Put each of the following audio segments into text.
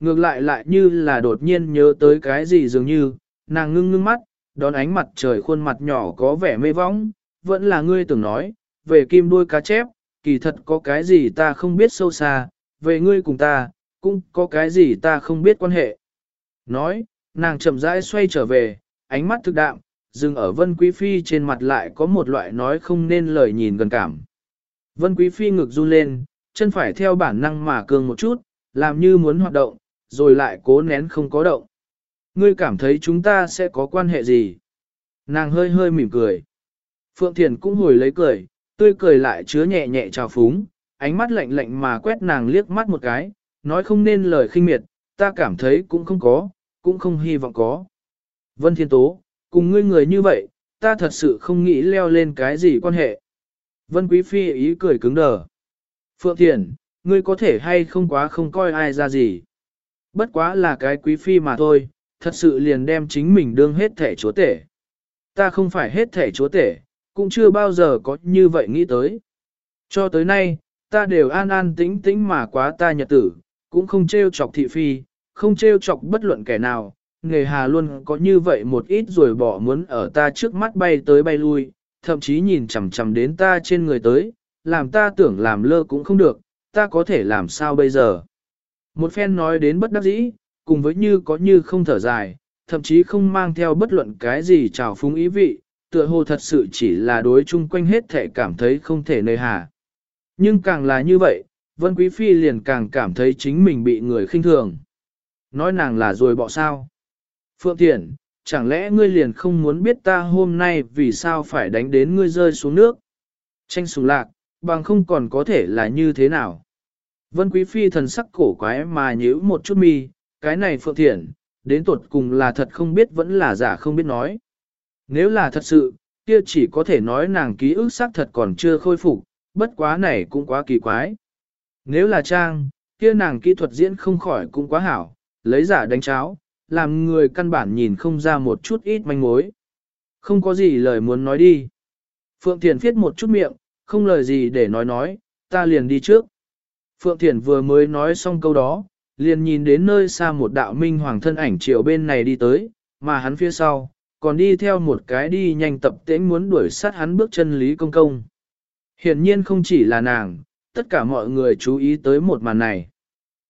Ngược lại lại như là đột nhiên nhớ tới cái gì dường như, nàng ngưng ngưng mắt, đón ánh mặt trời khuôn mặt nhỏ có vẻ mê vóng, vẫn là ngươi tưởng nói, về kim đuôi cá chép, kỳ thật có cái gì ta không biết sâu xa, về ngươi cùng ta, cũng có cái gì ta không biết quan hệ. Nói, nàng chậm rãi xoay trở về, ánh mắt thực đạm, dừng ở Vân Quý Phi trên mặt lại có một loại nói không nên lời nhìn gần cảm. Vân Quý Phi ngực run lên, chân phải theo bản năng mà cường một chút, làm như muốn hoạt động, rồi lại cố nén không có động. Ngươi cảm thấy chúng ta sẽ có quan hệ gì? Nàng hơi hơi mỉm cười. Phượng Thiền cũng hồi lấy cười, tươi cười lại chứa nhẹ nhẹ trào phúng, ánh mắt lạnh lạnh mà quét nàng liếc mắt một cái, nói không nên lời khinh miệt, ta cảm thấy cũng không có, cũng không hy vọng có. Vân Thiên Tố, cùng ngươi người như vậy, ta thật sự không nghĩ leo lên cái gì quan hệ. Vân Quý Phi ý cười cứng đờ. Phượng Thiền, ngươi có thể hay không quá không coi ai ra gì. Bất quá là cái Quý Phi mà thôi, thật sự liền đem chính mình đương hết thể chúa tể. Ta không phải hết thể chúa tể, cũng chưa bao giờ có như vậy nghĩ tới. Cho tới nay, ta đều an an tĩnh tĩnh mà quá ta nhật tử, cũng không trêu chọc thị phi, không trêu chọc bất luận kẻ nào, nghề hà luôn có như vậy một ít rồi bỏ muốn ở ta trước mắt bay tới bay lui, thậm chí nhìn chằm chằm đến ta trên người tới, làm ta tưởng làm lơ cũng không được, ta có thể làm sao bây giờ. Một phen nói đến bất đắc dĩ, cùng với như có như không thở dài, thậm chí không mang theo bất luận cái gì trào phúng ý vị, tựa hồ thật sự chỉ là đối chung quanh hết thể cảm thấy không thể nơi hà. Nhưng càng là như vậy, Vân Quý Phi liền càng cảm thấy chính mình bị người khinh thường. Nói nàng là rồi bỏ sao. Phượng Thiển, chẳng lẽ ngươi liền không muốn biết ta hôm nay vì sao phải đánh đến ngươi rơi xuống nước? Tranh sùng lạc, bằng không còn có thể là như thế nào? Vân Quý Phi thần sắc cổ quái mà nhíu một chút mi, cái này Phượng thiện, đến tuột cùng là thật không biết vẫn là giả không biết nói. Nếu là thật sự, kia chỉ có thể nói nàng ký ức xác thật còn chưa khôi phục, bất quá này cũng quá kỳ quái. Nếu là trang, kia nàng kỹ thuật diễn không khỏi cũng quá hảo, lấy giả đánh cháo, làm người căn bản nhìn không ra một chút ít manh mối. Không có gì lời muốn nói đi. Phượng Thiền viết một chút miệng, không lời gì để nói nói, ta liền đi trước. Phượng Thiển vừa mới nói xong câu đó, liền nhìn đến nơi xa một đạo minh hoàng thân ảnh chiều bên này đi tới, mà hắn phía sau, còn đi theo một cái đi nhanh tập tễnh muốn đuổi sát hắn bước chân Lý Công Công. Hiển nhiên không chỉ là nàng, tất cả mọi người chú ý tới một màn này.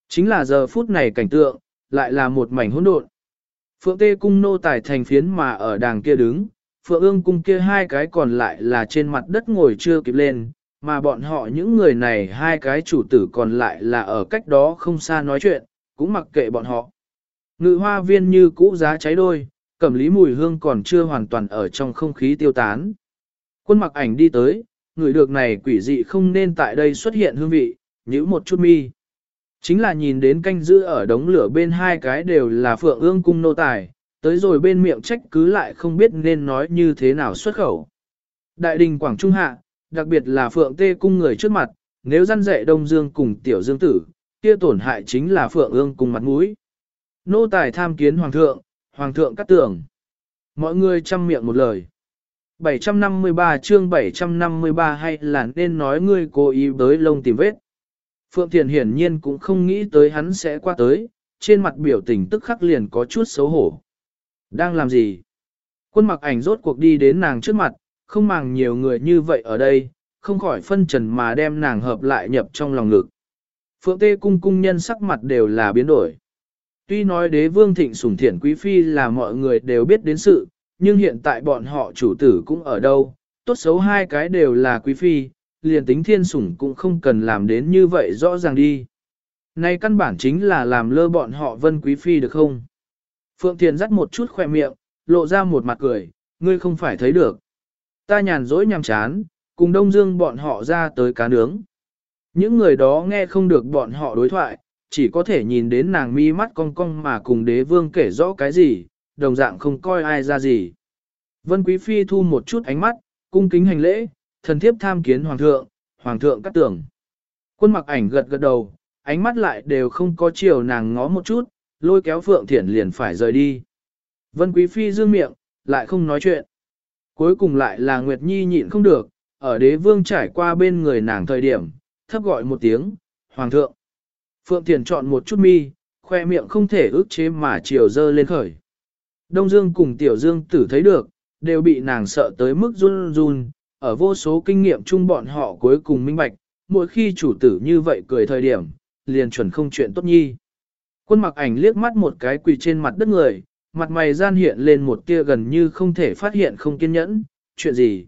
Chính là giờ phút này cảnh tượng, lại là một mảnh hỗn độn. Phượng Tê cung nô tài thành phiến mà ở đàng kia đứng, Phượng ương cung kia hai cái còn lại là trên mặt đất ngồi chưa kịp lên, mà bọn họ những người này hai cái chủ tử còn lại là ở cách đó không xa nói chuyện, cũng mặc kệ bọn họ. Ngự hoa viên như cũ giá cháy đôi, cẩm lý mùi hương còn chưa hoàn toàn ở trong không khí tiêu tán. Quân mặc ảnh đi tới, người được này quỷ dị không nên tại đây xuất hiện hương vị, nhíu một chút mi. Chính là nhìn đến canh giữ ở đống lửa bên hai cái đều là phượng ương cung nô tài, tới rồi bên miệng trách cứ lại không biết nên nói như thế nào xuất khẩu. Đại đình Quảng Trung Hạ, đặc biệt là phượng tê cung người trước mặt, nếu răn dạy Đông Dương cùng tiểu dương tử, kia tổn hại chính là phượng ương cung mặt mũi. Nô tài tham kiến hoàng thượng, hoàng thượng cắt tưởng. Mọi người chăm miệng một lời. 753 chương 753 hay là nên nói ngươi cố ý tới lông tìm vết. Phượng Thiền hiển nhiên cũng không nghĩ tới hắn sẽ qua tới, trên mặt biểu tình tức khắc liền có chút xấu hổ. Đang làm gì? Quân mặc ảnh rốt cuộc đi đến nàng trước mặt, không màng nhiều người như vậy ở đây, không khỏi phân trần mà đem nàng hợp lại nhập trong lòng ngực. Phượng Tê cung cung nhân sắc mặt đều là biến đổi. Tuy nói đế vương thịnh sủng thiện quý phi là mọi người đều biết đến sự, nhưng hiện tại bọn họ chủ tử cũng ở đâu, tốt xấu hai cái đều là quý phi, liền tính thiên sủng cũng không cần làm đến như vậy rõ ràng đi. Này căn bản chính là làm lơ bọn họ vân quý phi được không? Phượng Thiền dắt một chút khỏe miệng, lộ ra một mặt cười, ngươi không phải thấy được. Ta nhàn rỗi nhằm chán, cùng Đông Dương bọn họ ra tới cá nướng. Những người đó nghe không được bọn họ đối thoại, chỉ có thể nhìn đến nàng mi mắt cong cong mà cùng đế vương kể rõ cái gì, đồng dạng không coi ai ra gì. Vân Quý Phi thu một chút ánh mắt, cung kính hành lễ, thần thiếp tham kiến hoàng thượng, hoàng thượng cắt tưởng. Quân mặc ảnh gật gật đầu, ánh mắt lại đều không có chiều nàng ngó một chút, lôi kéo Phượng Thiển liền phải rời đi. Vân Quý Phi dương miệng, lại không nói chuyện. Cuối cùng lại là Nguyệt Nhi nhịn không được, ở đế vương trải qua bên người nàng thời điểm, thấp gọi một tiếng, Hoàng thượng. Phượng Thiền chọn một chút mi, khoe miệng không thể ước chế mà chiều dơ lên khởi. Đông Dương cùng Tiểu Dương tử thấy được, đều bị nàng sợ tới mức run run, ở vô số kinh nghiệm chung bọn họ cuối cùng minh bạch, mỗi khi chủ tử như vậy cười thời điểm, liền chuẩn không chuyện tốt nhi. Quân mặc ảnh liếc mắt một cái quỳ trên mặt đất người, mặt mày gian hiện lên một tia gần như không thể phát hiện không kiên nhẫn, chuyện gì?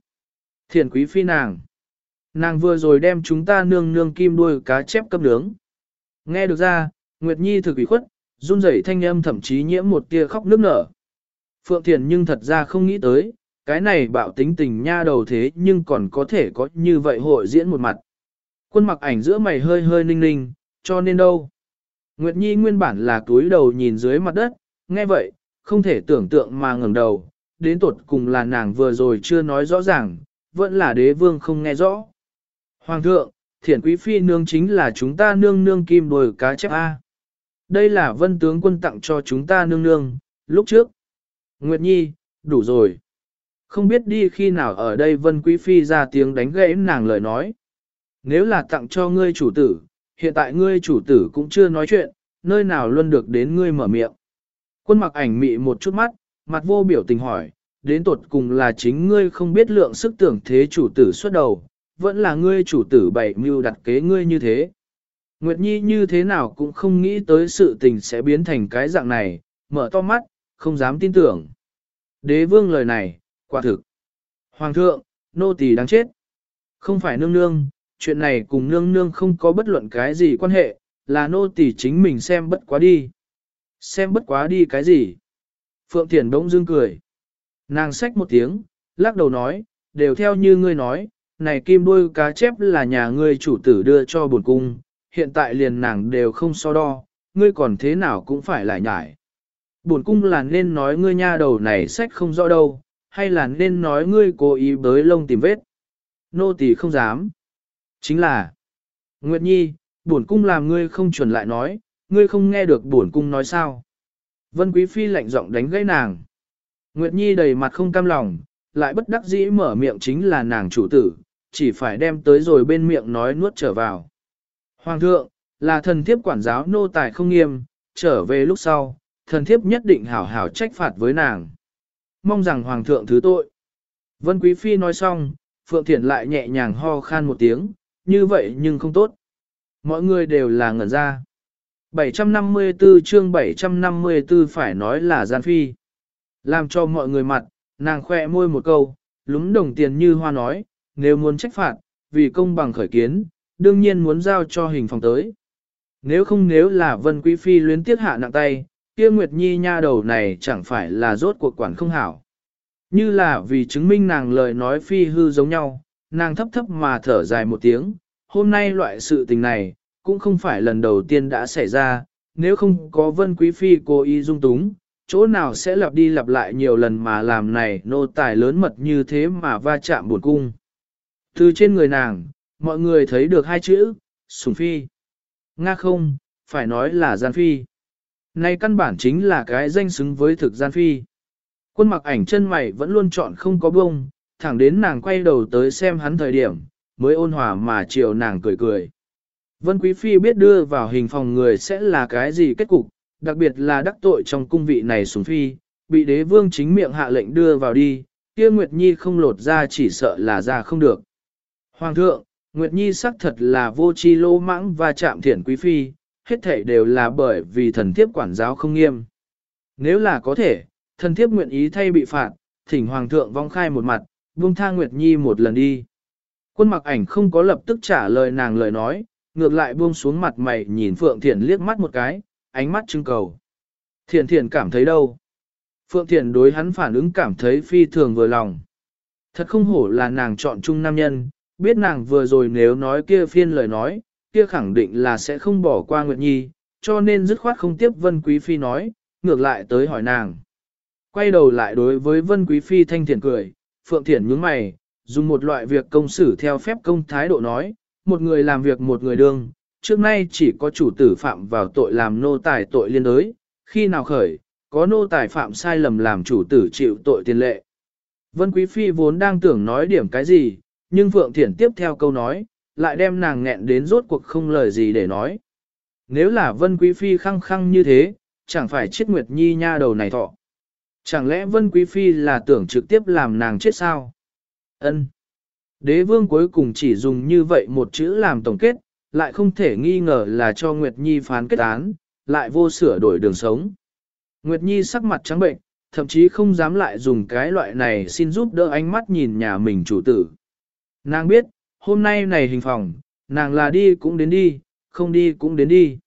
Thiền quý phi nàng. Nàng vừa rồi đem chúng ta nương nương kim đuôi cá chép cấp nướng. Nghe được ra, Nguyệt Nhi thực ủy khuất, run rẩy thanh âm thậm chí nhiễm một tia khóc nước nở. Phượng Thiền nhưng thật ra không nghĩ tới, cái này bạo tính tình nha đầu thế nhưng còn có thể có như vậy hội diễn một mặt. Quân mặc ảnh giữa mày hơi hơi ninh ninh, cho nên đâu. Nguyệt Nhi nguyên bản là túi đầu nhìn dưới mặt đất, nghe vậy, không thể tưởng tượng mà ngẩng đầu, đến tuột cùng là nàng vừa rồi chưa nói rõ ràng, vẫn là đế vương không nghe rõ. Hoàng thượng, thiển quý phi nương chính là chúng ta nương nương kim đồi cá chép A. Đây là vân tướng quân tặng cho chúng ta nương nương, lúc trước. Nguyệt Nhi, đủ rồi. Không biết đi khi nào ở đây vân quý phi ra tiếng đánh gãy nàng lời nói. Nếu là tặng cho ngươi chủ tử, hiện tại ngươi chủ tử cũng chưa nói chuyện, nơi nào luôn được đến ngươi mở miệng. Quân mặc ảnh mị một chút mắt, mặt vô biểu tình hỏi, đến tột cùng là chính ngươi không biết lượng sức tưởng thế chủ tử xuất đầu, vẫn là ngươi chủ tử bảy mưu đặt kế ngươi như thế. Nguyệt Nhi như thế nào cũng không nghĩ tới sự tình sẽ biến thành cái dạng này, mở to mắt, không dám tin tưởng. Đế vương lời này, quả thực. Hoàng thượng, nô tỳ đáng chết. Không phải nương nương, chuyện này cùng nương nương không có bất luận cái gì quan hệ, là nô tỳ chính mình xem bất quá đi. Xem bất quá đi cái gì? Phượng Thiển đông dương cười. Nàng xách một tiếng, lắc đầu nói, đều theo như ngươi nói, này kim đuôi cá chép là nhà ngươi chủ tử đưa cho bổn cung, hiện tại liền nàng đều không so đo, ngươi còn thế nào cũng phải lại nhải. Bổn cung là nên nói ngươi nha đầu này sách không rõ đâu, hay là nên nói ngươi cố ý bới lông tìm vết. Nô tỳ không dám. Chính là, Nguyệt Nhi, bổn cung làm ngươi không chuẩn lại nói, ngươi không nghe được bổn cung nói sao. Vân Quý Phi lạnh giọng đánh gãy nàng. Nguyệt Nhi đầy mặt không cam lòng, lại bất đắc dĩ mở miệng chính là nàng chủ tử, chỉ phải đem tới rồi bên miệng nói nuốt trở vào. Hoàng thượng, là thần thiếp quản giáo nô tài không nghiêm, trở về lúc sau, thần thiếp nhất định hảo hảo trách phạt với nàng. Mong rằng Hoàng thượng thứ tội. Vân Quý Phi nói xong, Phượng Thiển lại nhẹ nhàng ho khan một tiếng, như vậy nhưng không tốt. Mọi người đều là ngẩn ra. 754 chương 754 phải nói là gian phi. Làm cho mọi người mặt, nàng khoe môi một câu, lúng đồng tiền như hoa nói, nếu muốn trách phạt, vì công bằng khởi kiến, đương nhiên muốn giao cho hình phòng tới. Nếu không nếu là Vân Quý Phi luyến tiết hạ nặng tay, kia Nguyệt Nhi nha đầu này chẳng phải là rốt cuộc quản không hảo. Như là vì chứng minh nàng lời nói phi hư giống nhau, nàng thấp thấp mà thở dài một tiếng, hôm nay loại sự tình này, cũng không phải lần đầu tiên đã xảy ra, nếu không có Vân Quý Phi cố ý dung túng, chỗ nào sẽ lặp đi lặp lại nhiều lần mà làm này nô tài lớn mật như thế mà va chạm buồn cung. Từ trên người nàng, mọi người thấy được hai chữ, sùng phi. Nga không, phải nói là gian phi. Này căn bản chính là cái danh xứng với thực gian phi. Quân mặc ảnh chân mày vẫn luôn chọn không có bông, thẳng đến nàng quay đầu tới xem hắn thời điểm, mới ôn hòa mà chiều nàng cười cười. Vân Quý Phi biết đưa vào hình phòng người sẽ là cái gì kết cục, đặc biệt là đắc tội trong cung vị này xuống phi, bị đế vương chính miệng hạ lệnh đưa vào đi, kia Nguyệt Nhi không lột ra chỉ sợ là ra không được. Hoàng thượng, Nguyệt Nhi xác thật là vô chi lô mãng và chạm thiện quý phi, hết thể đều là bởi vì thần thiếp quản giáo không nghiêm. Nếu là có thể, thần thiếp nguyện ý thay bị phạt, thỉnh Hoàng thượng vong khai một mặt, buông tha Nguyệt Nhi một lần đi. Quân mặc ảnh không có lập tức trả lời nàng lời nói, ngược lại buông xuống mặt mày nhìn Phượng Thiển liếc mắt một cái, ánh mắt trưng cầu. Thiển Thiển cảm thấy đâu? Phượng Thiển đối hắn phản ứng cảm thấy phi thường vừa lòng. Thật không hổ là nàng chọn chung nam nhân, biết nàng vừa rồi nếu nói kia phiên lời nói, kia khẳng định là sẽ không bỏ qua Nguyệt Nhi, cho nên dứt khoát không tiếp Vân Quý Phi nói, ngược lại tới hỏi nàng. Quay đầu lại đối với Vân Quý Phi thanh thiền cười, Phượng Thiển nhướng mày, dùng một loại việc công xử theo phép công thái độ nói, một người làm việc một người đương, trước nay chỉ có chủ tử phạm vào tội làm nô tài tội liên đới, khi nào khởi, có nô tài phạm sai lầm làm chủ tử chịu tội tiền lệ. Vân Quý Phi vốn đang tưởng nói điểm cái gì, nhưng Phượng Thiển tiếp theo câu nói, lại đem nàng nghẹn đến rốt cuộc không lời gì để nói. nếu là Vân Quý Phi khăng khăng như thế, chẳng phải chết Nguyệt Nhi nha đầu này thọ. Chẳng lẽ Vân Quý Phi là tưởng trực tiếp làm nàng chết sao? Ân. Đế vương cuối cùng chỉ dùng như vậy một chữ làm tổng kết, lại không thể nghi ngờ là cho Nguyệt Nhi phán kết án, lại vô sửa đổi đường sống. Nguyệt Nhi sắc mặt trắng bệnh, thậm chí không dám lại dùng cái loại này xin giúp đỡ ánh mắt nhìn nhà mình chủ tử. Nàng biết, hôm nay này hình phòng, nàng là đi cũng đến đi, không đi cũng đến đi.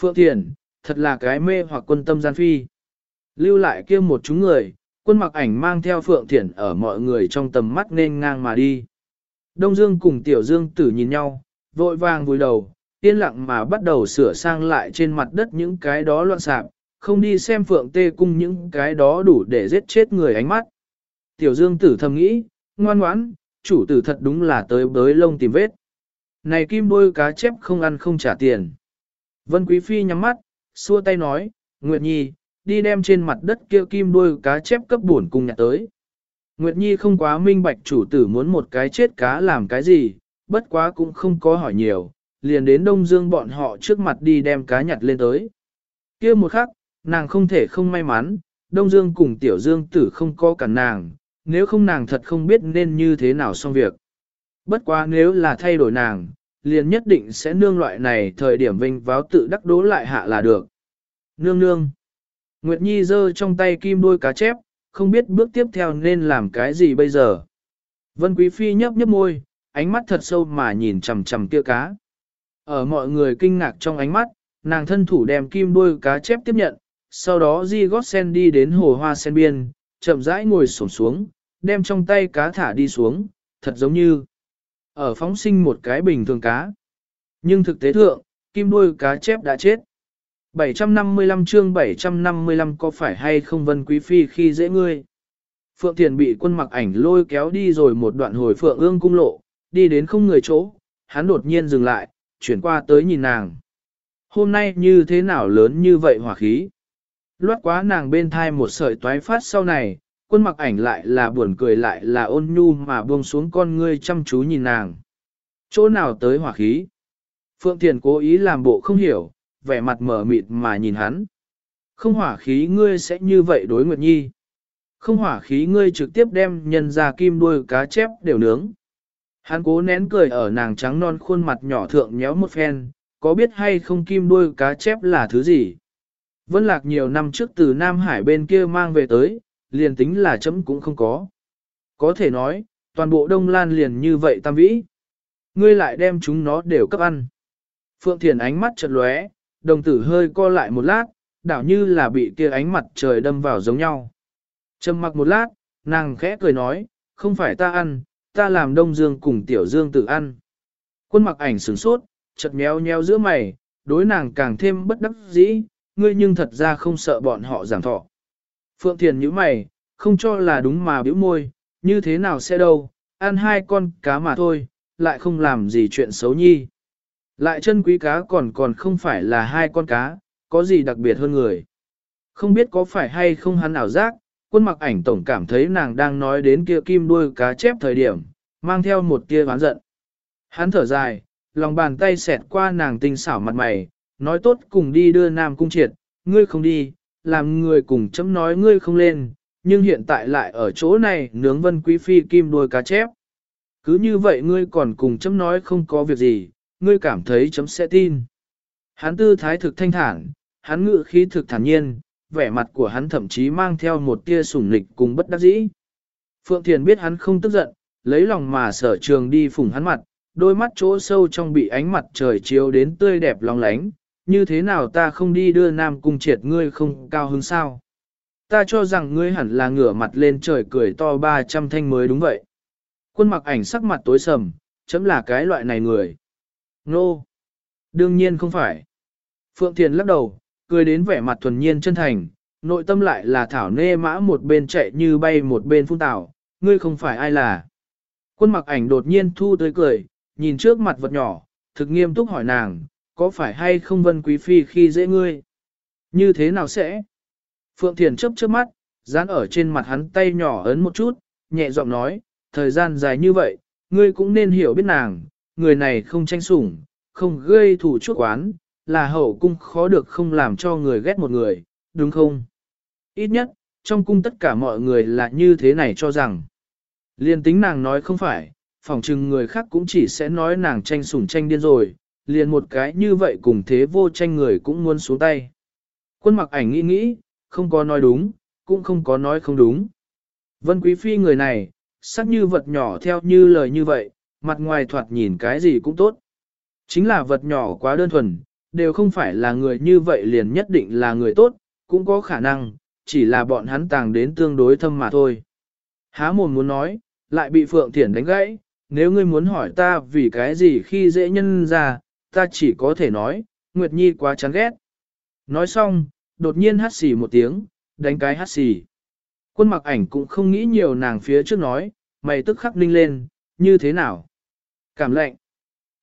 Phượng Thiển, thật là cái mê hoặc quân tâm gian phi. Lưu lại kia một chúng người, quân mặc ảnh mang theo Phượng Thiển ở mọi người trong tầm mắt nên ngang mà đi. Đông Dương cùng Tiểu Dương tử nhìn nhau, vội vàng vùi đầu, yên lặng mà bắt đầu sửa sang lại trên mặt đất những cái đó loạn sạp, không đi xem Phượng Tê cung những cái đó đủ để giết chết người ánh mắt. Tiểu Dương tử thầm nghĩ, ngoan ngoãn, chủ tử thật đúng là tới bới lông tìm vết. Này kim đôi cá chép không ăn không trả tiền. Vân Quý Phi nhắm mắt, xua tay nói, Nguyệt Nhi, đi đem trên mặt đất kia kim đuôi cá chép cấp buồn cùng nhặt tới. Nguyệt Nhi không quá minh bạch chủ tử muốn một cái chết cá làm cái gì, bất quá cũng không có hỏi nhiều, liền đến Đông Dương bọn họ trước mặt đi đem cá nhặt lên tới. kia một khắc, nàng không thể không may mắn, Đông Dương cùng Tiểu Dương tử không có cả nàng, nếu không nàng thật không biết nên như thế nào xong việc. Bất quá nếu là thay đổi nàng, liền nhất định sẽ nương loại này thời điểm vinh váo tự đắc đố lại hạ là được. Nương nương. Nguyệt Nhi giơ trong tay kim đôi cá chép, không biết bước tiếp theo nên làm cái gì bây giờ. Vân Quý Phi nhấp nhấp môi, ánh mắt thật sâu mà nhìn chằm chằm kia cá. Ở mọi người kinh ngạc trong ánh mắt, nàng thân thủ đem kim đuôi cá chép tiếp nhận, sau đó di gót sen đi đến hồ hoa sen biên, chậm rãi ngồi xổm xuống, đem trong tay cá thả đi xuống, thật giống như ở phóng sinh một cái bình thường cá. Nhưng thực tế thượng, kim đuôi cá chép đã chết. 755 chương 755 có phải hay không Vân Quý Phi khi dễ ngươi? Phượng Thiền bị quân mặc ảnh lôi kéo đi rồi một đoạn hồi Phượng ương cung lộ, đi đến không người chỗ, hắn đột nhiên dừng lại, chuyển qua tới nhìn nàng. Hôm nay như thế nào lớn như vậy hỏa khí? Loát quá nàng bên thai một sợi toái phát sau này, quân mặc ảnh lại là buồn cười lại là ôn nhu mà buông xuống con ngươi chăm chú nhìn nàng. Chỗ nào tới hỏa khí? Phượng Thiền cố ý làm bộ không hiểu, vẻ mặt mở mịt mà nhìn hắn. Không hỏa khí ngươi sẽ như vậy đối Nguyệt Nhi. Không hỏa khí ngươi trực tiếp đem nhân ra kim đuôi cá chép đều nướng. Hắn cố nén cười ở nàng trắng non khuôn mặt nhỏ thượng nhéo một phen, có biết hay không kim đuôi cá chép là thứ gì? Vân lạc nhiều năm trước từ Nam Hải bên kia mang về tới, liền tính là chấm cũng không có. Có thể nói, toàn bộ Đông Lan liền như vậy tam vĩ. Ngươi lại đem chúng nó đều cấp ăn. Phượng Thiền ánh mắt chợt lóe, đồng tử hơi co lại một lát, đảo như là bị kia ánh mặt trời đâm vào giống nhau. Trầm mặc một lát, nàng khẽ cười nói, không phải ta ăn, ta làm đông dương cùng tiểu dương tự ăn. Quân mặc ảnh sửng sốt, chật méo nheo giữa mày, đối nàng càng thêm bất đắc dĩ, ngươi nhưng thật ra không sợ bọn họ giảm thọ. Phượng Thiền như mày, không cho là đúng mà biểu môi, như thế nào sẽ đâu, ăn hai con cá mà thôi, lại không làm gì chuyện xấu nhi. Lại chân quý cá còn còn không phải là hai con cá, có gì đặc biệt hơn người. Không biết có phải hay không hắn ảo giác, quân mặc ảnh tổng cảm thấy nàng đang nói đến kia kim đuôi cá chép thời điểm, mang theo một tia oán giận. Hắn thở dài, lòng bàn tay xẹt qua nàng tinh xảo mặt mày, nói tốt cùng đi đưa Nam Cung Triệt, ngươi không đi, làm người cùng chấm nói ngươi không lên, nhưng hiện tại lại ở chỗ này nướng vân quý phi kim đuôi cá chép. Cứ như vậy ngươi còn cùng chấm nói không có việc gì, ngươi cảm thấy chấm sẽ tin. Hắn tư thái thực thanh thản, hắn ngự khí thực thản nhiên, vẻ mặt của hắn thậm chí mang theo một tia sủng lịch cùng bất đắc dĩ. Phượng Thiền biết hắn không tức giận, lấy lòng mà sở trường đi phủng hắn mặt, đôi mắt chỗ sâu trong bị ánh mặt trời chiếu đến tươi đẹp long lánh, như thế nào ta không đi đưa nam cung triệt ngươi không cao hứng sao? Ta cho rằng ngươi hẳn là ngửa mặt lên trời cười to 300 thanh mới đúng vậy. Quân mặc ảnh sắc mặt tối sầm, chấm là cái loại này người. Nô! Đương nhiên không phải. Phượng Thiền lắc đầu, cười đến vẻ mặt thuần nhiên chân thành, nội tâm lại là thảo nê mã một bên chạy như bay một bên phun tảo, ngươi không phải ai là. Quân mặc ảnh đột nhiên thu tới cười, nhìn trước mặt vật nhỏ, thực nghiêm túc hỏi nàng, có phải hay không vân quý phi khi dễ ngươi? Như thế nào sẽ? Phượng Thiền chấp trước mắt, dán ở trên mặt hắn tay nhỏ ấn một chút, nhẹ giọng nói, thời gian dài như vậy, ngươi cũng nên hiểu biết nàng, người này không tranh sủng, không gây thủ chuốc quán, là hậu cung khó được không làm cho người ghét một người, đúng không? Ít nhất, trong cung tất cả mọi người là như thế này cho rằng. Liên tính nàng nói không phải, phỏng chừng người khác cũng chỉ sẽ nói nàng tranh sủng tranh điên rồi, liền một cái như vậy cùng thế vô tranh người cũng muốn xuống tay. Quân mặc ảnh nghĩ nghĩ, không có nói đúng, cũng không có nói không đúng. Vân Quý Phi người này, sắc như vật nhỏ theo như lời như vậy, mặt ngoài thoạt nhìn cái gì cũng tốt. Chính là vật nhỏ quá đơn thuần, đều không phải là người như vậy liền nhất định là người tốt, cũng có khả năng, chỉ là bọn hắn tàng đến tương đối thâm mà thôi. Há mồm muốn nói, lại bị Phượng Thiển đánh gãy, nếu ngươi muốn hỏi ta vì cái gì khi dễ nhân ra, ta chỉ có thể nói, Nguyệt Nhi quá chán ghét. Nói xong, đột nhiên hát xì một tiếng, đánh cái hát xì. Quân mặc ảnh cũng không nghĩ nhiều nàng phía trước nói, mày tức khắc ninh lên, như thế nào? Cảm lạnh.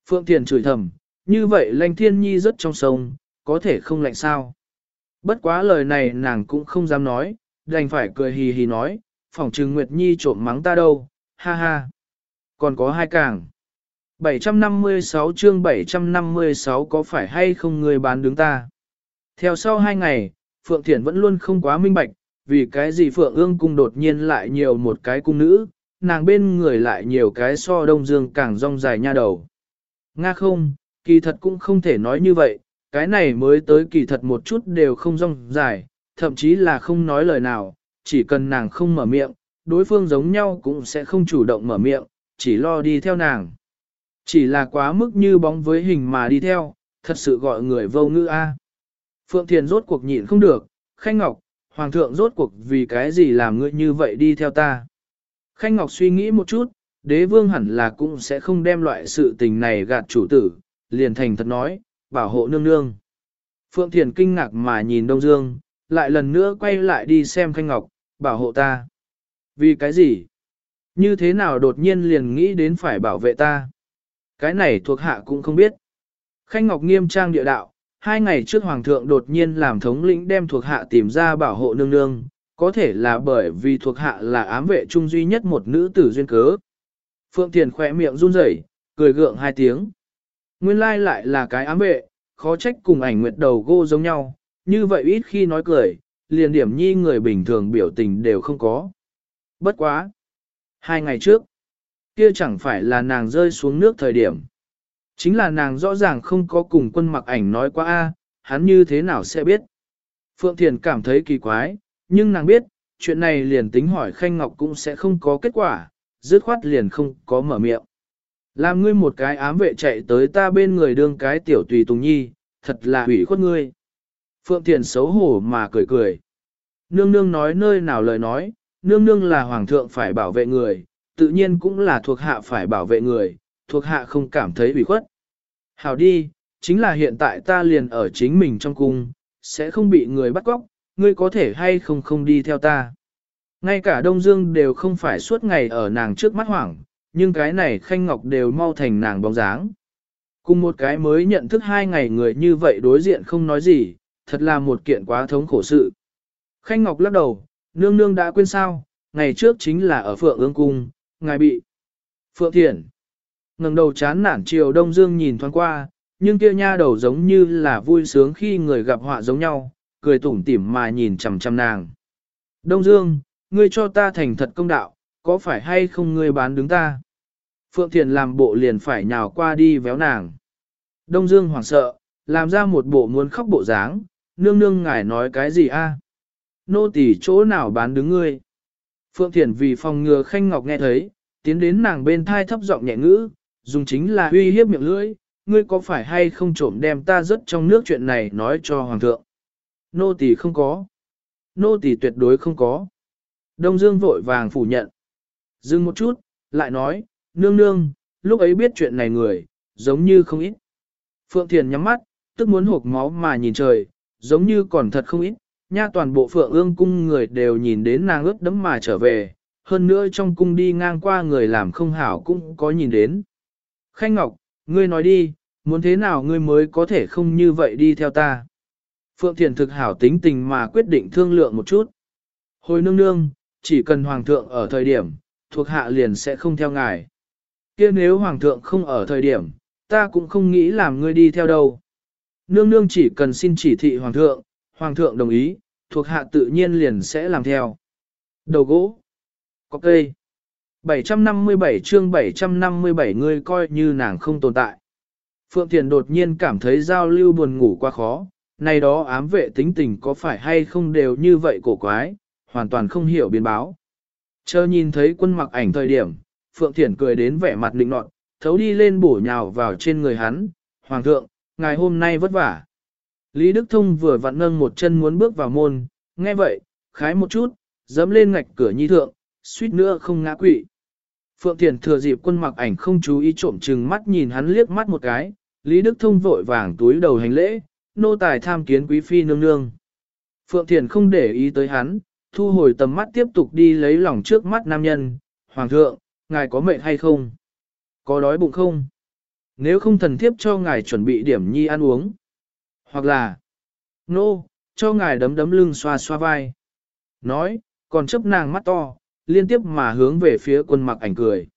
Phượng Thiền chửi thầm, như vậy lanh thiên nhi rất trong sông, có thể không lạnh sao? Bất quá lời này nàng cũng không dám nói, đành phải cười hì hì nói, phỏng trừng Nguyệt Nhi trộm mắng ta đâu, ha ha. Còn có hai càng. 756 chương 756 có phải hay không người bán đứng ta? Theo sau hai ngày, Phượng Thiển vẫn luôn không quá minh bạch, vì cái gì Phượng ương cung đột nhiên lại nhiều một cái cung nữ, nàng bên người lại nhiều cái so đông dương càng rong dài nha đầu. Nga không, kỳ thật cũng không thể nói như vậy, cái này mới tới kỳ thật một chút đều không rong dài, thậm chí là không nói lời nào, chỉ cần nàng không mở miệng, đối phương giống nhau cũng sẽ không chủ động mở miệng, chỉ lo đi theo nàng. Chỉ là quá mức như bóng với hình mà đi theo, thật sự gọi người vô ngữ a. Phượng Thiền rốt cuộc nhịn không được, Khanh Ngọc, Hoàng thượng rốt cuộc vì cái gì làm ngươi như vậy đi theo ta. Khanh Ngọc suy nghĩ một chút, đế vương hẳn là cũng sẽ không đem loại sự tình này gạt chủ tử, liền thành thật nói, bảo hộ nương nương. Phượng Thiền kinh ngạc mà nhìn Đông Dương, lại lần nữa quay lại đi xem Khanh Ngọc, bảo hộ ta. Vì cái gì? Như thế nào đột nhiên liền nghĩ đến phải bảo vệ ta? Cái này thuộc hạ cũng không biết. Khanh Ngọc nghiêm trang địa đạo, hai ngày trước Hoàng thượng đột nhiên làm thống lĩnh đem thuộc hạ tìm ra bảo hộ nương nương, có thể là bởi vì thuộc hạ là ám vệ trung duy nhất một nữ tử duyên cớ. Phượng Thiền khỏe miệng run rẩy, cười gượng hai tiếng. Nguyên lai lại là cái ám vệ, khó trách cùng ảnh nguyệt đầu gô giống nhau, như vậy ít khi nói cười, liền điểm nhi người bình thường biểu tình đều không có. Bất quá. Hai ngày trước, kia chẳng phải là nàng rơi xuống nước thời điểm. Chính là nàng rõ ràng không có cùng quân mặc ảnh nói qua a hắn như thế nào sẽ biết. Phượng Thiền cảm thấy kỳ quái, nhưng nàng biết, chuyện này liền tính hỏi Khanh Ngọc cũng sẽ không có kết quả, dứt khoát liền không có mở miệng. Làm ngươi một cái ám vệ chạy tới ta bên người đương cái tiểu tùy tùng nhi, thật là hủy khuất ngươi. Phượng Thiền xấu hổ mà cười cười. Nương nương nói nơi nào lời nói, nương nương là hoàng thượng phải bảo vệ người, tự nhiên cũng là thuộc hạ phải bảo vệ người, thuộc hạ không cảm thấy ủy khuất. Hảo đi, chính là hiện tại ta liền ở chính mình trong cung, sẽ không bị người bắt cóc, ngươi có thể hay không không đi theo ta. Ngay cả Đông Dương đều không phải suốt ngày ở nàng trước mắt hoảng, nhưng cái này Khanh Ngọc đều mau thành nàng bóng dáng. Cùng một cái mới nhận thức hai ngày người như vậy đối diện không nói gì, thật là một kiện quá thống khổ sự. Khanh Ngọc lắc đầu, nương nương đã quên sao, ngày trước chính là ở Phượng ương cung, ngài bị. Phượng Thiển ngẩng đầu chán nản chiều Đông Dương nhìn thoáng qua, nhưng kia nha đầu giống như là vui sướng khi người gặp họa giống nhau, cười tủm tỉm mà nhìn chằm chằm nàng. Đông Dương, ngươi cho ta thành thật công đạo, có phải hay không ngươi bán đứng ta? Phượng Thiền làm bộ liền phải nhào qua đi véo nàng. Đông Dương hoảng sợ, làm ra một bộ muốn khóc bộ dáng, nương nương ngài nói cái gì a? Nô tỳ chỗ nào bán đứng ngươi? Phượng Thiền vì phòng ngừa Khanh Ngọc nghe thấy, tiến đến nàng bên thai thấp giọng nhẹ ngữ, dùng chính là uy hiếp miệng lưỡi, ngươi có phải hay không trộm đem ta rớt trong nước chuyện này nói cho Hoàng thượng? Nô tỳ không có. Nô tỳ tuyệt đối không có. Đông Dương vội vàng phủ nhận. Dừng một chút, lại nói, nương nương, lúc ấy biết chuyện này người, giống như không ít. Phượng Thiền nhắm mắt, tức muốn hộp máu mà nhìn trời, giống như còn thật không ít, nha toàn bộ Phượng ương cung người đều nhìn đến nàng ướt đấm mà trở về, hơn nữa trong cung đi ngang qua người làm không hảo cũng có nhìn đến. Khanh Ngọc, ngươi nói đi, muốn thế nào ngươi mới có thể không như vậy đi theo ta. Phượng Thiền thực hảo tính tình mà quyết định thương lượng một chút. Hồi nương nương, chỉ cần Hoàng thượng ở thời điểm, thuộc hạ liền sẽ không theo ngài. kia nếu Hoàng thượng không ở thời điểm, ta cũng không nghĩ làm ngươi đi theo đâu. Nương nương chỉ cần xin chỉ thị hoàng thượng, hoàng thượng đồng ý, thuộc hạ tự nhiên liền sẽ làm theo. Đầu gỗ. Có cây. 757 chương 757 người coi như nàng không tồn tại. Phượng Thiền đột nhiên cảm thấy giao lưu buồn ngủ quá khó, này đó ám vệ tính tình có phải hay không đều như vậy cổ quái, hoàn toàn không hiểu biến báo. Chờ nhìn thấy quân mặc ảnh thời điểm, Phượng Thiển cười đến vẻ mặt định nọt, thấu đi lên bổ nhào vào trên người hắn, Hoàng thượng, ngài hôm nay vất vả. Lý Đức Thông vừa vặn nâng một chân muốn bước vào môn, nghe vậy, khái một chút, dẫm lên ngạch cửa nhi thượng, suýt nữa không ngã quỵ. Phượng Thiền thừa dịp quân mặc ảnh không chú ý trộm chừng mắt nhìn hắn liếc mắt một cái, Lý Đức Thông vội vàng túi đầu hành lễ, nô tài tham kiến quý phi nương nương. Phượng Thiền không để ý tới hắn, thu hồi tầm mắt tiếp tục đi lấy lòng trước mắt nam nhân, Hoàng thượng, ngài có mệt hay không? Có đói bụng không? Nếu không thần thiếp cho ngài chuẩn bị điểm nhi ăn uống. Hoặc là, nô, no, cho ngài đấm đấm lưng xoa xoa vai. Nói, còn chấp nàng mắt to, liên tiếp mà hướng về phía quân mặc ảnh cười.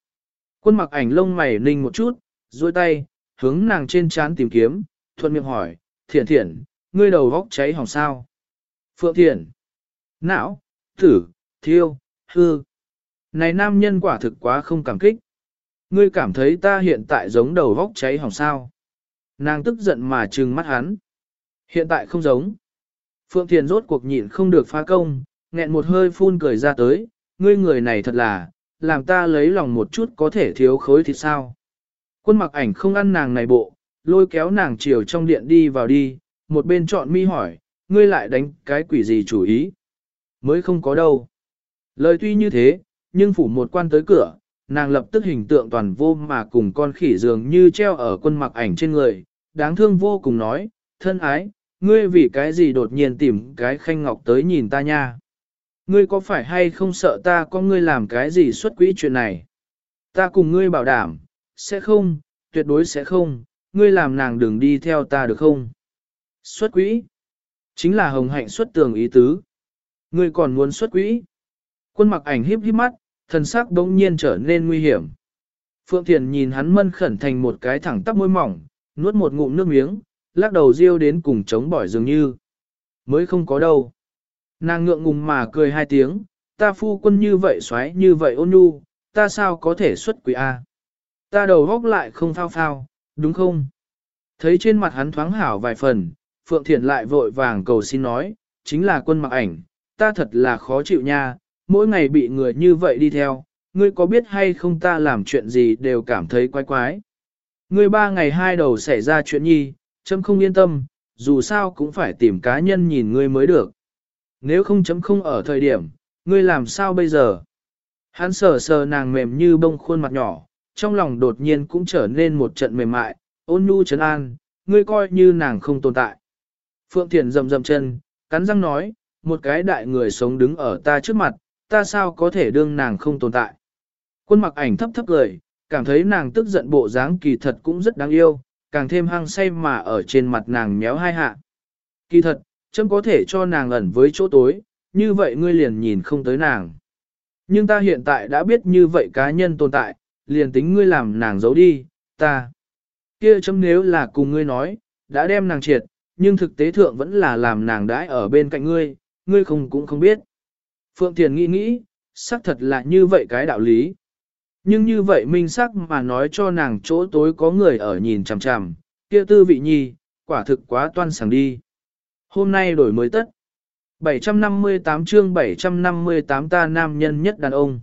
Quân mặc ảnh lông mày ninh một chút, duỗi tay, hướng nàng trên trán tìm kiếm, thuận miệng hỏi, thiện thiện, ngươi đầu góc cháy hỏng sao? Phượng thiện, não, tử, thiêu, hư. Này nam nhân quả thực quá không cảm kích. Ngươi cảm thấy ta hiện tại giống đầu góc cháy hỏng sao? Nàng tức giận mà trừng mắt hắn. Hiện tại không giống. Phượng Thiền rốt cuộc nhịn không được phá công, nghẹn một hơi phun cười ra tới, ngươi người này thật là, làm ta lấy lòng một chút có thể thiếu khối thì sao. Quân mặc ảnh không ăn nàng này bộ, lôi kéo nàng chiều trong điện đi vào đi, một bên chọn mi hỏi, ngươi lại đánh cái quỷ gì chủ ý. Mới không có đâu. Lời tuy như thế, nhưng phủ một quan tới cửa, nàng lập tức hình tượng toàn vô mà cùng con khỉ dường như treo ở quân mặc ảnh trên người, đáng thương vô cùng nói, thân ái, ngươi vì cái gì đột nhiên tìm cái khanh ngọc tới nhìn ta nha. Ngươi có phải hay không sợ ta có ngươi làm cái gì xuất quỹ chuyện này? Ta cùng ngươi bảo đảm, sẽ không, tuyệt đối sẽ không, ngươi làm nàng đừng đi theo ta được không? Xuất quỹ? Chính là hồng hạnh xuất tường ý tứ. Ngươi còn muốn xuất quỹ? Quân mặc ảnh híp híp mắt, thần sắc đống nhiên trở nên nguy hiểm. Phượng Thiền nhìn hắn mân khẩn thành một cái thẳng tắp môi mỏng, nuốt một ngụm nước miếng, lắc đầu riêu đến cùng chống bỏi dường như. Mới không có đâu. Nàng ngượng ngùng mà cười hai tiếng, ta phu quân như vậy xoáy như vậy ôn nhu, ta sao có thể xuất quỷ A. Ta đầu góc lại không phao phao, đúng không? Thấy trên mặt hắn thoáng hảo vài phần, Phượng Thiện lại vội vàng cầu xin nói, chính là quân mặc ảnh, ta thật là khó chịu nha, mỗi ngày bị người như vậy đi theo, ngươi có biết hay không ta làm chuyện gì đều cảm thấy quái quái. Ngươi ba ngày hai đầu xảy ra chuyện nhi, chấm không yên tâm, dù sao cũng phải tìm cá nhân nhìn ngươi mới được. Nếu không chấm không ở thời điểm, ngươi làm sao bây giờ? Hắn sờ sờ nàng mềm như bông khuôn mặt nhỏ, trong lòng đột nhiên cũng trở nên một trận mềm mại, ôn nhu trấn an, ngươi coi như nàng không tồn tại. Phượng Thiền rầm rầm chân, cắn răng nói, một cái đại người sống đứng ở ta trước mặt, ta sao có thể đương nàng không tồn tại. Quân mặc ảnh thấp thấp cười, cảm thấy nàng tức giận bộ dáng kỳ thật cũng rất đáng yêu, càng thêm hăng say mà ở trên mặt nàng méo hai hạ. Kỳ thật, chấm có thể cho nàng ẩn với chỗ tối, như vậy ngươi liền nhìn không tới nàng. Nhưng ta hiện tại đã biết như vậy cá nhân tồn tại, liền tính ngươi làm nàng giấu đi, ta. Kia chấm nếu là cùng ngươi nói, đã đem nàng triệt, nhưng thực tế thượng vẫn là làm nàng đãi ở bên cạnh ngươi, ngươi không cũng không biết. Phượng Thiền nghĩ nghĩ, xác thật là như vậy cái đạo lý. Nhưng như vậy minh sắc mà nói cho nàng chỗ tối có người ở nhìn chằm chằm, kia tư vị nhi, quả thực quá toan sảng đi. Hôm nay đổi mới tất. 758 chương 758 ta nam nhân nhất đàn ông.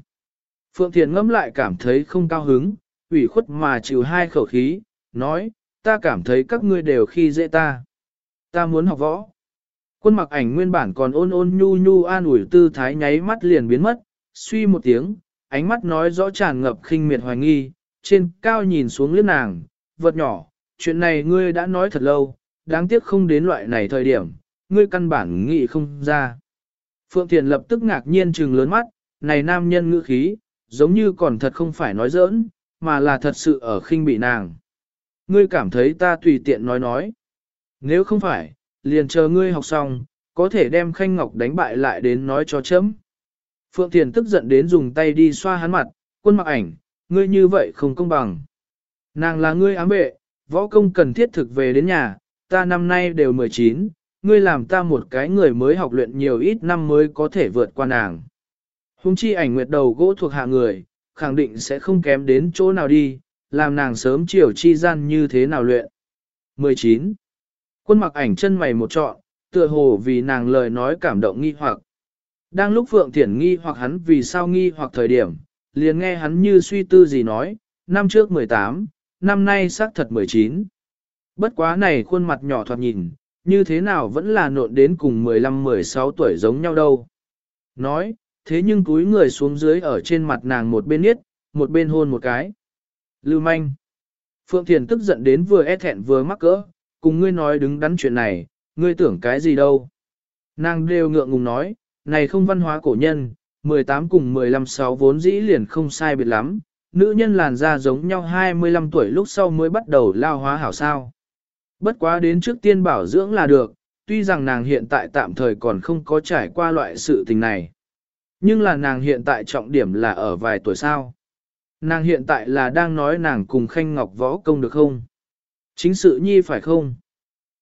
Phượng Thiền ngẫm lại cảm thấy không cao hứng, ủy khuất mà chịu hai khẩu khí, nói, ta cảm thấy các ngươi đều khi dễ ta. Ta muốn học võ. Quân mặc ảnh nguyên bản còn ôn ôn nhu nhu an ủi tư thái nháy mắt liền biến mất, suy một tiếng, ánh mắt nói rõ tràn ngập khinh miệt hoài nghi, trên cao nhìn xuống liếc nàng, vật nhỏ, chuyện này ngươi đã nói thật lâu, đáng tiếc không đến loại này thời điểm, ngươi căn bản nghĩ không ra. Phượng Thiền lập tức ngạc nhiên trừng lớn mắt, này nam nhân ngữ khí, giống như còn thật không phải nói giỡn, mà là thật sự ở khinh bị nàng. Ngươi cảm thấy ta tùy tiện nói nói. Nếu không phải, liền chờ ngươi học xong, có thể đem Khanh Ngọc đánh bại lại đến nói cho chấm. Phượng Thiền tức giận đến dùng tay đi xoa hắn mặt, quân mặc ảnh, ngươi như vậy không công bằng. Nàng là ngươi ám vệ, võ công cần thiết thực về đến nhà, ta năm nay đều 19, ngươi làm ta một cái người mới học luyện nhiều ít năm mới có thể vượt qua nàng. Hùng chi ảnh nguyệt đầu gỗ thuộc hạ người, khẳng định sẽ không kém đến chỗ nào đi, làm nàng sớm chiều chi gian như thế nào luyện. 19. Quân mặc ảnh chân mày một trọn, tựa hồ vì nàng lời nói cảm động nghi hoặc. Đang lúc Phượng Thiển nghi hoặc hắn vì sao nghi hoặc thời điểm, liền nghe hắn như suy tư gì nói, năm trước 18, năm nay xác thật 19. Bất quá này khuôn mặt nhỏ thoạt nhìn, như thế nào vẫn là nộn đến cùng 15-16 tuổi giống nhau đâu. Nói, thế nhưng túi người xuống dưới ở trên mặt nàng một bên niết, một bên hôn một cái. Lưu manh. Phượng Thiền tức giận đến vừa e thẹn vừa mắc cỡ, cùng ngươi nói đứng đắn chuyện này, ngươi tưởng cái gì đâu. Nàng đều ngượng ngùng nói, này không văn hóa cổ nhân, 18 cùng 15-6 vốn dĩ liền không sai biệt lắm, nữ nhân làn da giống nhau 25 tuổi lúc sau mới bắt đầu lao hóa hảo sao. Bất quá đến trước tiên bảo dưỡng là được, tuy rằng nàng hiện tại tạm thời còn không có trải qua loại sự tình này. Nhưng là nàng hiện tại trọng điểm là ở vài tuổi sao. Nàng hiện tại là đang nói nàng cùng Khanh Ngọc võ công được không? Chính sự nhi phải không?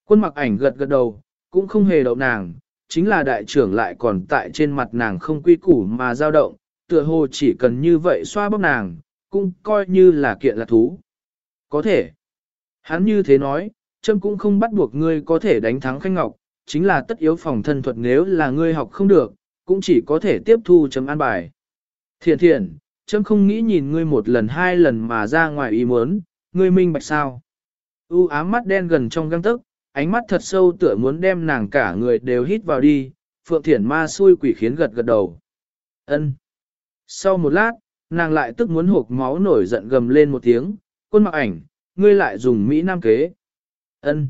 Quân mặc ảnh gật gật đầu, cũng không hề đậu nàng, chính là đại trưởng lại còn tại trên mặt nàng không quy củ mà dao động, tựa hồ chỉ cần như vậy xoa bóp nàng, cũng coi như là kiện là thú. Có thể. Hắn như thế nói, châm cũng không bắt buộc ngươi có thể đánh thắng Khanh Ngọc, chính là tất yếu phòng thân thuật nếu là ngươi học không được, cũng chỉ có thể tiếp thu chấm an bài. Thiện thiện, chấm không nghĩ nhìn ngươi một lần hai lần mà ra ngoài ý muốn, ngươi minh bạch sao. U ám mắt đen gần trong găng tức, ánh mắt thật sâu tựa muốn đem nàng cả người đều hít vào đi, Phượng Thiển ma xui quỷ khiến gật gật đầu. ân Sau một lát, nàng lại tức muốn hộp máu nổi giận gầm lên một tiếng, quân mặc ảnh, ngươi lại dùng Mỹ Nam kế. ân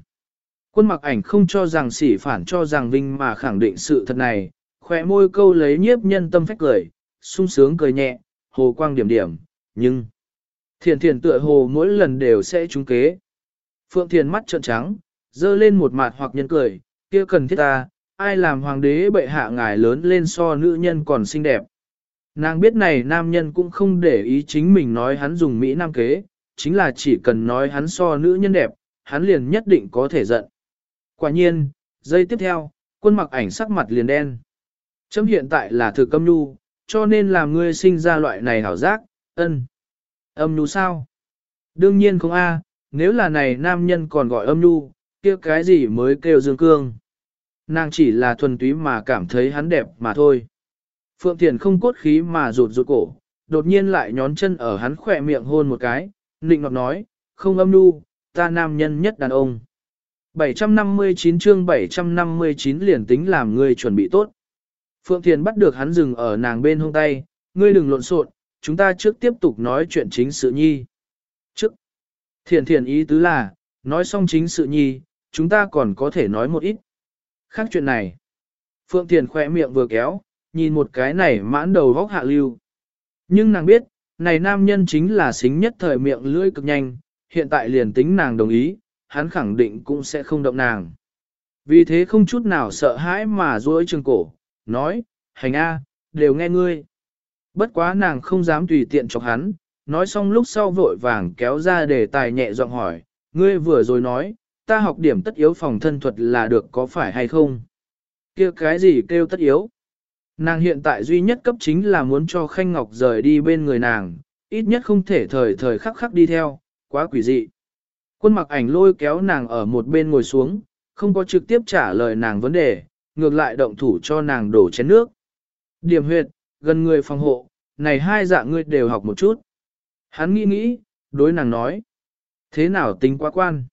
Quân mặc ảnh không cho rằng sỉ phản cho rằng vinh mà khẳng định sự thật này, khỏe môi câu lấy nhiếp nhân tâm phách cười, sung sướng cười nhẹ, hồ quang điểm điểm, nhưng... Thiền thiền tựa hồ mỗi lần đều sẽ trúng kế. Phượng thiền mắt trợn trắng, dơ lên một mặt hoặc nhân cười, kia cần thiết ta, ai làm hoàng đế bệ hạ ngài lớn lên so nữ nhân còn xinh đẹp. Nàng biết này nam nhân cũng không để ý chính mình nói hắn dùng Mỹ Nam kế, chính là chỉ cần nói hắn so nữ nhân đẹp, hắn liền nhất định có thể giận. Quả nhiên, giây tiếp theo, quân mặc ảnh sắc mặt liền đen. Chấm hiện tại là thực âm nhu, cho nên làm ngươi sinh ra loại này hảo giác, ân. Âm nhu sao? Đương nhiên không a, nếu là này nam nhân còn gọi âm nhu, kia cái gì mới kêu dương cương. Nàng chỉ là thuần túy mà cảm thấy hắn đẹp mà thôi. Phượng Thiền không cốt khí mà rụt rụt cổ, đột nhiên lại nhón chân ở hắn khỏe miệng hôn một cái, nịnh ngọt nói, không âm nhu, ta nam nhân nhất đàn ông. 759 chương 759 liền tính làm người chuẩn bị tốt. Phượng Thiền bắt được hắn dừng ở nàng bên hông tay, ngươi đừng lộn xộn, chúng ta trước tiếp tục nói chuyện chính sự nhi. Trước, thiền thiền ý tứ là, nói xong chính sự nhi, chúng ta còn có thể nói một ít. Khác chuyện này, Phượng Thiền khỏe miệng vừa kéo, nhìn một cái này mãn đầu vóc hạ lưu. Nhưng nàng biết, này nam nhân chính là xính nhất thời miệng lưỡi cực nhanh, hiện tại liền tính nàng đồng ý, hắn khẳng định cũng sẽ không động nàng. Vì thế không chút nào sợ hãi mà duỗi trường cổ, nói, hành A, đều nghe ngươi. Bất quá nàng không dám tùy tiện chọc hắn, nói xong lúc sau vội vàng kéo ra đề tài nhẹ giọng hỏi, ngươi vừa rồi nói, ta học điểm tất yếu phòng thân thuật là được có phải hay không? kia cái gì kêu tất yếu? Nàng hiện tại duy nhất cấp chính là muốn cho Khanh Ngọc rời đi bên người nàng, ít nhất không thể thời thời khắc khắc đi theo, quá quỷ dị. Quân mặc ảnh lôi kéo nàng ở một bên ngồi xuống, không có trực tiếp trả lời nàng vấn đề, ngược lại động thủ cho nàng đổ chén nước. Điểm huyệt, gần người phòng hộ, này hai dạng ngươi đều học một chút. Hắn nghĩ nghĩ, đối nàng nói. Thế nào tính quá quan?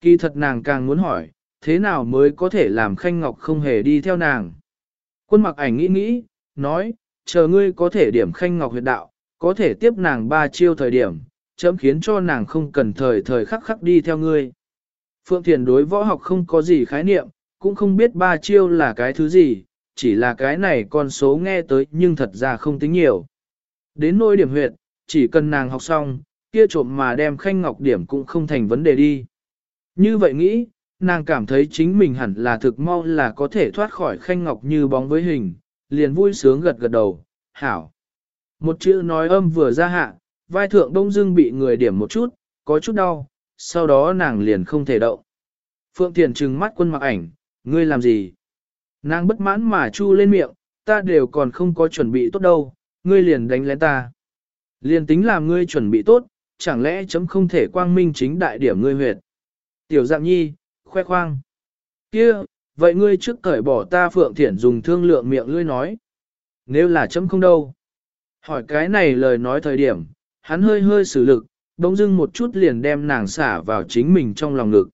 Kỳ thật nàng càng muốn hỏi, thế nào mới có thể làm Khanh Ngọc không hề đi theo nàng? Quân mặc ảnh nghĩ nghĩ, nói, chờ ngươi có thể điểm Khanh Ngọc huyệt đạo, có thể tiếp nàng ba chiêu thời điểm, chấm khiến cho nàng không cần thời thời khắc khắc đi theo ngươi. Phượng Thiền đối võ học không có gì khái niệm, cũng không biết ba chiêu là cái thứ gì, chỉ là cái này con số nghe tới nhưng thật ra không tính nhiều. Đến nôi điểm huyệt, chỉ cần nàng học xong, kia trộm mà đem khanh ngọc điểm cũng không thành vấn đề đi. Như vậy nghĩ, nàng cảm thấy chính mình hẳn là thực mau là có thể thoát khỏi khanh ngọc như bóng với hình, liền vui sướng gật gật đầu, hảo. Một chữ nói âm vừa ra hạ, vai thượng đông dưng bị người điểm một chút, có chút đau, sau đó nàng liền không thể động. Phượng Thiền trừng mắt quân mặc ảnh, ngươi làm gì? Nàng bất mãn mà chu lên miệng, ta đều còn không có chuẩn bị tốt đâu, ngươi liền đánh lén ta. Liền tính làm ngươi chuẩn bị tốt, chẳng lẽ chấm không thể quang minh chính đại điểm ngươi huyệt. Tiểu dạng nhi, khoe khoang. kia vậy ngươi trước cởi bỏ ta Phượng Thiển dùng thương lượng miệng ngươi nói. Nếu là chấm không đâu. Hỏi cái này lời nói thời điểm, hắn hơi hơi xử lực, bỗng dưng một chút liền đem nàng xả vào chính mình trong lòng ngực.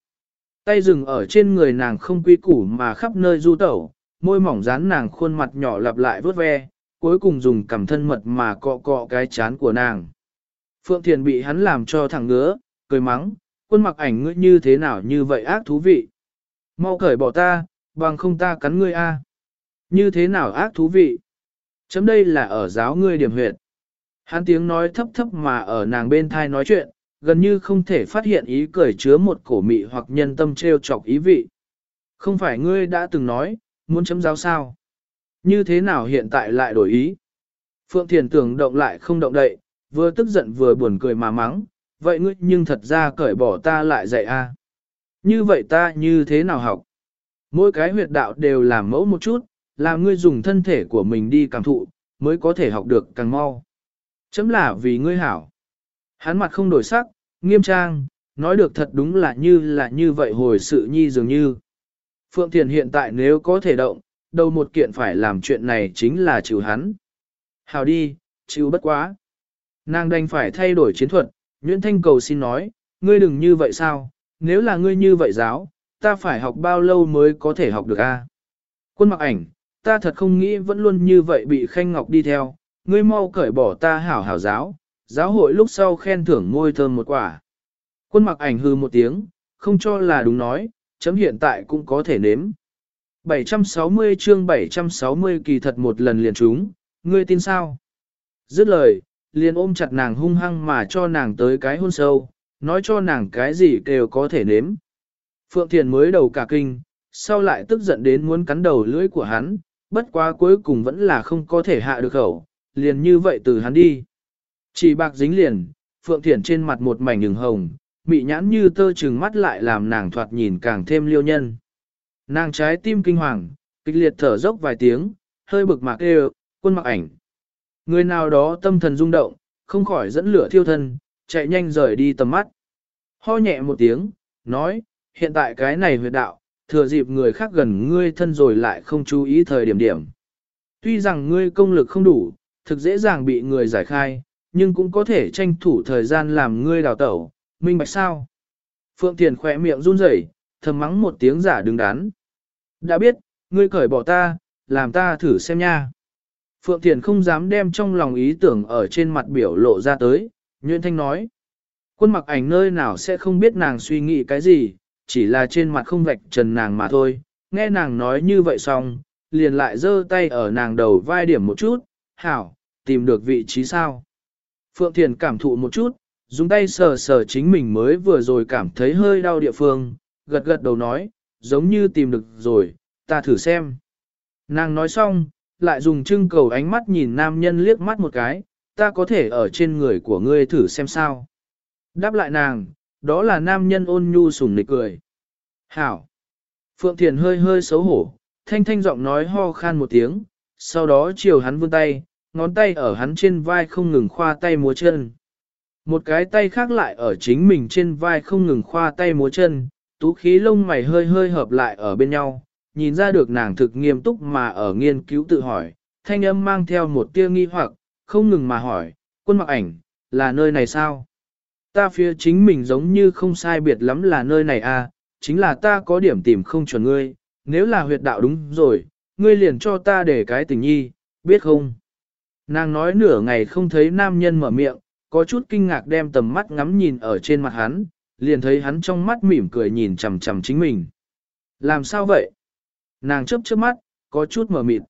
Tay dừng ở trên người nàng không quy củ mà khắp nơi du tẩu, môi mỏng dán nàng khuôn mặt nhỏ lặp lại vớt ve, cuối cùng dùng cằm thân mật mà cọ cọ cái chán của nàng. Phượng Thiền bị hắn làm cho thẳng ngứa, cười mắng, quân mặc ảnh ngươi như thế nào như vậy ác thú vị. Mau cởi bỏ ta, bằng không ta cắn ngươi a Như thế nào ác thú vị. Chấm đây là ở giáo ngươi điểm huyệt. Hắn tiếng nói thấp thấp mà ở nàng bên thai nói chuyện, gần như không thể phát hiện ý cười chứa một cổ mị hoặc nhân tâm treo chọc ý vị. Không phải ngươi đã từng nói, muốn chấm giáo sao? Như thế nào hiện tại lại đổi ý? Phượng Thiền tưởng động lại không động đậy, vừa tức giận vừa buồn cười mà mắng, vậy ngươi nhưng thật ra cởi bỏ ta lại dạy a Như vậy ta như thế nào học? Mỗi cái huyệt đạo đều làm mẫu một chút, làm ngươi dùng thân thể của mình đi cảm thụ, mới có thể học được càng mau. Chấm là vì ngươi hảo. Hắn mặt không đổi sắc, nghiêm trang, nói được thật đúng là như là như vậy hồi sự nhi dường như. Phượng Thiền hiện tại nếu có thể động, đầu một kiện phải làm chuyện này chính là chịu hắn. Hào đi, chịu bất quá. Nàng đành phải thay đổi chiến thuật, Nguyễn Thanh cầu xin nói, ngươi đừng như vậy sao, nếu là ngươi như vậy giáo, ta phải học bao lâu mới có thể học được a? Quân mặc ảnh, ta thật không nghĩ vẫn luôn như vậy bị Khanh Ngọc đi theo, ngươi mau cởi bỏ ta hảo hảo giáo, giáo hội lúc sau khen thưởng ngôi thơm một quả. Quân mặc ảnh hư một tiếng, không cho là đúng nói, chấm hiện tại cũng có thể nếm. 760 chương 760 kỳ thật một lần liền chúng, ngươi tin sao? Dứt lời, liền ôm chặt nàng hung hăng mà cho nàng tới cái hôn sâu, nói cho nàng cái gì đều có thể nếm. Phượng Thiền mới đầu cả kinh, sau lại tức giận đến muốn cắn đầu lưỡi của hắn, bất quá cuối cùng vẫn là không có thể hạ được khẩu, liền như vậy từ hắn đi. Chỉ bạc dính liền, Phượng Thiển trên mặt một mảnh đường hồng, mị nhãn như tơ trừng mắt lại làm nàng thoạt nhìn càng thêm liêu nhân. Nàng trái tim kinh hoàng, kịch liệt thở dốc vài tiếng, hơi bực mạc đều, quân mặc ảnh. Người nào đó tâm thần rung động, không khỏi dẫn lửa thiêu thân, chạy nhanh rời đi tầm mắt. Ho nhẹ một tiếng, nói, hiện tại cái này huyệt đạo, thừa dịp người khác gần ngươi thân rồi lại không chú ý thời điểm điểm. Tuy rằng ngươi công lực không đủ, thực dễ dàng bị người giải khai, nhưng cũng có thể tranh thủ thời gian làm ngươi đào tẩu, minh bạch sao. Phượng Thiền khỏe miệng run rẩy, thầm mắng một tiếng giả đứng đắn. Đã biết, ngươi cởi bỏ ta, làm ta thử xem nha. Phượng Thiền không dám đem trong lòng ý tưởng ở trên mặt biểu lộ ra tới, Nguyễn Thanh nói. Quân mặc ảnh nơi nào sẽ không biết nàng suy nghĩ cái gì, chỉ là trên mặt không vạch trần nàng mà thôi. Nghe nàng nói như vậy xong, liền lại dơ tay ở nàng đầu vai điểm một chút, hảo, tìm được vị trí sao. Phượng Thiền cảm thụ một chút, dùng tay sờ sờ chính mình mới vừa rồi cảm thấy hơi đau địa phương, gật gật đầu nói, giống như tìm được rồi, ta thử xem. Nàng nói xong, lại dùng trưng cầu ánh mắt nhìn nam nhân liếc mắt một cái, ta có thể ở trên người của ngươi thử xem sao. Đáp lại nàng, đó là nam nhân ôn nhu sủng nịch cười. Hảo! Phượng Thiền hơi hơi xấu hổ, thanh thanh giọng nói ho khan một tiếng, sau đó chiều hắn vươn tay, ngón tay ở hắn trên vai không ngừng khoa tay múa chân. Một cái tay khác lại ở chính mình trên vai không ngừng khoa tay múa chân, tú khí lông mày hơi hơi hợp lại ở bên nhau, nhìn ra được nàng thực nghiêm túc mà ở nghiên cứu tự hỏi, thanh âm mang theo một tia nghi hoặc, không ngừng mà hỏi, quân mặc ảnh, là nơi này sao? Ta phía chính mình giống như không sai biệt lắm là nơi này à, chính là ta có điểm tìm không chuẩn ngươi, nếu là huyệt đạo đúng rồi, ngươi liền cho ta để cái tình nhi, biết không? Nàng nói nửa ngày không thấy nam nhân mở miệng, có chút kinh ngạc đem tầm mắt ngắm nhìn ở trên mặt hắn, liền thấy hắn trong mắt mỉm cười nhìn chằm chằm chính mình. Làm sao vậy? Nàng chớp chớp mắt, có chút mở mịt.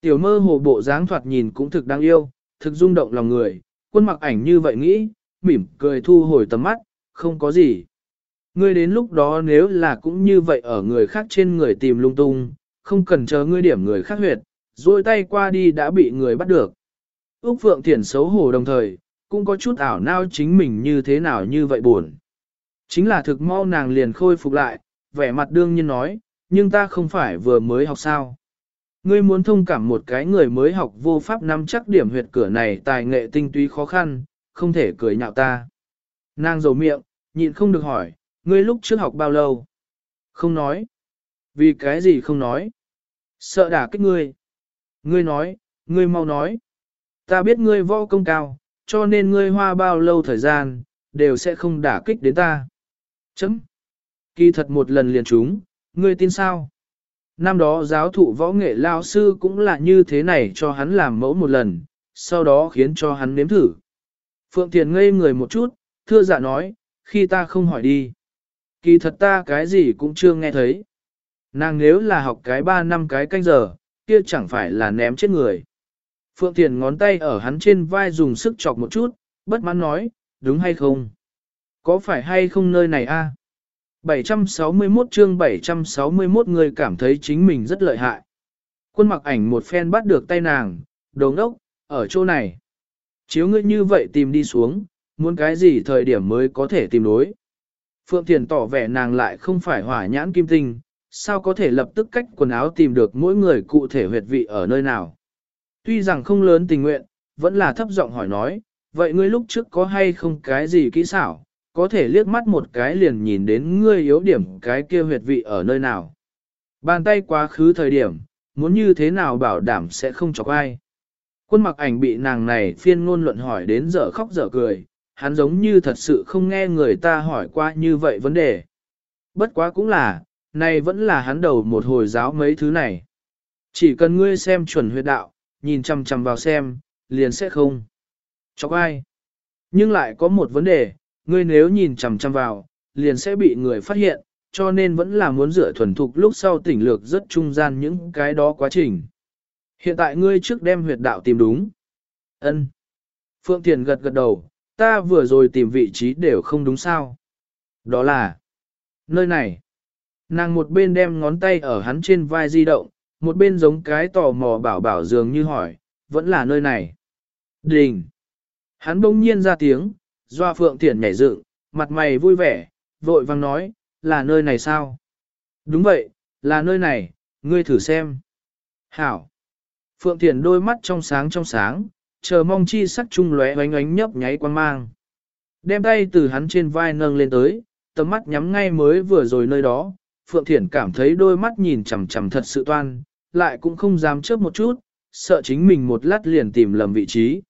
Tiểu mơ hồ bộ dáng thoạt nhìn cũng thực đáng yêu, thực rung động lòng người, quân mặc ảnh như vậy nghĩ, mỉm cười thu hồi tầm mắt, không có gì. Ngươi đến lúc đó nếu là cũng như vậy ở người khác trên người tìm lung tung, không cần chờ ngươi điểm người khác huyệt, rồi tay qua đi đã bị người bắt được. Úc Phượng Thiển xấu hổ đồng thời, cũng có chút ảo nao chính mình như thế nào như vậy buồn. Chính là thực mau nàng liền khôi phục lại, vẻ mặt đương nhiên nói, nhưng ta không phải vừa mới học sao. Ngươi muốn thông cảm một cái người mới học vô pháp nắm chắc điểm huyệt cửa này tài nghệ tinh túy khó khăn, không thể cười nhạo ta. Nàng dầu miệng, nhịn không được hỏi, ngươi lúc trước học bao lâu? Không nói. Vì cái gì không nói? Sợ đả kích ngươi. Ngươi nói, ngươi mau nói. Ta biết ngươi võ công cao, cho nên ngươi hoa bao lâu thời gian, đều sẽ không đả kích đến ta. Chấm. Kỳ thật một lần liền chúng, ngươi tin sao? Năm đó giáo thụ võ nghệ lao sư cũng là như thế này cho hắn làm mẫu một lần, sau đó khiến cho hắn nếm thử. Phượng Thiền ngây người một chút, thưa dạ nói, khi ta không hỏi đi. Kỳ thật ta cái gì cũng chưa nghe thấy. Nàng nếu là học cái 3 năm cái canh giờ, kia chẳng phải là ném chết người. Phượng Thiền ngón tay ở hắn trên vai dùng sức chọc một chút, bất mãn nói, đúng hay không? Có phải hay không nơi này a 761 chương 761 người cảm thấy chính mình rất lợi hại. Quân mặc ảnh một phen bắt được tay nàng, đồ ngốc, ở chỗ này. Chiếu ngươi như vậy tìm đi xuống, muốn cái gì thời điểm mới có thể tìm đối. Phượng Thiền tỏ vẻ nàng lại không phải hỏa nhãn kim tinh, sao có thể lập tức cách quần áo tìm được mỗi người cụ thể huyệt vị ở nơi nào. Tuy rằng không lớn tình nguyện, vẫn là thấp giọng hỏi nói, vậy ngươi lúc trước có hay không cái gì kỹ xảo, có thể liếc mắt một cái liền nhìn đến ngươi yếu điểm cái kia huyệt vị ở nơi nào. Bàn tay quá khứ thời điểm, muốn như thế nào bảo đảm sẽ không chọc ai. Quân mặc ảnh bị nàng này phiên ngôn luận hỏi đến giờ khóc giờ cười, hắn giống như thật sự không nghe người ta hỏi qua như vậy vấn đề. Bất quá cũng là, này vẫn là hắn đầu một hồi giáo mấy thứ này. Chỉ cần ngươi xem chuẩn huyệt đạo, nhìn chằm chằm vào xem, liền sẽ không. Chọc ai? Nhưng lại có một vấn đề, ngươi nếu nhìn chằm chằm vào, liền sẽ bị người phát hiện, cho nên vẫn là muốn rửa thuần thục lúc sau tỉnh lược rất trung gian những cái đó quá trình. Hiện tại ngươi trước đem huyệt đạo tìm đúng. Ân. Phượng Thiền gật gật đầu, ta vừa rồi tìm vị trí đều không đúng sao. Đó là nơi này. Nàng một bên đem ngón tay ở hắn trên vai di động, một bên giống cái tò mò bảo bảo dường như hỏi, vẫn là nơi này. Đình! Hắn bỗng nhiên ra tiếng, doa phượng thiển nhảy dựng, mặt mày vui vẻ, vội vang nói, là nơi này sao? Đúng vậy, là nơi này, ngươi thử xem. Hảo! Phượng thiển đôi mắt trong sáng trong sáng, chờ mong chi sắc trung lóe oánh oánh nhấp nháy quan mang. Đem tay từ hắn trên vai nâng lên tới, tầm mắt nhắm ngay mới vừa rồi nơi đó, Phượng Thiển cảm thấy đôi mắt nhìn chằm chằm thật sự toan, lại cũng không dám chớp một chút, sợ chính mình một lát liền tìm lầm vị trí.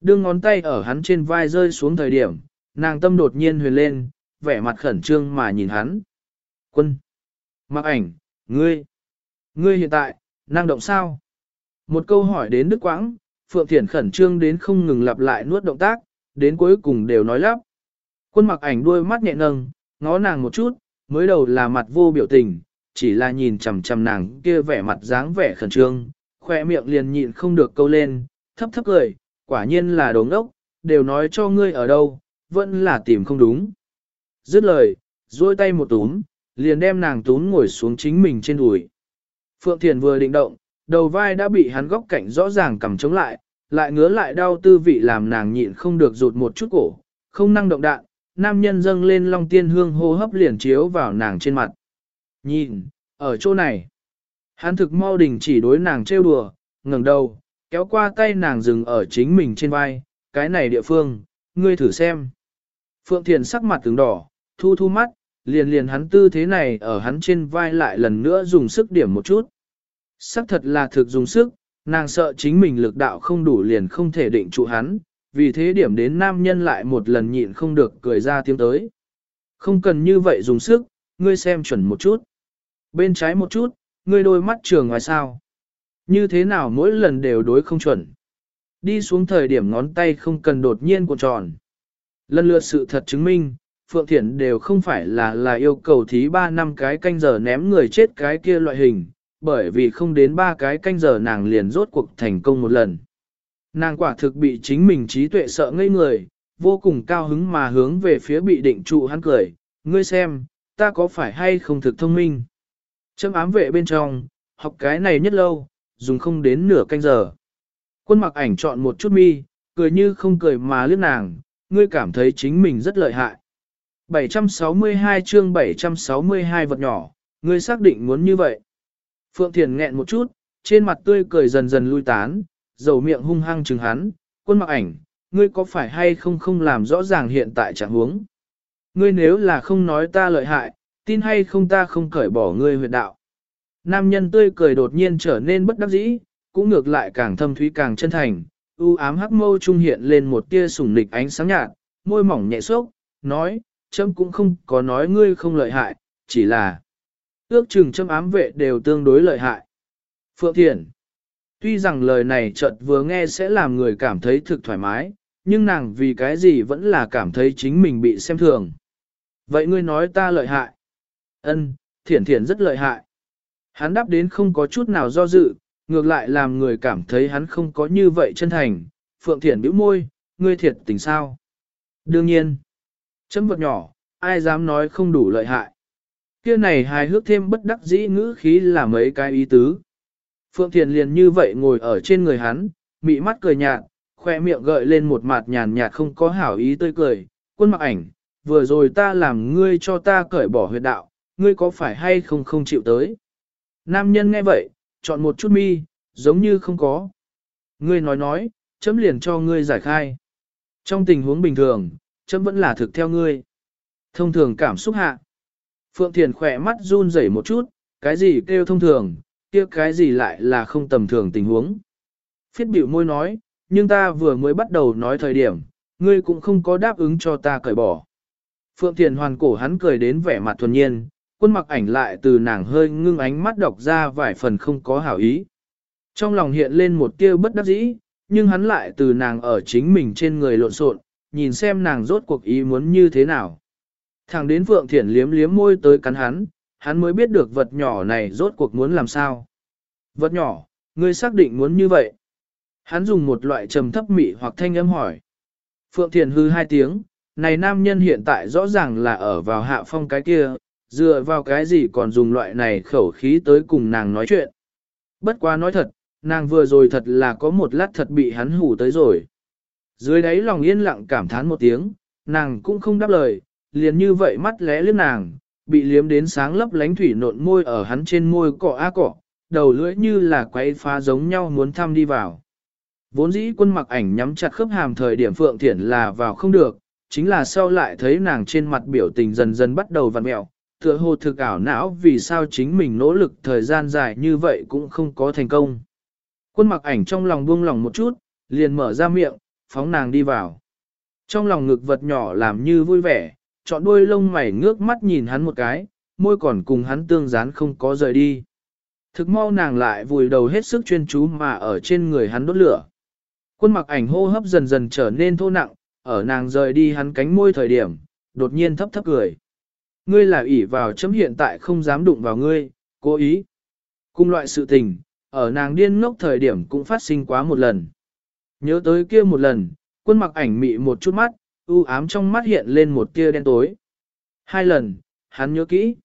Đưa ngón tay ở hắn trên vai rơi xuống thời điểm, nàng tâm đột nhiên huyền lên, vẻ mặt khẩn trương mà nhìn hắn. Quân! Mặc ảnh, ngươi! Ngươi hiện tại, năng động sao? Một câu hỏi đến Đức Quãng, Phượng Thiển khẩn trương đến không ngừng lặp lại nuốt động tác, đến cuối cùng đều nói lắp. Quân mặc ảnh đuôi mắt nhẹ nâng, ngó nàng một chút, mới đầu là mặt vô biểu tình, chỉ là nhìn chằm chằm nàng kia vẻ mặt dáng vẻ khẩn trương, khoe miệng liền nhịn không được câu lên, thấp thấp cười, quả nhiên là đồ ngốc đều nói cho ngươi ở đâu, vẫn là tìm không đúng. Dứt lời, duỗi tay một túm, liền đem nàng túm ngồi xuống chính mình trên đùi. Phượng Thiền vừa định động, đầu vai đã bị hắn góc cạnh rõ ràng cầm chống lại, lại ngứa lại đau tư vị làm nàng nhịn không được rụt một chút cổ, không năng động đạn, nam nhân dâng lên long tiên hương hô hấp liền chiếu vào nàng trên mặt. Nhìn, ở chỗ này, hắn thực mau đình chỉ đối nàng trêu đùa, ngẩng đầu, kéo qua tay nàng dừng ở chính mình trên vai, cái này địa phương, ngươi thử xem. Phượng Thiền sắc mặt tướng đỏ, thu thu mắt, liền liền hắn tư thế này ở hắn trên vai lại lần nữa dùng sức điểm một chút. Sắc thật là thực dùng sức, nàng sợ chính mình lực đạo không đủ liền không thể định trụ hắn, vì thế điểm đến nam nhân lại một lần nhịn không được cười ra tiếng tới. Không cần như vậy dùng sức, ngươi xem chuẩn một chút. Bên trái một chút, ngươi đôi mắt trường ngoài sao. Như thế nào mỗi lần đều đối không chuẩn. Đi xuống thời điểm ngón tay không cần đột nhiên cuộn tròn. Lần lượt sự thật chứng minh, Phượng Thiển đều không phải là là yêu cầu thí 3 năm cái canh giờ ném người chết cái kia loại hình, bởi vì không đến 3 cái canh giờ nàng liền rốt cuộc thành công một lần. Nàng quả thực bị chính mình trí tuệ sợ ngây người, vô cùng cao hứng mà hướng về phía bị định trụ hắn cười, ngươi xem, ta có phải hay không thực thông minh. Châm ám vệ bên trong, học cái này nhất lâu, dùng không đến nửa canh giờ. Quân mặc ảnh chọn một chút mi, cười như không cười mà liếc nàng, ngươi cảm thấy chính mình rất lợi hại. 762 chương 762 vật nhỏ, ngươi xác định muốn như vậy. Phượng Thiền nghẹn một chút, trên mặt tươi cười dần dần lui tán, dầu miệng hung hăng chừng hắn, quân mặc ảnh, ngươi có phải hay không không làm rõ ràng hiện tại trạng huống. Ngươi nếu là không nói ta lợi hại, tin hay không ta không cởi bỏ ngươi huyệt đạo. Nam nhân tươi cười đột nhiên trở nên bất đắc dĩ, cũng ngược lại càng thâm thúy càng chân thành, u ám hắc mâu trung hiện lên một tia sủng nịch ánh sáng nhạt, môi mỏng nhẹ xốc, nói, châm cũng không có nói ngươi không lợi hại, chỉ là ước chừng châm ám vệ đều tương đối lợi hại. Phượng Thiển Tuy rằng lời này chợt vừa nghe sẽ làm người cảm thấy thực thoải mái, nhưng nàng vì cái gì vẫn là cảm thấy chính mình bị xem thường. Vậy ngươi nói ta lợi hại. Ân, thiển thiển rất lợi hại. Hắn đáp đến không có chút nào do dự, ngược lại làm người cảm thấy hắn không có như vậy chân thành. Phượng thiển bĩu môi, ngươi thiệt tình sao? Đương nhiên. Chấm vật nhỏ, ai dám nói không đủ lợi hại. Kia này hài hước thêm bất đắc dĩ ngữ khí là mấy cái ý tứ. Phượng Thiền liền như vậy ngồi ở trên người hắn, mị mắt cười nhạt, khoe miệng gợi lên một mặt nhàn nhạt không có hảo ý tươi cười. Quân mặc ảnh, vừa rồi ta làm ngươi cho ta cởi bỏ huyệt đạo, ngươi có phải hay không không chịu tới. Nam nhân nghe vậy, chọn một chút mi, giống như không có. Ngươi nói nói, chấm liền cho ngươi giải khai. Trong tình huống bình thường, chấm vẫn là thực theo ngươi. Thông thường cảm xúc hạ. Phượng Thiền khỏe mắt run rẩy một chút, cái gì kêu thông thường, kia cái gì lại là không tầm thường tình huống. Phiết biểu môi nói, nhưng ta vừa mới bắt đầu nói thời điểm, ngươi cũng không có đáp ứng cho ta cởi bỏ. Phượng Thiền hoàn cổ hắn cười đến vẻ mặt thuần nhiên, quân mặc ảnh lại từ nàng hơi ngưng ánh mắt đọc ra vài phần không có hảo ý. Trong lòng hiện lên một tia bất đắc dĩ, nhưng hắn lại từ nàng ở chính mình trên người lộn xộn, nhìn xem nàng rốt cuộc ý muốn như thế nào. Thẳng đến Phượng Thiển liếm liếm môi tới cắn hắn, hắn mới biết được vật nhỏ này rốt cuộc muốn làm sao. Vật nhỏ, ngươi xác định muốn như vậy. Hắn dùng một loại trầm thấp mị hoặc thanh âm hỏi. Phượng Thiền hư hai tiếng, này nam nhân hiện tại rõ ràng là ở vào hạ phong cái kia, dựa vào cái gì còn dùng loại này khẩu khí tới cùng nàng nói chuyện. Bất quá nói thật, nàng vừa rồi thật là có một lát thật bị hắn hủ tới rồi. Dưới đáy lòng yên lặng cảm thán một tiếng, nàng cũng không đáp lời, liền như vậy mắt lẽ lướt nàng, bị liếm đến sáng lấp lánh thủy nộn môi ở hắn trên môi cọ á cọ, đầu lưỡi như là quay phá giống nhau muốn thăm đi vào. Vốn dĩ quân mặc ảnh nhắm chặt khớp hàm thời điểm Phượng Thiển là vào không được, chính là sau lại thấy nàng trên mặt biểu tình dần dần bắt đầu vặn mẹo, tựa hồ thực ảo não vì sao chính mình nỗ lực thời gian dài như vậy cũng không có thành công. Quân mặc ảnh trong lòng buông lòng một chút, liền mở ra miệng, phóng nàng đi vào. Trong lòng ngực vật nhỏ làm như vui vẻ, chọn đuôi lông mày ngước mắt nhìn hắn một cái, môi còn cùng hắn tương dán không có rời đi. Thực mau nàng lại vùi đầu hết sức chuyên chú mà ở trên người hắn đốt lửa. Quân mặc ảnh hô hấp dần dần trở nên thô nặng, ở nàng rời đi hắn cánh môi thời điểm, đột nhiên thấp thấp cười. Ngươi là ỷ vào chấm hiện tại không dám đụng vào ngươi, cố ý. Cùng loại sự tình, ở nàng điên ngốc thời điểm cũng phát sinh quá một lần. Nhớ tới kia một lần, quân mặc ảnh mị một chút mắt, u ám trong mắt hiện lên một tia đen tối. Hai lần, hắn nhớ kỹ.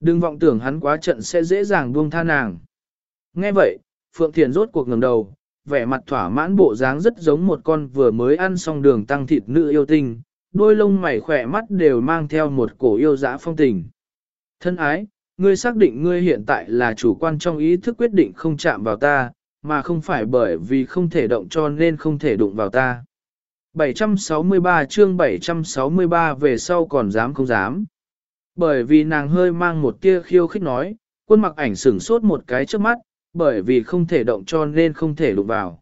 Đừng vọng tưởng hắn quá trận sẽ dễ dàng buông tha nàng. Nghe vậy, Phượng Thiền rốt cuộc ngẩng đầu, vẻ mặt thỏa mãn bộ dáng rất giống một con vừa mới ăn xong đường tăng thịt nữ yêu tinh, đôi lông mày khỏe mắt đều mang theo một cổ yêu dã phong tình. Thân ái, ngươi xác định ngươi hiện tại là chủ quan trong ý thức quyết định không chạm vào ta, mà không phải bởi vì không thể động cho nên không thể đụng vào ta. 763 chương 763 về sau còn dám không dám. Bởi vì nàng hơi mang một tia khiêu khích nói, quân mặc ảnh sửng sốt một cái trước mắt, bởi vì không thể động cho nên không thể đụng vào.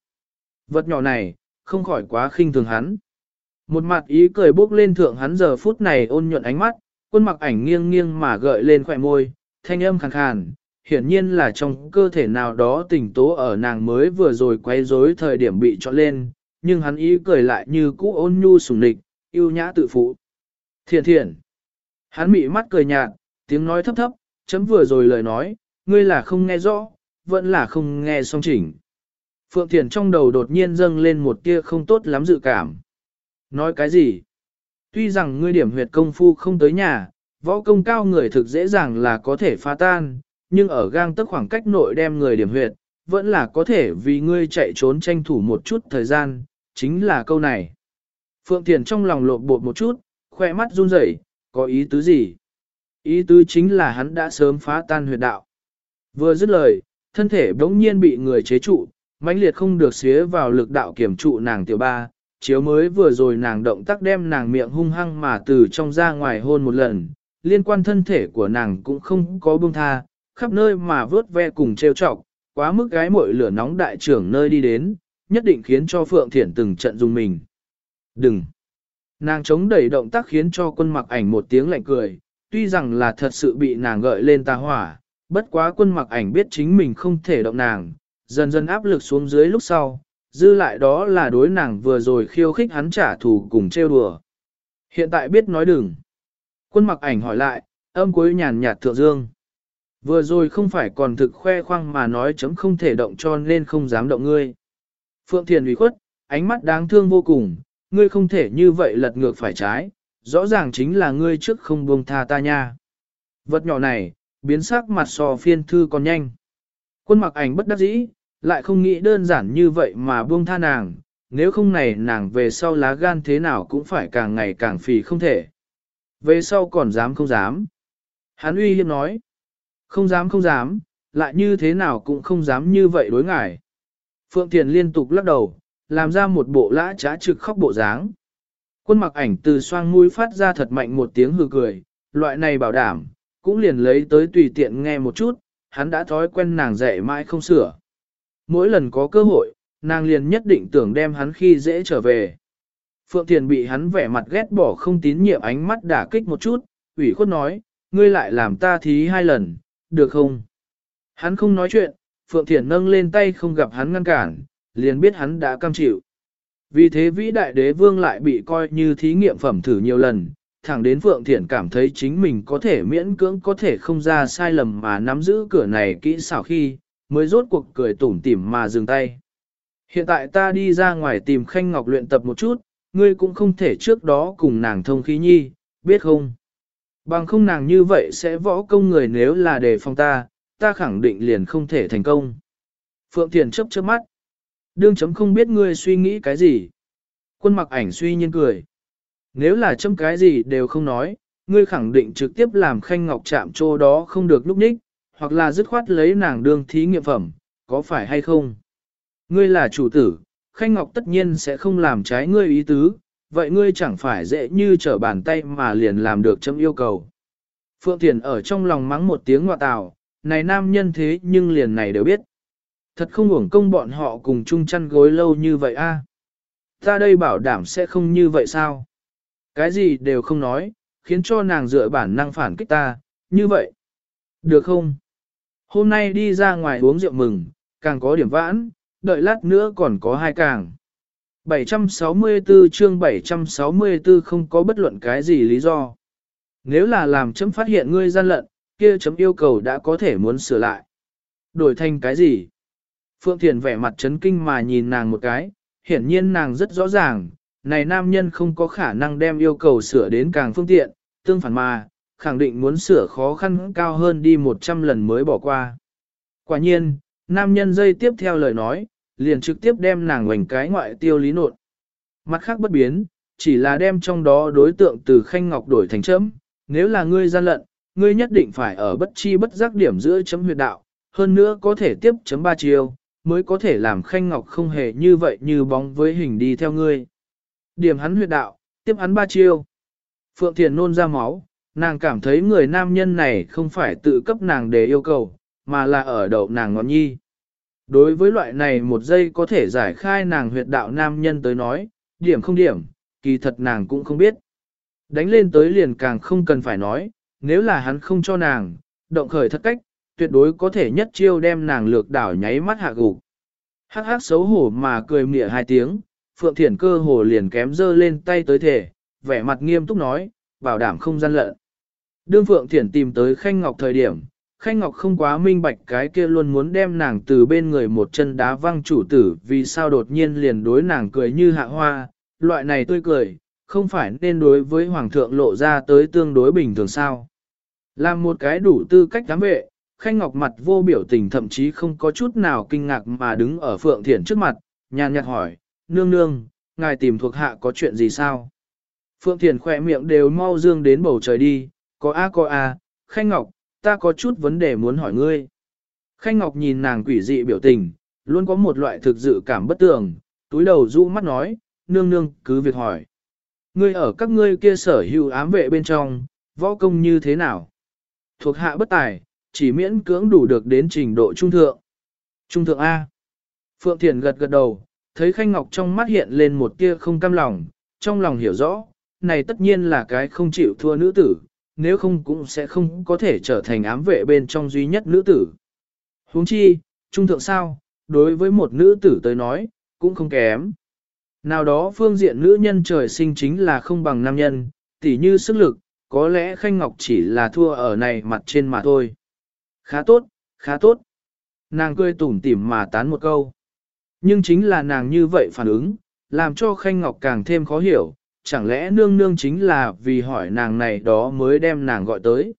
Vật nhỏ này, không khỏi quá khinh thường hắn. Một mặt ý cười bốc lên thượng hắn giờ phút này ôn nhuận ánh mắt, quân mặc ảnh nghiêng nghiêng mà gợi lên khỏe môi, thanh âm khàn khàn, hiển nhiên là trong cơ thể nào đó tỉnh tố ở nàng mới vừa rồi quay rối thời điểm bị trọn lên, nhưng hắn ý cười lại như cũ ôn nhu sùng địch, yêu nhã tự phụ. Thiện thiện. Hắn mị mắt cười nhạt, tiếng nói thấp thấp, chấm vừa rồi lời nói, ngươi là không nghe rõ, vẫn là không nghe song chỉnh. Phượng Thiền trong đầu đột nhiên dâng lên một tia không tốt lắm dự cảm. Nói cái gì? Tuy rằng ngươi điểm huyệt công phu không tới nhà, võ công cao người thực dễ dàng là có thể phá tan, nhưng ở gang tức khoảng cách nội đem người điểm huyệt, vẫn là có thể vì ngươi chạy trốn tranh thủ một chút thời gian, chính là câu này. Phượng Thiền trong lòng lộn bột một chút, khoe mắt run rẩy, có ý tứ gì? Ý tứ chính là hắn đã sớm phá tan huyệt đạo. Vừa dứt lời, thân thể bỗng nhiên bị người chế trụ, mãnh liệt không được xía vào lực đạo kiểm trụ nàng tiểu ba, chiếu mới vừa rồi nàng động tác đem nàng miệng hung hăng mà từ trong ra ngoài hôn một lần, liên quan thân thể của nàng cũng không có buông tha, khắp nơi mà vớt ve cùng trêu chọc, quá mức gái mội lửa nóng đại trưởng nơi đi đến, nhất định khiến cho Phượng Thiển từng trận dùng mình. Đừng! Nàng chống đẩy động tác khiến cho quân mặc ảnh một tiếng lạnh cười, tuy rằng là thật sự bị nàng gợi lên tà hỏa, bất quá quân mặc ảnh biết chính mình không thể động nàng, dần dần áp lực xuống dưới lúc sau, dư lại đó là đối nàng vừa rồi khiêu khích hắn trả thù cùng trêu đùa. Hiện tại biết nói đừng. Quân mặc ảnh hỏi lại, âm cuối nhàn nhạt thượng dương. Vừa rồi không phải còn thực khoe khoang mà nói chấm không thể động cho nên không dám động ngươi. Phượng Thiền ủy khuất, ánh mắt đáng thương vô cùng, ngươi không thể như vậy lật ngược phải trái, rõ ràng chính là ngươi trước không buông tha ta nha. Vật nhỏ này, biến sắc mặt sò phiên thư còn nhanh. Quân mặc ảnh bất đắc dĩ, lại không nghĩ đơn giản như vậy mà buông tha nàng, nếu không này nàng về sau lá gan thế nào cũng phải càng ngày càng phì không thể. Về sau còn dám không dám. Hắn uy hiếp nói, không dám không dám, lại như thế nào cũng không dám như vậy đối ngài. Phượng Thiền liên tục lắc đầu, làm ra một bộ lã trá trực khóc bộ dáng. Quân mặc ảnh từ xoang mũi phát ra thật mạnh một tiếng hừ cười, loại này bảo đảm, cũng liền lấy tới tùy tiện nghe một chút, hắn đã thói quen nàng dạy mãi không sửa. Mỗi lần có cơ hội, nàng liền nhất định tưởng đem hắn khi dễ trở về. Phượng Thiền bị hắn vẻ mặt ghét bỏ không tín nhiệm ánh mắt đả kích một chút, ủy khuất nói, ngươi lại làm ta thí hai lần, được không? Hắn không nói chuyện, Phượng Thiền nâng lên tay không gặp hắn ngăn cản, liền biết hắn đã cam chịu. Vì thế vĩ đại đế vương lại bị coi như thí nghiệm phẩm thử nhiều lần, thẳng đến Phượng Thiển cảm thấy chính mình có thể miễn cưỡng có thể không ra sai lầm mà nắm giữ cửa này kỹ xảo khi, mới rốt cuộc cười tủm tỉm mà dừng tay. Hiện tại ta đi ra ngoài tìm Khanh Ngọc luyện tập một chút, ngươi cũng không thể trước đó cùng nàng thông khí nhi, biết không? Bằng không nàng như vậy sẽ võ công người nếu là đề phòng ta, ta khẳng định liền không thể thành công. Phượng Thiền chấp chớp mắt. Đương chấm không biết ngươi suy nghĩ cái gì. Quân mặc ảnh suy nhiên cười. Nếu là chấm cái gì đều không nói, ngươi khẳng định trực tiếp làm khanh ngọc chạm chỗ đó không được lúc ních, hoặc là dứt khoát lấy nàng đương thí nghiệm phẩm, có phải hay không? Ngươi là chủ tử, khanh ngọc tất nhiên sẽ không làm trái ngươi ý tứ, vậy ngươi chẳng phải dễ như trở bàn tay mà liền làm được chấm yêu cầu. Phượng Thiền ở trong lòng mắng một tiếng ngoạ tào, này nam nhân thế nhưng liền này đều biết. Thật không uổng công bọn họ cùng chung chăn gối lâu như vậy a. Ta đây bảo đảm sẽ không như vậy sao? Cái gì đều không nói, khiến cho nàng dựa bản năng phản kích ta, như vậy. Được không? Hôm nay đi ra ngoài uống rượu mừng, càng có điểm vãn, đợi lát nữa còn có hai càng. 764 chương 764 không có bất luận cái gì lý do. Nếu là làm chấm phát hiện ngươi gian lận, kia chấm yêu cầu đã có thể muốn sửa lại. Đổi thành cái gì? Phượng Thiền vẻ mặt chấn kinh mà nhìn nàng một cái, hiển nhiên nàng rất rõ ràng, này nam nhân không có khả năng đem yêu cầu sửa đến càng phương tiện, tương phản mà, khẳng định muốn sửa khó khăn cao hơn đi 100 lần mới bỏ qua. Quả nhiên, nam nhân dây tiếp theo lời nói, liền trực tiếp đem nàng ngoảnh cái ngoại tiêu lý nột. Mặt khác bất biến, chỉ là đem trong đó đối tượng từ khanh ngọc đổi thành chấm, nếu là ngươi gian lận, ngươi nhất định phải ở bất chi bất giác điểm giữa chấm huyệt đạo, hơn nữa có thể tiếp chấm ba chiều, mới có thể làm khanh ngọc không hề như vậy như bóng với hình đi theo ngươi. Điểm hắn huyệt đạo, tiếp hắn ba chiêu. Phượng Thiền nôn ra máu, nàng cảm thấy người nam nhân này không phải tự cấp nàng để yêu cầu, mà là ở đầu nàng ngọn nhi. Đối với loại này một giây có thể giải khai nàng huyệt đạo nam nhân tới nói, điểm không điểm, kỳ thật nàng cũng không biết. Đánh lên tới liền càng không cần phải nói, nếu là hắn không cho nàng, động khởi thất cách, tuyệt đối có thể nhất chiêu đem nàng lược đảo nháy mắt hạ gục. Hắc hắc xấu hổ mà cười mỉa hai tiếng, Phượng Thiển cơ hồ liền kém dơ lên tay tới thể, vẻ mặt nghiêm túc nói, bảo đảm không gian lận. Đương Phượng Thiển tìm tới Khanh Ngọc thời điểm, Khanh Ngọc không quá minh bạch cái kia luôn muốn đem nàng từ bên người một chân đá văng chủ tử vì sao đột nhiên liền đối nàng cười như hạ hoa, loại này tươi cười, không phải nên đối với Hoàng thượng lộ ra tới tương đối bình thường sao. Làm một cái đủ tư cách giám vệ, Khanh Ngọc mặt vô biểu tình thậm chí không có chút nào kinh ngạc mà đứng ở Phượng Thiển trước mặt, nhàn nhạt hỏi, nương nương, ngài tìm thuộc hạ có chuyện gì sao? Phượng Thiển khỏe miệng đều mau dương đến bầu trời đi, có a có a, Khanh Ngọc, ta có chút vấn đề muốn hỏi ngươi. Khanh Ngọc nhìn nàng quỷ dị biểu tình, luôn có một loại thực dự cảm bất tường, túi đầu rũ mắt nói, nương nương cứ việc hỏi. Ngươi ở các ngươi kia sở hữu ám vệ bên trong, võ công như thế nào? Thuộc hạ bất tài, chỉ miễn cưỡng đủ được đến trình độ trung thượng. Trung thượng A. Phượng Thiền gật gật đầu, thấy Khanh Ngọc trong mắt hiện lên một tia không cam lòng, trong lòng hiểu rõ, này tất nhiên là cái không chịu thua nữ tử, nếu không cũng sẽ không có thể trở thành ám vệ bên trong duy nhất nữ tử. huống chi, trung thượng sao, đối với một nữ tử tới nói, cũng không kém. Nào đó phương diện nữ nhân trời sinh chính là không bằng nam nhân, tỉ như sức lực, có lẽ Khanh Ngọc chỉ là thua ở này mặt trên mà thôi. Khá tốt, khá tốt. Nàng cười tủm tỉm mà tán một câu. Nhưng chính là nàng như vậy phản ứng, làm cho Khanh Ngọc càng thêm khó hiểu, chẳng lẽ nương nương chính là vì hỏi nàng này đó mới đem nàng gọi tới.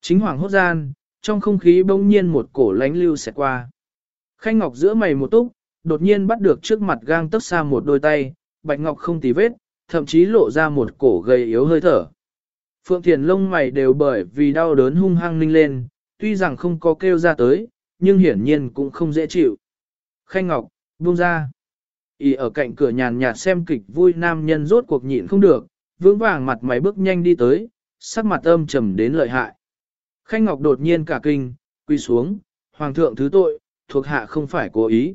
Chính hoàng hốt gian, trong không khí bỗng nhiên một cổ lánh lưu sẽ qua. Khanh Ngọc giữa mày một túc, đột nhiên bắt được trước mặt gang tấc xa một đôi tay, Bạch Ngọc không tì vết, thậm chí lộ ra một cổ gầy yếu hơi thở. Phượng Thiền lông mày đều bởi vì đau đớn hung hăng ninh lên, tuy rằng không có kêu ra tới, nhưng hiển nhiên cũng không dễ chịu. Khanh Ngọc, buông ra. Ý ở cạnh cửa nhàn nhạt xem kịch vui nam nhân rốt cuộc nhịn không được, vững vàng mặt máy bước nhanh đi tới, sắc mặt âm trầm đến lợi hại. Khanh Ngọc đột nhiên cả kinh, quy xuống, Hoàng thượng thứ tội, thuộc hạ không phải cố ý.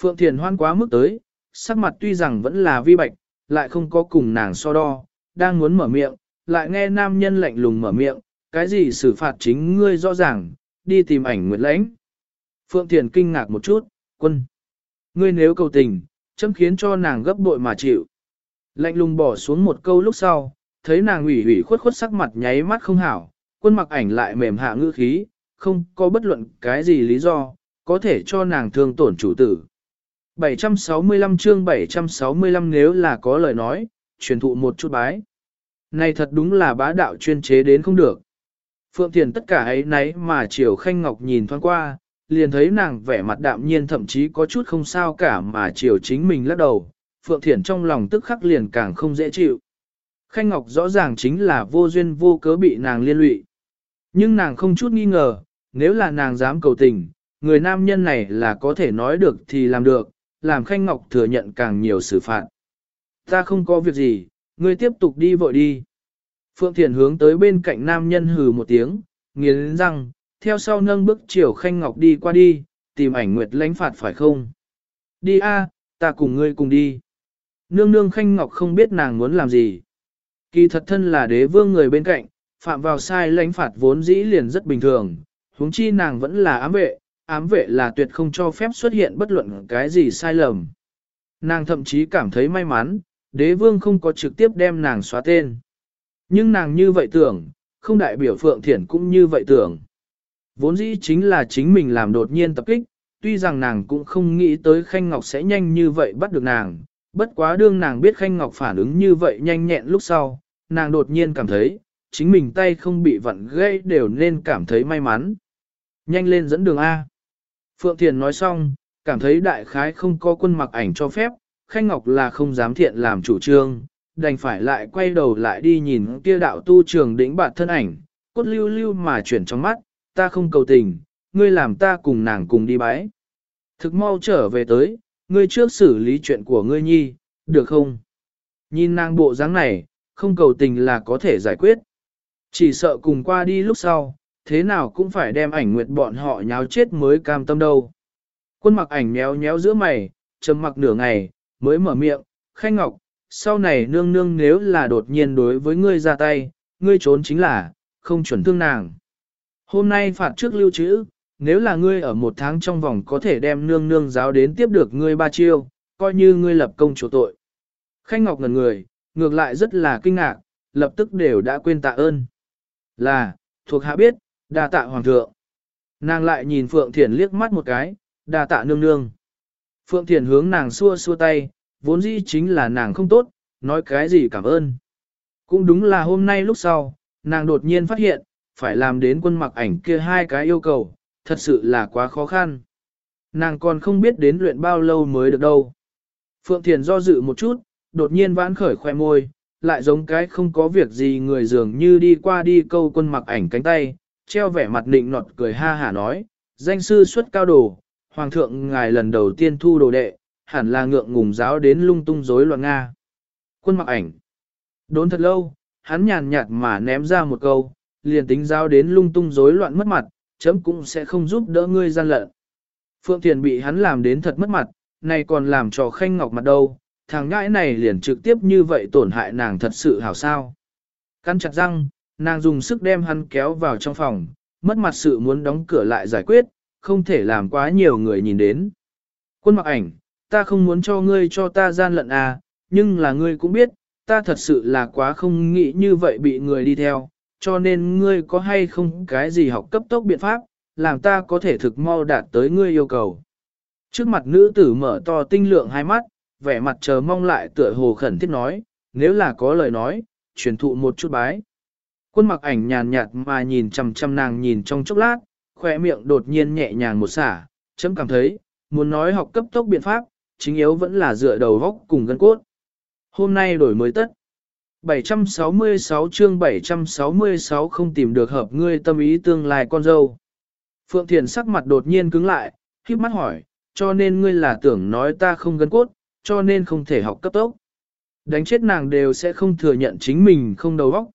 Phượng Thiền hoan quá mức tới, sắc mặt tuy rằng vẫn là vi bạch, lại không có cùng nàng so đo, đang muốn mở miệng, lại nghe nam nhân lạnh lùng mở miệng, cái gì xử phạt chính ngươi rõ ràng, đi tìm ảnh nguyệt lãnh. Phượng Thiền kinh ngạc một chút, quân. Ngươi nếu cầu tình, châm khiến cho nàng gấp bội mà chịu. Lạnh lùng bỏ xuống một câu lúc sau, thấy nàng ủy ủy khuất khuất sắc mặt nháy mắt không hảo, quân mặc ảnh lại mềm hạ ngữ khí, không có bất luận cái gì lý do, có thể cho nàng thương tổn chủ tử. 765 chương 765 nếu là có lời nói, truyền thụ một chút bái. Này thật đúng là bá đạo chuyên chế đến không được. Phượng Thiền tất cả ấy nấy mà Triều Khanh Ngọc nhìn thoáng qua, liền thấy nàng vẻ mặt đạm nhiên thậm chí có chút không sao cả mà chiều chính mình lắc đầu. Phượng Thiền trong lòng tức khắc liền càng không dễ chịu. Khanh Ngọc rõ ràng chính là vô duyên vô cớ bị nàng liên lụy. Nhưng nàng không chút nghi ngờ, nếu là nàng dám cầu tình, người nam nhân này là có thể nói được thì làm được, làm Khanh Ngọc thừa nhận càng nhiều xử phạt. Ta không có việc gì, ngươi tiếp tục đi vội đi. Phượng Thiền hướng tới bên cạnh nam nhân hừ một tiếng, nghiến răng, theo sau nâng bước chiều Khanh Ngọc đi qua đi, tìm ảnh nguyệt lãnh phạt phải không? Đi a, ta cùng ngươi cùng đi. Nương nương Khanh Ngọc không biết nàng muốn làm gì. Kỳ thật thân là đế vương người bên cạnh, phạm vào sai lãnh phạt vốn dĩ liền rất bình thường, huống chi nàng vẫn là ám vệ, ám vệ là tuyệt không cho phép xuất hiện bất luận cái gì sai lầm. Nàng thậm chí cảm thấy may mắn, đế vương không có trực tiếp đem nàng xóa tên. Nhưng nàng như vậy tưởng, không đại biểu Phượng Thiển cũng như vậy tưởng. Vốn dĩ chính là chính mình làm đột nhiên tập kích, tuy rằng nàng cũng không nghĩ tới Khanh Ngọc sẽ nhanh như vậy bắt được nàng, bất quá đương nàng biết Khanh Ngọc phản ứng như vậy nhanh nhẹn lúc sau, nàng đột nhiên cảm thấy, chính mình tay không bị vặn gây đều nên cảm thấy may mắn. Nhanh lên dẫn đường A. Phượng Thiền nói xong, cảm thấy đại khái không có quân mặc ảnh cho phép, Khanh Ngọc là không dám thiện làm chủ trương, đành phải lại quay đầu lại đi nhìn kia đạo tu trường đỉnh bạt thân ảnh, cốt lưu lưu mà chuyển trong mắt, ta không cầu tình, ngươi làm ta cùng nàng cùng đi bái. Thực mau trở về tới, ngươi trước xử lý chuyện của ngươi nhi, được không? Nhìn nàng bộ dáng này, không cầu tình là có thể giải quyết. Chỉ sợ cùng qua đi lúc sau, thế nào cũng phải đem ảnh nguyệt bọn họ nháo chết mới cam tâm đâu. Quân mặc ảnh méo méo giữa mày, trầm mặc nửa ngày, mới mở miệng, khanh ngọc, sau này nương nương nếu là đột nhiên đối với ngươi ra tay, ngươi trốn chính là, không chuẩn thương nàng. Hôm nay phạt trước lưu trữ, nếu là ngươi ở một tháng trong vòng có thể đem nương nương giáo đến tiếp được ngươi ba chiêu, coi như ngươi lập công chỗ tội. Khanh Ngọc ngần người, ngược lại rất là kinh ngạc, lập tức đều đã quên tạ ơn. Là, thuộc hạ biết, đa tạ hoàng thượng. Nàng lại nhìn Phượng Thiển liếc mắt một cái, đa tạ nương nương. Phượng Thiển hướng nàng xua xua tay, vốn dĩ chính là nàng không tốt, nói cái gì cảm ơn. Cũng đúng là hôm nay lúc sau, nàng đột nhiên phát hiện, phải làm đến quân mặc ảnh kia hai cái yêu cầu, thật sự là quá khó khăn. Nàng còn không biết đến luyện bao lâu mới được đâu. Phượng Thiền do dự một chút, đột nhiên vãn khởi khoe môi, lại giống cái không có việc gì người dường như đi qua đi câu quân mặc ảnh cánh tay, treo vẻ mặt nịnh nọt cười ha hả nói, danh sư xuất cao đồ, hoàng thượng ngài lần đầu tiên thu đồ đệ, hẳn là ngượng ngùng giáo đến lung tung rối loạn Nga. Quân mặc ảnh. Đốn thật lâu, hắn nhàn nhạt mà ném ra một câu, liền tính giao đến lung tung rối loạn mất mặt, chấm cũng sẽ không giúp đỡ ngươi gian lận. Phượng Thiền bị hắn làm đến thật mất mặt, này còn làm cho khanh ngọc mặt đâu, thằng ngãi này liền trực tiếp như vậy tổn hại nàng thật sự hảo sao. Căn chặt răng, nàng dùng sức đem hắn kéo vào trong phòng, mất mặt sự muốn đóng cửa lại giải quyết, không thể làm quá nhiều người nhìn đến. Quân mặc ảnh, ta không muốn cho ngươi cho ta gian lận à, nhưng là ngươi cũng biết, ta thật sự là quá không nghĩ như vậy bị người đi theo, cho nên ngươi có hay không cái gì học cấp tốc biện pháp, làm ta có thể thực mau đạt tới ngươi yêu cầu. Trước mặt nữ tử mở to tinh lượng hai mắt, vẻ mặt chờ mong lại tựa hồ khẩn thiết nói, nếu là có lời nói, truyền thụ một chút bái. Quân mặc ảnh nhàn nhạt mà nhìn chằm chằm nàng nhìn trong chốc lát, khỏe miệng đột nhiên nhẹ nhàng một xả, chấm cảm thấy, muốn nói học cấp tốc biện pháp, chính yếu vẫn là dựa đầu góc cùng gân cốt. Hôm nay đổi mới tất. 766 chương 766 không tìm được hợp ngươi tâm ý tương lai con dâu. Phượng Thiền sắc mặt đột nhiên cứng lại, khiếp mắt hỏi, cho nên ngươi là tưởng nói ta không gân cốt, cho nên không thể học cấp tốc. Đánh chết nàng đều sẽ không thừa nhận chính mình không đầu óc.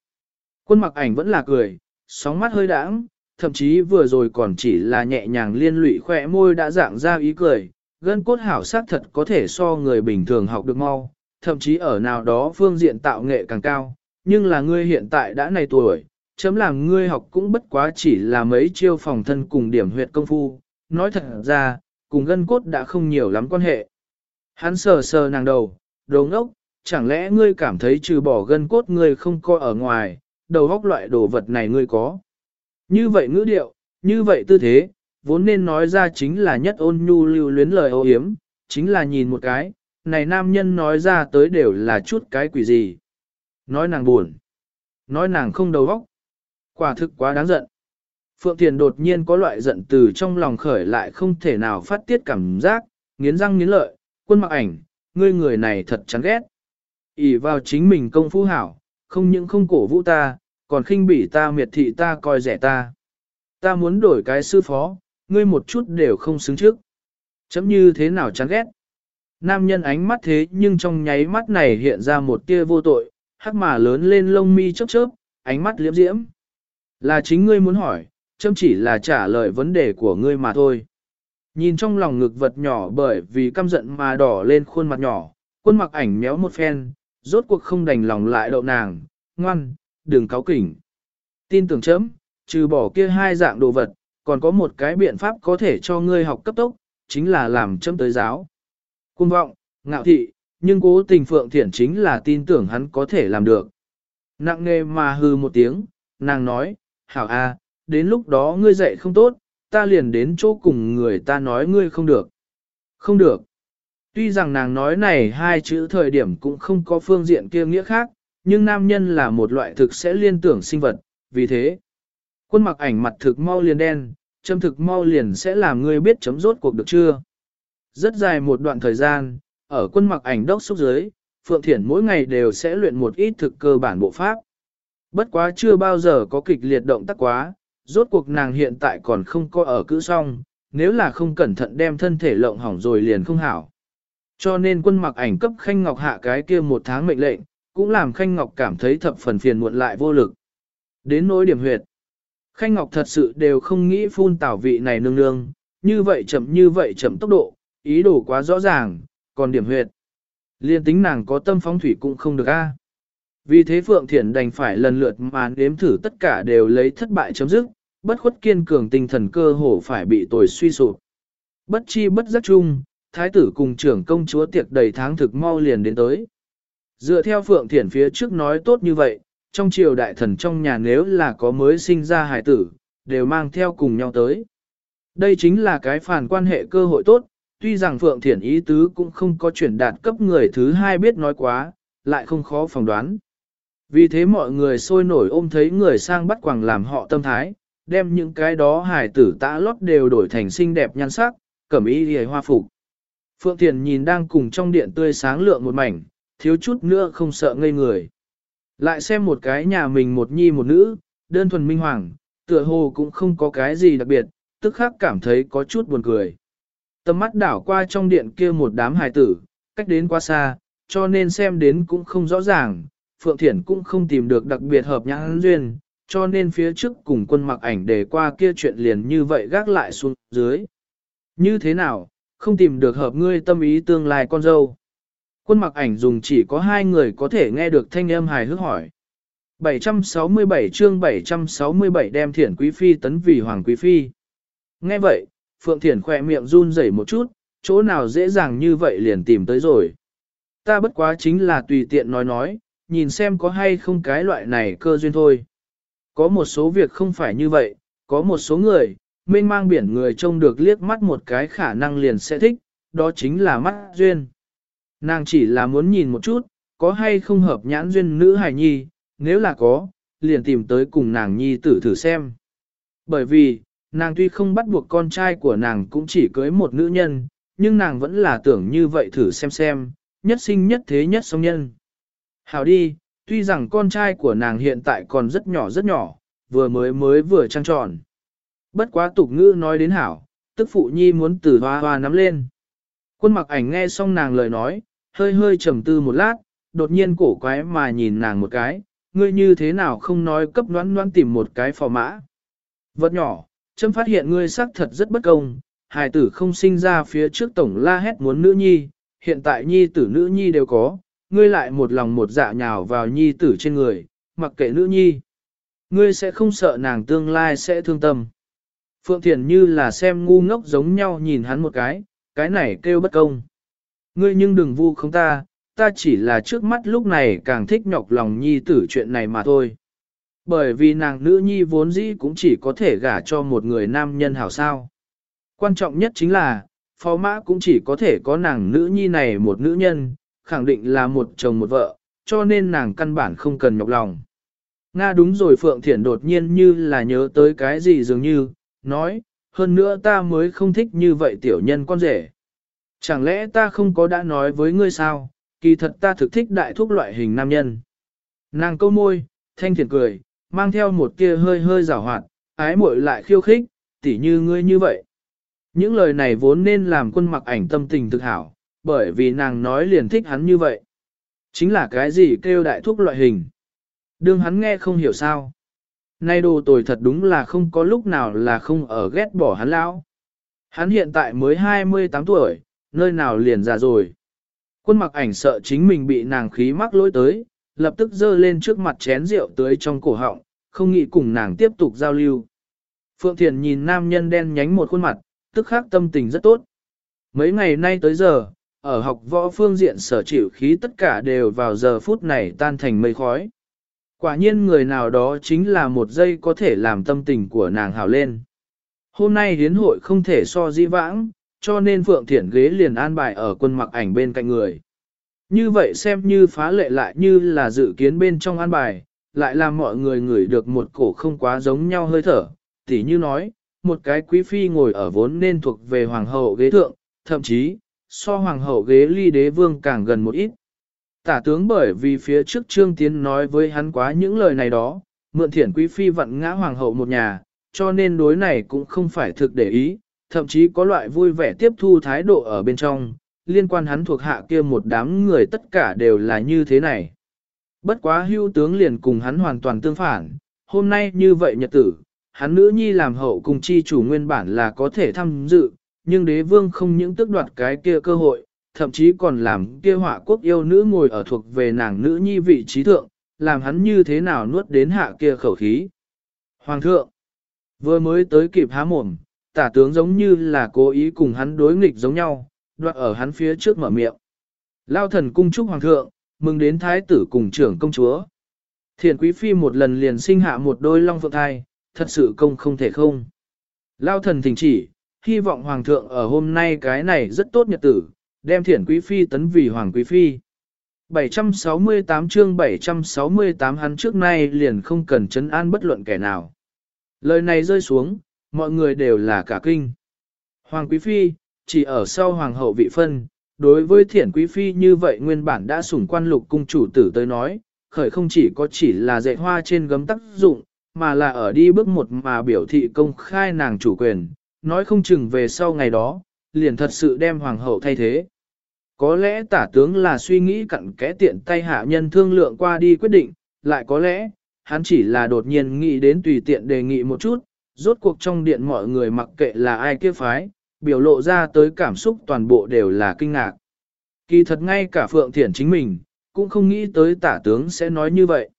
Quân mặc ảnh vẫn là cười, sóng mắt hơi đãng, thậm chí vừa rồi còn chỉ là nhẹ nhàng liên lụy khỏe môi đã dạng ra ý cười, gân cốt hảo sát thật có thể so người bình thường học được mau, thậm chí ở nào đó phương diện tạo nghệ càng cao, nhưng là ngươi hiện tại đã này tuổi, chấm làm ngươi học cũng bất quá chỉ là mấy chiêu phòng thân cùng điểm huyệt công phu, nói thật ra, cùng gân cốt đã không nhiều lắm quan hệ. Hắn sờ sờ nàng đầu, đồ ngốc, chẳng lẽ ngươi cảm thấy trừ bỏ gân cốt ngươi không có ở ngoài, đầu góc loại đồ vật này ngươi có. Như vậy ngữ điệu, như vậy tư thế, vốn nên nói ra chính là nhất ôn nhu lưu luyến lời ô hiếm, chính là nhìn một cái, này nam nhân nói ra tới đều là chút cái quỷ gì. Nói nàng buồn, nói nàng không đầu óc, quả thực quá đáng giận. Phượng Thiền đột nhiên có loại giận từ trong lòng khởi lại không thể nào phát tiết cảm giác, nghiến răng nghiến lợi, quân mặc ảnh, ngươi người này thật chán ghét. ỉ vào chính mình công phu hảo, không những không cổ vũ ta, còn khinh bỉ ta miệt thị ta coi rẻ ta. Ta muốn đổi cái sư phó, ngươi một chút đều không xứng trước. Chấm như thế nào chán ghét. Nam nhân ánh mắt thế nhưng trong nháy mắt này hiện ra một tia vô tội, hắc mà lớn lên lông mi chớp chớp, ánh mắt liễm diễm. Là chính ngươi muốn hỏi, châm chỉ là trả lời vấn đề của ngươi mà thôi. Nhìn trong lòng ngực vật nhỏ bởi vì căm giận mà đỏ lên khuôn mặt nhỏ, quân mặc ảnh méo một phen, rốt cuộc không đành lòng lại đậu nàng, ngoan, đừng cáo kỉnh. Tin tưởng chấm, trừ bỏ kia hai dạng đồ vật, còn có một cái biện pháp có thể cho ngươi học cấp tốc, chính là làm chấm tới giáo. Cung vọng, ngạo thị, nhưng cố tình Phượng Thiển chính là tin tưởng hắn có thể làm được. Nặng nề mà hư một tiếng, nàng nói, hảo a, đến lúc đó ngươi dạy không tốt, ta liền đến chỗ cùng người ta nói ngươi không được. Không được. Tuy rằng nàng nói này hai chữ thời điểm cũng không có phương diện kia nghĩa khác, nhưng nam nhân là một loại thực sẽ liên tưởng sinh vật, vì thế. Quân mặc ảnh mặt thực mau liền đen, châm thực mau liền sẽ làm ngươi biết chấm rốt cuộc được chưa. Rất dài một đoạn thời gian, ở quân mặc ảnh đốc xúc giới Phượng Thiển mỗi ngày đều sẽ luyện một ít thực cơ bản bộ pháp. Bất quá chưa bao giờ có kịch liệt động tác quá, rốt cuộc nàng hiện tại còn không có ở cữ xong, nếu là không cẩn thận đem thân thể lộng hỏng rồi liền không hảo. Cho nên quân mặc ảnh cấp Khanh Ngọc hạ cái kia một tháng mệnh lệnh, cũng làm Khanh Ngọc cảm thấy thập phần phiền muộn lại vô lực. Đến nỗi điểm huyệt, Khanh Ngọc thật sự đều không nghĩ phun tảo vị này nương nương, như vậy chậm như vậy chậm tốc độ, ý đồ quá rõ ràng, còn điểm huyệt. Liên tính nàng có tâm phóng thủy cũng không được a. Vì thế Phượng Thiển đành phải lần lượt mà nếm thử tất cả đều lấy thất bại chấm dứt, bất khuất kiên cường tinh thần cơ hồ phải bị tồi suy sụp. Bất chi bất giác chung, thái tử cùng trưởng công chúa tiệc đầy tháng thực mau liền đến tới. Dựa theo Phượng Thiển phía trước nói tốt như vậy, trong triều đại thần trong nhà nếu là có mới sinh ra hải tử, đều mang theo cùng nhau tới. Đây chính là cái phản quan hệ cơ hội tốt, tuy rằng Phượng Thiển ý tứ cũng không có chuyển đạt cấp người thứ hai biết nói quá, lại không khó phỏng đoán. Vì thế mọi người sôi nổi ôm thấy người sang bắt quàng làm họ tâm thái, đem những cái đó hải tử tã lót đều đổi thành xinh đẹp nhan sắc, cẩm y hề hoa phục. Phượng Thiền nhìn đang cùng trong điện tươi sáng lượng một mảnh, thiếu chút nữa không sợ ngây người. Lại xem một cái nhà mình một nhi một nữ, đơn thuần minh hoàng, tựa hồ cũng không có cái gì đặc biệt, tức khắc cảm thấy có chút buồn cười. Tầm mắt đảo qua trong điện kia một đám hài tử, cách đến quá xa, cho nên xem đến cũng không rõ ràng, Phượng Thiển cũng không tìm được đặc biệt hợp nhãn duyên, cho nên phía trước cùng quân mặc ảnh để qua kia chuyện liền như vậy gác lại xuống dưới. Như thế nào, không tìm được hợp ngươi tâm ý tương lai con dâu. Quân mặc ảnh dùng chỉ có hai người có thể nghe được thanh âm hài hước hỏi. 767 chương 767 đem thiển quý phi tấn vì hoàng quý phi. Nghe vậy, Phượng Thiển khỏe miệng run rẩy một chút, chỗ nào dễ dàng như vậy liền tìm tới rồi. Ta bất quá chính là tùy tiện nói nói, nhìn xem có hay không cái loại này cơ duyên thôi. Có một số việc không phải như vậy, có một số người, mênh mang biển người trông được liếc mắt một cái khả năng liền sẽ thích, đó chính là mắt duyên. Nàng chỉ là muốn nhìn một chút, có hay không hợp nhãn duyên nữ hài nhi, nếu là có, liền tìm tới cùng nàng nhi tử thử xem. Bởi vì, nàng tuy không bắt buộc con trai của nàng cũng chỉ cưới một nữ nhân, nhưng nàng vẫn là tưởng như vậy thử xem xem, nhất sinh nhất thế nhất song nhân. Hảo đi, tuy rằng con trai của nàng hiện tại còn rất nhỏ rất nhỏ, vừa mới mới vừa trăng tròn. Bất quá tục ngữ nói đến hảo, tức phụ nhi muốn từ hoa hoa nắm lên. Quân mặc ảnh nghe xong nàng lời nói, hơi hơi trầm tư một lát, đột nhiên cổ quái mà nhìn nàng một cái, ngươi như thế nào không nói cấp đoán đoán tìm một cái phò mã. Vật nhỏ, châm phát hiện ngươi xác thật rất bất công, hài tử không sinh ra phía trước tổng la hét muốn nữ nhi, hiện tại nhi tử nữ nhi đều có, ngươi lại một lòng một dạ nhào vào nhi tử trên người, mặc kệ nữ nhi. Ngươi sẽ không sợ nàng tương lai sẽ thương tâm. Phượng Thiền như là xem ngu ngốc giống nhau nhìn hắn một cái, cái này kêu bất công. Ngươi nhưng đừng vu không ta, ta chỉ là trước mắt lúc này càng thích nhọc lòng nhi tử chuyện này mà thôi. Bởi vì nàng nữ nhi vốn dĩ cũng chỉ có thể gả cho một người nam nhân hảo sao. Quan trọng nhất chính là, phó mã cũng chỉ có thể có nàng nữ nhi này một nữ nhân, khẳng định là một chồng một vợ, cho nên nàng căn bản không cần nhọc lòng. Nga đúng rồi Phượng Thiển đột nhiên như là nhớ tới cái gì dường như, nói, hơn nữa ta mới không thích như vậy tiểu nhân con rể. Chẳng lẽ ta không có đã nói với ngươi sao, kỳ thật ta thực thích đại thúc loại hình nam nhân. Nàng câu môi, thanh thiện cười, mang theo một kia hơi hơi rào hoạt, ái muội lại khiêu khích, tỉ như ngươi như vậy. Những lời này vốn nên làm quân mặc ảnh tâm tình thực hảo, bởi vì nàng nói liền thích hắn như vậy. Chính là cái gì kêu đại thuốc loại hình. Đương hắn nghe không hiểu sao. Nay đồ tồi thật đúng là không có lúc nào là không ở ghét bỏ hắn lão. Hắn hiện tại mới 28 tuổi, nơi nào liền già rồi. Quân mặc ảnh sợ chính mình bị nàng khí mắc lỗi tới, lập tức dơ lên trước mặt chén rượu tới trong cổ họng, không nghĩ cùng nàng tiếp tục giao lưu. Phượng Thiền nhìn nam nhân đen nhánh một khuôn mặt, tức khắc tâm tình rất tốt. Mấy ngày nay tới giờ, ở học võ phương diện sở chịu khí tất cả đều vào giờ phút này tan thành mây khói. Quả nhiên người nào đó chính là một giây có thể làm tâm tình của nàng hào lên. Hôm nay hiến hội không thể so di vãng, cho nên Phượng Thiển ghế liền an bài ở quân mặc ảnh bên cạnh người. Như vậy xem như phá lệ lại như là dự kiến bên trong an bài, lại làm mọi người ngửi được một cổ không quá giống nhau hơi thở, tỉ như nói, một cái quý phi ngồi ở vốn nên thuộc về hoàng hậu ghế thượng, thậm chí, so hoàng hậu ghế ly đế vương càng gần một ít. Tả tướng bởi vì phía trước Trương Tiến nói với hắn quá những lời này đó, mượn thiển quý phi vặn ngã hoàng hậu một nhà, cho nên đối này cũng không phải thực để ý, thậm chí có loại vui vẻ tiếp thu thái độ ở bên trong, liên quan hắn thuộc hạ kia một đám người tất cả đều là như thế này. Bất quá hưu tướng liền cùng hắn hoàn toàn tương phản, hôm nay như vậy nhật tử, hắn nữ nhi làm hậu cùng chi chủ nguyên bản là có thể tham dự, nhưng đế vương không những tức đoạt cái kia cơ hội, thậm chí còn làm kia họa quốc yêu nữ ngồi ở thuộc về nàng nữ nhi vị trí thượng, làm hắn như thế nào nuốt đến hạ kia khẩu khí. Hoàng thượng, vừa mới tới kịp há mồm, tả tướng giống như là cố ý cùng hắn đối nghịch giống nhau, đoạt ở hắn phía trước mở miệng. Lao thần cung chúc hoàng thượng, mừng đến thái tử cùng trưởng công chúa. Thiền quý phi một lần liền sinh hạ một đôi long phượng thai, thật sự công không thể không. Lao thần thỉnh chỉ, hy vọng hoàng thượng ở hôm nay cái này rất tốt nhật tử, đem thiển quý phi tấn vì hoàng quý phi. 768 chương 768 hắn trước nay liền không cần chấn an bất luận kẻ nào. Lời này rơi xuống, mọi người đều là cả kinh. Hoàng quý phi, chỉ ở sau hoàng hậu vị phân, đối với thiển quý phi như vậy nguyên bản đã sủng quan lục cung chủ tử tới nói, khởi không chỉ có chỉ là dạy hoa trên gấm tác dụng, mà là ở đi bước một mà biểu thị công khai nàng chủ quyền, nói không chừng về sau ngày đó, liền thật sự đem hoàng hậu thay thế. Có lẽ tả tướng là suy nghĩ cặn kẽ tiện tay hạ nhân thương lượng qua đi quyết định, lại có lẽ, hắn chỉ là đột nhiên nghĩ đến tùy tiện đề nghị một chút, rốt cuộc trong điện mọi người mặc kệ là ai kia phái, biểu lộ ra tới cảm xúc toàn bộ đều là kinh ngạc. Kỳ thật ngay cả Phượng Thiển chính mình, cũng không nghĩ tới tả tướng sẽ nói như vậy.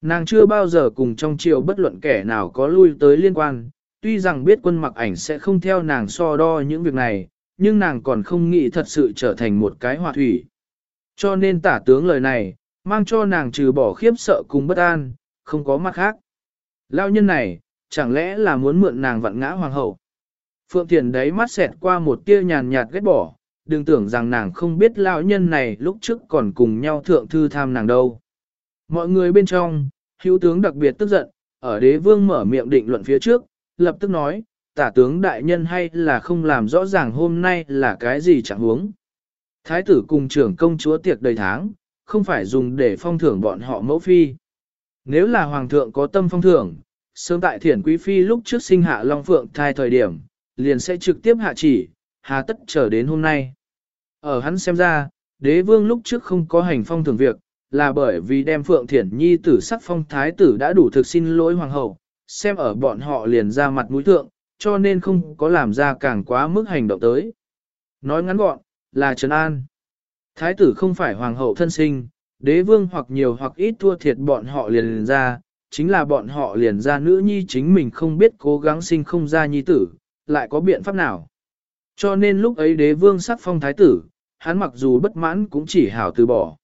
Nàng chưa bao giờ cùng trong triều bất luận kẻ nào có lui tới liên quan, tuy rằng biết quân mặc ảnh sẽ không theo nàng so đo những việc này, nhưng nàng còn không nghĩ thật sự trở thành một cái hòa thủy. Cho nên tả tướng lời này, mang cho nàng trừ bỏ khiếp sợ cùng bất an, không có mặt khác. Lao nhân này, chẳng lẽ là muốn mượn nàng vặn ngã hoàng hậu. Phượng Thiền đấy mắt xẹt qua một tia nhàn nhạt ghét bỏ, đừng tưởng rằng nàng không biết lão nhân này lúc trước còn cùng nhau thượng thư tham nàng đâu. Mọi người bên trong, hữu tướng đặc biệt tức giận, ở đế vương mở miệng định luận phía trước, lập tức nói, tả tướng đại nhân hay là không làm rõ ràng hôm nay là cái gì chẳng huống. Thái tử cùng trưởng công chúa tiệc đầy tháng, không phải dùng để phong thưởng bọn họ mẫu phi. Nếu là hoàng thượng có tâm phong thưởng, sớm tại thiển quý phi lúc trước sinh hạ Long Phượng thai thời điểm, liền sẽ trực tiếp hạ chỉ, hà tất chờ đến hôm nay. Ở hắn xem ra, đế vương lúc trước không có hành phong thường việc, là bởi vì đem Phượng Thiển Nhi tử sắc phong thái tử đã đủ thực xin lỗi hoàng hậu, xem ở bọn họ liền ra mặt mũi thượng, cho nên không có làm ra càng quá mức hành động tới. Nói ngắn gọn, là Trấn An. Thái tử không phải hoàng hậu thân sinh, đế vương hoặc nhiều hoặc ít thua thiệt bọn họ liền, liền ra, chính là bọn họ liền ra nữ nhi chính mình không biết cố gắng sinh không ra nhi tử, lại có biện pháp nào. Cho nên lúc ấy đế vương sắc phong thái tử, hắn mặc dù bất mãn cũng chỉ hảo từ bỏ.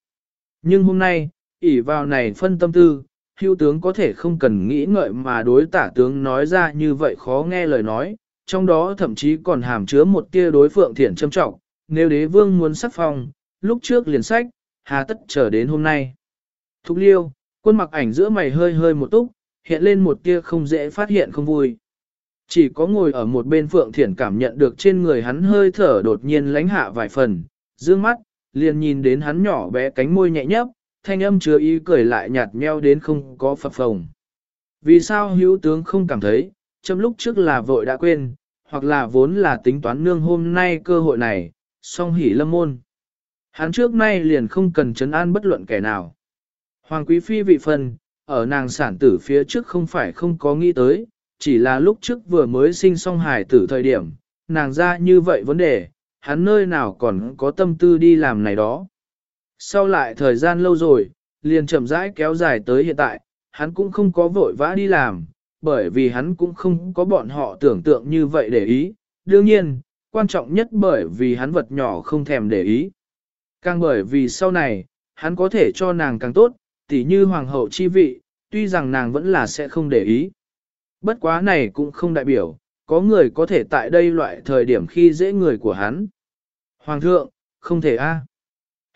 Nhưng hôm nay, ỷ vào này phân tâm tư, hưu tướng có thể không cần nghĩ ngợi mà đối tả tướng nói ra như vậy khó nghe lời nói, trong đó thậm chí còn hàm chứa một tia đối phượng thiện châm trọng, nếu đế vương muốn sắc phong, lúc trước liền sách, hà tất chờ đến hôm nay. Thục liêu, quân mặc ảnh giữa mày hơi hơi một túc, hiện lên một tia không dễ phát hiện không vui. Chỉ có ngồi ở một bên Phượng Thiển cảm nhận được trên người hắn hơi thở đột nhiên lánh hạ vài phần, dương mắt, liền nhìn đến hắn nhỏ bé cánh môi nhẹ nhấp, thanh âm chứa ý cười lại nhạt nheo đến không có phập phồng. Vì sao hữu tướng không cảm thấy, châm lúc trước là vội đã quên, hoặc là vốn là tính toán nương hôm nay cơ hội này, song hỉ lâm môn. Hắn trước nay liền không cần chấn an bất luận kẻ nào. Hoàng quý phi vị phần, ở nàng sản tử phía trước không phải không có nghĩ tới, chỉ là lúc trước vừa mới sinh xong hài tử thời điểm, nàng ra như vậy vấn đề, hắn nơi nào còn có tâm tư đi làm này đó. Sau lại thời gian lâu rồi, liền chậm rãi kéo dài tới hiện tại, hắn cũng không có vội vã đi làm, bởi vì hắn cũng không có bọn họ tưởng tượng như vậy để ý. Đương nhiên, quan trọng nhất bởi vì hắn vật nhỏ không thèm để ý. Càng bởi vì sau này, hắn có thể cho nàng càng tốt, tỉ như hoàng hậu chi vị, tuy rằng nàng vẫn là sẽ không để ý. Bất quá này cũng không đại biểu, có người có thể tại đây loại thời điểm khi dễ người của hắn. Hoàng thượng, không thể a. À.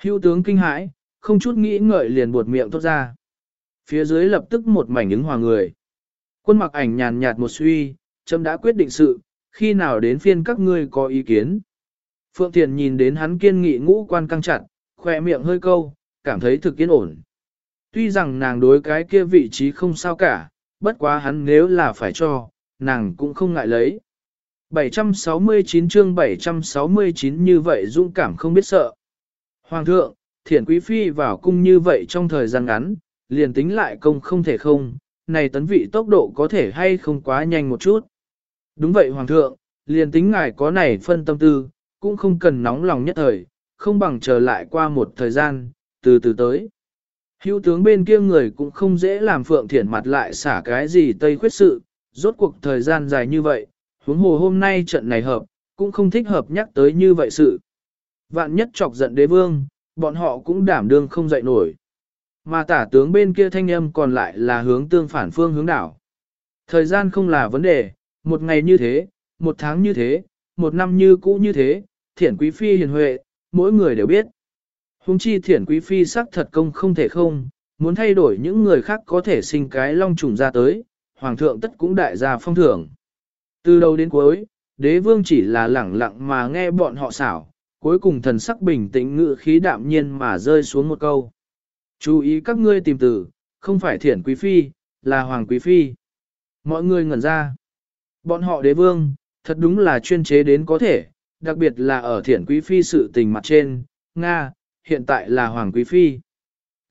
Hữu tướng kinh hãi, không chút nghĩ ngợi liền buột miệng tốt ra. Phía dưới lập tức một mảnh ứng hòa người. Quân mặc ảnh nhàn nhạt một suy, châm đã quyết định sự, khi nào đến phiên các ngươi có ý kiến. Phượng Thiền nhìn đến hắn kiên nghị ngũ quan căng chặt, khỏe miệng hơi câu, cảm thấy thực yên ổn. Tuy rằng nàng đối cái kia vị trí không sao cả, bất quá hắn nếu là phải cho, nàng cũng không ngại lấy. 769 chương 769 như vậy dũng cảm không biết sợ. Hoàng thượng, thiển quý phi vào cung như vậy trong thời gian ngắn, liền tính lại công không thể không, này tấn vị tốc độ có thể hay không quá nhanh một chút. Đúng vậy Hoàng thượng, liền tính ngài có này phân tâm tư, cũng không cần nóng lòng nhất thời, không bằng chờ lại qua một thời gian, từ từ tới. Hữu tướng bên kia người cũng không dễ làm phượng thiển mặt lại xả cái gì tây khuyết sự, rốt cuộc thời gian dài như vậy, huống hồ hôm nay trận này hợp, cũng không thích hợp nhắc tới như vậy sự. Vạn nhất chọc giận đế vương, bọn họ cũng đảm đương không dậy nổi. Mà tả tướng bên kia thanh âm còn lại là hướng tương phản phương hướng đảo. Thời gian không là vấn đề, một ngày như thế, một tháng như thế, một năm như cũ như thế, thiển quý phi hiền huệ, mỗi người đều biết. Hùng chi thiển quý phi sắc thật công không thể không, muốn thay đổi những người khác có thể sinh cái long trùng ra tới, hoàng thượng tất cũng đại gia phong thưởng. Từ đầu đến cuối, đế vương chỉ là lẳng lặng mà nghe bọn họ xảo, cuối cùng thần sắc bình tĩnh ngự khí đạm nhiên mà rơi xuống một câu. Chú ý các ngươi tìm từ, không phải thiển quý phi, là hoàng quý phi. Mọi người ngẩn ra. Bọn họ đế vương, thật đúng là chuyên chế đến có thể, đặc biệt là ở thiển quý phi sự tình mặt trên, Nga, hiện tại là hoàng quý phi.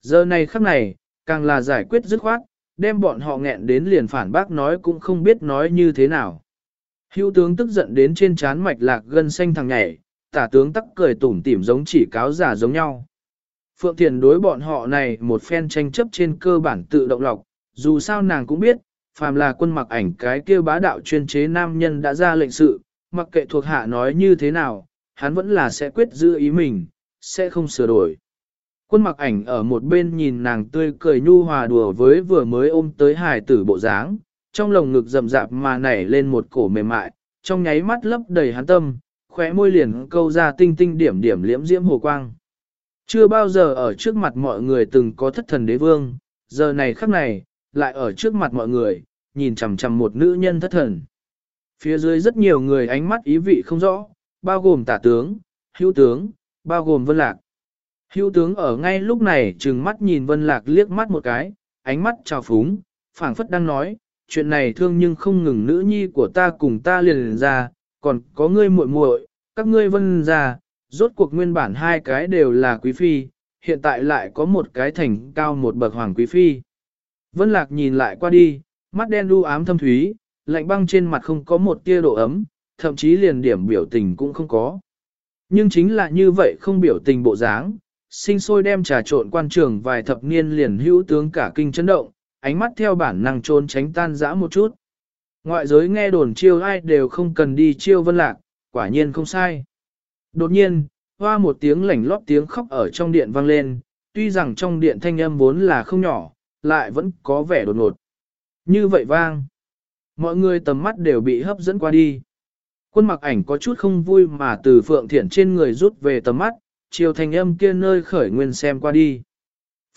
Giờ này khắc này, càng là giải quyết dứt khoát, đem bọn họ nghẹn đến liền phản bác nói cũng không biết nói như thế nào. Hữu tướng tức giận đến trên trán mạch lạc gân xanh thằng nhảy, tả tướng tắc cười tủm tỉm giống chỉ cáo giả giống nhau. Phượng Thiền đối bọn họ này một phen tranh chấp trên cơ bản tự động lọc, dù sao nàng cũng biết, phàm là quân mặc ảnh cái kia bá đạo chuyên chế nam nhân đã ra lệnh sự, mặc kệ thuộc hạ nói như thế nào, hắn vẫn là sẽ quyết giữ ý mình, sẽ không sửa đổi. Quân mặc ảnh ở một bên nhìn nàng tươi cười nhu hòa đùa với vừa mới ôm tới hài tử bộ dáng, trong lồng ngực rậm rạp mà nảy lên một cổ mềm mại, trong nháy mắt lấp đầy hắn tâm, khóe môi liền câu ra tinh tinh điểm điểm liễm diễm hồ quang. Chưa bao giờ ở trước mặt mọi người từng có thất thần đế vương, giờ này khắc này, lại ở trước mặt mọi người, nhìn chằm chằm một nữ nhân thất thần. Phía dưới rất nhiều người ánh mắt ý vị không rõ, bao gồm tả tướng, hữu tướng, bao gồm vân lạc. Hữu tướng ở ngay lúc này trừng mắt nhìn vân lạc liếc mắt một cái, ánh mắt trào phúng, phảng phất đang nói, chuyện này thương nhưng không ngừng nữ nhi của ta cùng ta liền, liền ra, còn có ngươi muội muội, các ngươi vân ra, rốt cuộc nguyên bản hai cái đều là quý phi, hiện tại lại có một cái thành cao một bậc hoàng quý phi. Vân lạc nhìn lại qua đi, mắt đen u ám thâm thúy, lạnh băng trên mặt không có một tia độ ấm, thậm chí liền điểm biểu tình cũng không có. Nhưng chính là như vậy không biểu tình bộ dáng, sinh sôi đem trà trộn quan trường vài thập niên liền hữu tướng cả kinh chấn động, ánh mắt theo bản năng trốn tránh tan dã một chút. Ngoại giới nghe đồn chiêu ai đều không cần đi chiêu vân lạc, quả nhiên không sai. Đột nhiên, hoa một tiếng lảnh lót tiếng khóc ở trong điện vang lên, tuy rằng trong điện thanh âm vốn là không nhỏ, lại vẫn có vẻ đột ngột. Như vậy vang. Mọi người tầm mắt đều bị hấp dẫn qua đi. Quân mặc ảnh có chút không vui mà từ phượng thiện trên người rút về tầm mắt, chiều thanh âm kia nơi khởi nguyên xem qua đi.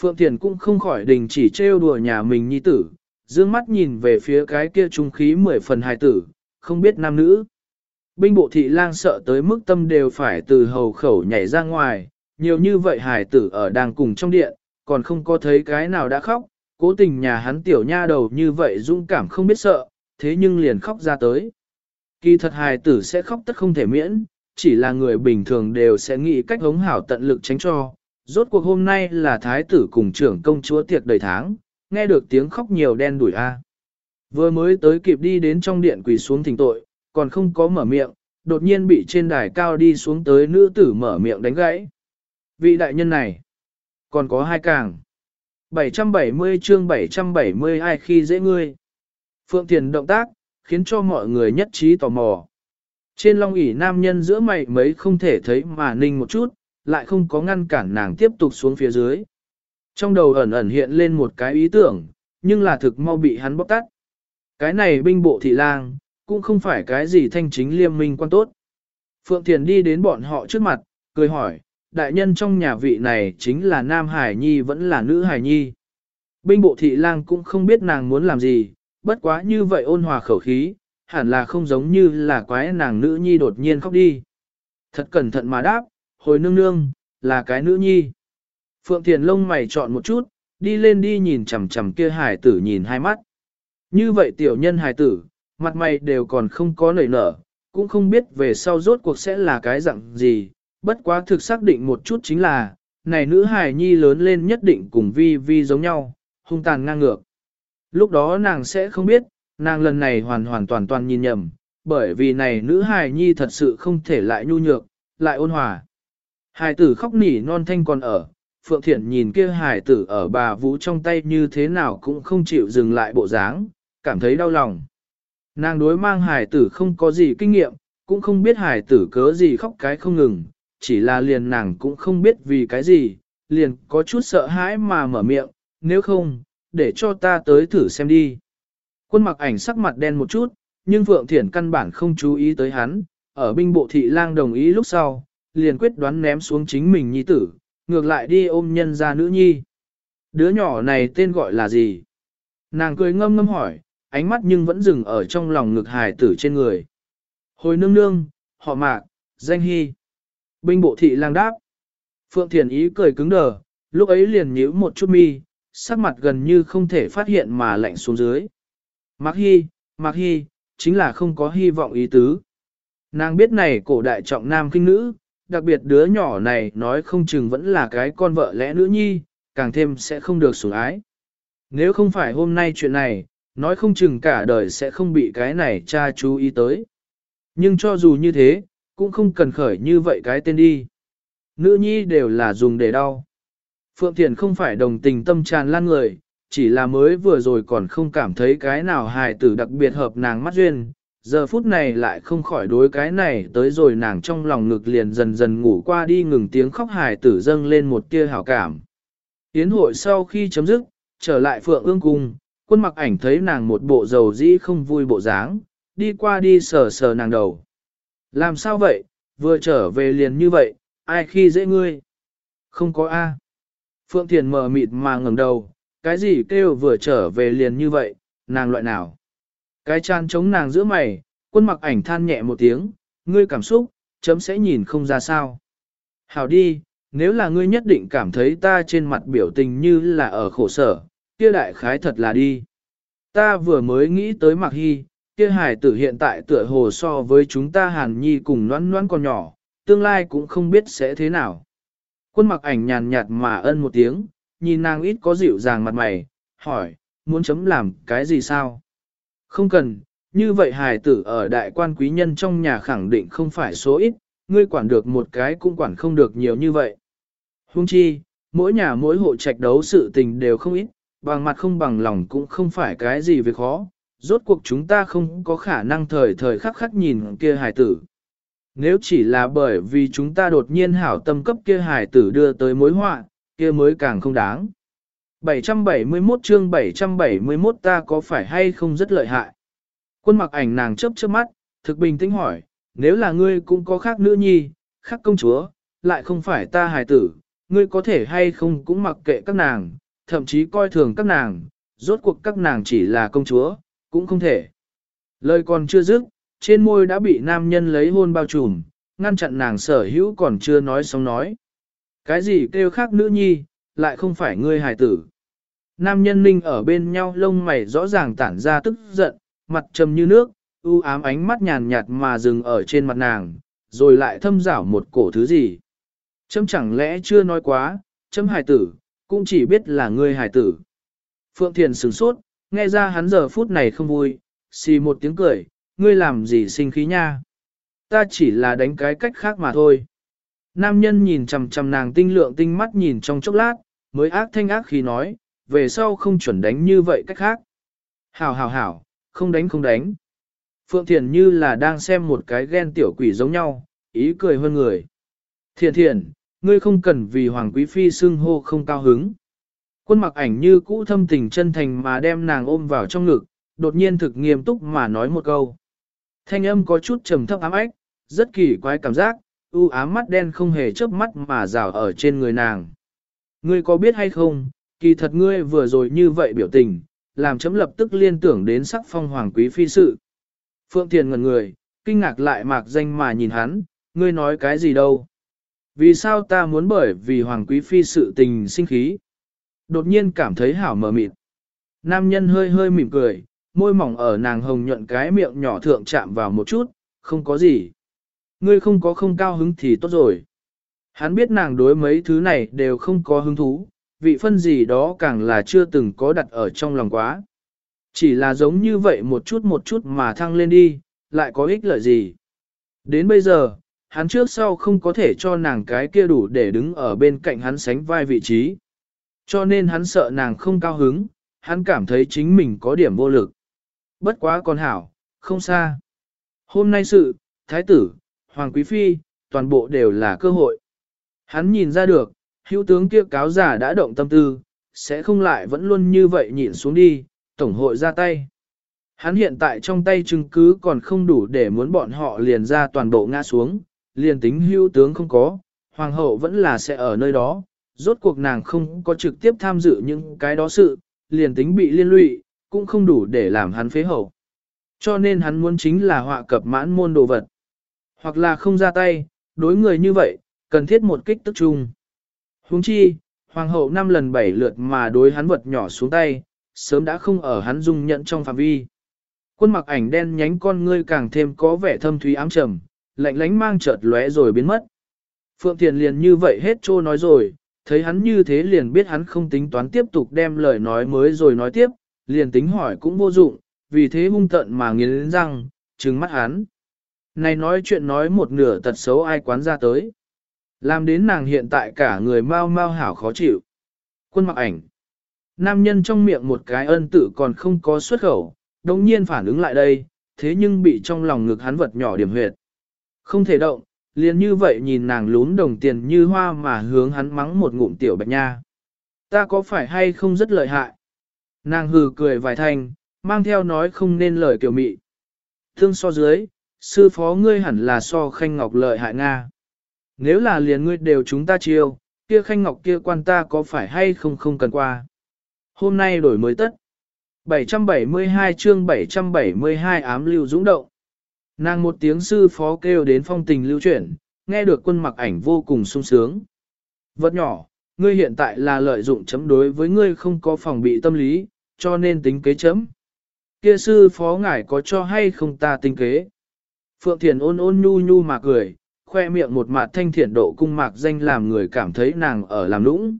Phượng Thiển cũng không khỏi đình chỉ trêu đùa nhà mình nhi tử, dương mắt nhìn về phía cái kia trung khí mười phần hài tử, không biết nam nữ. Binh bộ thị lang sợ tới mức tâm đều phải từ hầu khẩu nhảy ra ngoài, nhiều như vậy hài tử ở đang cùng trong điện, còn không có thấy cái nào đã khóc, cố tình nhà hắn tiểu nha đầu như vậy dũng cảm không biết sợ, thế nhưng liền khóc ra tới. Kỳ thật hài tử sẽ khóc tất không thể miễn, chỉ là người bình thường đều sẽ nghĩ cách hống hảo tận lực tránh cho. Rốt cuộc hôm nay là thái tử cùng trưởng công chúa tiệc đầy tháng, nghe được tiếng khóc nhiều đen đuổi a. Vừa mới tới kịp đi đến trong điện quỳ xuống thỉnh tội, còn không có mở miệng, đột nhiên bị trên đài cao đi xuống tới nữ tử mở miệng đánh gãy. Vị đại nhân này, còn có hai càng. 770 chương 770 ai khi dễ ngươi. Phượng Thiền động tác, khiến cho mọi người nhất trí tò mò. Trên long ỷ nam nhân giữa mày mấy không thể thấy mà ninh một chút, lại không có ngăn cản nàng tiếp tục xuống phía dưới. Trong đầu ẩn ẩn hiện lên một cái ý tưởng, nhưng là thực mau bị hắn bóc tắt. Cái này binh bộ thị lang, cũng không phải cái gì thanh chính liêm minh quan tốt. Phượng Thiền đi đến bọn họ trước mặt, cười hỏi, đại nhân trong nhà vị này chính là Nam Hải Nhi vẫn là nữ Hải Nhi. Binh bộ thị lang cũng không biết nàng muốn làm gì, bất quá như vậy ôn hòa khẩu khí, hẳn là không giống như là quái nàng nữ nhi đột nhiên khóc đi. Thật cẩn thận mà đáp, hồi nương nương, là cái nữ nhi. Phượng Thiền lông mày chọn một chút, đi lên đi nhìn chầm chầm kia hải tử nhìn hai mắt. Như vậy tiểu nhân hải tử, mặt mày đều còn không có nảy nở, cũng không biết về sau rốt cuộc sẽ là cái dạng gì, bất quá thực xác định một chút chính là, này nữ hài nhi lớn lên nhất định cùng vi vi giống nhau, hung tàn ngang ngược. Lúc đó nàng sẽ không biết, nàng lần này hoàn hoàn toàn toàn nhìn nhầm, bởi vì này nữ hài nhi thật sự không thể lại nhu nhược, lại ôn hòa. Hài tử khóc nỉ non thanh còn ở, Phượng Thiện nhìn kia hài tử ở bà Vũ trong tay như thế nào cũng không chịu dừng lại bộ dáng, cảm thấy đau lòng. Nàng đối mang hài tử không có gì kinh nghiệm, cũng không biết hài tử cớ gì khóc cái không ngừng, chỉ là liền nàng cũng không biết vì cái gì, liền có chút sợ hãi mà mở miệng, nếu không, để cho ta tới thử xem đi. Quân mặc ảnh sắc mặt đen một chút, nhưng Phượng Thiển căn bản không chú ý tới hắn, ở binh bộ thị lang đồng ý lúc sau, liền quyết đoán ném xuống chính mình nhi tử, ngược lại đi ôm nhân ra nữ nhi. Đứa nhỏ này tên gọi là gì? Nàng cười ngâm ngâm hỏi, ánh mắt nhưng vẫn dừng ở trong lòng ngực hài tử trên người. Hồi nương nương, họ mạc, danh hy. Binh bộ thị lang đáp. Phượng Thiền ý cười cứng đờ, lúc ấy liền nhíu một chút mi, sắc mặt gần như không thể phát hiện mà lạnh xuống dưới. Mạc Hy, Mạc Hy, chính là không có hy vọng ý tứ. Nàng biết này cổ đại trọng nam kinh nữ, đặc biệt đứa nhỏ này nói không chừng vẫn là cái con vợ lẽ nữ nhi, càng thêm sẽ không được sủng ái. Nếu không phải hôm nay chuyện này, nói không chừng cả đời sẽ không bị cái này cha chú ý tới. Nhưng cho dù như thế, cũng không cần khởi như vậy cái tên đi. Nữ nhi đều là dùng để đau. Phượng Thiền không phải đồng tình tâm tràn lan người, chỉ là mới vừa rồi còn không cảm thấy cái nào hài tử đặc biệt hợp nàng mắt duyên, giờ phút này lại không khỏi đối cái này tới rồi nàng trong lòng ngực liền dần dần ngủ qua đi ngừng tiếng khóc hài tử dâng lên một tia hảo cảm. Yến hội sau khi chấm dứt, trở lại Phượng ương cung, quân mặc ảnh thấy nàng một bộ dầu dĩ không vui bộ dáng, đi qua đi sờ sờ nàng đầu. Làm sao vậy, vừa trở về liền như vậy, ai khi dễ ngươi? Không có A. Phượng Thiền mờ mịt mà ngẩng đầu, cái gì kêu vừa trở về liền như vậy, nàng loại nào? Cái chan chống nàng giữa mày, quân mặc ảnh than nhẹ một tiếng, ngươi cảm xúc, chấm sẽ nhìn không ra sao. Hảo đi, nếu là ngươi nhất định cảm thấy ta trên mặt biểu tình như là ở khổ sở, kia đại khái thật là đi. Ta vừa mới nghĩ tới mặc hy, kia hải tử hiện tại tựa hồ so với chúng ta hàn nhi cùng noan noan còn nhỏ, tương lai cũng không biết sẽ thế nào. Quân mặc ảnh nhàn nhạt mà ân một tiếng, nhìn nàng ít có dịu dàng mặt mày, hỏi, muốn chấm làm cái gì sao? Không cần, như vậy hài tử ở đại quan quý nhân trong nhà khẳng định không phải số ít, ngươi quản được một cái cũng quản không được nhiều như vậy. Hung chi, mỗi nhà mỗi hộ trạch đấu sự tình đều không ít, bằng mặt không bằng lòng cũng không phải cái gì việc khó, rốt cuộc chúng ta không có khả năng thời thời khắc khắc nhìn kia hài tử. Nếu chỉ là bởi vì chúng ta đột nhiên hảo tâm cấp kia hài tử đưa tới mối họa, kia mới càng không đáng. 771 chương 771 ta có phải hay không rất lợi hại. Quân mặc ảnh nàng chớp chớp mắt, thực bình tĩnh hỏi, nếu là ngươi cũng có khác nữ nhi, khác công chúa, lại không phải ta hài tử, ngươi có thể hay không cũng mặc kệ các nàng, thậm chí coi thường các nàng, rốt cuộc các nàng chỉ là công chúa, cũng không thể. Lời còn chưa dứt, trên môi đã bị nam nhân lấy hôn bao trùm, ngăn chặn nàng sở hữu còn chưa nói xong nói. Cái gì kêu khác nữ nhi, lại không phải ngươi hài tử. Nam nhân ninh ở bên nhau lông mày rõ ràng tản ra tức giận, mặt trầm như nước, u ám ánh mắt nhàn nhạt mà dừng ở trên mặt nàng, rồi lại thâm rảo một cổ thứ gì. Chấm chẳng lẽ chưa nói quá, chấm hài tử, cũng chỉ biết là ngươi hài tử. Phượng Thiền sửng sốt, nghe ra hắn giờ phút này không vui, xì một tiếng cười, ngươi làm gì sinh khí nha. Ta chỉ là đánh cái cách khác mà thôi. Nam nhân nhìn chằm chằm nàng tinh lượng tinh mắt nhìn trong chốc lát, mới ác thanh ác khí nói, về sau không chuẩn đánh như vậy cách khác. Hảo hảo hảo, không đánh không đánh. Phượng Thiền như là đang xem một cái ghen tiểu quỷ giống nhau, ý cười hơn người. Thiền thiền, ngươi không cần vì Hoàng Quý Phi xưng hô không cao hứng. Quân mặc ảnh như cũ thâm tình chân thành mà đem nàng ôm vào trong ngực, đột nhiên thực nghiêm túc mà nói một câu. Thanh âm có chút trầm thấp ám ách, rất kỳ quái cảm giác, u ám mắt đen không hề chớp mắt mà rào ở trên người nàng. Ngươi có biết hay không, kỳ thật ngươi vừa rồi như vậy biểu tình, làm chấm lập tức liên tưởng đến sắc phong hoàng quý phi sự. Phượng Thiền ngần người, kinh ngạc lại mạc danh mà nhìn hắn, ngươi nói cái gì đâu. Vì sao ta muốn bởi vì hoàng quý phi sự tình sinh khí? Đột nhiên cảm thấy hảo mờ mịt. Nam nhân hơi hơi mỉm cười, môi mỏng ở nàng hồng nhuận cái miệng nhỏ thượng chạm vào một chút, không có gì. Ngươi không có không cao hứng thì tốt rồi. Hắn biết nàng đối mấy thứ này đều không có hứng thú, vị phân gì đó càng là chưa từng có đặt ở trong lòng quá. Chỉ là giống như vậy một chút một chút mà thăng lên đi, lại có ích lợi gì. Đến bây giờ, hắn trước sau không có thể cho nàng cái kia đủ để đứng ở bên cạnh hắn sánh vai vị trí. Cho nên hắn sợ nàng không cao hứng, hắn cảm thấy chính mình có điểm vô lực. Bất quá còn hảo, không xa. Hôm nay sự, thái tử, hoàng quý phi, toàn bộ đều là cơ hội. Hắn nhìn ra được, hữu tướng kia cáo giả đã động tâm tư, sẽ không lại vẫn luôn như vậy nhịn xuống đi, tổng hội ra tay. Hắn hiện tại trong tay chứng cứ còn không đủ để muốn bọn họ liền ra toàn bộ ngã xuống, liền tính hữu tướng không có, hoàng hậu vẫn là sẽ ở nơi đó, rốt cuộc nàng không có trực tiếp tham dự những cái đó sự, liền tính bị liên lụy, cũng không đủ để làm hắn phế hậu. Cho nên hắn muốn chính là họa cập mãn môn đồ vật. Hoặc là không ra tay, đối người như vậy, cần thiết một kích tức chung. Huống chi, Hoàng hậu năm lần bảy lượt mà đối hắn vật nhỏ xuống tay, sớm đã không ở hắn dung nhận trong phạm vi. Quân mặc ảnh đen nhánh con ngươi càng thêm có vẻ thâm thúy ám trầm, lạnh lánh mang chợt lóe rồi biến mất. Phượng Thiền liền như vậy hết trô nói rồi, thấy hắn như thế liền biết hắn không tính toán tiếp tục đem lời nói mới rồi nói tiếp, liền tính hỏi cũng vô dụng, vì thế hung tận mà nghiến răng, trừng mắt hắn. Này nói chuyện nói một nửa tật xấu ai quán ra tới. Làm đến nàng hiện tại cả người mau mau hảo khó chịu. Quân mặc ảnh. Nam nhân trong miệng một cái ân tử còn không có xuất khẩu, đồng nhiên phản ứng lại đây, thế nhưng bị trong lòng ngực hắn vật nhỏ điểm huyệt. Không thể động, liền như vậy nhìn nàng lún đồng tiền như hoa mà hướng hắn mắng một ngụm tiểu bạch nha. Ta có phải hay không rất lợi hại? Nàng hừ cười vài thanh, mang theo nói không nên lời kiểu mị. Thương so dưới, sư phó ngươi hẳn là so khanh ngọc lợi hại Nga. Nếu là liền ngươi đều chúng ta chiêu, kia khanh ngọc kia quan ta có phải hay không không cần qua. Hôm nay đổi mới tất. 772 chương 772 ám lưu dũng động. Nàng một tiếng sư phó kêu đến phong tình lưu chuyển, nghe được quân mặc ảnh vô cùng sung sướng. Vật nhỏ, ngươi hiện tại là lợi dụng chấm đối với ngươi không có phòng bị tâm lý, cho nên tính kế chấm. Kia sư phó ngài có cho hay không ta tính kế? Phượng Thiền ôn ôn nhu nhu mà cười, khoe miệng một mặt thanh thiện độ cung mạc danh làm người cảm thấy nàng ở làm lũng.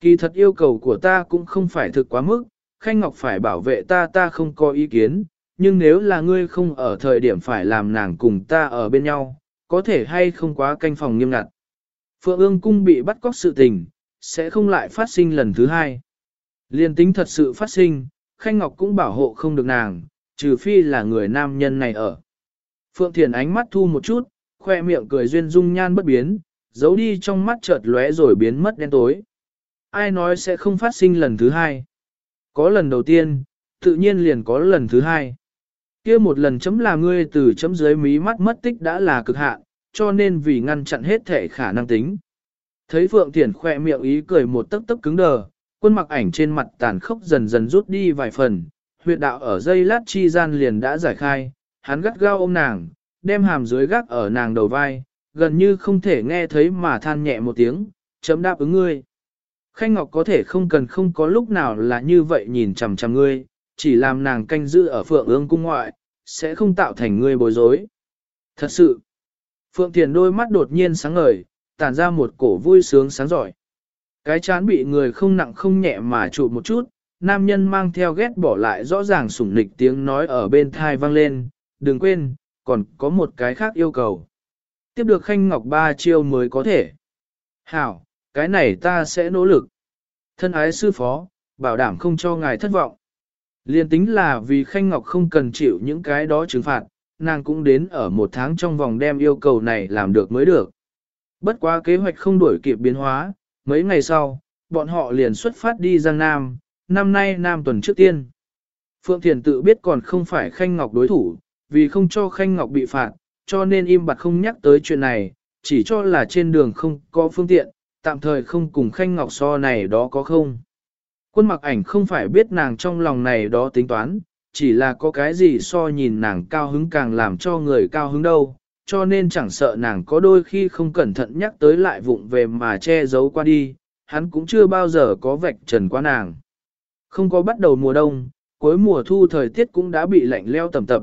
Kỳ thật yêu cầu của ta cũng không phải thực quá mức, Khanh Ngọc phải bảo vệ ta ta không có ý kiến, nhưng nếu là ngươi không ở thời điểm phải làm nàng cùng ta ở bên nhau, có thể hay không quá canh phòng nghiêm ngặt. Phượng ương cung bị bắt cóc sự tình, sẽ không lại phát sinh lần thứ hai. Liên tính thật sự phát sinh, Khanh Ngọc cũng bảo hộ không được nàng, trừ phi là người nam nhân này ở. Phượng Thiền ánh mắt thu một chút, khoe miệng cười duyên dung nhan bất biến, giấu đi trong mắt chợt lóe rồi biến mất đen tối. Ai nói sẽ không phát sinh lần thứ hai? Có lần đầu tiên, tự nhiên liền có lần thứ hai. kia một lần chấm là ngươi từ chấm dưới mí mắt mất tích đã là cực hạn, cho nên vì ngăn chặn hết thể khả năng tính. Thấy Phượng Thiển khoe miệng ý cười một tấc tấc cứng đờ, quân mặc ảnh trên mặt tàn khốc dần dần rút đi vài phần, huyệt đạo ở dây lát chi gian liền đã giải khai, hắn gắt gao ôm nàng, đem hàm dưới gác ở nàng đầu vai, gần như không thể nghe thấy mà than nhẹ một tiếng, chấm đáp ứng ngươi. Khanh Ngọc có thể không cần không có lúc nào là như vậy nhìn chằm chằm ngươi, chỉ làm nàng canh giữ ở phượng ương cung ngoại, sẽ không tạo thành ngươi bối rối. Thật sự, Phượng Thiền đôi mắt đột nhiên sáng ngời, tản ra một cổ vui sướng sáng giỏi. Cái chán bị người không nặng không nhẹ mà trụ một chút, nam nhân mang theo ghét bỏ lại rõ ràng sủng nịch tiếng nói ở bên thai vang lên, đừng quên, còn có một cái khác yêu cầu. Tiếp được khanh ngọc ba chiêu mới có thể. Hảo, cái này ta sẽ nỗ lực. Thân ái sư phó, bảo đảm không cho ngài thất vọng. Liên tính là vì khanh ngọc không cần chịu những cái đó trừng phạt, nàng cũng đến ở một tháng trong vòng đem yêu cầu này làm được mới được. Bất quá kế hoạch không đổi kịp biến hóa, mấy ngày sau, bọn họ liền xuất phát đi Giang Nam, năm nay Nam tuần trước tiên. Phượng Thiền tự biết còn không phải Khanh Ngọc đối thủ, vì không cho Khanh Ngọc bị phạt, cho nên im bặt không nhắc tới chuyện này, chỉ cho là trên đường không có phương tiện, tạm thời không cùng Khanh Ngọc so này đó có không. Quân mặc ảnh không phải biết nàng trong lòng này đó tính toán, chỉ là có cái gì so nhìn nàng cao hứng càng làm cho người cao hứng đâu, cho nên chẳng sợ nàng có đôi khi không cẩn thận nhắc tới lại vụng về mà che giấu qua đi, hắn cũng chưa bao giờ có vạch trần qua nàng. Không có bắt đầu mùa đông, cuối mùa thu thời tiết cũng đã bị lạnh leo tầm tập.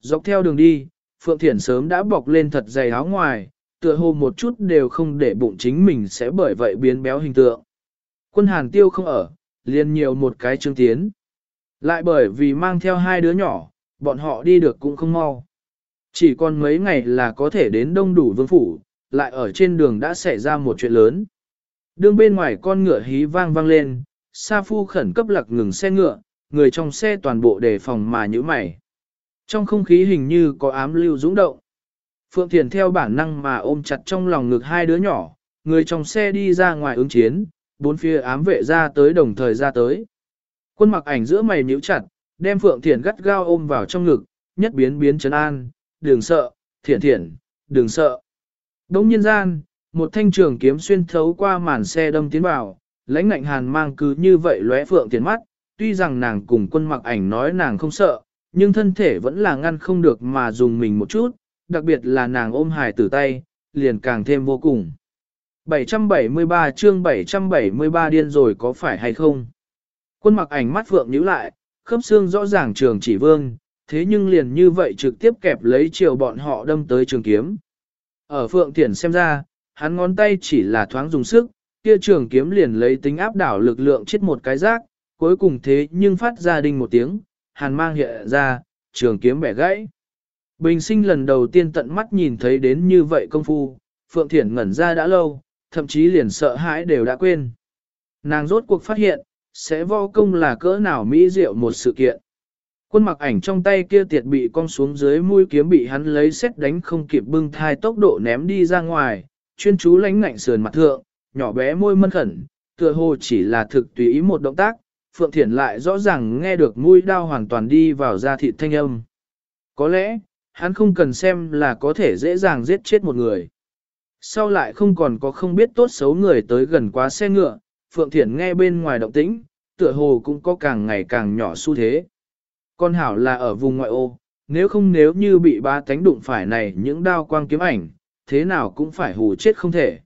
Dọc theo đường đi, Phượng Thiển sớm đã bọc lên thật dày áo ngoài, tựa hồ một chút đều không để bụng chính mình sẽ bởi vậy biến béo hình tượng. Quân hàn tiêu không ở, liền nhiều một cái chương tiến. Lại bởi vì mang theo hai đứa nhỏ, bọn họ đi được cũng không mau. Chỉ còn mấy ngày là có thể đến đông đủ vương phủ, lại ở trên đường đã xảy ra một chuyện lớn. Đường bên ngoài con ngựa hí vang vang lên, Sa Phu khẩn cấp lặc ngừng xe ngựa, người trong xe toàn bộ đề phòng mà nhíu mày. Trong không khí hình như có ám lưu dũng động. Phượng Thiền theo bản năng mà ôm chặt trong lòng ngực hai đứa nhỏ, người trong xe đi ra ngoài ứng chiến, bốn phía ám vệ ra tới đồng thời ra tới. Quân mặc ảnh giữa mày nhíu chặt, đem Phượng Thiền gắt gao ôm vào trong ngực, nhất biến biến trấn an, đừng sợ, thiển thiển, đừng sợ. Đống nhiên gian, một thanh trường kiếm xuyên thấu qua màn xe đâm tiến vào, lãnh ngạnh hàn mang cứ như vậy lóe Phượng tiền mắt, tuy rằng nàng cùng quân mặc ảnh nói nàng không sợ, nhưng thân thể vẫn là ngăn không được mà dùng mình một chút, đặc biệt là nàng ôm hài tử tay, liền càng thêm vô cùng. 773 chương 773 điên rồi có phải hay không? Quân mặc ảnh mắt vượng nhíu lại, khớp xương rõ ràng trường chỉ vương, thế nhưng liền như vậy trực tiếp kẹp lấy chiều bọn họ đâm tới trường kiếm. Ở phượng thiển xem ra, hắn ngón tay chỉ là thoáng dùng sức, kia trường kiếm liền lấy tính áp đảo lực lượng chết một cái rác, cuối cùng thế nhưng phát ra đinh một tiếng, hàn mang hiện ra, trường kiếm bẻ gãy. Bình sinh lần đầu tiên tận mắt nhìn thấy đến như vậy công phu, Phượng Thiển ngẩn ra đã lâu, thậm chí liền sợ hãi đều đã quên. Nàng rốt cuộc phát hiện, sẽ vo công là cỡ nào mỹ diệu một sự kiện. Quân mặc ảnh trong tay kia tiệt bị cong xuống dưới mũi kiếm bị hắn lấy xét đánh không kịp bưng thai tốc độ ném đi ra ngoài, chuyên chú lánh ngạnh sườn mặt thượng, nhỏ bé môi mân khẩn, tựa hồ chỉ là thực tùy ý một động tác, Phượng Thiển lại rõ ràng nghe được mũi đao hoàn toàn đi vào da thịt thanh âm. Có lẽ, hắn không cần xem là có thể dễ dàng giết chết một người. Sau lại không còn có không biết tốt xấu người tới gần quá xe ngựa, Phượng Thiển nghe bên ngoài động tĩnh, tựa hồ cũng có càng ngày càng nhỏ xu thế. Con hảo là ở vùng ngoại ô, nếu không nếu như bị ba tánh đụng phải này những đao quang kiếm ảnh, thế nào cũng phải hù chết không thể.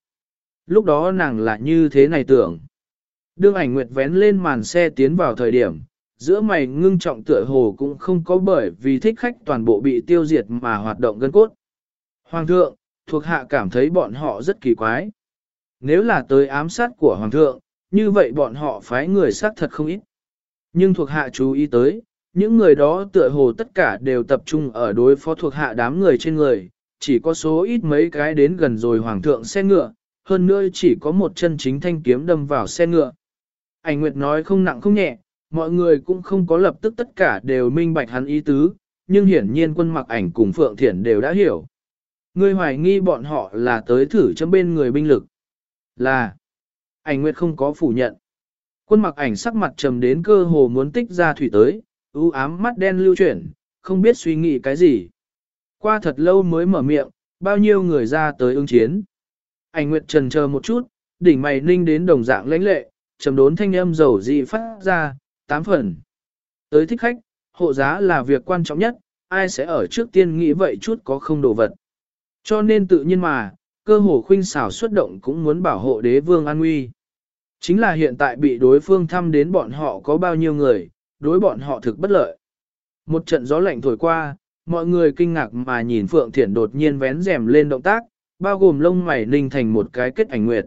Lúc đó nàng là như thế này tưởng. Đương ảnh nguyệt vén lên màn xe tiến vào thời điểm, giữa mày ngưng trọng tựa hồ cũng không có bởi vì thích khách toàn bộ bị tiêu diệt mà hoạt động gân cốt. Hoàng thượng, thuộc hạ cảm thấy bọn họ rất kỳ quái. Nếu là tới ám sát của Hoàng thượng, như vậy bọn họ phái người sát thật không ít. Nhưng thuộc hạ chú ý tới, những người đó tựa hồ tất cả đều tập trung ở đối phó thuộc hạ đám người trên người, chỉ có số ít mấy cái đến gần rồi Hoàng thượng xe ngựa, hơn nữa chỉ có một chân chính thanh kiếm đâm vào xe ngựa. Ảnh Nguyệt nói không nặng không nhẹ, mọi người cũng không có lập tức tất cả đều minh bạch hắn ý tứ, nhưng hiển nhiên quân mặc ảnh cùng Phượng Thiển đều đã hiểu. Ngươi hoài nghi bọn họ là tới thử chấm bên người binh lực. Là, ảnh Nguyệt không có phủ nhận. Quân mặc ảnh sắc mặt trầm đến cơ hồ muốn tích ra thủy tới, u ám mắt đen lưu chuyển, không biết suy nghĩ cái gì. Qua thật lâu mới mở miệng, bao nhiêu người ra tới ứng chiến. Ảnh Nguyệt trần chờ một chút, đỉnh mày ninh đến đồng dạng lãnh lệ, trầm đốn thanh âm dầu dị phát ra, tám phần. Tới thích khách, hộ giá là việc quan trọng nhất, ai sẽ ở trước tiên nghĩ vậy chút có không đồ vật. Cho nên tự nhiên mà, cơ hồ khuynh xảo xuất động cũng muốn bảo hộ đế vương an nguy. Chính là hiện tại bị đối phương thăm đến bọn họ có bao nhiêu người, đối bọn họ thực bất lợi. Một trận gió lạnh thổi qua, mọi người kinh ngạc mà nhìn Phượng Thiển đột nhiên vén rèm lên động tác, bao gồm lông mày ninh thành một cái kết ảnh nguyệt.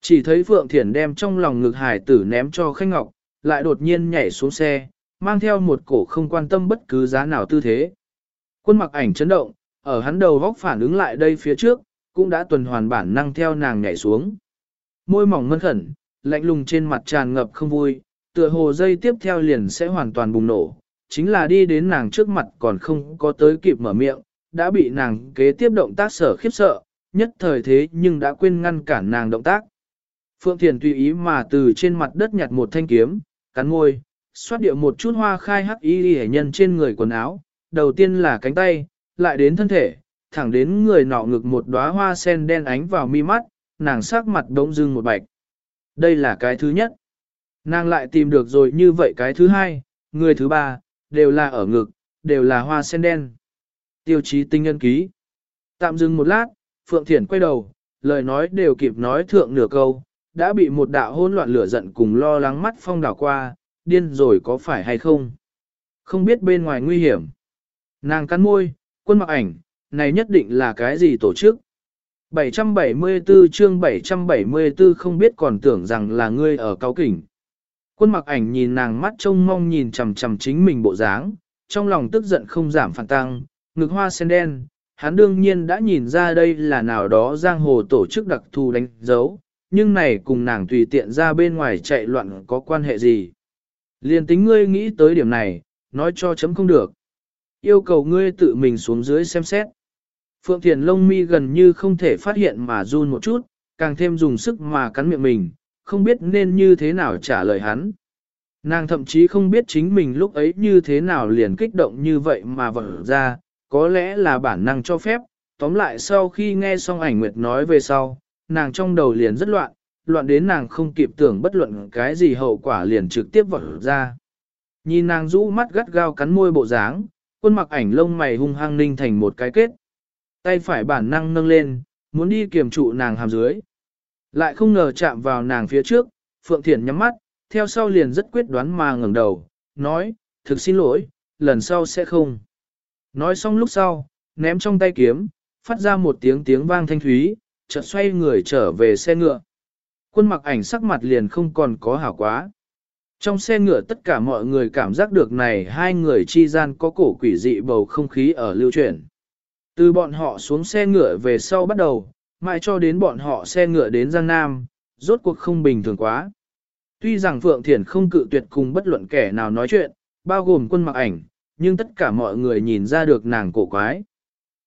Chỉ thấy Phượng Thiển đem trong lòng ngực hải tử ném cho Khanh Ngọc, lại đột nhiên nhảy xuống xe, mang theo một cổ không quan tâm bất cứ giá nào tư thế. Quân mặc ảnh chấn động, ở hắn đầu vóc phản ứng lại đây phía trước, cũng đã tuần hoàn bản năng theo nàng nhảy xuống. Môi mỏng mân khẩn, lạnh lùng trên mặt tràn ngập không vui, tựa hồ dây tiếp theo liền sẽ hoàn toàn bùng nổ. Chính là đi đến nàng trước mặt còn không có tới kịp mở miệng, đã bị nàng kế tiếp động tác sở khiếp sợ, nhất thời thế nhưng đã quên ngăn cản nàng động tác. Phượng Thiền tùy ý mà từ trên mặt đất nhặt một thanh kiếm, cắn môi, xoát điệu một chút hoa khai hắc y hệ nhân trên người quần áo, đầu tiên là cánh tay, lại đến thân thể, thẳng đến người nọ ngực một đóa hoa sen đen ánh vào mi mắt, nàng sắc mặt đống dưng một bạch. Đây là cái thứ nhất. Nàng lại tìm được rồi như vậy cái thứ hai, người thứ ba, đều là ở ngực, đều là hoa sen đen. Tiêu chí tinh nhân ký. Tạm dừng một lát, Phượng Thiển quay đầu, lời nói đều kịp nói thượng nửa câu, đã bị một đạo hỗn loạn lửa giận cùng lo lắng mắt phong đảo qua, điên rồi có phải hay không? Không biết bên ngoài nguy hiểm. Nàng cắn môi, quân mặc ảnh, này nhất định là cái gì tổ chức? 774 chương 774 không biết còn tưởng rằng là ngươi ở cao kỉnh. Quân mặc ảnh nhìn nàng mắt trông mong nhìn chằm chằm chính mình bộ dáng, trong lòng tức giận không giảm phản tăng, ngực hoa sen đen, hắn đương nhiên đã nhìn ra đây là nào đó giang hồ tổ chức đặc thù đánh dấu, nhưng này cùng nàng tùy tiện ra bên ngoài chạy loạn có quan hệ gì. Liên tính ngươi nghĩ tới điểm này, nói cho chấm không được. Yêu cầu ngươi tự mình xuống dưới xem xét. Phượng Thiền lông mi gần như không thể phát hiện mà run một chút, càng thêm dùng sức mà cắn miệng mình, không biết nên như thế nào trả lời hắn. Nàng thậm chí không biết chính mình lúc ấy như thế nào liền kích động như vậy mà vỡ ra, có lẽ là bản năng cho phép, tóm lại sau khi nghe xong ảnh nguyệt nói về sau, nàng trong đầu liền rất loạn, loạn đến nàng không kịp tưởng bất luận cái gì hậu quả liền trực tiếp vỡ ra. Nhìn nàng rũ mắt gắt gao cắn môi bộ dáng, quân mặc ảnh lông mày hung hăng ninh thành một cái kết. Tay phải bản năng nâng lên, muốn đi kiềm trụ nàng hàm dưới. Lại không ngờ chạm vào nàng phía trước, Phượng Thiển nhắm mắt, theo sau liền rất quyết đoán mà ngẩng đầu, nói, thực xin lỗi, lần sau sẽ không. Nói xong lúc sau, ném trong tay kiếm, phát ra một tiếng tiếng vang thanh thúy, chợt xoay người trở về xe ngựa. Quân mặc ảnh sắc mặt liền không còn có hảo quá. Trong xe ngựa tất cả mọi người cảm giác được này hai người chi gian có cổ quỷ dị bầu không khí ở lưu chuyển. Từ bọn họ xuống xe ngựa về sau bắt đầu, mãi cho đến bọn họ xe ngựa đến Giang Nam, rốt cuộc không bình thường quá. Tuy rằng Phượng Thiển không cự tuyệt cùng bất luận kẻ nào nói chuyện, bao gồm quân mặc ảnh, nhưng tất cả mọi người nhìn ra được nàng cổ quái.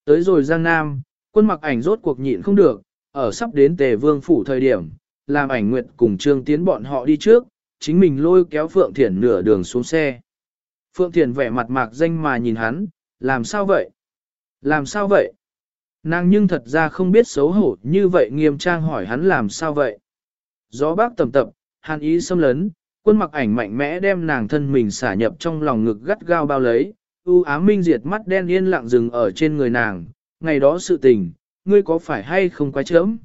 Tới rồi Giang Nam, quân mặc ảnh rốt cuộc nhịn không được, ở sắp đến tề vương phủ thời điểm, làm ảnh nguyệt cùng trương tiến bọn họ đi trước, chính mình lôi kéo Phượng Thiển nửa đường xuống xe. Phượng Thiển vẻ mặt mạc danh mà nhìn hắn, làm sao vậy? Làm sao vậy? Nàng nhưng thật ra không biết xấu hổ như vậy nghiêm trang hỏi hắn làm sao vậy? Gió bác tầm tập, hàn ý xâm lấn, quân mặc ảnh mạnh mẽ đem nàng thân mình xả nhập trong lòng ngực gắt gao bao lấy, u ám minh diệt mắt đen yên lặng dừng ở trên người nàng, ngày đó sự tình, ngươi có phải hay không quái chớm?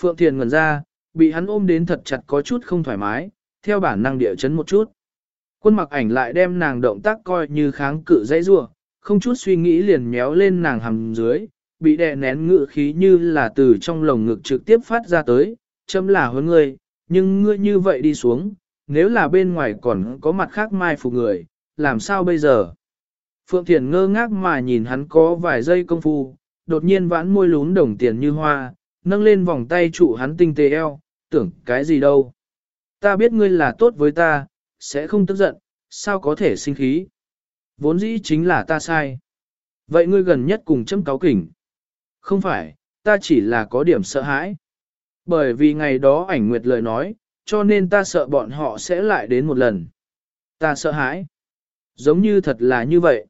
Phượng Thiền ngần ra, bị hắn ôm đến thật chặt có chút không thoải mái, theo bản năng địa chấn một chút. Quân mặc ảnh lại đem nàng động tác coi như kháng cự dãy rua, không chút suy nghĩ liền méo lên nàng hầm dưới, bị đè nén ngự khí như là từ trong lồng ngực trực tiếp phát ra tới, chấm là hơn ngươi, nhưng ngươi như vậy đi xuống, nếu là bên ngoài còn có mặt khác mai phục người, làm sao bây giờ? Phượng Thiền ngơ ngác mà nhìn hắn có vài giây công phu, đột nhiên vãn môi lún đồng tiền như hoa, nâng lên vòng tay trụ hắn tinh tế eo, tưởng cái gì đâu. Ta biết ngươi là tốt với ta, sẽ không tức giận, sao có thể sinh khí. Vốn dĩ chính là ta sai. Vậy ngươi gần nhất cùng châm cáo kỉnh. Không phải, ta chỉ là có điểm sợ hãi. Bởi vì ngày đó ảnh nguyệt lời nói, cho nên ta sợ bọn họ sẽ lại đến một lần. Ta sợ hãi. Giống như thật là như vậy.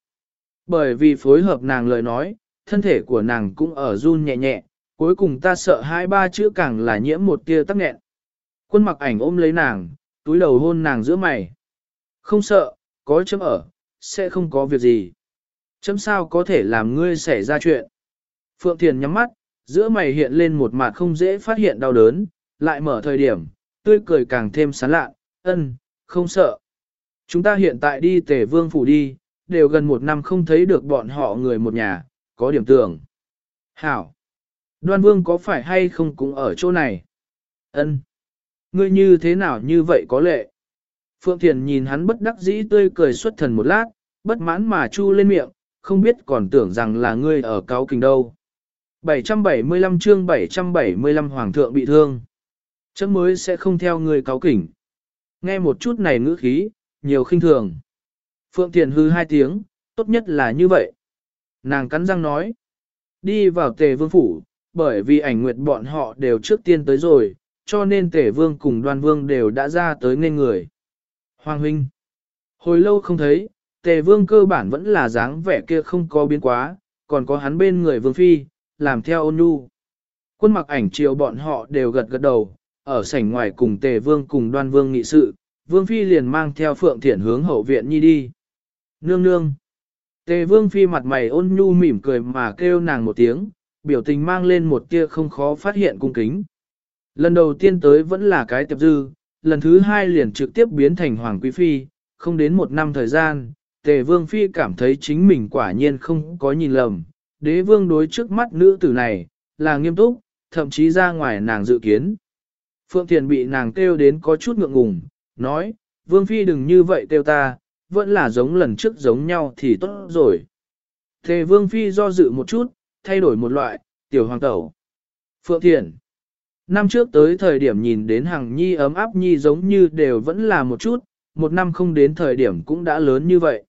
Bởi vì phối hợp nàng lời nói, thân thể của nàng cũng ở run nhẹ nhẹ, cuối cùng ta sợ hai ba chữ càng là nhiễm một tia tắc nghẹn. Quân mặc ảnh ôm lấy nàng, túi đầu hôn nàng giữa mày. Không sợ, có chấm ở, sẽ không có việc gì. Chấm sao có thể làm ngươi xảy ra chuyện. Phượng Thiền nhắm mắt, giữa mày hiện lên một mặt không dễ phát hiện đau đớn, lại mở thời điểm, tươi cười càng thêm sán lạ, ân, không sợ. Chúng ta hiện tại đi tề vương phủ đi, đều gần một năm không thấy được bọn họ người một nhà, có điểm tưởng. Hảo! Đoan vương có phải hay không cũng ở chỗ này? Ân, Ngươi như thế nào như vậy có lệ? Phượng Thiền nhìn hắn bất đắc dĩ tươi cười xuất thần một lát, bất mãn mà chu lên miệng, không biết còn tưởng rằng là ngươi ở cáo kình đâu. 775 chương 775 Hoàng thượng bị thương. Chấm mới sẽ không theo người cáo kỉnh. Nghe một chút này ngữ khí, nhiều khinh thường. Phượng Thiền hư hai tiếng, tốt nhất là như vậy. Nàng cắn răng nói. Đi vào tề vương phủ, bởi vì ảnh nguyệt bọn họ đều trước tiên tới rồi, cho nên tề vương cùng đoan vương đều đã ra tới nên người. Hoàng huynh. Hồi lâu không thấy, tề vương cơ bản vẫn là dáng vẻ kia không có biến quá, còn có hắn bên người vương phi, làm theo ôn nhu. Quân mặc ảnh chiều bọn họ đều gật gật đầu, ở sảnh ngoài cùng tề vương cùng đoan vương nghị sự, vương phi liền mang theo phượng thiện hướng hậu viện nhi đi. Nương nương. Tề vương phi mặt mày ôn nhu mỉm cười mà kêu nàng một tiếng, biểu tình mang lên một tia không khó phát hiện cung kính. Lần đầu tiên tới vẫn là cái tiệp dư, lần thứ hai liền trực tiếp biến thành hoàng quý phi, không đến một năm thời gian, tề vương phi cảm thấy chính mình quả nhiên không có nhìn lầm, đế vương đối trước mắt nữ tử này, là nghiêm túc, thậm chí ra ngoài nàng dự kiến. Phượng Thiền bị nàng kêu đến có chút ngượng ngùng, nói, vương phi đừng như vậy kêu ta, vẫn là giống lần trước giống nhau thì tốt rồi. Thề vương phi do dự một chút, thay đổi một loại, tiểu hoàng tẩu. Phượng Thiền. Năm trước tới thời điểm nhìn đến hàng nhi ấm áp nhi giống như đều vẫn là một chút, một năm không đến thời điểm cũng đã lớn như vậy.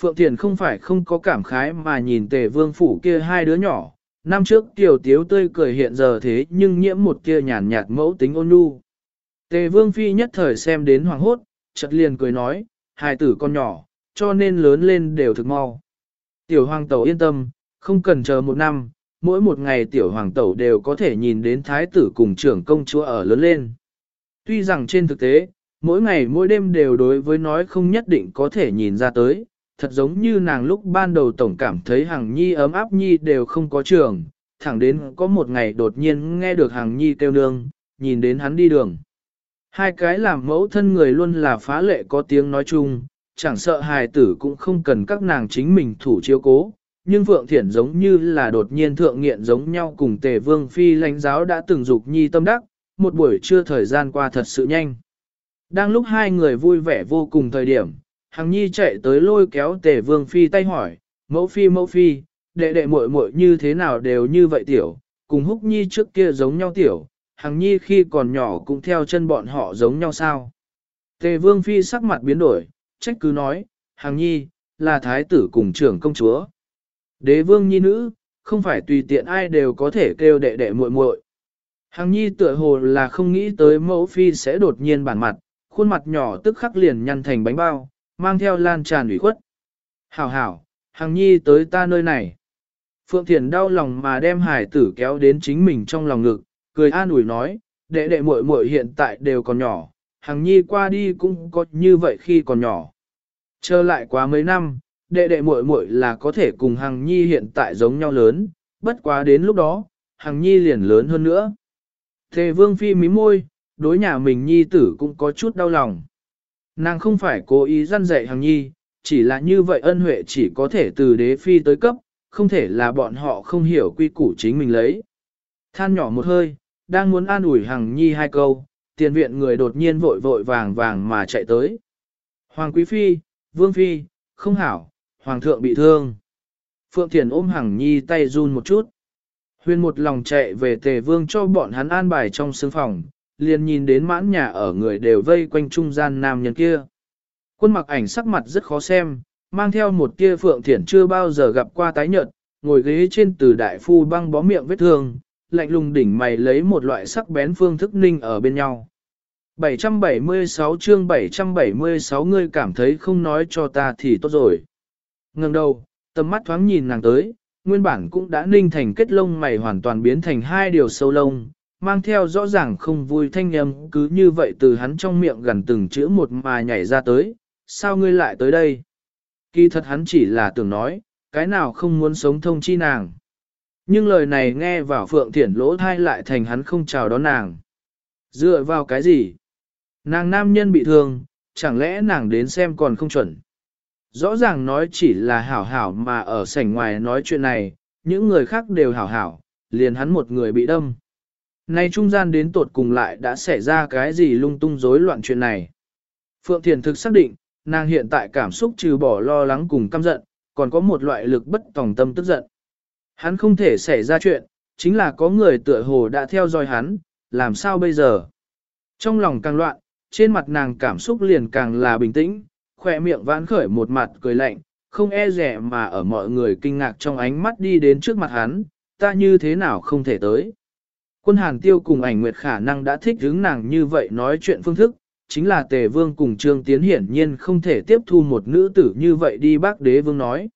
Phượng Thiền không phải không có cảm khái mà nhìn tề vương phủ kia hai đứa nhỏ, năm trước tiểu tiếu tươi cười hiện giờ thế nhưng nhiễm một kia nhàn nhạt mẫu tính ôn nhu. Tề vương phi nhất thời xem đến hoàng hốt, chợt liền cười nói, hai tử con nhỏ, cho nên lớn lên đều thực mau. Tiểu hoàng tẩu yên tâm, không cần chờ một năm, mỗi một ngày tiểu hoàng tẩu đều có thể nhìn đến thái tử cùng trưởng công chúa ở lớn lên. Tuy rằng trên thực tế, mỗi ngày mỗi đêm đều đối với nói không nhất định có thể nhìn ra tới, thật giống như nàng lúc ban đầu tổng cảm thấy hàng nhi ấm áp nhi đều không có trường, thẳng đến có một ngày đột nhiên nghe được hàng nhi kêu nương, nhìn đến hắn đi đường. Hai cái làm mẫu thân người luôn là phá lệ có tiếng nói chung, chẳng sợ hài tử cũng không cần các nàng chính mình thủ chiếu cố, nhưng Phượng Thiển giống như là đột nhiên thượng nghiện giống nhau cùng tề vương phi lãnh giáo đã từng dục nhi tâm đắc, một buổi trưa thời gian qua thật sự nhanh. Đang lúc hai người vui vẻ vô cùng thời điểm, Hằng Nhi chạy tới lôi kéo tề vương phi tay hỏi, mẫu phi mẫu phi, đệ đệ muội muội như thế nào đều như vậy tiểu, cùng húc nhi trước kia giống nhau tiểu, Hằng Nhi khi còn nhỏ cũng theo chân bọn họ giống nhau sao. Tề vương phi sắc mặt biến đổi, trách cứ nói, Hằng Nhi, là thái tử cùng trưởng công chúa. Đế vương nhi nữ, không phải tùy tiện ai đều có thể kêu đệ đệ muội muội. Hằng nhi tựa hồ là không nghĩ tới mẫu phi sẽ đột nhiên bản mặt, khuôn mặt nhỏ tức khắc liền nhăn thành bánh bao, mang theo lan tràn ủy khuất. Hảo hảo, Hằng nhi tới ta nơi này. Phượng Thiền đau lòng mà đem hải tử kéo đến chính mình trong lòng ngực, cười an ủi nói, đệ đệ muội muội hiện tại đều còn nhỏ, Hằng nhi qua đi cũng có như vậy khi còn nhỏ. Chờ lại quá mấy năm, đệ đệ muội muội là có thể cùng Hằng Nhi hiện tại giống nhau lớn, bất quá đến lúc đó, Hằng Nhi liền lớn hơn nữa. Thề Vương Phi mím môi, đối nhà mình Nhi tử cũng có chút đau lòng. Nàng không phải cố ý răn dạy Hằng Nhi, chỉ là như vậy ân huệ chỉ có thể từ đế phi tới cấp, không thể là bọn họ không hiểu quy củ chính mình lấy. Than nhỏ một hơi, đang muốn an ủi Hằng Nhi hai câu, tiền viện người đột nhiên vội vội vàng vàng mà chạy tới. Hoàng Quý Phi, Vương Phi, không hảo, Hoàng thượng bị thương. Phượng Thiền ôm Hằng Nhi tay run một chút. Huyền một lòng chạy về tề vương cho bọn hắn an bài trong sương phòng, liền nhìn đến mãn nhà ở người đều vây quanh trung gian nam nhân kia. Quân mặc ảnh sắc mặt rất khó xem, mang theo một tia Phượng Thiển chưa bao giờ gặp qua tái nhợt, ngồi ghế trên từ đại phu băng bó miệng vết thương, lạnh lùng đỉnh mày lấy một loại sắc bén phương thức ninh ở bên nhau. 776 chương 776 ngươi cảm thấy không nói cho ta thì tốt rồi. Ngừng đầu, tầm mắt thoáng nhìn nàng tới, nguyên bản cũng đã ninh thành kết lông mày hoàn toàn biến thành hai điều sâu lông, mang theo rõ ràng không vui thanh âm cứ như vậy từ hắn trong miệng gần từng chữ một mà nhảy ra tới, sao ngươi lại tới đây? Kỳ thật hắn chỉ là tưởng nói, cái nào không muốn sống thông chi nàng. Nhưng lời này nghe vào phượng thiển lỗ thai lại thành hắn không chào đón nàng. Dựa vào cái gì? Nàng nam nhân bị thương, chẳng lẽ nàng đến xem còn không chuẩn? Rõ ràng nói chỉ là hảo hảo mà ở sảnh ngoài nói chuyện này, những người khác đều hảo hảo, liền hắn một người bị đâm. Nay trung gian đến tột cùng lại đã xảy ra cái gì lung tung rối loạn chuyện này. Phượng Thiền thực xác định, nàng hiện tại cảm xúc trừ bỏ lo lắng cùng căm giận, còn có một loại lực bất tòng tâm tức giận. Hắn không thể xảy ra chuyện, chính là có người tựa hồ đã theo dõi hắn, làm sao bây giờ? Trong lòng càng loạn, trên mặt nàng cảm xúc liền càng là bình tĩnh, khỏe miệng vãn khởi một mặt cười lạnh, không e rẻ mà ở mọi người kinh ngạc trong ánh mắt đi đến trước mặt hắn, ta như thế nào không thể tới. Quân hàn tiêu cùng ảnh nguyệt khả năng đã thích hướng nàng như vậy nói chuyện phương thức, chính là tề vương cùng trương tiến hiển nhiên không thể tiếp thu một nữ tử như vậy đi bác đế vương nói.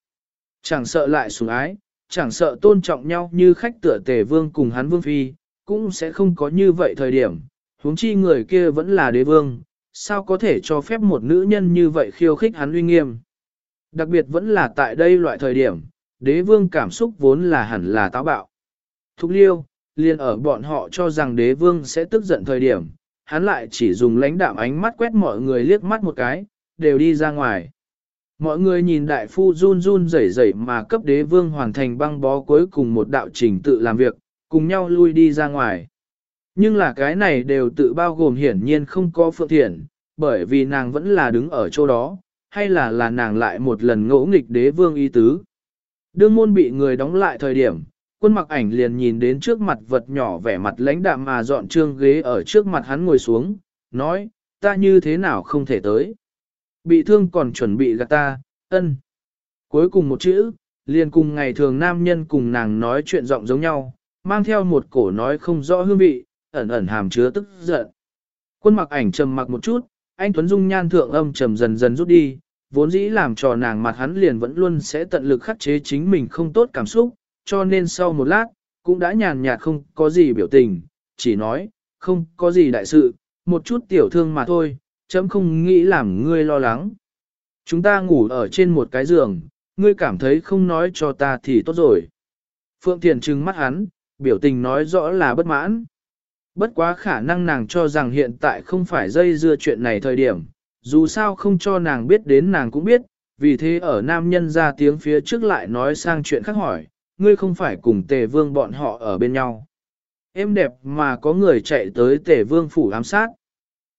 Chẳng sợ lại sủng ái, chẳng sợ tôn trọng nhau như khách tựa tề vương cùng hắn vương phi, cũng sẽ không có như vậy thời điểm, huống chi người kia vẫn là đế vương, sao có thể cho phép một nữ nhân như vậy khiêu khích hắn uy nghiêm. Đặc biệt vẫn là tại đây loại thời điểm, đế vương cảm xúc vốn là hẳn là táo bạo. thục liêu, liền ở bọn họ cho rằng đế vương sẽ tức giận thời điểm, hắn lại chỉ dùng lãnh đạm ánh mắt quét mọi người liếc mắt một cái, đều đi ra ngoài. Mọi người nhìn đại phu run run rẩy rẩy mà cấp đế vương hoàn thành băng bó cuối cùng một đạo trình tự làm việc, cùng nhau lui đi ra ngoài. Nhưng là cái này đều tự bao gồm hiển nhiên không có phượng thiện, bởi vì nàng vẫn là đứng ở chỗ đó, hay là là nàng lại một lần ngỗ nghịch đế vương y tứ. Đương môn bị người đóng lại thời điểm, quân mặc ảnh liền nhìn đến trước mặt vật nhỏ vẻ mặt lãnh đạm mà dọn trương ghế ở trước mặt hắn ngồi xuống, nói, ta như thế nào không thể tới. Bị thương còn chuẩn bị gạt ta, ân. Cuối cùng một chữ, liền cùng ngày thường nam nhân cùng nàng nói chuyện giọng giống nhau, mang theo một cổ nói không rõ hương vị, ẩn ẩn hàm chứa tức giận. Quân mặc ảnh trầm mặc một chút, anh Tuấn Dung nhan thượng âm trầm dần dần rút đi, vốn dĩ làm trò nàng mặt hắn liền vẫn luôn sẽ tận lực khắc chế chính mình không tốt cảm xúc, cho nên sau một lát, cũng đã nhàn nhạt không có gì biểu tình, chỉ nói, không có gì đại sự, một chút tiểu thương mà thôi, chấm không nghĩ làm ngươi lo lắng. Chúng ta ngủ ở trên một cái giường, ngươi cảm thấy không nói cho ta thì tốt rồi. Phượng Thiền trừng mắt hắn, biểu tình nói rõ là bất mãn. Bất quá khả năng nàng cho rằng hiện tại không phải dây dưa chuyện này thời điểm, dù sao không cho nàng biết đến nàng cũng biết, vì thế ở nam nhân ra tiếng phía trước lại nói sang chuyện khác hỏi, ngươi không phải cùng tề vương bọn họ ở bên nhau. Em đẹp mà có người chạy tới tề vương phủ ám sát.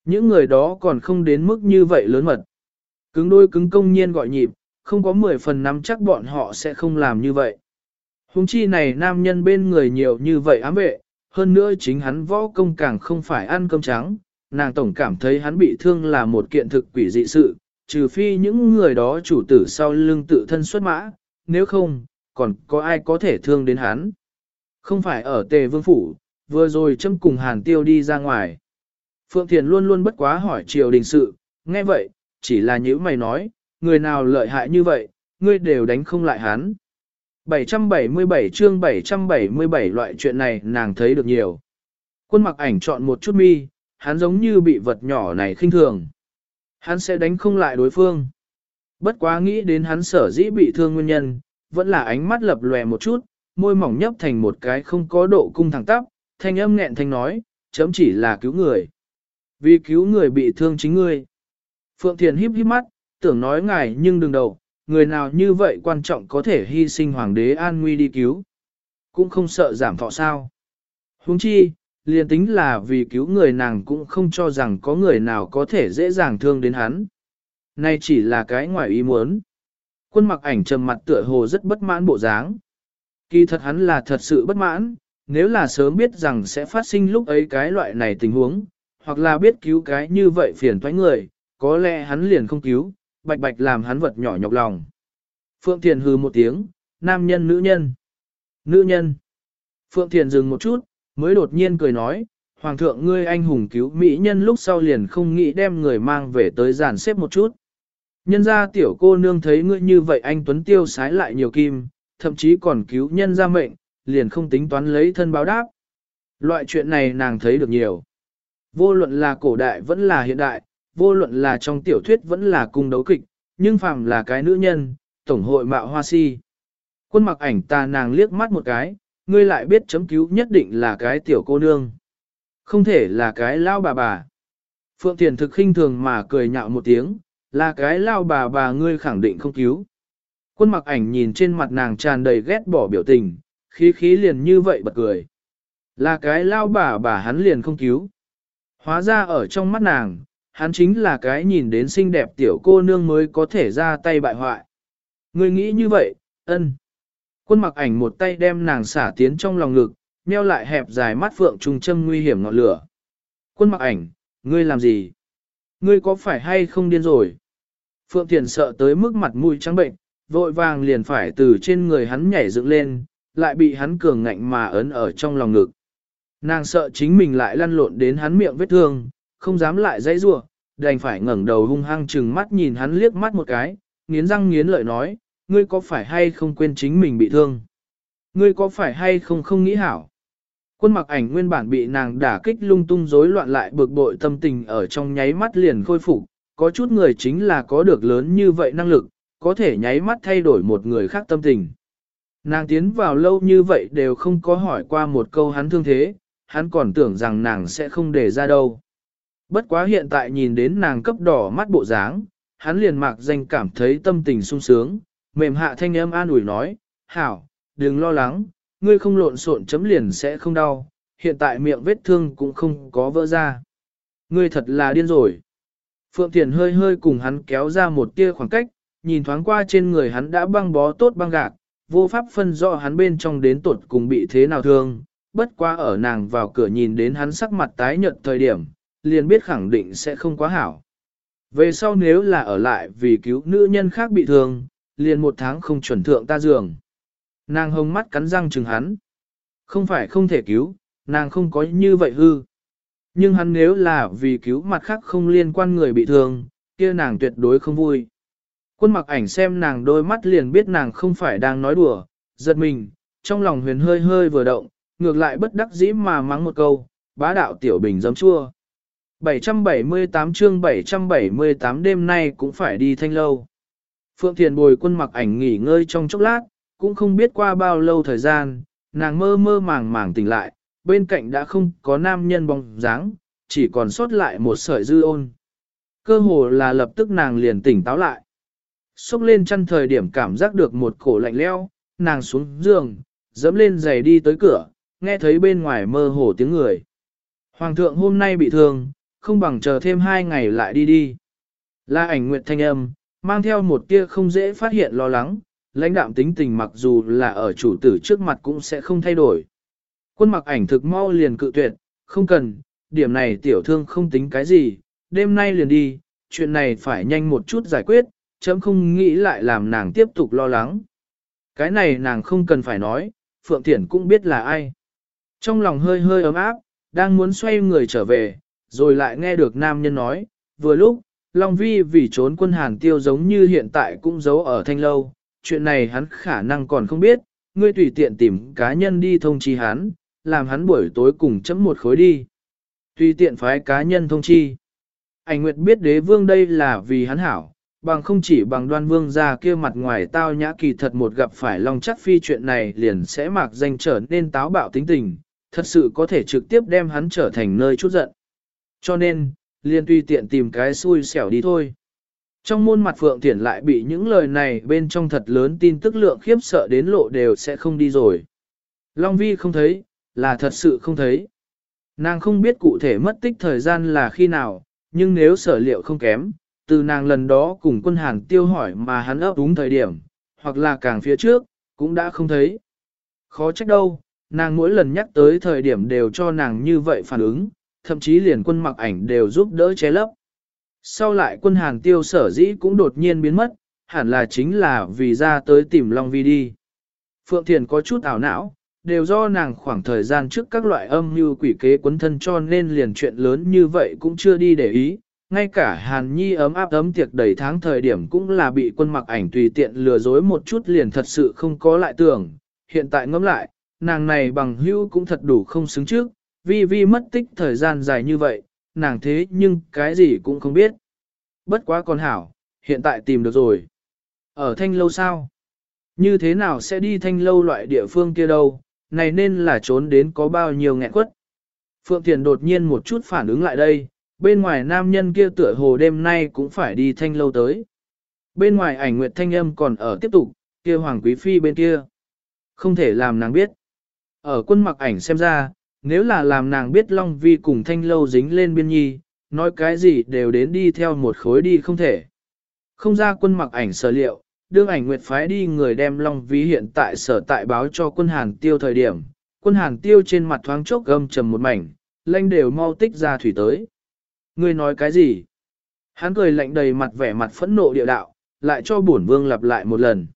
Những người đó còn không đến mức như vậy lớn mật. Cứng đôi cứng công nhiên gọi nhịp, không có 10 phần nắm chắc bọn họ sẽ không làm như vậy. Hùng chi này nam nhân bên người nhiều như vậy ám vệ, hơn nữa chính hắn võ công càng không phải ăn cơm trắng, nàng tổng cảm thấy hắn bị thương là một kiện thực quỷ dị sự, trừ phi những người đó chủ tử sau lưng tự thân xuất mã, nếu không, còn có ai có thể thương đến hắn. Không phải ở tề vương phủ, vừa rồi châm cùng hàn tiêu đi ra ngoài. Phượng Thiền luôn luôn bất quá hỏi triều đình sự, nghe vậy, chỉ là những mày nói, người nào lợi hại như vậy, ngươi đều đánh không lại hắn. 777 chương 777 loại chuyện này nàng thấy được nhiều. Quân mặc ảnh chọn một chút mi, hắn giống như bị vật nhỏ này khinh thường. Hắn sẽ đánh không lại đối phương. Bất quá nghĩ đến hắn sở dĩ bị thương nguyên nhân, vẫn là ánh mắt lập lòe một chút, môi mỏng nhấp thành một cái không có độ cung thẳng tắp, thanh âm nghẹn thanh nói, chấm chỉ là cứu người. Vì cứu người bị thương chính ngươi. Phượng Thiền híp híp mắt, tưởng nói ngài nhưng đừng đầu, người nào như vậy quan trọng có thể hy sinh hoàng đế an nguy đi cứu. Cũng không sợ giảm thọ sao. huống chi, liền tính là vì cứu người nàng cũng không cho rằng có người nào có thể dễ dàng thương đến hắn. Nay chỉ là cái ngoài ý muốn. Quân mặc ảnh trầm mặt tựa hồ rất bất mãn bộ dáng. Kỳ thật hắn là thật sự bất mãn, nếu là sớm biết rằng sẽ phát sinh lúc ấy cái loại này tình huống, hoặc là biết cứu cái như vậy phiền thoái người, có lẽ hắn liền không cứu, bạch bạch làm hắn vật nhỏ nhọc lòng. Phượng Thiền hư một tiếng, nam nhân nữ nhân. Nữ nhân. Phượng Thiền dừng một chút, mới đột nhiên cười nói, Hoàng thượng ngươi anh hùng cứu mỹ nhân lúc sau liền không nghĩ đem người mang về tới giàn xếp một chút. Nhân ra tiểu cô nương thấy ngươi như vậy anh Tuấn tiêu sái lại nhiều kim, thậm chí còn cứu nhân ra mệnh, liền không tính toán lấy thân báo đáp. Loại chuyện này nàng thấy được nhiều. Vô luận là cổ đại vẫn là hiện đại, vô luận là trong tiểu thuyết vẫn là cung đấu kịch, nhưng phàm là cái nữ nhân, tổng hội mạo hoa si. Quân mặc ảnh ta nàng liếc mắt một cái, ngươi lại biết chấm cứu nhất định là cái tiểu cô nương. Không thể là cái lao bà bà. Phượng Thiền thực khinh thường mà cười nhạo một tiếng, là cái lao bà bà ngươi khẳng định không cứu. Quân mặc ảnh nhìn trên mặt nàng tràn đầy ghét bỏ biểu tình, khí khí liền như vậy bật cười. Là cái lao bà bà hắn liền không cứu. Hóa ra ở trong mắt nàng, hắn chính là cái nhìn đến xinh đẹp tiểu cô nương mới có thể ra tay bại hoại. Ngươi nghĩ như vậy, ân. Quân mặc ảnh một tay đem nàng xả tiến trong lòng ngực, meo lại hẹp dài mắt phượng trùng châm nguy hiểm ngọn lửa. Quân mặc ảnh, ngươi làm gì? Ngươi có phải hay không điên rồi? Phượng Thiền sợ tới mức mặt mũi trắng bệnh, vội vàng liền phải từ trên người hắn nhảy dựng lên, lại bị hắn cường ngạnh mà ấn ở trong lòng ngực. Nàng sợ chính mình lại lăn lộn đến hắn miệng vết thương, không dám lại dãy rủa, đành phải ngẩng đầu hung hăng chừng mắt nhìn hắn liếc mắt một cái, nghiến răng nghiến lợi nói, ngươi có phải hay không quên chính mình bị thương? Ngươi có phải hay không không nghĩ hảo? Quân mặc ảnh nguyên bản bị nàng đả kích lung tung rối loạn lại bực bội tâm tình ở trong nháy mắt liền khôi phục, có chút người chính là có được lớn như vậy năng lực, có thể nháy mắt thay đổi một người khác tâm tình. Nàng tiến vào lâu như vậy đều không có hỏi qua một câu hắn thương thế, hắn còn tưởng rằng nàng sẽ không để ra đâu. Bất quá hiện tại nhìn đến nàng cấp đỏ mắt bộ dáng, hắn liền mạc danh cảm thấy tâm tình sung sướng, mềm hạ thanh âm an ủi nói, hảo, đừng lo lắng, ngươi không lộn xộn chấm liền sẽ không đau, hiện tại miệng vết thương cũng không có vỡ ra. Ngươi thật là điên rồi. Phượng Thiền hơi hơi cùng hắn kéo ra một tia khoảng cách, nhìn thoáng qua trên người hắn đã băng bó tốt băng gạc, vô pháp phân rõ hắn bên trong đến tuột cùng bị thế nào thương, bất qua ở nàng vào cửa nhìn đến hắn sắc mặt tái nhợt thời điểm, liền biết khẳng định sẽ không quá hảo. Về sau nếu là ở lại vì cứu nữ nhân khác bị thương, liền một tháng không chuẩn thượng ta giường. Nàng hông mắt cắn răng chừng hắn. Không phải không thể cứu, nàng không có như vậy hư. Nhưng hắn nếu là vì cứu mặt khác không liên quan người bị thương, kia nàng tuyệt đối không vui. Quân mặc ảnh xem nàng đôi mắt liền biết nàng không phải đang nói đùa, giật mình, trong lòng huyền hơi hơi vừa động, ngược lại bất đắc dĩ mà mắng một câu, bá đạo tiểu bình giấm chua. 778 chương 778 đêm nay cũng phải đi thanh lâu. Phượng Thiền bồi quân mặc ảnh nghỉ ngơi trong chốc lát, cũng không biết qua bao lâu thời gian, nàng mơ mơ màng màng tỉnh lại, bên cạnh đã không có nam nhân bóng dáng, chỉ còn sót lại một sợi dư ôn. Cơ hồ là lập tức nàng liền tỉnh táo lại. Xúc lên chăn thời điểm cảm giác được một cổ lạnh leo, nàng xuống giường, dẫm lên giày đi tới cửa, nghe thấy bên ngoài mơ hồ tiếng người. Hoàng thượng hôm nay bị thương, không bằng chờ thêm hai ngày lại đi đi. La ảnh nguyệt thanh âm, mang theo một tia không dễ phát hiện lo lắng, lãnh đạm tính tình mặc dù là ở chủ tử trước mặt cũng sẽ không thay đổi. Quân mặc ảnh thực mau liền cự tuyệt, không cần, điểm này tiểu thương không tính cái gì, đêm nay liền đi, chuyện này phải nhanh một chút giải quyết, chấm không nghĩ lại làm nàng tiếp tục lo lắng. Cái này nàng không cần phải nói, Phượng Thiển cũng biết là ai. Trong lòng hơi hơi ấm áp, đang muốn xoay người trở về, rồi lại nghe được nam nhân nói, vừa lúc, Long Vi vì trốn quân Hàn tiêu giống như hiện tại cũng giấu ở thanh lâu, chuyện này hắn khả năng còn không biết, ngươi tùy tiện tìm cá nhân đi thông chi hắn, làm hắn buổi tối cùng chấm một khối đi. Tuy tiện phái cá nhân thông chi. Ảnh Nguyệt biết đế vương đây là vì hắn hảo, bằng không chỉ bằng đoan vương ra kia mặt ngoài tao nhã kỳ thật một gặp phải Long chắc phi chuyện này liền sẽ mạc danh trở nên táo bạo tính tình, thật sự có thể trực tiếp đem hắn trở thành nơi chút giận. Cho nên, liền tùy tiện tìm cái xui xẻo đi thôi. Trong môn mặt Phượng Thiển lại bị những lời này bên trong thật lớn tin tức lượng khiếp sợ đến lộ đều sẽ không đi rồi. Long Vi không thấy, là thật sự không thấy. Nàng không biết cụ thể mất tích thời gian là khi nào, nhưng nếu sở liệu không kém, từ nàng lần đó cùng quân hàn tiêu hỏi mà hắn ấp đúng thời điểm, hoặc là càng phía trước, cũng đã không thấy. Khó trách đâu, nàng mỗi lần nhắc tới thời điểm đều cho nàng như vậy phản ứng, thậm chí liền quân mặc ảnh đều giúp đỡ che lấp. Sau lại quân hàn tiêu sở dĩ cũng đột nhiên biến mất, hẳn là chính là vì ra tới tìm Long Vi đi. Phượng Thiền có chút ảo não, đều do nàng khoảng thời gian trước các loại âm như quỷ kế quấn thân cho nên liền chuyện lớn như vậy cũng chưa đi để ý. Ngay cả Hàn Nhi ấm áp ấm tiệc đầy tháng thời điểm cũng là bị quân mặc ảnh tùy tiện lừa dối một chút liền thật sự không có lại tưởng. Hiện tại ngẫm lại, nàng này bằng hữu cũng thật đủ không xứng trước, vi vi mất tích thời gian dài như vậy, nàng thế nhưng cái gì cũng không biết. Bất quá con hảo, hiện tại tìm được rồi. Ở thanh lâu sao? Như thế nào sẽ đi thanh lâu loại địa phương kia đâu, này nên là trốn đến có bao nhiêu nghẹn quất. Phượng Thiền đột nhiên một chút phản ứng lại đây, bên ngoài nam nhân kia tựa hồ đêm nay cũng phải đi thanh lâu tới. Bên ngoài ảnh nguyệt thanh âm còn ở tiếp tục, kia hoàng quý phi bên kia. Không thể làm nàng biết. Ở quân mặc ảnh xem ra, nếu là làm nàng biết Long Vi cùng thanh lâu dính lên biên nhi, nói cái gì đều đến đi theo một khối đi không thể. Không ra quân mặc ảnh sở liệu, đương ảnh nguyệt phái đi người đem Long Vi hiện tại sở tại báo cho quân Hàn Tiêu thời điểm, quân Hàn Tiêu trên mặt thoáng chốc gâm trầm một mảnh, lanh đều mau tích ra thủy tới. Ngươi nói cái gì? Hắn cười lạnh đầy mặt vẻ mặt phẫn nộ địa đạo, lại cho bổn vương lặp lại một lần.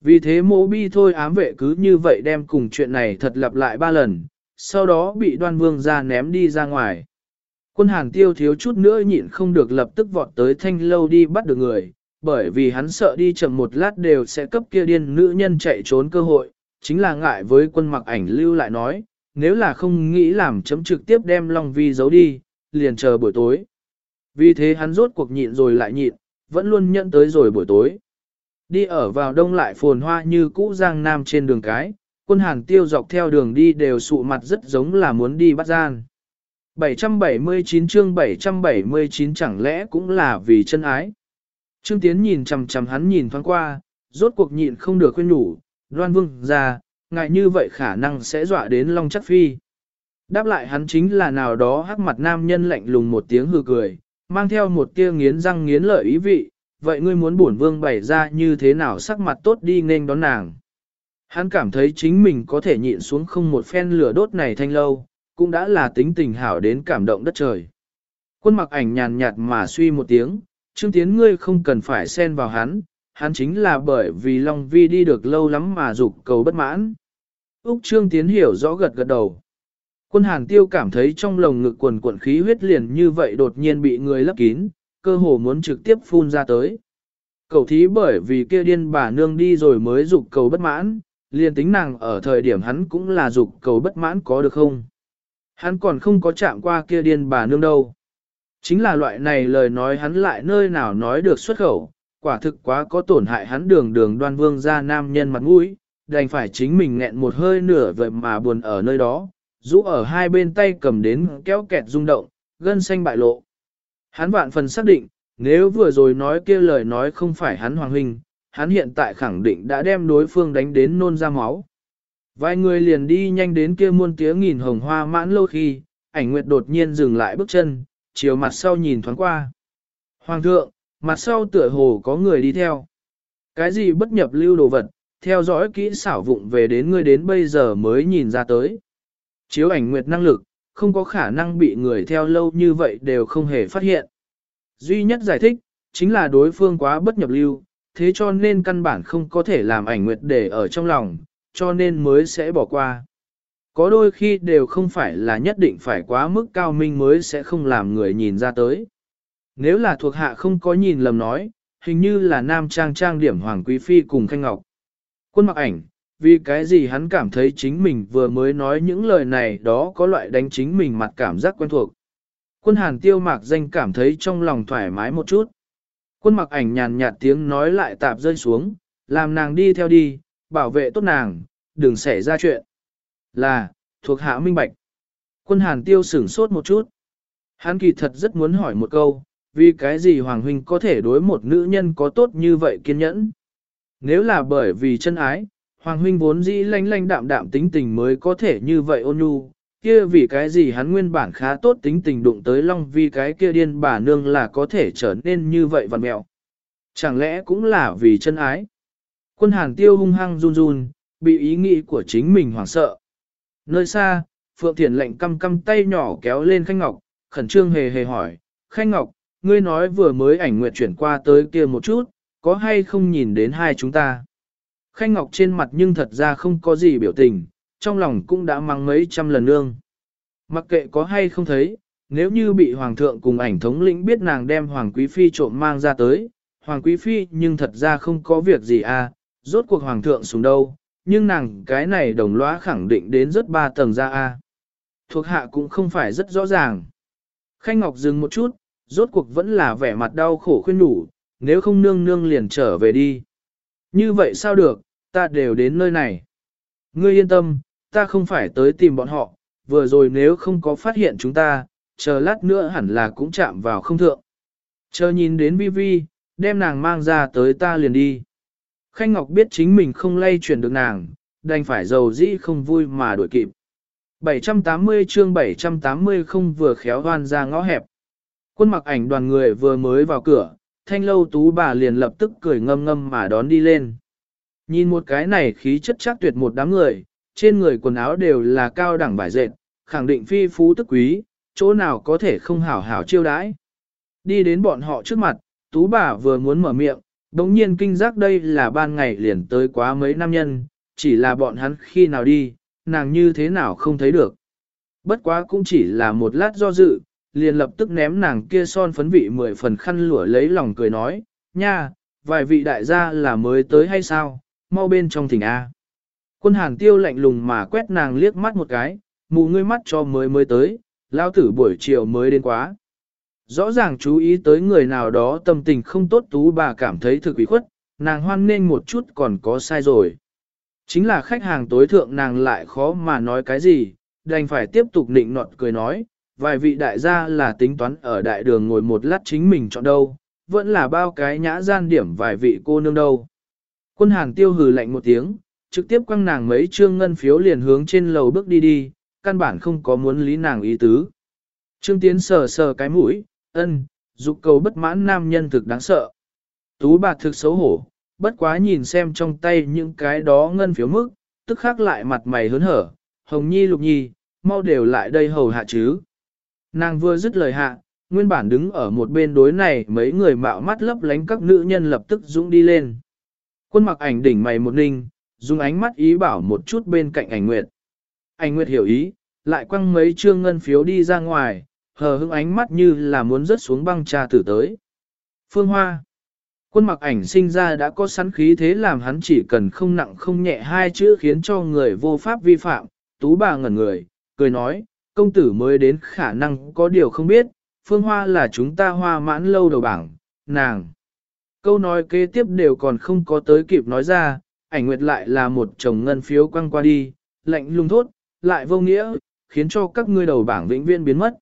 Vì thế mỗ bi thôi ám vệ cứ như vậy đem cùng chuyện này thật lặp lại ba lần, sau đó bị đoan vương ra ném đi ra ngoài. Quân hàn tiêu thiếu chút nữa nhịn không được lập tức vọt tới thanh lâu đi bắt được người, bởi vì hắn sợ đi chậm một lát đều sẽ cấp kia điên nữ nhân chạy trốn cơ hội, chính là ngại với quân mặc ảnh lưu lại nói, nếu là không nghĩ làm chấm trực tiếp đem Long Vi giấu đi, liền chờ buổi tối. Vì thế hắn rốt cuộc nhịn rồi lại nhịn, vẫn luôn nhận tới rồi buổi tối. Đi ở vào đông lại phồn hoa như cũ giang nam trên đường cái, quân hàng tiêu dọc theo đường đi đều sụ mặt rất giống là muốn đi bắt gian. 779 chương 779 chẳng lẽ cũng là vì chân ái. Trương Tiến nhìn chằm chằm hắn nhìn thoáng qua, rốt cuộc nhịn không được khuyên nhủ, đoan vương ra, ngại như vậy khả năng sẽ dọa đến Long Chắc Phi. Đáp lại hắn chính là nào đó hắc mặt nam nhân lạnh lùng một tiếng hừ cười, mang theo một tia nghiến răng nghiến lợi ý vị, vậy ngươi muốn bổn vương bày ra như thế nào sắc mặt tốt đi nên đón nàng. Hắn cảm thấy chính mình có thể nhịn xuống không một phen lửa đốt này thanh lâu, cũng đã là tính tình hảo đến cảm động đất trời. Quân mặc ảnh nhàn nhạt mà suy một tiếng, Trương Tiến ngươi không cần phải xen vào hắn, hắn chính là bởi vì Long Vi đi được lâu lắm mà dục cầu bất mãn. Úc Trương Tiến hiểu rõ gật gật đầu. Quân Hàn Tiêu cảm thấy trong lồng ngực quần cuộn khí huyết liền như vậy đột nhiên bị người lấp kín, cơ hồ muốn trực tiếp phun ra tới. Cầu thí bởi vì kia điên bà nương đi rồi mới dục cầu bất mãn, liền tính nàng ở thời điểm hắn cũng là dục cầu bất mãn có được không? Hắn còn không có chạm qua kia điên bà nương đâu. Chính là loại này lời nói hắn lại nơi nào nói được xuất khẩu, quả thực quá có tổn hại hắn đường đường đoan vương ra nam nhân mặt mũi, đành phải chính mình nghẹn một hơi nửa vậy mà buồn ở nơi đó, rũ ở hai bên tay cầm đến kéo kẹt rung động, gân xanh bại lộ. Hắn vạn phần xác định, nếu vừa rồi nói kia lời nói không phải hắn hoàng huynh, hắn hiện tại khẳng định đã đem đối phương đánh đến nôn ra máu. Vài người liền đi nhanh đến kia muôn tiếng nghìn hồng hoa mãn lâu khi, ảnh nguyệt đột nhiên dừng lại bước chân, chiều mặt sau nhìn thoáng qua. Hoàng thượng, mặt sau tựa hồ có người đi theo. Cái gì bất nhập lưu đồ vật, theo dõi kỹ xảo vụng về đến ngươi đến bây giờ mới nhìn ra tới. Chiếu ảnh nguyệt năng lực, không có khả năng bị người theo lâu như vậy đều không hề phát hiện. Duy nhất giải thích, chính là đối phương quá bất nhập lưu, thế cho nên căn bản không có thể làm ảnh nguyệt để ở trong lòng, cho nên mới sẽ bỏ qua. Có đôi khi đều không phải là nhất định phải quá mức cao minh mới sẽ không làm người nhìn ra tới. Nếu là thuộc hạ không có nhìn lầm nói, hình như là nam trang trang điểm Hoàng Quý Phi cùng Khanh Ngọc. Quân mặc ảnh, vì cái gì hắn cảm thấy chính mình vừa mới nói những lời này đó có loại đánh chính mình mặt cảm giác quen thuộc. Quân hàn tiêu mạc danh cảm thấy trong lòng thoải mái một chút. Quân mặc ảnh nhàn nhạt tiếng nói lại tạp rơi xuống, làm nàng đi theo đi, bảo vệ tốt nàng, đừng xảy ra chuyện. Là, thuộc hạ minh bạch. Quân hàn tiêu sửng sốt một chút. Hắn kỳ thật rất muốn hỏi một câu, vì cái gì Hoàng Huynh có thể đối một nữ nhân có tốt như vậy kiên nhẫn? Nếu là bởi vì chân ái, Hoàng Huynh vốn dĩ lanh lanh đạm đạm tính tình mới có thể như vậy ôn nhu, kia vì cái gì hắn nguyên bản khá tốt tính tình đụng tới Long vì cái kia điên bà nương là có thể trở nên như vậy vằn mẹo. Chẳng lẽ cũng là vì chân ái? Quân hàn tiêu hung hăng run run, bị ý nghĩ của chính mình hoảng sợ. Nơi xa, Phượng Thiển lệnh căm căm tay nhỏ kéo lên Khanh Ngọc, khẩn trương hề hề hỏi, Khanh Ngọc, ngươi nói vừa mới ảnh nguyệt chuyển qua tới kia một chút, có hay không nhìn đến hai chúng ta? Khanh Ngọc trên mặt nhưng thật ra không có gì biểu tình, trong lòng cũng đã mang mấy trăm lần nương. Mặc kệ có hay không thấy, nếu như bị Hoàng thượng cùng ảnh thống lĩnh biết nàng đem Hoàng Quý Phi trộm mang ra tới, Hoàng Quý Phi nhưng thật ra không có việc gì à, rốt cuộc Hoàng thượng xuống đâu, nhưng nàng cái này đồng lõa khẳng định đến rất ba tầng ra a. Thuộc hạ cũng không phải rất rõ ràng. Khanh Ngọc dừng một chút, rốt cuộc vẫn là vẻ mặt đau khổ khuyên đủ, nếu không nương nương liền trở về đi. Như vậy sao được, ta đều đến nơi này. Ngươi yên tâm, ta không phải tới tìm bọn họ, vừa rồi nếu không có phát hiện chúng ta, chờ lát nữa hẳn là cũng chạm vào không thượng. Chờ nhìn đến vi vi, đem nàng mang ra tới ta liền đi. Khanh Ngọc biết chính mình không lay chuyển được nàng, đành phải giàu dĩ không vui mà đuổi kịp. 780 chương 780 không vừa khéo hoan ra ngõ hẹp. Quân mặc ảnh đoàn người vừa mới vào cửa, thanh lâu tú bà liền lập tức cười ngâm ngâm mà đón đi lên. Nhìn một cái này khí chất chắc tuyệt một đám người, trên người quần áo đều là cao đẳng vải dệt, khẳng định phi phú tức quý, chỗ nào có thể không hảo hảo chiêu đãi. Đi đến bọn họ trước mặt, tú bà vừa muốn mở miệng, Đống nhiên kinh giác đây là ban ngày liền tới quá mấy nam nhân, chỉ là bọn hắn khi nào đi, nàng như thế nào không thấy được. Bất quá cũng chỉ là một lát do dự, liền lập tức ném nàng kia son phấn vị mười phần khăn lụa lấy lòng cười nói, nha, vài vị đại gia là mới tới hay sao, mau bên trong thỉnh A. Quân hàn tiêu lạnh lùng mà quét nàng liếc mắt một cái, mù ngươi mắt cho mới mới tới, lao tử buổi chiều mới đến quá. Rõ ràng chú ý tới người nào đó tâm tình không tốt tú bà cảm thấy thực ủy khuất, nàng hoan nên một chút còn có sai rồi. Chính là khách hàng tối thượng nàng lại khó mà nói cái gì, đành phải tiếp tục nịnh nọt cười nói, vài vị đại gia là tính toán ở đại đường ngồi một lát chính mình chọn đâu, vẫn là bao cái nhã gian điểm vài vị cô nương đâu. Quân hàng tiêu hừ lạnh một tiếng, trực tiếp quăng nàng mấy trương ngân phiếu liền hướng trên lầu bước đi đi, căn bản không có muốn lý nàng ý tứ. Trương Tiến sờ sờ cái mũi, ân, dục cầu bất mãn nam nhân thực đáng sợ. Tú bà thực xấu hổ, bất quá nhìn xem trong tay những cái đó ngân phiếu mức, tức khắc lại mặt mày hớn hở, hồng nhi lục nhi, mau đều lại đây hầu hạ chứ. Nàng vừa dứt lời hạ, nguyên bản đứng ở một bên đối này mấy người mạo mắt lấp lánh các nữ nhân lập tức dũng đi lên. Quân mặc ảnh đỉnh mày một ninh, dùng ánh mắt ý bảo một chút bên cạnh ảnh nguyệt. Ảnh nguyệt hiểu ý, lại quăng mấy trương ngân phiếu đi ra ngoài, hờ hững ánh mắt như là muốn rớt xuống băng trà tử tới. Phương Hoa Quân mặc ảnh sinh ra đã có sẵn khí thế làm hắn chỉ cần không nặng không nhẹ hai chữ khiến cho người vô pháp vi phạm, tú bà ngẩn người, cười nói, công tử mới đến khả năng có điều không biết, Phương Hoa là chúng ta hoa mãn lâu đầu bảng, nàng. Câu nói kế tiếp đều còn không có tới kịp nói ra, ảnh nguyệt lại là một chồng ngân phiếu quăng qua đi, lạnh lung thốt, lại vô nghĩa, khiến cho các ngươi đầu bảng vĩnh viễn biến mất.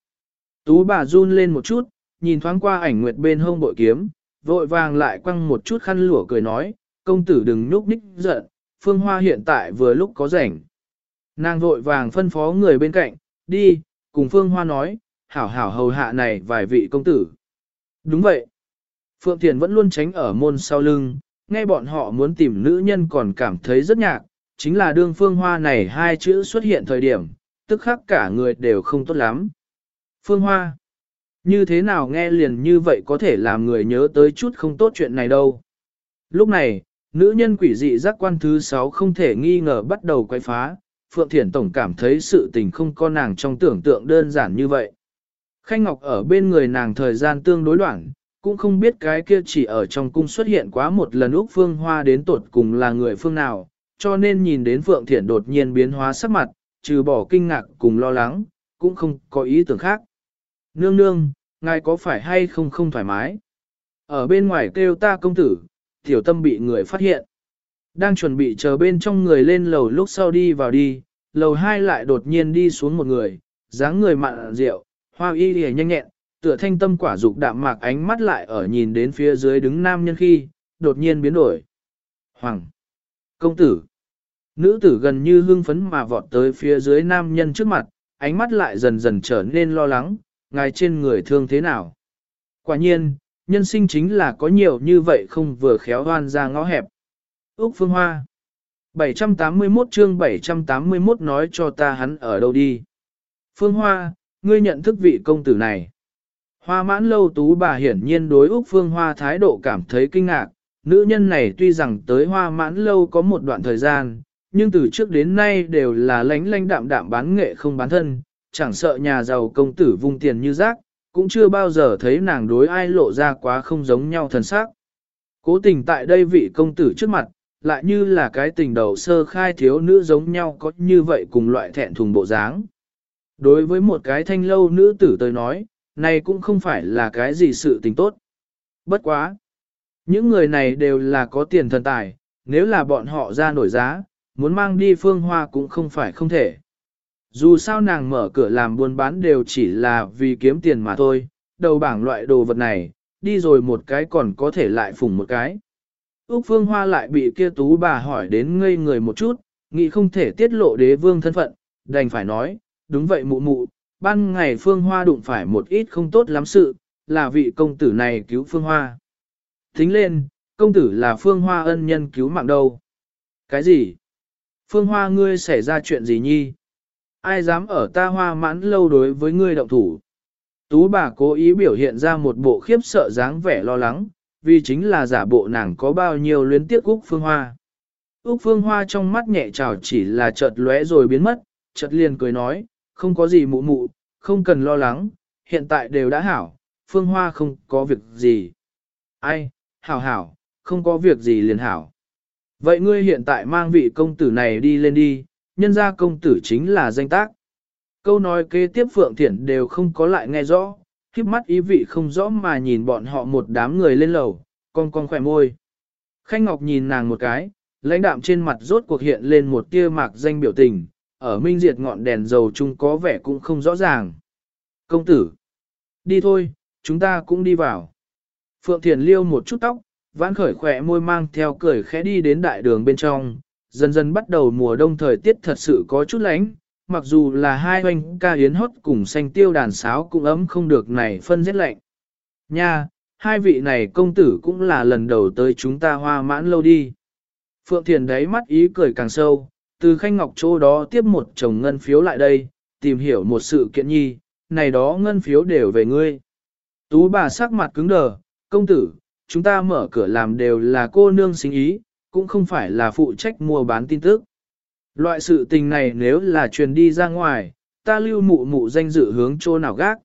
Tú bà run lên một chút, nhìn thoáng qua ảnh nguyệt bên hông bội kiếm, vội vàng lại quăng một chút khăn lụa cười nói, công tử đừng nhúc ních giận, phương hoa hiện tại vừa lúc có rảnh. Nàng vội vàng phân phó người bên cạnh, đi, cùng phương hoa nói, hảo hảo hầu hạ này vài vị công tử. Đúng vậy. Phượng Thiền vẫn luôn tránh ở môn sau lưng, nghe bọn họ muốn tìm nữ nhân còn cảm thấy rất nhạc, chính là đương phương hoa này hai chữ xuất hiện thời điểm, tức khắc cả người đều không tốt lắm. Phương Hoa, như thế nào nghe liền như vậy có thể làm người nhớ tới chút không tốt chuyện này đâu. Lúc này, nữ nhân quỷ dị giác quan thứ 6 không thể nghi ngờ bắt đầu quay phá, Phượng Thiển Tổng cảm thấy sự tình không có nàng trong tưởng tượng đơn giản như vậy. Khanh Ngọc ở bên người nàng thời gian tương đối đoạn, cũng không biết cái kia chỉ ở trong cung xuất hiện quá một lần Úc Phương Hoa đến tột cùng là người phương nào, cho nên nhìn đến Phượng Thiển đột nhiên biến hóa sắc mặt, trừ bỏ kinh ngạc cùng lo lắng, cũng không có ý tưởng khác. Nương nương, ngài có phải hay không không thoải mái? Ở bên ngoài kêu ta công tử, tiểu tâm bị người phát hiện. Đang chuẩn bị chờ bên trong người lên lầu lúc sau đi vào đi, lầu hai lại đột nhiên đi xuống một người, dáng người mặn rượu, hoa y lìa nhanh nhẹn, tựa thanh tâm quả dục đạm mạc ánh mắt lại ở nhìn đến phía dưới đứng nam nhân khi, đột nhiên biến đổi. Hoàng! Công tử! Nữ tử gần như hưng phấn mà vọt tới phía dưới nam nhân trước mặt, ánh mắt lại dần dần trở nên lo lắng, ngài trên người thương thế nào. Quả nhiên, nhân sinh chính là có nhiều như vậy không vừa khéo hoan ra ngõ hẹp. Úc Phương Hoa 781 chương 781 nói cho ta hắn ở đâu đi. Phương Hoa, ngươi nhận thức vị công tử này. Hoa mãn lâu tú bà hiển nhiên đối Úc Phương Hoa thái độ cảm thấy kinh ngạc, nữ nhân này tuy rằng tới hoa mãn lâu có một đoạn thời gian, nhưng từ trước đến nay đều là lánh lánh đạm đạm bán nghệ không bán thân, chẳng sợ nhà giàu công tử vung tiền như rác, cũng chưa bao giờ thấy nàng đối ai lộ ra quá không giống nhau thần sắc. Cố tình tại đây vị công tử trước mặt, lại như là cái tình đầu sơ khai thiếu nữ giống nhau có như vậy cùng loại thẹn thùng bộ dáng. Đối với một cái thanh lâu nữ tử tới nói, này cũng không phải là cái gì sự tình tốt. Bất quá. Những người này đều là có tiền thần tài, nếu là bọn họ ra nổi giá, muốn mang đi phương hoa cũng không phải không thể. Dù sao nàng mở cửa làm buôn bán đều chỉ là vì kiếm tiền mà thôi, đầu bảng loại đồ vật này, đi rồi một cái còn có thể lại phủng một cái. Úc Phương Hoa lại bị kia tú bà hỏi đến ngây người một chút, nghĩ không thể tiết lộ đế vương thân phận, đành phải nói, đúng vậy mụ mụ, ban ngày Phương Hoa đụng phải một ít không tốt lắm sự, là vị công tử này cứu Phương Hoa. Thính lên, công tử là Phương Hoa ân nhân cứu mạng đâu. Cái gì? Phương Hoa ngươi xảy ra chuyện gì nhi? Ai dám ở ta hoa mãn lâu đối với ngươi động thủ? Tú bà cố ý biểu hiện ra một bộ khiếp sợ dáng vẻ lo lắng, vì chính là giả bộ nàng có bao nhiêu luyến tiếc Úc Phương Hoa. Úc Phương Hoa trong mắt nhẹ trào chỉ là chợt lóe rồi biến mất, chợt liền cười nói, không có gì mụ mụ, không cần lo lắng, hiện tại đều đã hảo, Phương Hoa không có việc gì. Ai, hảo hảo, không có việc gì liền hảo. Vậy ngươi hiện tại mang vị công tử này đi lên đi, nhân gia công tử chính là danh tác. Câu nói kế tiếp Phượng Thiển đều không có lại nghe rõ, khiếp mắt ý vị không rõ mà nhìn bọn họ một đám người lên lầu, con con khỏe môi. Khanh Ngọc nhìn nàng một cái, lãnh đạm trên mặt rốt cuộc hiện lên một tia mạc danh biểu tình, ở minh diệt ngọn đèn dầu chung có vẻ cũng không rõ ràng. Công tử, đi thôi, chúng ta cũng đi vào. Phượng Thiền liêu một chút tóc, vãn khởi khỏe môi mang theo cười khẽ đi đến đại đường bên trong, dần dần bắt đầu mùa đông thời tiết thật sự có chút lạnh mặc dù là hai huynh ca yến hót cùng xanh tiêu đàn sáo cũng ấm không được này phân rét lạnh. Nha, hai vị này công tử cũng là lần đầu tới chúng ta hoa mãn lâu đi. Phượng Thiền đáy mắt ý cười càng sâu, từ khanh ngọc chỗ đó tiếp một chồng ngân phiếu lại đây, tìm hiểu một sự kiện nhi, này đó ngân phiếu đều về ngươi. Tú bà sắc mặt cứng đờ, công tử, chúng ta mở cửa làm đều là cô nương sinh ý, cũng không phải là phụ trách mua bán tin tức. Loại sự tình này nếu là truyền đi ra ngoài, ta lưu mụ mụ danh dự hướng chỗ nào gác.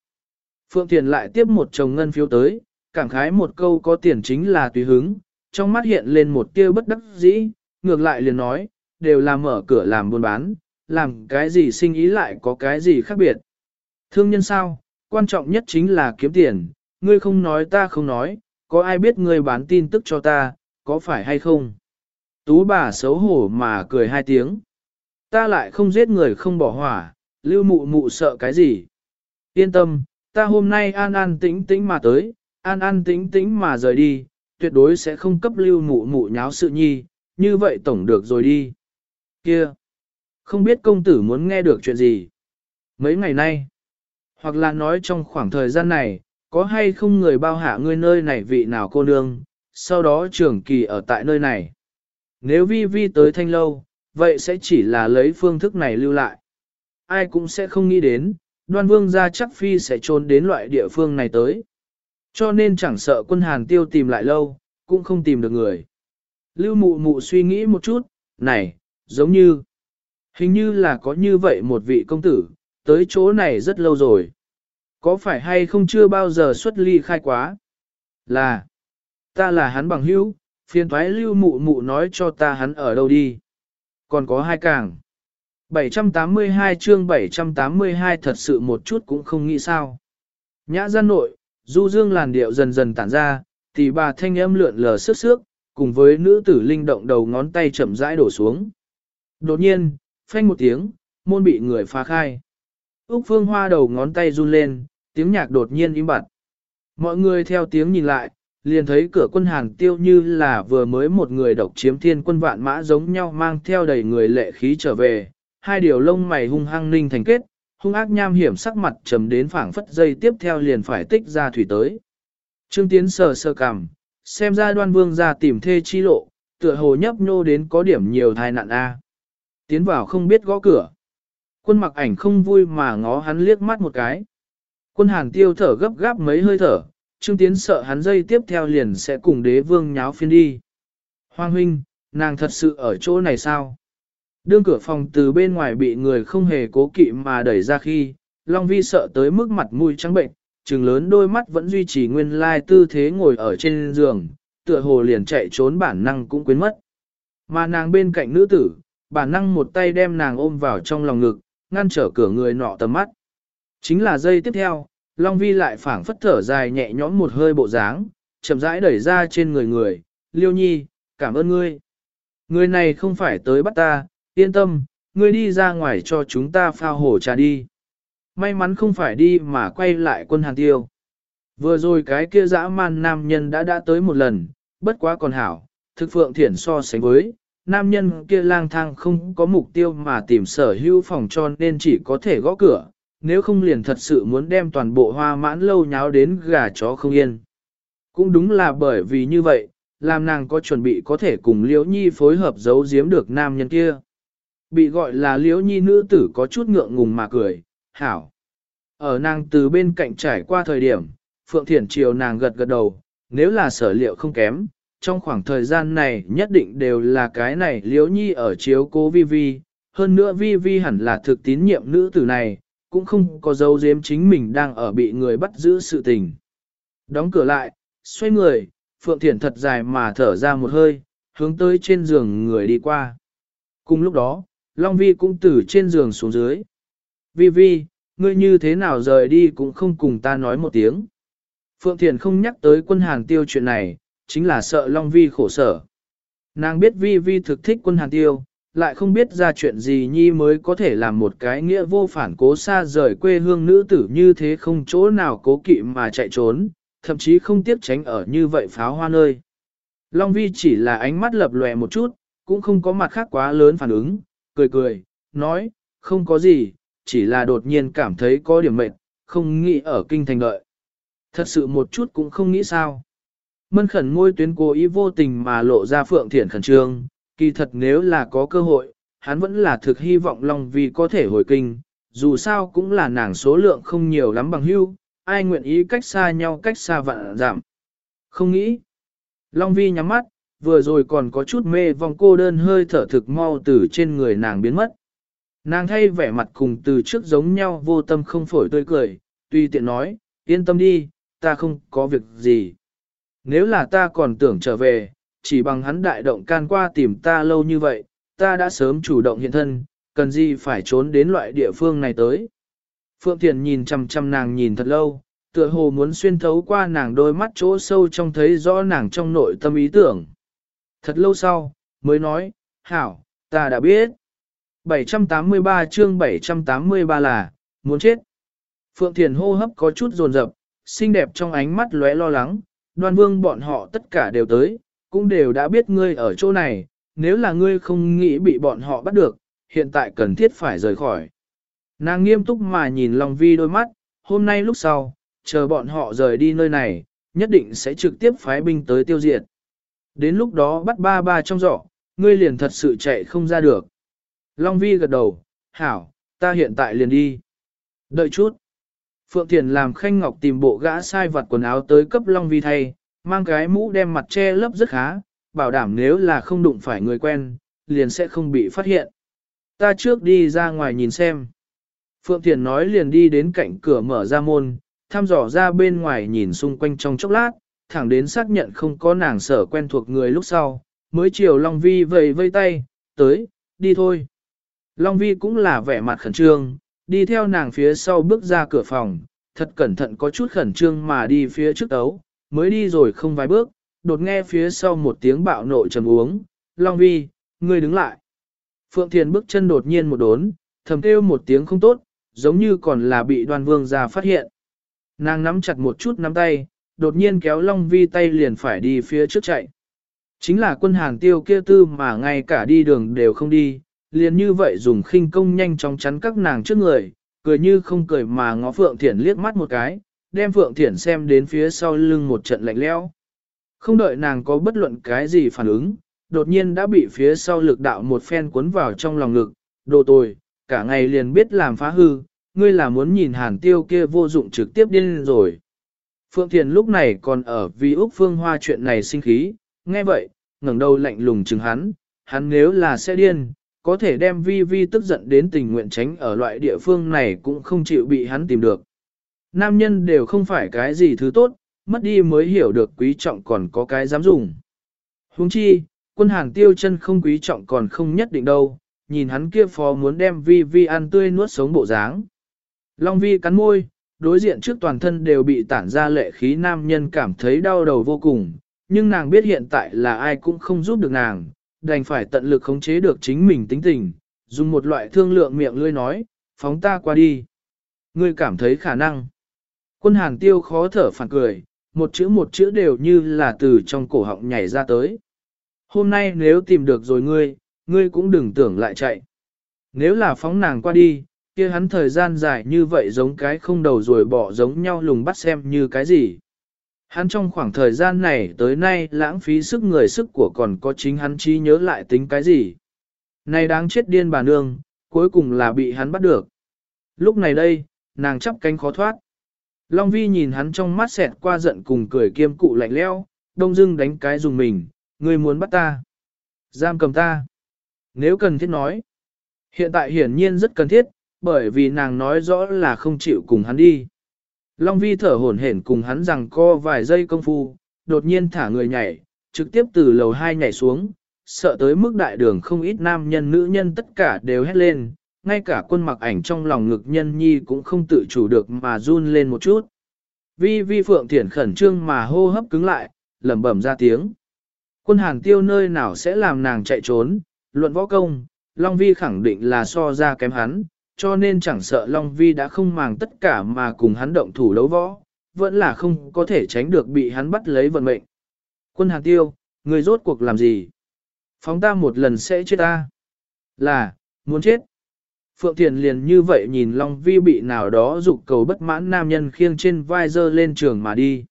Phượng Thiền lại tiếp một chồng ngân phiếu tới, cảm khái một câu có tiền chính là tùy hứng, trong mắt hiện lên một tia bất đắc dĩ, ngược lại liền nói, đều là mở cửa làm buôn bán, làm cái gì sinh ý lại có cái gì khác biệt. Thương nhân sao, quan trọng nhất chính là kiếm tiền, ngươi không nói ta không nói, có ai biết ngươi bán tin tức cho ta, có phải hay không? Tú bà xấu hổ mà cười hai tiếng. Ta lại không giết người không bỏ hỏa, lưu mụ mụ sợ cái gì? Yên tâm, ta hôm nay an an tĩnh tĩnh mà tới, an an tĩnh tĩnh mà rời đi, tuyệt đối sẽ không cấp lưu mụ mụ nháo sự nhi, như vậy tổng được rồi đi. Kia! Không biết công tử muốn nghe được chuyện gì? Mấy ngày nay, hoặc là nói trong khoảng thời gian này, có hay không người bao hạ ngươi nơi này vị nào cô nương, sau đó trưởng kỳ ở tại nơi này. Nếu vi vi tới thanh lâu, vậy sẽ chỉ là lấy phương thức này lưu lại. Ai cũng sẽ không nghĩ đến, đoan vương gia chắc phi sẽ trốn đến loại địa phương này tới. Cho nên chẳng sợ quân hàn tiêu tìm lại lâu, cũng không tìm được người. Lưu mụ mụ suy nghĩ một chút, này, giống như, hình như là có như vậy một vị công tử, tới chỗ này rất lâu rồi. Có phải hay không chưa bao giờ xuất ly khai quá? Là, ta là hắn bằng hữu, phiền thoái lưu mụ mụ nói cho ta hắn ở đâu đi. Còn có hai càng. 782 chương 782 thật sự một chút cũng không nghĩ sao. Nhã gian nội, du dương làn điệu dần dần tản ra, thì bà thanh âm lượn lờ sức sước, cùng với nữ tử linh động đầu ngón tay chậm rãi đổ xuống. Đột nhiên, phanh một tiếng, môn bị người phá khai. Úc Phương Hoa đầu ngón tay run lên, tiếng nhạc đột nhiên im bặt. Mọi người theo tiếng nhìn lại, liền thấy cửa quân hàng tiêu như là vừa mới một người độc chiếm thiên quân vạn mã giống nhau mang theo đầy người lệ khí trở về, hai điều lông mày hung hăng ninh thành kết, hung ác nham hiểm sắc mặt trầm đến phảng phất dây tiếp theo liền phải tích ra thủy tới. Trương Tiến sờ sơ cằm, xem ra đoan vương ra tìm thê chi lộ, tựa hồ nhấp nhô đến có điểm nhiều thai nạn A. Tiến vào không biết gõ cửa. Quân mặc ảnh không vui mà ngó hắn liếc mắt một cái. Quân hàn tiêu thở gấp gáp mấy hơi thở, Trương Tiến sợ hắn dây tiếp theo liền sẽ cùng đế vương nháo phiên đi. Hoàng huynh, nàng thật sự ở chỗ này sao? Đương cửa phòng từ bên ngoài bị người không hề cố kỵ mà đẩy ra khi, Long Vi sợ tới mức mặt mũi trắng bệnh, trừng lớn đôi mắt vẫn duy trì nguyên lai tư thế ngồi ở trên giường, tựa hồ liền chạy trốn bản năng cũng quên mất. Mà nàng bên cạnh nữ tử, bản năng một tay đem nàng ôm vào trong lòng ngực, ngăn trở cửa người nọ tầm mắt. Chính là giây tiếp theo, Long Vi lại phảng phất thở dài nhẹ nhõm một hơi bộ dáng, chậm rãi đẩy ra trên người người, Liêu Nhi, cảm ơn ngươi. Người này không phải tới bắt ta, yên tâm, ngươi đi ra ngoài cho chúng ta phao hổ trà đi. May mắn không phải đi mà quay lại quân hàng tiêu. Vừa rồi cái kia dã man nam nhân đã đã tới một lần, bất quá còn hảo, thực phượng thiển so sánh với, nam nhân kia lang thang không có mục tiêu mà tìm sở hữu phòng cho nên chỉ có thể gõ cửa, nếu không liền thật sự muốn đem toàn bộ hoa mãn lâu nháo đến gà chó không yên. Cũng đúng là bởi vì như vậy, làm nàng có chuẩn bị có thể cùng Liễu Nhi phối hợp giấu giếm được nam nhân kia. Bị gọi là Liễu Nhi nữ tử có chút ngượng ngùng mà cười, hảo. Ở nàng từ bên cạnh trải qua thời điểm, Phượng Thiển chiều nàng gật gật đầu, nếu là sở liệu không kém, trong khoảng thời gian này nhất định đều là cái này Liễu Nhi ở chiếu cố Vi Vi, hơn nữa Vi Vi hẳn là thực tín nhiệm nữ tử này, cũng không có dấu giếm chính mình đang ở bị người bắt giữ sự tình. Đóng cửa lại, xoay người, Phượng Thiển thật dài mà thở ra một hơi, hướng tới trên giường người đi qua. Cùng lúc đó, Long Vi cũng từ trên giường xuống dưới. Vi Vi, ngươi như thế nào rời đi cũng không cùng ta nói một tiếng. Phượng Thiển không nhắc tới quân hàng tiêu chuyện này, chính là sợ Long Vi khổ sở. Nàng biết Vi Vi thực thích quân hàng tiêu, lại không biết ra chuyện gì nhi mới có thể làm một cái nghĩa vô phản cố xa rời quê hương nữ tử như thế không chỗ nào cố kỵ mà chạy trốn, thậm chí không tiếc tránh ở như vậy pháo hoa nơi. Long Vi chỉ là ánh mắt lập lòe một chút, cũng không có mặt khác quá lớn phản ứng, cười cười, nói, không có gì, chỉ là đột nhiên cảm thấy có điểm mệt, không nghĩ ở kinh thành đợi. Thật sự một chút cũng không nghĩ sao. Mân khẩn môi tuyến cố ý vô tình mà lộ ra phượng thiện khẩn trương, kỳ thật nếu là có cơ hội, hắn vẫn là thực hy vọng Long Vi có thể hồi kinh, dù sao cũng là nàng số lượng không nhiều lắm bằng hưu, ai nguyện ý cách xa nhau cách xa vạn giảm. Không nghĩ. Long Vi nhắm mắt, vừa rồi còn có chút mê vòng cô đơn hơi thở thực mau từ trên người nàng biến mất. Nàng thay vẻ mặt cùng từ trước giống nhau vô tâm không phổi tươi cười, tuy tiện nói, yên tâm đi, ta không có việc gì. Nếu là ta còn tưởng trở về, chỉ bằng hắn đại động can qua tìm ta lâu như vậy, ta đã sớm chủ động hiện thân, cần gì phải trốn đến loại địa phương này tới. Phượng Thiền nhìn chăm chăm nàng nhìn thật lâu, tựa hồ muốn xuyên thấu qua nàng đôi mắt chỗ sâu trong thấy rõ nàng trong nội tâm ý tưởng. Thật lâu sau, mới nói, hảo, ta đã biết. 783 chương 783 là, muốn chết. Phượng Thiền hô hấp có chút dồn rập, xinh đẹp trong ánh mắt lóe lo lắng, đoan vương bọn họ tất cả đều tới, cũng đều đã biết ngươi ở chỗ này, nếu là ngươi không nghĩ bị bọn họ bắt được, hiện tại cần thiết phải rời khỏi. Nàng nghiêm túc mà nhìn Long Vi đôi mắt, hôm nay lúc sau, chờ bọn họ rời đi nơi này, nhất định sẽ trực tiếp phái binh tới tiêu diệt. Đến lúc đó bắt ba ba trong giỏ, ngươi liền thật sự chạy không ra được. Long Vi gật đầu, hảo, ta hiện tại liền đi. Đợi chút. Phượng Thiền làm khanh ngọc tìm bộ gã sai vặt quần áo tới cấp Long Vi thay, mang cái mũ đem mặt che lấp rất khá, bảo đảm nếu là không đụng phải người quen, liền sẽ không bị phát hiện. Ta trước đi ra ngoài nhìn xem. Phượng Thiền nói liền đi đến cạnh cửa mở ra môn, thăm dò ra bên ngoài nhìn xung quanh trong chốc lát, thẳng đến xác nhận không có nàng sở quen thuộc người lúc sau, mới chiều Long Vi vầy vây tay, tới, đi thôi. Long Vi cũng là vẻ mặt khẩn trương, đi theo nàng phía sau bước ra cửa phòng, thật cẩn thận có chút khẩn trương mà đi phía trước ấu, mới đi rồi không vài bước, đột nghe phía sau một tiếng bạo nộ trầm uống, Long Vi, ngươi đứng lại. Phượng Thiền bước chân đột nhiên một đốn, thầm kêu một tiếng không tốt, giống như còn là bị đoan vương ra phát hiện. Nàng nắm chặt một chút nắm tay, đột nhiên kéo Long Vi tay liền phải đi phía trước chạy. Chính là quân hàng tiêu kia tư mà ngay cả đi đường đều không đi, liền như vậy dùng khinh công nhanh chóng chắn các nàng trước người, cười như không cười mà ngó Phượng Thiển liếc mắt một cái, đem Phượng Thiển xem đến phía sau lưng một trận lạnh leo. Không đợi nàng có bất luận cái gì phản ứng, đột nhiên đã bị phía sau lực đạo một phen cuốn vào trong lòng ngực, đồ tồi, cả ngày liền biết làm phá hư, ngươi là muốn nhìn hàn tiêu kia vô dụng trực tiếp điên rồi. Phượng Thiền lúc này còn ở vì Úc Phương Hoa chuyện này sinh khí, nghe vậy, ngẩng đầu lạnh lùng chừng hắn, hắn nếu là sẽ điên, có thể đem vi vi tức giận đến tình nguyện tránh ở loại địa phương này cũng không chịu bị hắn tìm được. Nam nhân đều không phải cái gì thứ tốt, mất đi mới hiểu được quý trọng còn có cái dám dùng. Huống chi, quân hàng tiêu chân không quý trọng còn không nhất định đâu, nhìn hắn kia phó muốn đem vi vi ăn tươi nuốt sống bộ dáng. Long vi cắn môi, đối diện trước toàn thân đều bị tản ra lệ khí nam nhân cảm thấy đau đầu vô cùng, nhưng nàng biết hiện tại là ai cũng không giúp được nàng, đành phải tận lực khống chế được chính mình tính tình, dùng một loại thương lượng miệng lươi nói, phóng ta qua đi. Ngươi cảm thấy khả năng. Quân hàn tiêu khó thở phản cười, một chữ một chữ đều như là từ trong cổ họng nhảy ra tới. Hôm nay nếu tìm được rồi ngươi, ngươi cũng đừng tưởng lại chạy. Nếu là phóng nàng qua đi, kia hắn thời gian dài như vậy giống cái không đầu rồi bỏ giống nhau lùng bắt xem như cái gì. Hắn trong khoảng thời gian này tới nay lãng phí sức người sức của còn có chính hắn trí nhớ lại tính cái gì. Này đáng chết điên bà nương, cuối cùng là bị hắn bắt được. Lúc này đây, nàng chắp cánh khó thoát. Long Vi nhìn hắn trong mắt xẹt qua giận cùng cười kiêm cụ lạnh leo, đông dưng đánh cái dùng mình, ngươi muốn bắt ta. Giam cầm ta. Nếu cần thiết nói. Hiện tại hiển nhiên rất cần thiết, bởi vì nàng nói rõ là không chịu cùng hắn đi. Long Vi thở hổn hển cùng hắn rằng co vài giây công phu, đột nhiên thả người nhảy, trực tiếp từ lầu 2 nhảy xuống, sợ tới mức đại đường không ít nam nhân nữ nhân tất cả đều hét lên, ngay cả quân mặc ảnh trong lòng ngực nhân nhi cũng không tự chủ được mà run lên một chút. Vi vi phượng thiển khẩn trương mà hô hấp cứng lại, lẩm bẩm ra tiếng. Quân hàn tiêu nơi nào sẽ làm nàng chạy trốn, luận võ công, Long Vi khẳng định là so ra kém hắn, cho nên chẳng sợ Long Vi đã không màng tất cả mà cùng hắn động thủ đấu võ, vẫn là không có thể tránh được bị hắn bắt lấy vận mệnh. Quân hàn tiêu, người rốt cuộc làm gì? Phóng ta một lần sẽ chết ta. Là, muốn chết. Phượng Thiền liền như vậy nhìn Long Vi bị nào đó dục cầu bất mãn nam nhân khiêng trên vai dơ lên trường mà đi.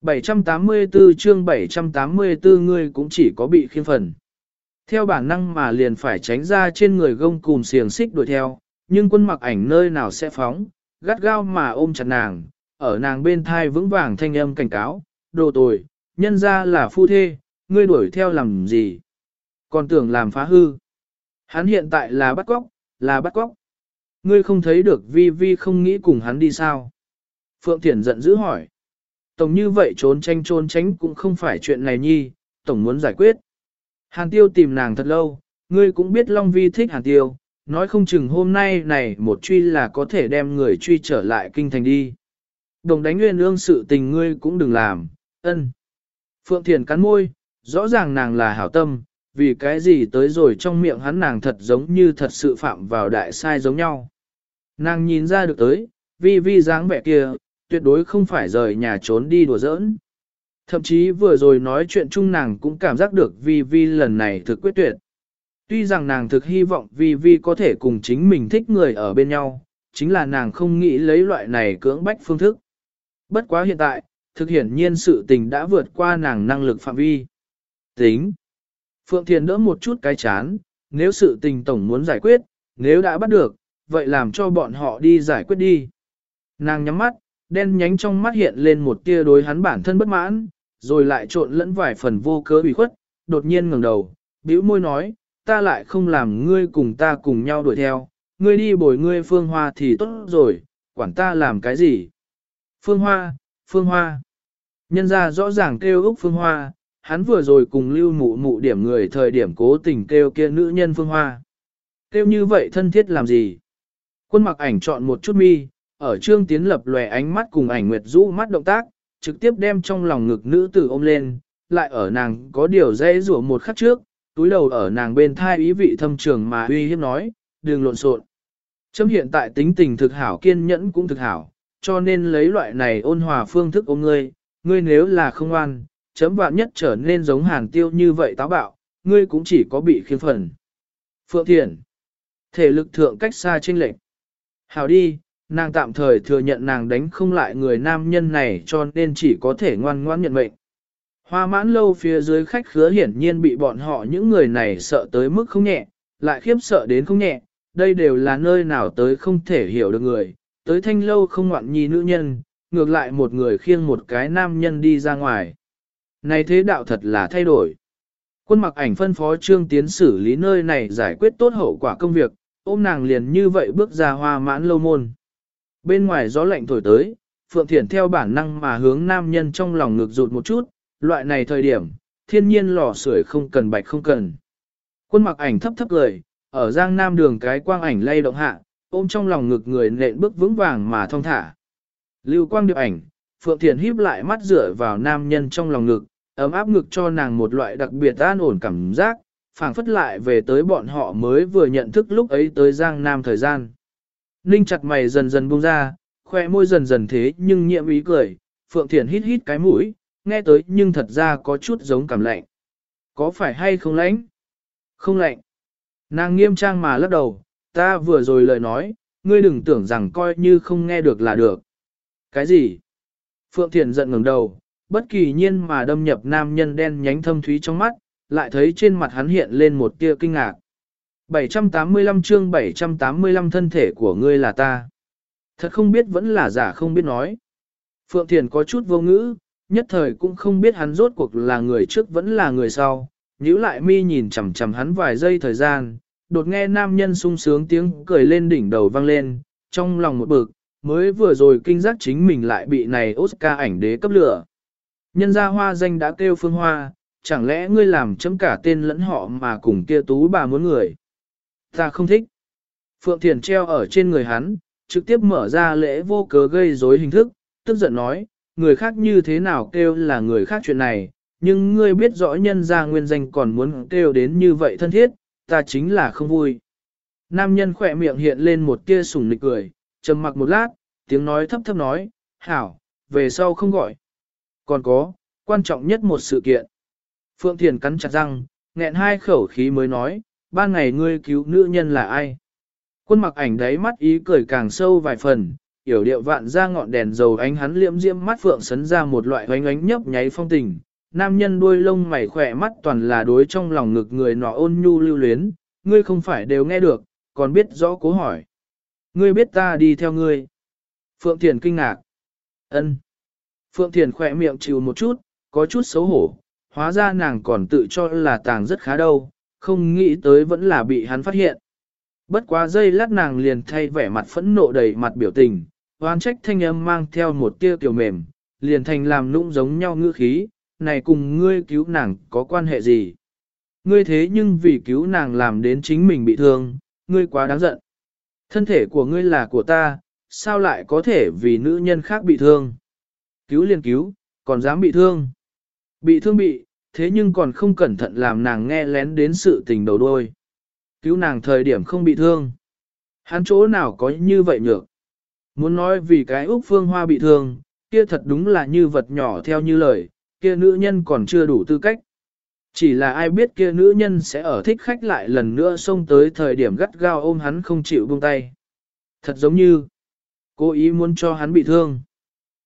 784 chương 784 ngươi cũng chỉ có bị khiêng phần. Theo bản năng mà liền phải tránh ra trên người gông cùm xiềng xích đuổi theo, nhưng quân mặc ảnh nơi nào sẽ phóng, gắt gao mà ôm chặt nàng, ở nàng bên thai vững vàng thanh âm cảnh cáo, đồ tồi, nhân ra là phu thê, ngươi đuổi theo làm gì? Còn tưởng làm phá hư. Hắn hiện tại là bắt cóc, là bắt cóc. Ngươi không thấy được vi vi không nghĩ cùng hắn đi sao? Phượng Thiển giận dữ hỏi. Tổng như vậy trốn tranh trốn tránh cũng không phải chuyện này nhi, Tổng muốn giải quyết. Hàn tiêu tìm nàng thật lâu, ngươi cũng biết Long Vi thích hàn tiêu, nói không chừng hôm nay này một truy là có thể đem người truy trở lại kinh thành đi. Đồng đánh nguyên ương sự tình ngươi cũng đừng làm, ân. Phượng Thiền cắn môi, rõ ràng nàng là hảo tâm, vì cái gì tới rồi trong miệng hắn nàng thật giống như thật sự phạm vào đại sai giống nhau. Nàng nhìn ra được tới, vi vi dáng vẻ kia, tuyệt đối không phải rời nhà trốn đi đùa giỡn. Thậm chí vừa rồi nói chuyện chung nàng cũng cảm giác được vi vi lần này thực quyết tuyệt. Tuy rằng nàng thực hy vọng vi vi có thể cùng chính mình thích người ở bên nhau, chính là nàng không nghĩ lấy loại này cưỡng bách phương thức. Bất quá hiện tại, thực hiển nhiên sự tình đã vượt qua nàng năng lực phạm vi. Tính. Phượng Thiền đỡ một chút cái chán, nếu sự tình tổng muốn giải quyết, nếu đã bắt được, vậy làm cho bọn họ đi giải quyết đi. Nàng nhắm mắt, đen nhánh trong mắt hiện lên một tia đối hắn bản thân bất mãn, rồi lại trộn lẫn vài phần vô cớ ủy khuất, đột nhiên ngẩng đầu, bĩu môi nói, ta lại không làm ngươi cùng ta cùng nhau đuổi theo, ngươi đi bồi ngươi phương hoa thì tốt rồi, quản ta làm cái gì? Phương hoa, phương hoa. Nhân ra rõ ràng kêu Úc phương hoa, hắn vừa rồi cùng lưu mụ mụ điểm người thời điểm cố tình kêu kia nữ nhân phương hoa. Kêu như vậy thân thiết làm gì? Quân mặc ảnh chọn một chút mi, ở trương tiến lập lòe ánh mắt cùng ảnh nguyệt rũ mắt động tác, trực tiếp đem trong lòng ngực nữ tử ôm lên, lại ở nàng có điều dễ rủa một khắc trước, túi đầu ở nàng bên thai ý vị thâm trường mà uy hiếp nói, đừng lộn xộn. Chấm hiện tại tính tình thực hảo kiên nhẫn cũng thực hảo, cho nên lấy loại này ôn hòa phương thức ôm ngươi, ngươi nếu là không an, chấm vạn nhất trở nên giống hàn tiêu như vậy táo bạo, ngươi cũng chỉ có bị khiên phần. Phượng Thiển Thể lực thượng cách xa chênh lệch. Hảo đi, nàng tạm thời thừa nhận nàng đánh không lại người nam nhân này cho nên chỉ có thể ngoan ngoan nhận mệnh. Hoa mãn lâu phía dưới khách khứa hiển nhiên bị bọn họ những người này sợ tới mức không nhẹ, lại khiếp sợ đến không nhẹ, đây đều là nơi nào tới không thể hiểu được người, tới thanh lâu không ngoạn nhi nữ nhân, ngược lại một người khiêng một cái nam nhân đi ra ngoài. Này thế đạo thật là thay đổi. Quân mặc ảnh phân phó trương tiến xử lý nơi này giải quyết tốt hậu quả công việc, ôm nàng liền như vậy bước ra hoa mãn lâu môn. Bên ngoài gió lạnh thổi tới, Phượng Thiển theo bản năng mà hướng nam nhân trong lòng ngực rụt một chút, loại này thời điểm, thiên nhiên lò sưởi không cần bạch không cần. Quân mặc ảnh thấp thấp cười, ở giang nam đường cái quang ảnh lay động hạ, ôm trong lòng ngực người nện bước vững vàng mà thong thả. Lưu quang điệp ảnh, Phượng Thiền híp lại mắt rửa vào nam nhân trong lòng ngực, ấm áp ngực cho nàng một loại đặc biệt an ổn cảm giác, phảng phất lại về tới bọn họ mới vừa nhận thức lúc ấy tới Giang Nam thời gian. Ninh chặt mày dần dần buông ra, khoe môi dần dần thế nhưng nhiệm ý cười, Phượng Thiền hít hít cái mũi, nghe tới nhưng thật ra có chút giống cảm lạnh. Có phải hay không lạnh? Không lạnh. Nàng nghiêm trang mà lắc đầu, ta vừa rồi lời nói, ngươi đừng tưởng rằng coi như không nghe được là được. Cái gì? Phượng Thiền giận ngẩng đầu, bất kỳ nhiên mà đâm nhập nam nhân đen nhánh thâm thúy trong mắt, lại thấy trên mặt hắn hiện lên một tia kinh ngạc. 785 chương 785 thân thể của ngươi là ta. Thật không biết vẫn là giả không biết nói. Phượng Thiền có chút vô ngữ, nhất thời cũng không biết hắn rốt cuộc là người trước vẫn là người sau. Nhữ lại mi nhìn chầm chầm hắn vài giây thời gian, đột nghe nam nhân sung sướng tiếng cười lên đỉnh đầu vang lên, trong lòng một bực, mới vừa rồi kinh giác chính mình lại bị này Oscar ảnh đế cấp lửa. Nhân gia hoa danh đã kêu phương hoa, chẳng lẽ ngươi làm chấm cả tên lẫn họ mà cùng kia tú bà muốn người. Ta không thích. Phượng Thiền treo ở trên người hắn, trực tiếp mở ra lễ vô cớ gây rối hình thức, tức giận nói, người khác như thế nào kêu là người khác chuyện này, nhưng ngươi biết rõ nhân ra nguyên danh còn muốn kêu đến như vậy thân thiết, ta chính là không vui. Nam nhân khỏe miệng hiện lên một tia sủng nịch cười, trầm mặc một lát, tiếng nói thấp thấp nói, hảo, về sau không gọi. Còn có, quan trọng nhất một sự kiện. Phượng Thiền cắn chặt răng, nghẹn hai khẩu khí mới nói, ba ngày ngươi cứu nữ nhân là ai? Quân mặc ảnh đấy mắt ý cười càng sâu vài phần, yểu điệu vạn ra ngọn đèn dầu ánh hắn liễm diễm mắt Phượng sấn ra một loại oánh oánh nhấp nháy phong tình. Nam nhân đuôi lông mày khỏe mắt toàn là đối trong lòng ngực người nọ ôn nhu lưu luyến, ngươi không phải đều nghe được, còn biết rõ cố hỏi. Ngươi biết ta đi theo ngươi. Phượng Thiền kinh ngạc. ân Phượng Thiền khỏe miệng chịu một chút, có chút xấu hổ, hóa ra nàng còn tự cho là tàng rất khá đâu, không nghĩ tới vẫn là bị hắn phát hiện. Bất quá giây lát nàng liền thay vẻ mặt phẫn nộ đầy mặt biểu tình, oan trách thanh âm mang theo một tia kiểu mềm, liền thành làm nũng giống nhau ngữ khí, này cùng ngươi cứu nàng có quan hệ gì? Ngươi thế nhưng vì cứu nàng làm đến chính mình bị thương, ngươi quá đáng giận. Thân thể của ngươi là của ta, sao lại có thể vì nữ nhân khác bị thương? Cứu liền cứu, còn dám bị thương. Bị thương bị, thế nhưng còn không cẩn thận làm nàng nghe lén đến sự tình đầu đôi. Cứu nàng thời điểm không bị thương. Hắn chỗ nào có như vậy nhược. Muốn nói vì cái Úc Phương Hoa bị thương, kia thật đúng là như vật nhỏ theo như lời, kia nữ nhân còn chưa đủ tư cách. Chỉ là ai biết kia nữ nhân sẽ ở thích khách lại lần nữa xông tới thời điểm gắt gao ôm hắn không chịu buông tay. Thật giống như, cố ý muốn cho hắn bị thương.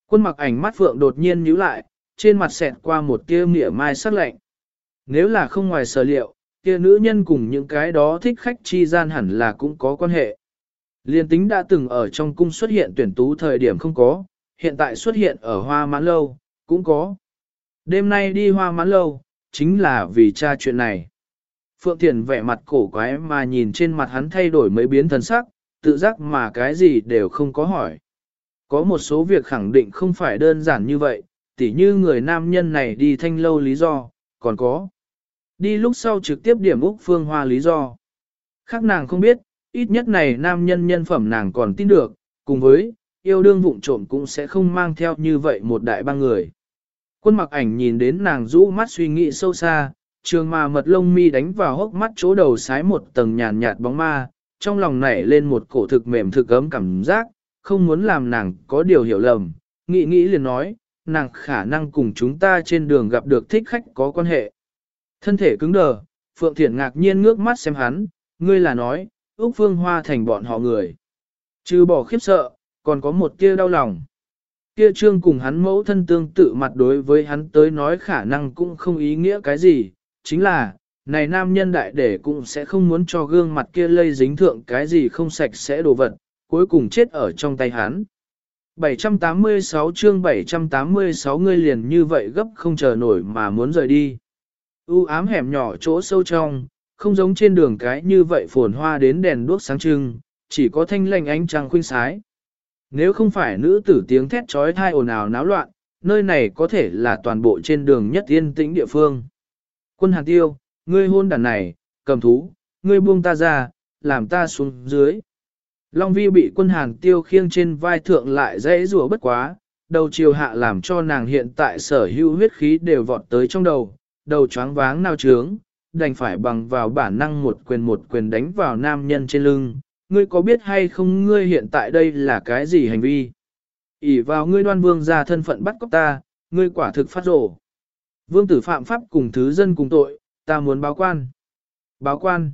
Quân mặc ảnh mắt phượng đột nhiên nhíu lại, trên mặt xẹt qua một tia mỉa mai sắc lạnh. Nếu là không ngoài sở liệu, kia nữ nhân cùng những cái đó thích khách chi gian hẳn là cũng có quan hệ. Liên tính đã từng ở trong cung xuất hiện tuyển tú thời điểm không có, hiện tại xuất hiện ở hoa mãn lâu, cũng có. Đêm nay đi hoa mãn lâu, chính là vì cha chuyện này. Phượng Thiền vẻ mặt cổ quái mà nhìn trên mặt hắn thay đổi mấy biến thần sắc, tự giác mà cái gì đều không có hỏi. Có một số việc khẳng định không phải đơn giản như vậy, tỉ như người nam nhân này đi thanh lâu lý do, còn có. Đi lúc sau trực tiếp điểm Úc Phương Hoa lý do. Khác nàng không biết, ít nhất này nam nhân nhân phẩm nàng còn tin được, cùng với, yêu đương vụng trộm cũng sẽ không mang theo như vậy một đại ba người. Quân mặc ảnh nhìn đến nàng rũ mắt suy nghĩ sâu xa, trường mà mật lông mi đánh vào hốc mắt chỗ đầu sái một tầng nhàn nhạt bóng ma, trong lòng nảy lên một cổ thực mềm thực ấm cảm giác, không muốn làm nàng có điều hiểu lầm, nghĩ nghĩ liền nói, nàng khả năng cùng chúng ta trên đường gặp được thích khách có quan hệ. Thân thể cứng đờ, Phượng Thiển ngạc nhiên ngước mắt xem hắn, ngươi là nói, Úc Phương Hoa thành bọn họ người. Chứ bỏ khiếp sợ, còn có một tia đau lòng. Kia trương cùng hắn mẫu thân tương tự mặt đối với hắn tới nói khả năng cũng không ý nghĩa cái gì, chính là, này nam nhân đại để cũng sẽ không muốn cho gương mặt kia lây dính thượng cái gì không sạch sẽ đồ vật, cuối cùng chết ở trong tay hắn. 786 chương 786 ngươi liền như vậy gấp không chờ nổi mà muốn rời đi. U ám hẻm nhỏ chỗ sâu trong, không giống trên đường cái như vậy phồn hoa đến đèn đuốc sáng trưng, chỉ có thanh lành ánh trăng khuynh sái. Nếu không phải nữ tử tiếng thét trói thai ồn ào náo loạn, nơi này có thể là toàn bộ trên đường nhất yên tĩnh địa phương. Quân hàn tiêu, ngươi hôn đàn này, cầm thú, ngươi buông ta ra, làm ta xuống dưới. Long vi bị quân hàn tiêu khiêng trên vai thượng lại dễ rùa bất quá, đầu chiều hạ làm cho nàng hiện tại sở hữu huyết khí đều vọt tới trong đầu, đầu choáng váng nao trướng, đành phải bằng vào bản năng một quyền một quyền đánh vào nam nhân trên lưng. Ngươi có biết hay không ngươi hiện tại đây là cái gì hành vi? ỉ vào ngươi đoan vương ra thân phận bắt cóc ta, ngươi quả thực phát rổ. Vương tử phạm pháp cùng thứ dân cùng tội, ta muốn báo quan. Báo quan.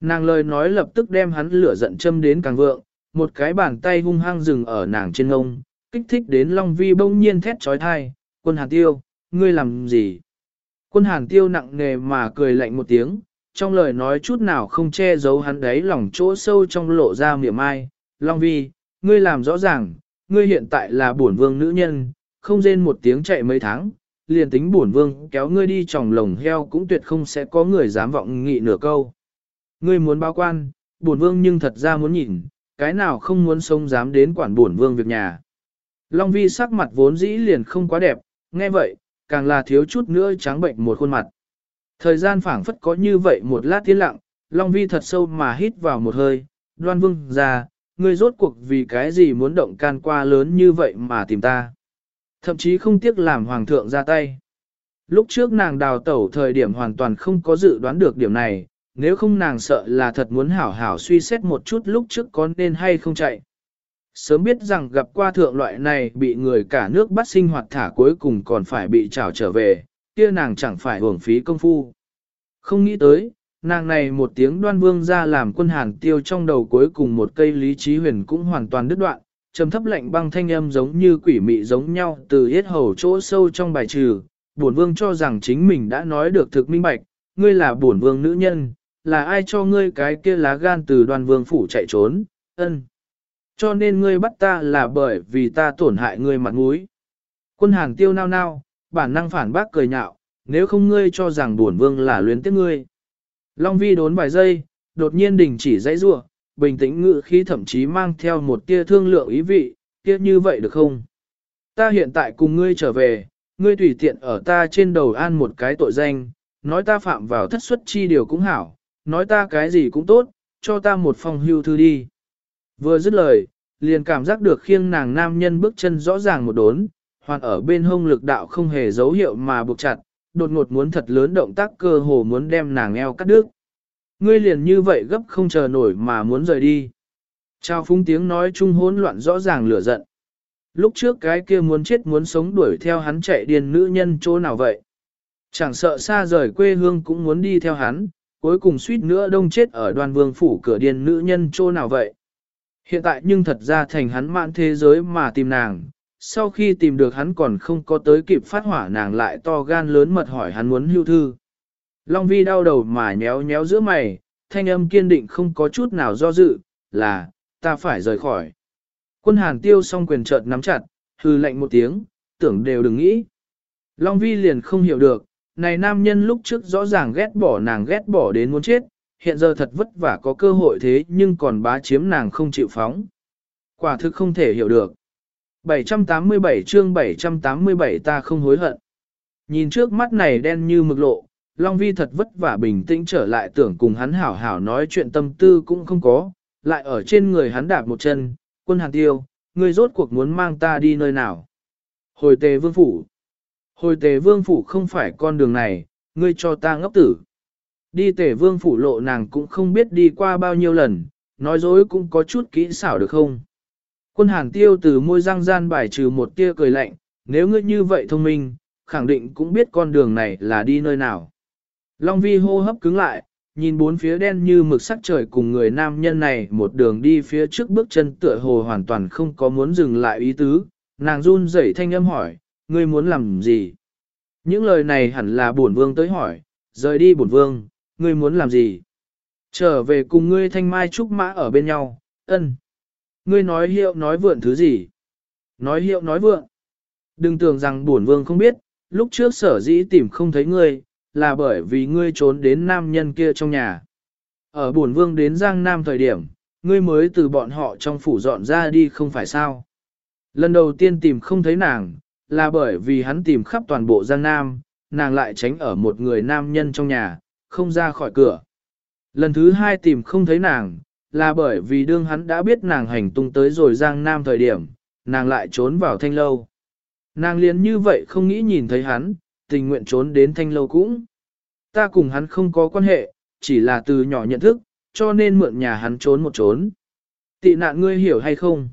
Nàng lời nói lập tức đem hắn lửa giận châm đến càng vượng, một cái bàn tay hung hăng dừng ở nàng trên ngông, kích thích đến Long Vi bỗng nhiên thét trói thai, quân hàn tiêu, ngươi làm gì? Quân hàn tiêu nặng nề mà cười lạnh một tiếng, trong lời nói chút nào không che giấu hắn đấy lòng chỗ sâu trong lộ ra miệng ai. Long Vi, ngươi làm rõ ràng, ngươi hiện tại là bổn vương nữ nhân, không rên một tiếng chạy mấy tháng, liền tính bổn vương kéo ngươi đi tròng lồng heo cũng tuyệt không sẽ có người dám vọng nghị nửa câu. Ngươi muốn báo quan, bổn vương nhưng thật ra muốn nhìn, cái nào không muốn sống dám đến quản bổn vương việc nhà. Long vi sắc mặt vốn dĩ liền không quá đẹp, nghe vậy, càng là thiếu chút nữa trắng bệnh một khuôn mặt. Thời gian phảng phất có như vậy một lát tiến lặng, Long vi thật sâu mà hít vào một hơi, đoan vương ra, ngươi rốt cuộc vì cái gì muốn động can qua lớn như vậy mà tìm ta. Thậm chí không tiếc làm hoàng thượng ra tay. Lúc trước nàng đào tẩu thời điểm hoàn toàn không có dự đoán được điểm này, nếu không nàng sợ là thật muốn hảo hảo suy xét một chút lúc trước có nên hay không chạy. Sớm biết rằng gặp qua thượng loại này bị người cả nước bắt sinh hoạt thả cuối cùng còn phải bị trảo trở về, kia nàng chẳng phải hưởng phí công phu. Không nghĩ tới, nàng này một tiếng đoan vương ra làm quân hàn tiêu trong đầu cuối cùng một cây lý trí huyền cũng hoàn toàn đứt đoạn, trầm thấp lạnh băng thanh âm giống như quỷ mị giống nhau từ hết hầu chỗ sâu trong bài trừ. Bổn vương cho rằng chính mình đã nói được thực minh bạch, ngươi là bổn vương nữ nhân, là ai cho ngươi cái kia lá gan từ đoàn vương phủ chạy trốn, ân. Cho nên ngươi bắt ta là bởi vì ta tổn hại ngươi mặt mũi. Quân hàng tiêu nao nao, bản năng phản bác cười nhạo, nếu không ngươi cho rằng buồn vương là luyến tiếc ngươi. Long vi đốn vài giây, đột nhiên đình chỉ dãy rủa bình tĩnh ngự khí thậm chí mang theo một tia thương lượng ý vị, kia như vậy được không? Ta hiện tại cùng ngươi trở về, ngươi tùy tiện ở ta trên đầu an một cái tội danh, nói ta phạm vào thất suất chi điều cũng hảo, nói ta cái gì cũng tốt, cho ta một phong hưu thư đi. Vừa dứt lời, liền cảm giác được khiêng nàng nam nhân bước chân rõ ràng một đốn, hoàn ở bên hông lực đạo không hề dấu hiệu mà buộc chặt, đột ngột muốn thật lớn động tác cơ hồ muốn đem nàng eo cắt đứt. Ngươi liền như vậy gấp không chờ nổi mà muốn rời đi. Trao phúng tiếng nói chung hỗn loạn rõ ràng lửa giận. Lúc trước cái kia muốn chết muốn sống đuổi theo hắn chạy điên nữ nhân chỗ nào vậy? Chẳng sợ xa rời quê hương cũng muốn đi theo hắn, cuối cùng suýt nữa đông chết ở đoàn vương phủ cửa điên nữ nhân chỗ nào vậy? Hiện tại nhưng thật ra thành hắn mạn thế giới mà tìm nàng, sau khi tìm được hắn còn không có tới kịp phát hỏa nàng lại to gan lớn mật hỏi hắn muốn hưu thư. Long vi đau đầu mà nhéo nhéo giữa mày, thanh âm kiên định không có chút nào do dự, là, ta phải rời khỏi. Quân hàn tiêu xong quyền chợt nắm chặt, hư lệnh một tiếng, tưởng đều đừng nghĩ. Long vi liền không hiểu được, này nam nhân lúc trước rõ ràng ghét bỏ nàng ghét bỏ đến muốn chết, hiện giờ thật vất vả có cơ hội thế nhưng còn bá chiếm nàng không chịu phóng. Quả thực không thể hiểu được. 787 chương 787 ta không hối hận. Nhìn trước mắt này đen như mực lộ, Long Vi thật vất vả bình tĩnh trở lại tưởng cùng hắn hảo hảo nói chuyện tâm tư cũng không có, lại ở trên người hắn đạp một chân, quân hàn tiêu, ngươi rốt cuộc muốn mang ta đi nơi nào. Hồi tề vương phủ. Hồi tề vương phủ không phải con đường này, ngươi cho ta ngốc tử. Đi tề vương phủ lộ nàng cũng không biết đi qua bao nhiêu lần, nói dối cũng có chút kỹ xảo được không. Quân hàn tiêu từ môi răng gian bài trừ một tia cười lạnh, nếu ngươi như vậy thông minh, khẳng định cũng biết con đường này là đi nơi nào. Long vi hô hấp cứng lại, nhìn bốn phía đen như mực sắc trời cùng người nam nhân này một đường đi phía trước bước chân tựa hồ hoàn toàn không có muốn dừng lại ý tứ, nàng run rẩy thanh âm hỏi, ngươi muốn làm gì? Những lời này hẳn là bổn vương tới hỏi, rời đi bổn vương, ngươi muốn làm gì? Trở về cùng ngươi thanh mai trúc mã ở bên nhau, ân. Ngươi nói hiệu nói vượn thứ gì? Nói hiệu nói vượn. Đừng tưởng rằng bổn vương không biết, lúc trước sở dĩ tìm không thấy ngươi, là bởi vì ngươi trốn đến nam nhân kia trong nhà. Ở bổn vương đến Giang Nam thời điểm, ngươi mới từ bọn họ trong phủ dọn ra đi không phải sao. Lần đầu tiên tìm không thấy nàng, là bởi vì hắn tìm khắp toàn bộ Giang Nam, nàng lại tránh ở một người nam nhân trong nhà, không ra khỏi cửa. Lần thứ hai tìm không thấy nàng, là bởi vì đương hắn đã biết nàng hành tung tới rồi Giang Nam thời điểm, nàng lại trốn vào thanh lâu. Nàng liền như vậy không nghĩ nhìn thấy hắn, tình nguyện trốn đến thanh lâu cũng. Ta cùng hắn không có quan hệ, chỉ là từ nhỏ nhận thức, cho nên mượn nhà hắn trốn một trốn. Tị nạn ngươi hiểu hay không?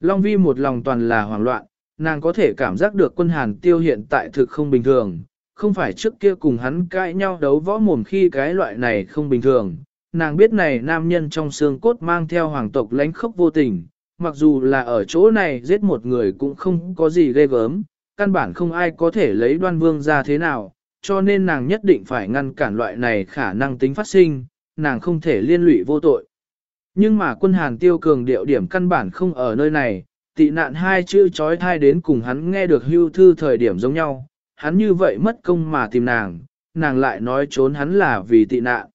Long vi một lòng toàn là hoảng loạn, nàng có thể cảm giác được quân hàn tiêu hiện tại thực không bình thường, không phải trước kia cùng hắn cãi nhau đấu võ mồm khi cái loại này không bình thường. Nàng biết này nam nhân trong xương cốt mang theo hoàng tộc lãnh khốc vô tình, mặc dù là ở chỗ này giết một người cũng không có gì ghê gớm, căn bản không ai có thể lấy đoan vương ra thế nào, cho nên nàng nhất định phải ngăn cản loại này khả năng tính phát sinh, nàng không thể liên lụy vô tội. Nhưng mà quân hàn tiêu cường điệu điểm căn bản không ở nơi này, tị nạn hai chữ trói thai đến cùng hắn nghe được hưu thư thời điểm giống nhau, hắn như vậy mất công mà tìm nàng, nàng lại nói trốn hắn là vì tị nạn.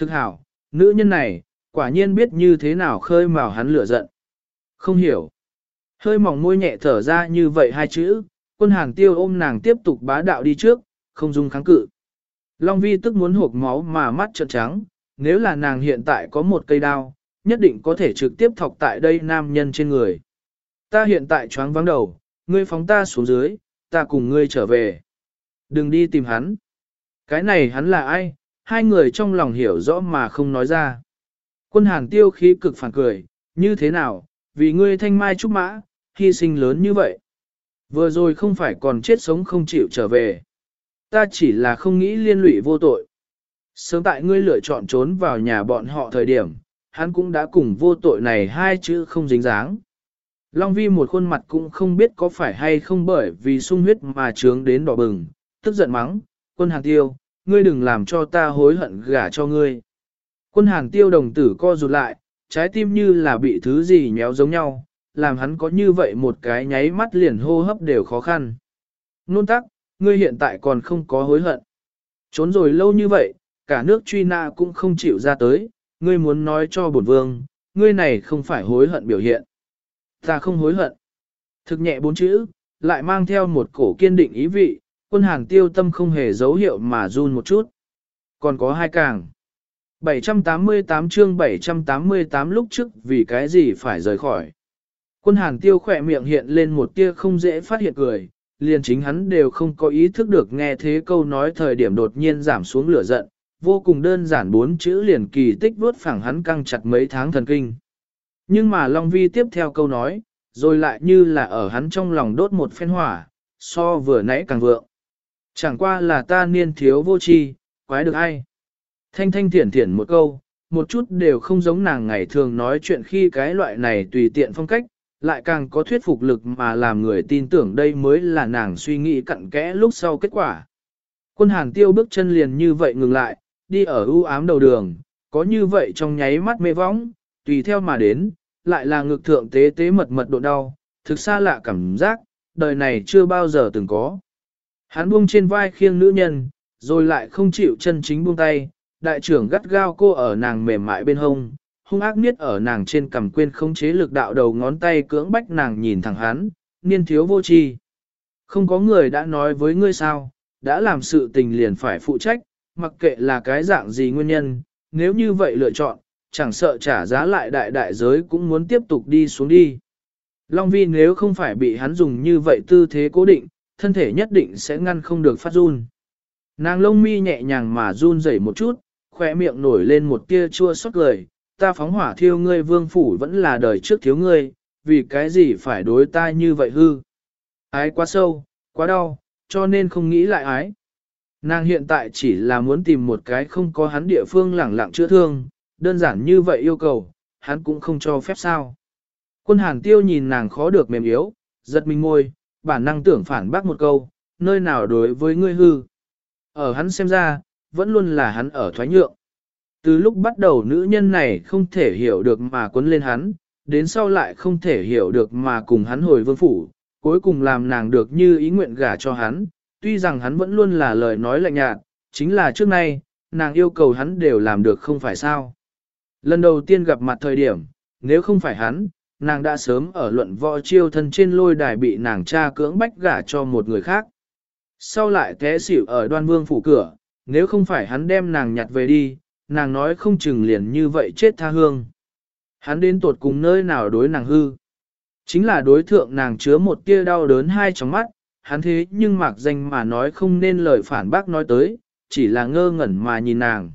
Thực hảo, nữ nhân này, quả nhiên biết như thế nào khơi mào hắn lửa giận. Không hiểu. Hơi mỏng môi nhẹ thở ra như vậy hai chữ, quân hàng tiêu ôm nàng tiếp tục bá đạo đi trước, không dung kháng cự. Long vi tức muốn hộp máu mà mắt trợn trắng, nếu là nàng hiện tại có một cây đao, nhất định có thể trực tiếp thọc tại đây nam nhân trên người. Ta hiện tại choáng vắng đầu, ngươi phóng ta xuống dưới, ta cùng ngươi trở về. Đừng đi tìm hắn. Cái này hắn là ai, hai người trong lòng hiểu rõ mà không nói ra. Quân hàn tiêu khí cực phản cười, như thế nào, vì ngươi thanh mai trúc mã, hy sinh lớn như vậy. Vừa rồi không phải còn chết sống không chịu trở về. Ta chỉ là không nghĩ liên lụy vô tội. Sớm tại ngươi lựa chọn trốn vào nhà bọn họ thời điểm, hắn cũng đã cùng vô tội này hai chữ không dính dáng. Long vi một khuôn mặt cũng không biết có phải hay không bởi vì sung huyết mà trướng đến đỏ bừng, tức giận mắng, quân hàng tiêu, ngươi đừng làm cho ta hối hận gả cho ngươi. Quân hàng tiêu đồng tử co rụt lại, trái tim như là bị thứ gì nhéo giống nhau, làm hắn có như vậy một cái nháy mắt liền hô hấp đều khó khăn. Nôn tắc, ngươi hiện tại còn không có hối hận. Trốn rồi lâu như vậy, cả nước truy na cũng không chịu ra tới, ngươi muốn nói cho bổn vương, ngươi này không phải hối hận biểu hiện. Ta không hối hận. Thực nhẹ bốn chữ, lại mang theo một cổ kiên định ý vị, quân hàng tiêu tâm không hề dấu hiệu mà run một chút. Còn có hai càng. 788 chương 788 lúc trước vì cái gì phải rời khỏi. Quân hàng tiêu khỏe miệng hiện lên một tia không dễ phát hiện cười, liền chính hắn đều không có ý thức được nghe thế câu nói thời điểm đột nhiên giảm xuống lửa giận, vô cùng đơn giản bốn chữ liền kỳ tích vuốt phẳng hắn căng chặt mấy tháng thần kinh. Nhưng mà Long Vi tiếp theo câu nói, rồi lại như là ở hắn trong lòng đốt một phen hỏa, so vừa nãy càng vượng. Chẳng qua là ta niên thiếu vô tri, quái được ai. Thanh thanh thiển thiển một câu, một chút đều không giống nàng ngày thường nói chuyện khi cái loại này tùy tiện phong cách, lại càng có thuyết phục lực mà làm người tin tưởng đây mới là nàng suy nghĩ cặn kẽ lúc sau kết quả. Quân hàn tiêu bước chân liền như vậy ngừng lại, đi ở ưu ám đầu đường, có như vậy trong nháy mắt mê võng, tùy theo mà đến, lại là ngực thượng tế tế mật mật độ đau, thực xa lạ cảm giác, đời này chưa bao giờ từng có. Hắn buông trên vai khiêng nữ nhân, rồi lại không chịu chân chính buông tay, đại trưởng gắt gao cô ở nàng mềm mại bên hông, hung ác niết ở nàng trên cầm quên không chế lực đạo đầu ngón tay cưỡng bách nàng nhìn thẳng hắn, niên thiếu vô tri. Không có người đã nói với ngươi sao, đã làm sự tình liền phải phụ trách, mặc kệ là cái dạng gì nguyên nhân, nếu như vậy lựa chọn, chẳng sợ trả giá lại đại đại giới cũng muốn tiếp tục đi xuống đi. Long vi nếu không phải bị hắn dùng như vậy tư thế cố định, thân thể nhất định sẽ ngăn không được phát run. Nàng lông mi nhẹ nhàng mà run rẩy một chút, khỏe miệng nổi lên một tia chua xót cười, ta phóng hỏa thiêu ngươi vương phủ vẫn là đời trước thiếu ngươi, vì cái gì phải đối ta như vậy hư. Ái quá sâu, quá đau, cho nên không nghĩ lại ái. Nàng hiện tại chỉ là muốn tìm một cái không có hắn địa phương lẳng lặng chữa thương, đơn giản như vậy yêu cầu, hắn cũng không cho phép sao. Quân hàn tiêu nhìn nàng khó được mềm yếu, giật mình ngôi, bản năng tưởng phản bác một câu, nơi nào đối với ngươi hư. Ở hắn xem ra, vẫn luôn là hắn ở thoái nhượng. Từ lúc bắt đầu nữ nhân này không thể hiểu được mà quấn lên hắn, đến sau lại không thể hiểu được mà cùng hắn hồi vương phủ, cuối cùng làm nàng được như ý nguyện gả cho hắn, tuy rằng hắn vẫn luôn là lời nói lạnh nhạt, chính là trước nay, nàng yêu cầu hắn đều làm được không phải sao. Lần đầu tiên gặp mặt thời điểm, nếu không phải hắn, nàng đã sớm ở luận võ chiêu thân trên lôi đài bị nàng cha cưỡng bách gả cho một người khác. Sau lại té xỉu ở đoan vương phủ cửa, nếu không phải hắn đem nàng nhặt về đi, nàng nói không chừng liền như vậy chết tha hương. Hắn đến tuột cùng nơi nào đối nàng hư. Chính là đối thượng nàng chứa một tia đau đớn hai trong mắt, hắn thế nhưng mạc danh mà nói không nên lời phản bác nói tới, chỉ là ngơ ngẩn mà nhìn nàng.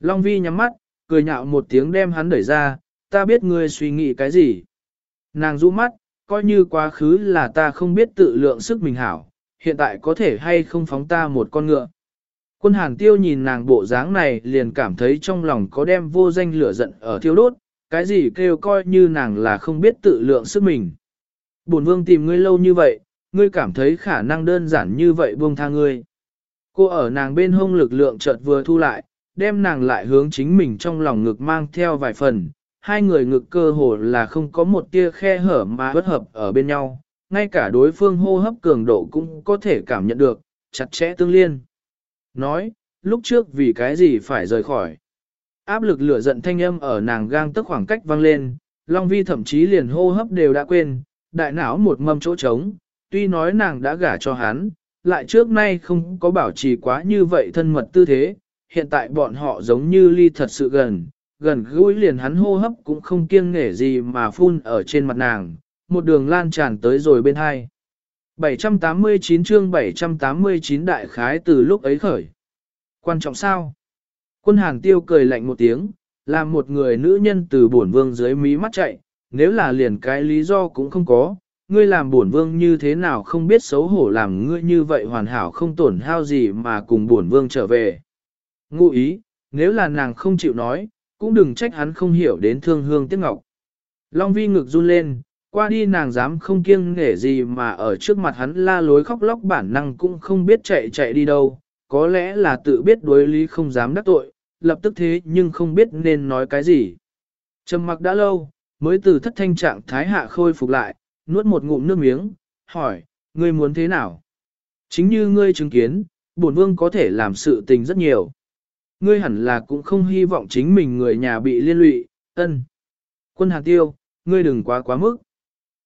Long vi nhắm mắt, cười nhạo một tiếng đem hắn đẩy ra, ta biết ngươi suy nghĩ cái gì. Nàng rũ mắt, coi như quá khứ là ta không biết tự lượng sức mình hảo, hiện tại có thể hay không phóng ta một con ngựa. Quân hàn tiêu nhìn nàng bộ dáng này liền cảm thấy trong lòng có đem vô danh lửa giận ở thiêu đốt, cái gì kêu coi như nàng là không biết tự lượng sức mình. Bổn vương tìm ngươi lâu như vậy, ngươi cảm thấy khả năng đơn giản như vậy buông tha ngươi. Cô ở nàng bên hông lực lượng chợt vừa thu lại, đem nàng lại hướng chính mình trong lòng ngực mang theo vài phần, hai người ngực cơ hồ là không có một tia khe hở mà bất hợp ở bên nhau, ngay cả đối phương hô hấp cường độ cũng có thể cảm nhận được, chặt chẽ tương liên. Nói, lúc trước vì cái gì phải rời khỏi. Áp lực lửa giận thanh âm ở nàng gang tức khoảng cách vang lên, Long Vi thậm chí liền hô hấp đều đã quên, đại não một mâm chỗ trống, tuy nói nàng đã gả cho hắn, lại trước nay không có bảo trì quá như vậy thân mật tư thế, hiện tại bọn họ giống như ly thật sự gần, gần gũi liền hắn hô hấp cũng không kiêng nghể gì mà phun ở trên mặt nàng, một đường lan tràn tới rồi bên hai. 789 chương 789 đại khái từ lúc ấy khởi. Quan trọng sao? Quân hàng tiêu cười lạnh một tiếng, làm một người nữ nhân từ bổn vương dưới mí mắt chạy, nếu là liền cái lý do cũng không có, ngươi làm bổn vương như thế nào không biết xấu hổ làm ngươi như vậy hoàn hảo không tổn hao gì mà cùng bổn vương trở về. Ngụ ý, nếu là nàng không chịu nói, cũng đừng trách hắn không hiểu đến thương hương tiếc ngọc. Long vi ngực run lên, qua đi nàng dám không kiêng nể gì mà ở trước mặt hắn la lối khóc lóc bản năng cũng không biết chạy chạy đi đâu, có lẽ là tự biết đối lý không dám đắc tội, lập tức thế nhưng không biết nên nói cái gì. Trầm mặc đã lâu, mới từ thất thanh trạng thái hạ khôi phục lại, nuốt một ngụm nước miếng, hỏi, ngươi muốn thế nào? Chính như ngươi chứng kiến, bổn vương có thể làm sự tình rất nhiều. Ngươi hẳn là cũng không hy vọng chính mình người nhà bị liên lụy, ân. Quân hàn tiêu, ngươi đừng quá quá mức.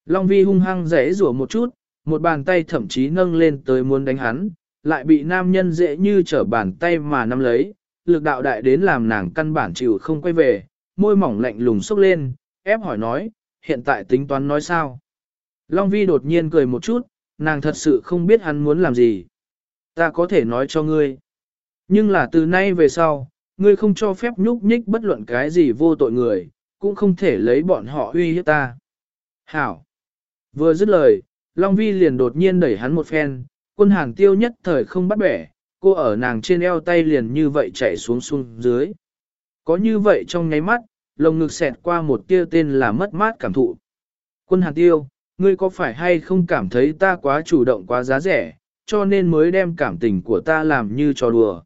Long vi hung hăng rẽ rủa một chút, một bàn tay thậm chí nâng lên tới muốn đánh hắn, lại bị nam nhân dễ như trở bàn tay mà nắm lấy, lực đạo đại đến làm nàng căn bản chịu không quay về, môi mỏng lạnh lùng sốc lên, ép hỏi nói, hiện tại tính toán nói sao? Long vi đột nhiên cười một chút, nàng thật sự không biết hắn muốn làm gì. Ta có thể nói cho ngươi. Nhưng là từ nay về sau, ngươi không cho phép nhúc nhích bất luận cái gì vô tội người, cũng không thể lấy bọn họ uy hiếp ta. Hảo! Vừa dứt lời, Long Vi liền đột nhiên đẩy hắn một phen, quân hàng tiêu nhất thời không bắt bẻ, cô ở nàng trên eo tay liền như vậy chạy xuống xuống dưới. Có như vậy trong nháy mắt, lồng ngực xẹt qua một tia tên là mất mát cảm thụ. Quân hàng tiêu, ngươi có phải hay không cảm thấy ta quá chủ động quá giá rẻ, cho nên mới đem cảm tình của ta làm như trò đùa.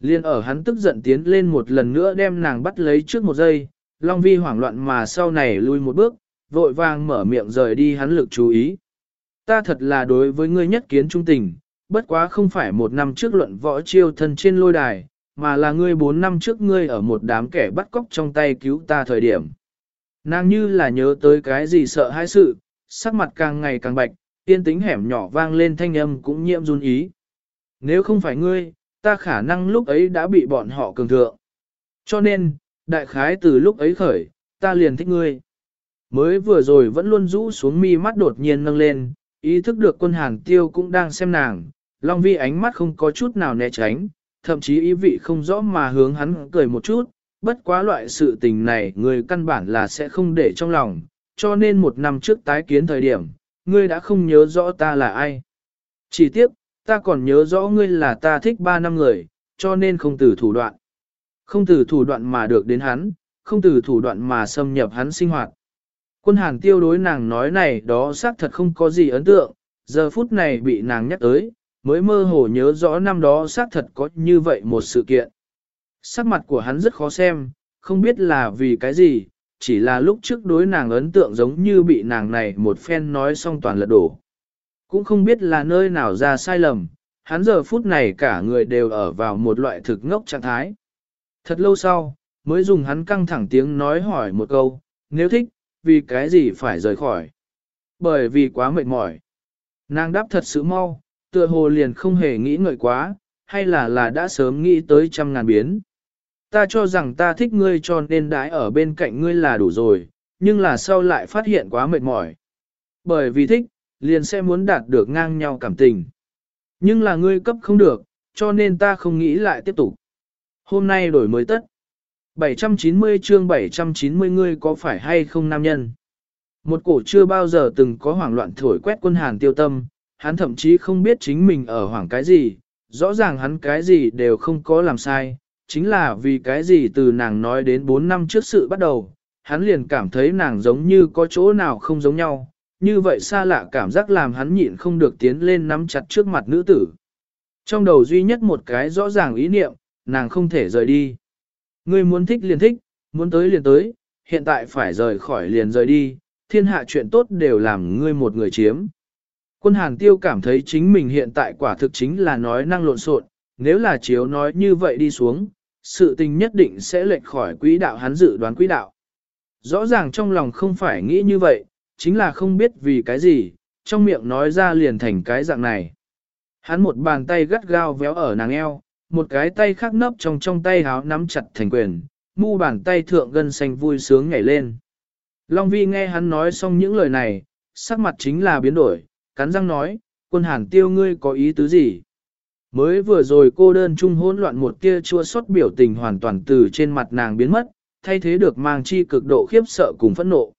Liên ở hắn tức giận tiến lên một lần nữa đem nàng bắt lấy trước một giây, Long Vi hoảng loạn mà sau này lui một bước, vội vàng mở miệng rời đi hắn lực chú ý. Ta thật là đối với ngươi nhất kiến trung tình, bất quá không phải một năm trước luận võ chiêu thân trên lôi đài, mà là ngươi bốn năm trước ngươi ở một đám kẻ bắt cóc trong tay cứu ta thời điểm. Nàng như là nhớ tới cái gì sợ hãi sự, sắc mặt càng ngày càng bạch, tiên tính hẻm nhỏ vang lên thanh âm cũng nhiễm run ý. Nếu không phải ngươi, ta khả năng lúc ấy đã bị bọn họ cường thượng. Cho nên, đại khái từ lúc ấy khởi, ta liền thích ngươi. Mới vừa rồi vẫn luôn rũ xuống mi mắt đột nhiên nâng lên, ý thức được quân hàng tiêu cũng đang xem nàng, Long Vi ánh mắt không có chút nào né tránh, thậm chí ý vị không rõ mà hướng hắn cười một chút, bất quá loại sự tình này người căn bản là sẽ không để trong lòng, cho nên một năm trước tái kiến thời điểm, ngươi đã không nhớ rõ ta là ai. Chỉ tiếc, ta còn nhớ rõ ngươi là ta thích ba năm người, cho nên không từ thủ đoạn. Không từ thủ đoạn mà được đến hắn, không từ thủ đoạn mà xâm nhập hắn sinh hoạt. Quân hàng tiêu đối nàng nói này đó xác thật không có gì ấn tượng, giờ phút này bị nàng nhắc tới, mới mơ hồ nhớ rõ năm đó xác thật có như vậy một sự kiện. Sắc mặt của hắn rất khó xem, không biết là vì cái gì, chỉ là lúc trước đối nàng ấn tượng giống như bị nàng này một phen nói xong toàn lật đổ. Cũng không biết là nơi nào ra sai lầm, hắn giờ phút này cả người đều ở vào một loại thực ngốc trạng thái. Thật lâu sau, mới dùng hắn căng thẳng tiếng nói hỏi một câu, nếu thích, vì cái gì phải rời khỏi? Bởi vì quá mệt mỏi. Nàng đáp thật sự mau, tựa hồ liền không hề nghĩ ngợi quá, hay là là đã sớm nghĩ tới trăm ngàn biến. Ta cho rằng ta thích ngươi cho nên đãi ở bên cạnh ngươi là đủ rồi, nhưng là sau lại phát hiện quá mệt mỏi. Bởi vì thích, liền sẽ muốn đạt được ngang nhau cảm tình. Nhưng là ngươi cấp không được, cho nên ta không nghĩ lại tiếp tục. Hôm nay đổi mới tất. 790 chương 790 ngươi có phải hay không nam nhân? Một cổ chưa bao giờ từng có hoảng loạn thổi quét quân hàn tiêu tâm, hắn thậm chí không biết chính mình ở hoảng cái gì, rõ ràng hắn cái gì đều không có làm sai, chính là vì cái gì từ nàng nói đến 4 năm trước sự bắt đầu, hắn liền cảm thấy nàng giống như có chỗ nào không giống nhau, như vậy xa lạ cảm giác làm hắn nhịn không được tiến lên nắm chặt trước mặt nữ tử. Trong đầu duy nhất một cái rõ ràng ý niệm, nàng không thể rời đi. Ngươi muốn thích liền thích, muốn tới liền tới, hiện tại phải rời khỏi liền rời đi, thiên hạ chuyện tốt đều làm ngươi một người chiếm. Quân hàng tiêu cảm thấy chính mình hiện tại quả thực chính là nói năng lộn xộn, nếu là chiếu nói như vậy đi xuống, sự tình nhất định sẽ lệch khỏi quỹ đạo hắn dự đoán quỹ đạo. Rõ ràng trong lòng không phải nghĩ như vậy, chính là không biết vì cái gì, trong miệng nói ra liền thành cái dạng này. Hắn một bàn tay gắt gao véo ở nàng eo, một cái tay khác nấp trong trong tay háo nắm chặt thành quyền, mu bàn tay thượng gân xanh vui sướng nhảy lên. Long Vi nghe hắn nói xong những lời này, sắc mặt chính là biến đổi, cắn răng nói, quân hàn tiêu ngươi có ý tứ gì? Mới vừa rồi cô đơn trung hỗn loạn một tia chua xót biểu tình hoàn toàn từ trên mặt nàng biến mất, thay thế được mang chi cực độ khiếp sợ cùng phẫn nộ.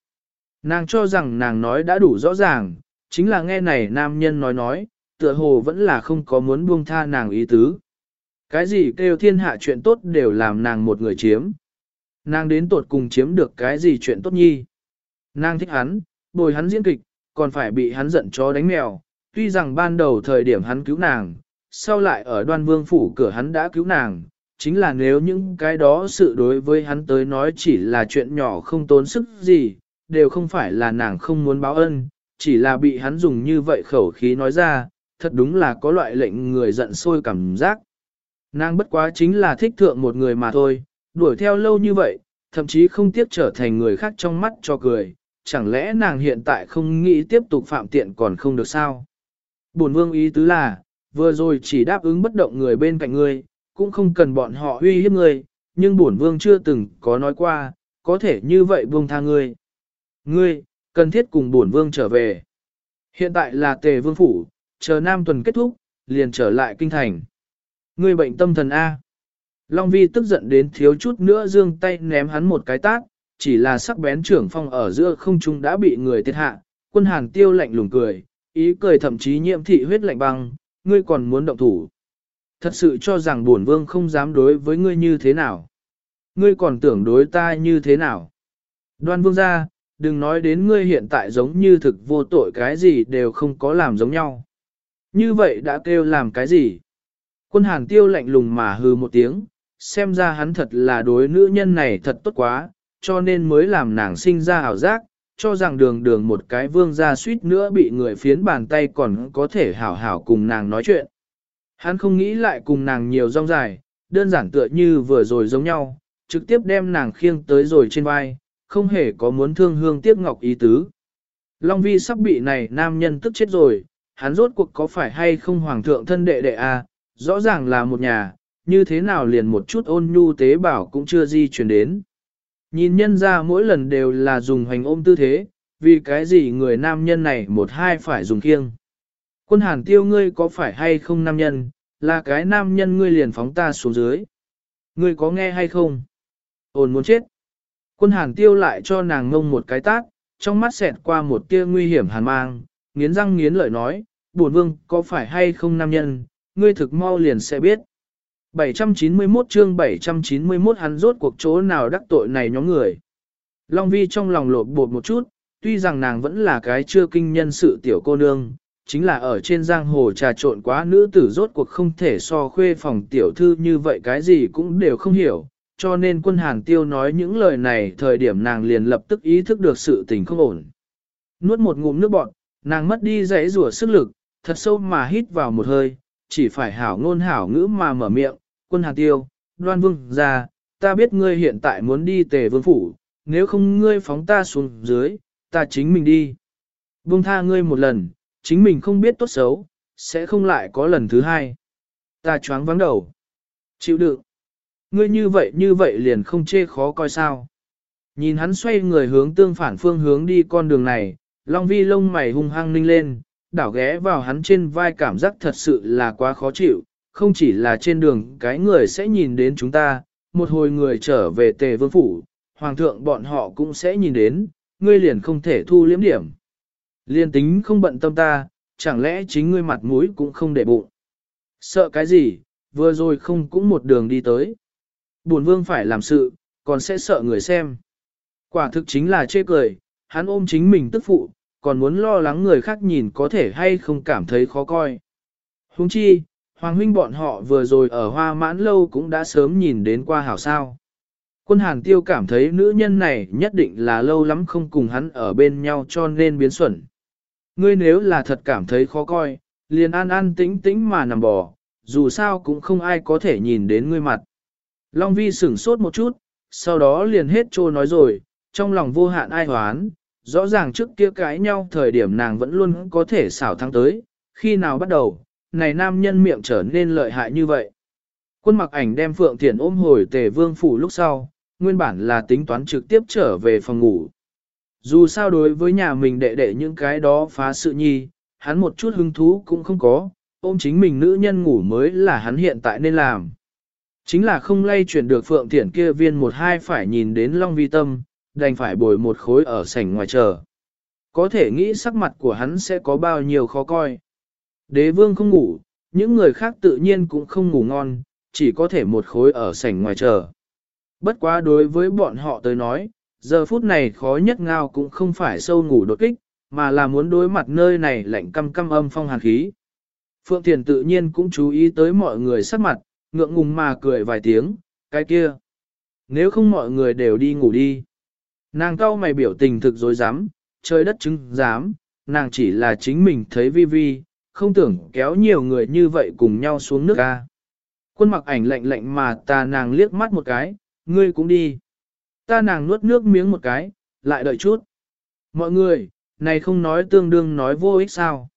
Nàng cho rằng nàng nói đã đủ rõ ràng, chính là nghe này nam nhân nói nói, tựa hồ vẫn là không có muốn buông tha nàng ý tứ. Cái gì kêu thiên hạ chuyện tốt đều làm nàng một người chiếm. Nàng đến tột cùng chiếm được cái gì chuyện tốt nhi. Nàng thích hắn, bồi hắn diễn kịch, còn phải bị hắn giận chó đánh mèo. Tuy rằng ban đầu thời điểm hắn cứu nàng, sau lại ở đoan vương phủ cửa hắn đã cứu nàng, chính là nếu những cái đó sự đối với hắn tới nói chỉ là chuyện nhỏ không tốn sức gì, đều không phải là nàng không muốn báo ân, chỉ là bị hắn dùng như vậy khẩu khí nói ra, thật đúng là có loại lệnh người giận sôi cảm giác. Nàng bất quá chính là thích thượng một người mà thôi, đuổi theo lâu như vậy, thậm chí không tiếc trở thành người khác trong mắt cho cười, chẳng lẽ nàng hiện tại không nghĩ tiếp tục phạm tiện còn không được sao? Bổn vương ý tứ là, vừa rồi chỉ đáp ứng bất động người bên cạnh ngươi, cũng không cần bọn họ uy hiếp ngươi, nhưng bổn vương chưa từng có nói qua, có thể như vậy buông tha ngươi. Ngươi, cần thiết cùng bổn vương trở về. Hiện tại là tề vương phủ, chờ nam tuần kết thúc, liền trở lại kinh thành. Ngươi bệnh tâm thần A. Long Vi tức giận đến thiếu chút nữa dương tay ném hắn một cái tát, chỉ là sắc bén trưởng phong ở giữa không trung đã bị người tiết hạ, quân hàn tiêu lạnh lùng cười, ý cười thậm chí nhiễm thị huyết lạnh băng, ngươi còn muốn động thủ. Thật sự cho rằng bổn vương không dám đối với ngươi như thế nào. Ngươi còn tưởng đối ta như thế nào. Đoan vương ra, đừng nói đến ngươi hiện tại giống như thực vô tội cái gì đều không có làm giống nhau. Như vậy đã kêu làm cái gì? Quân hàn tiêu lạnh lùng mà hư một tiếng, xem ra hắn thật là đối nữ nhân này thật tốt quá, cho nên mới làm nàng sinh ra ảo giác, cho rằng đường đường một cái vương gia suýt nữa bị người phiến bàn tay còn có thể hảo hảo cùng nàng nói chuyện. Hắn không nghĩ lại cùng nàng nhiều rong dài, đơn giản tựa như vừa rồi giống nhau, trực tiếp đem nàng khiêng tới rồi trên vai, không hề có muốn thương hương tiếc ngọc ý tứ. Long vi sắp bị này nam nhân tức chết rồi, hắn rốt cuộc có phải hay không hoàng thượng thân đệ đệ a? À? rõ ràng là một nhà, như thế nào liền một chút ôn nhu tế bảo cũng chưa di chuyển đến. Nhìn nhân ra mỗi lần đều là dùng hành ôm tư thế, vì cái gì người nam nhân này một hai phải dùng kiêng. Quân hàn tiêu ngươi có phải hay không nam nhân, là cái nam nhân ngươi liền phóng ta xuống dưới. Ngươi có nghe hay không? Ôn muốn chết. Quân hàn tiêu lại cho nàng ngông một cái tát, trong mắt xẹt qua một tia nguy hiểm hàn mang, nghiến răng nghiến lợi nói, buồn vương có phải hay không nam nhân, ngươi thực mau liền sẽ biết. 791 chương 791 hắn rốt cuộc chỗ nào đắc tội này nhóm người. Long Vi trong lòng lột bột một chút, tuy rằng nàng vẫn là cái chưa kinh nhân sự tiểu cô nương, chính là ở trên giang hồ trà trộn quá nữ tử rốt cuộc không thể so khuê phòng tiểu thư như vậy cái gì cũng đều không hiểu, cho nên quân hàng tiêu nói những lời này thời điểm nàng liền lập tức ý thức được sự tình không ổn. Nuốt một ngụm nước bọt, nàng mất đi dãy rủa sức lực, thật sâu mà hít vào một hơi, chỉ phải hảo ngôn hảo ngữ mà mở miệng, quân hàng tiêu, đoan vương ra, ta biết ngươi hiện tại muốn đi tề vương phủ, nếu không ngươi phóng ta xuống dưới, ta chính mình đi. Vương tha ngươi một lần, chính mình không biết tốt xấu, sẽ không lại có lần thứ hai. Ta choáng vắng đầu. Chịu đựng. Ngươi như vậy như vậy liền không chê khó coi sao. Nhìn hắn xoay người hướng tương phản phương hướng đi con đường này, Long Vi lông mày hung hăng ninh lên, đảo ghé vào hắn trên vai cảm giác thật sự là quá khó chịu, không chỉ là trên đường cái người sẽ nhìn đến chúng ta, một hồi người trở về tề vương phủ, hoàng thượng bọn họ cũng sẽ nhìn đến, ngươi liền không thể thu liếm điểm. Liên tính không bận tâm ta, chẳng lẽ chính ngươi mặt mũi cũng không để bụng. Sợ cái gì, vừa rồi không cũng một đường đi tới buồn vương phải làm sự, còn sẽ sợ người xem. Quả thực chính là chê cười, hắn ôm chính mình tức phụ, còn muốn lo lắng người khác nhìn có thể hay không cảm thấy khó coi. Huống chi, Hoàng huynh bọn họ vừa rồi ở hoa mãn lâu cũng đã sớm nhìn đến qua hảo sao. Quân hàng tiêu cảm thấy nữ nhân này nhất định là lâu lắm không cùng hắn ở bên nhau cho nên biến xuẩn. Ngươi nếu là thật cảm thấy khó coi, liền an an tĩnh tĩnh mà nằm bò, dù sao cũng không ai có thể nhìn đến ngươi mặt. Long vi sửng sốt một chút, sau đó liền hết trô nói rồi, trong lòng vô hạn ai hoán, rõ ràng trước kia cãi nhau thời điểm nàng vẫn luôn có thể xảo thắng tới, khi nào bắt đầu, này nam nhân miệng trở nên lợi hại như vậy. Quân mặc ảnh đem Phượng Thiển ôm hồi tề vương phủ lúc sau, nguyên bản là tính toán trực tiếp trở về phòng ngủ. Dù sao đối với nhà mình đệ đệ những cái đó phá sự nhi, hắn một chút hứng thú cũng không có, ôm chính mình nữ nhân ngủ mới là hắn hiện tại nên làm. Chính là không lay chuyển được Phượng Thiển kia viên một hai phải nhìn đến Long Vi Tâm, đành phải bồi một khối ở sảnh ngoài chờ. Có thể nghĩ sắc mặt của hắn sẽ có bao nhiêu khó coi. Đế vương không ngủ, những người khác tự nhiên cũng không ngủ ngon, chỉ có thể một khối ở sảnh ngoài chờ. Bất quá đối với bọn họ tới nói, giờ phút này khó nhất ngao cũng không phải sâu ngủ đột kích, mà là muốn đối mặt nơi này lạnh căm căm âm phong hàn khí. Phượng Thiền tự nhiên cũng chú ý tới mọi người sắc mặt, ngượng ngùng mà cười vài tiếng, cái kia. Nếu không mọi người đều đi ngủ đi. Nàng cao mày biểu tình thực dối dám, trời đất chứng dám, nàng chỉ là chính mình thấy vi vi, không tưởng kéo nhiều người như vậy cùng nhau xuống nước ca. Quân mặc ảnh lạnh lạnh mà ta nàng liếc mắt một cái, ngươi cũng đi. Ta nàng nuốt nước miếng một cái, lại đợi chút. Mọi người, này không nói tương đương nói vô ích sao.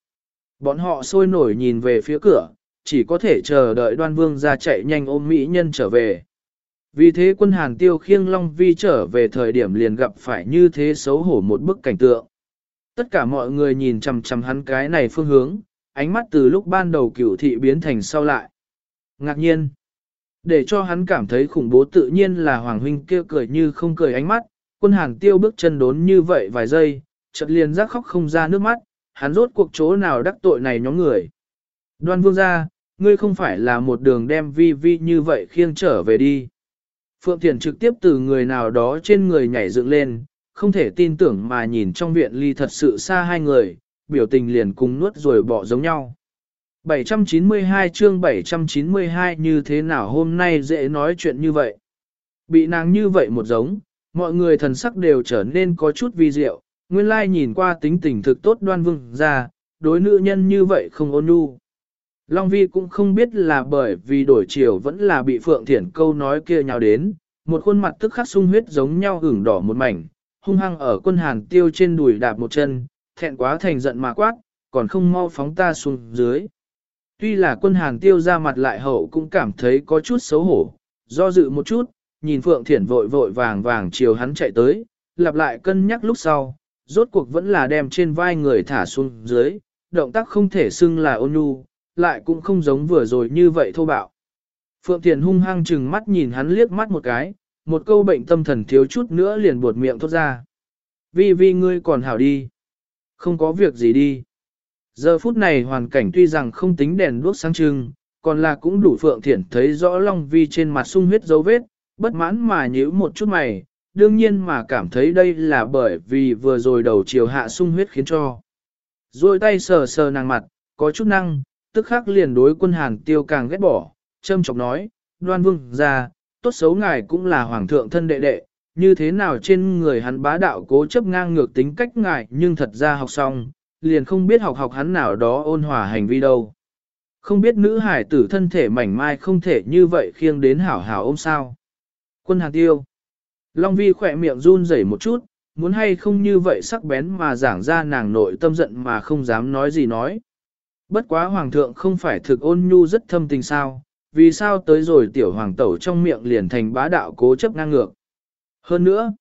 Bọn họ sôi nổi nhìn về phía cửa, chỉ có thể chờ đợi đoan vương ra chạy nhanh ôm mỹ nhân trở về. Vì thế quân hàn tiêu khiêng Long Vi trở về thời điểm liền gặp phải như thế xấu hổ một bức cảnh tượng. Tất cả mọi người nhìn chằm chằm hắn cái này phương hướng, ánh mắt từ lúc ban đầu cửu thị biến thành sau lại. Ngạc nhiên, để cho hắn cảm thấy khủng bố tự nhiên là Hoàng Huynh kia cười như không cười ánh mắt, quân hàn tiêu bước chân đốn như vậy vài giây, chợt liền rắc khóc không ra nước mắt, hắn rốt cuộc chỗ nào đắc tội này nhóm người. Đoan vương ra, ngươi không phải là một đường đem vi vi như vậy khiêng trở về đi. Phượng Thiền trực tiếp từ người nào đó trên người nhảy dựng lên, không thể tin tưởng mà nhìn trong viện ly thật sự xa hai người, biểu tình liền cùng nuốt rồi bỏ giống nhau. 792 chương 792 như thế nào hôm nay dễ nói chuyện như vậy. Bị nàng như vậy một giống, mọi người thần sắc đều trở nên có chút vi diệu, nguyên lai nhìn qua tính tình thực tốt đoan vương ra, đối nữ nhân như vậy không ôn nhu. Long Vi cũng không biết là bởi vì đổi chiều vẫn là bị Phượng Thiển câu nói kia nhào đến, một khuôn mặt tức khắc sung huyết giống nhau hưởng đỏ một mảnh, hung hăng ở quân hàn tiêu trên đùi đạp một chân, thẹn quá thành giận mà quát, còn không mau phóng ta xuống dưới. Tuy là quân hàn tiêu ra mặt lại hậu cũng cảm thấy có chút xấu hổ, do dự một chút, nhìn Phượng Thiển vội vội vàng vàng chiều hắn chạy tới, lặp lại cân nhắc lúc sau, rốt cuộc vẫn là đem trên vai người thả xuống dưới, động tác không thể xưng là ôn nhu, lại cũng không giống vừa rồi như vậy thô bạo. Phượng Thiền hung hăng chừng mắt nhìn hắn liếc mắt một cái, một câu bệnh tâm thần thiếu chút nữa liền buột miệng thốt ra. Vi vi ngươi còn hảo đi. Không có việc gì đi. Giờ phút này hoàn cảnh tuy rằng không tính đèn đuốc sáng trưng, còn là cũng đủ Phượng Thiển thấy rõ Long Vi trên mặt sung huyết dấu vết, bất mãn mà nhíu một chút mày, đương nhiên mà cảm thấy đây là bởi vì vừa rồi đầu chiều hạ sung huyết khiến cho. Rồi tay sờ sờ nàng mặt, có chút năng, tức khắc liền đối quân hàn tiêu càng ghét bỏ, châm chọc nói, đoan vương ra, tốt xấu ngài cũng là hoàng thượng thân đệ đệ, như thế nào trên người hắn bá đạo cố chấp ngang ngược tính cách ngài nhưng thật ra học xong, liền không biết học học hắn nào đó ôn hòa hành vi đâu. Không biết nữ hải tử thân thể mảnh mai không thể như vậy khiêng đến hảo hảo ôm sao. Quân hàn tiêu. Long vi khỏe miệng run rẩy một chút, muốn hay không như vậy sắc bén mà giảng ra nàng nội tâm giận mà không dám nói gì nói. Bất quá hoàng thượng không phải thực ôn nhu rất thâm tình sao, vì sao tới rồi tiểu hoàng tẩu trong miệng liền thành bá đạo cố chấp ngang ngược. Hơn nữa,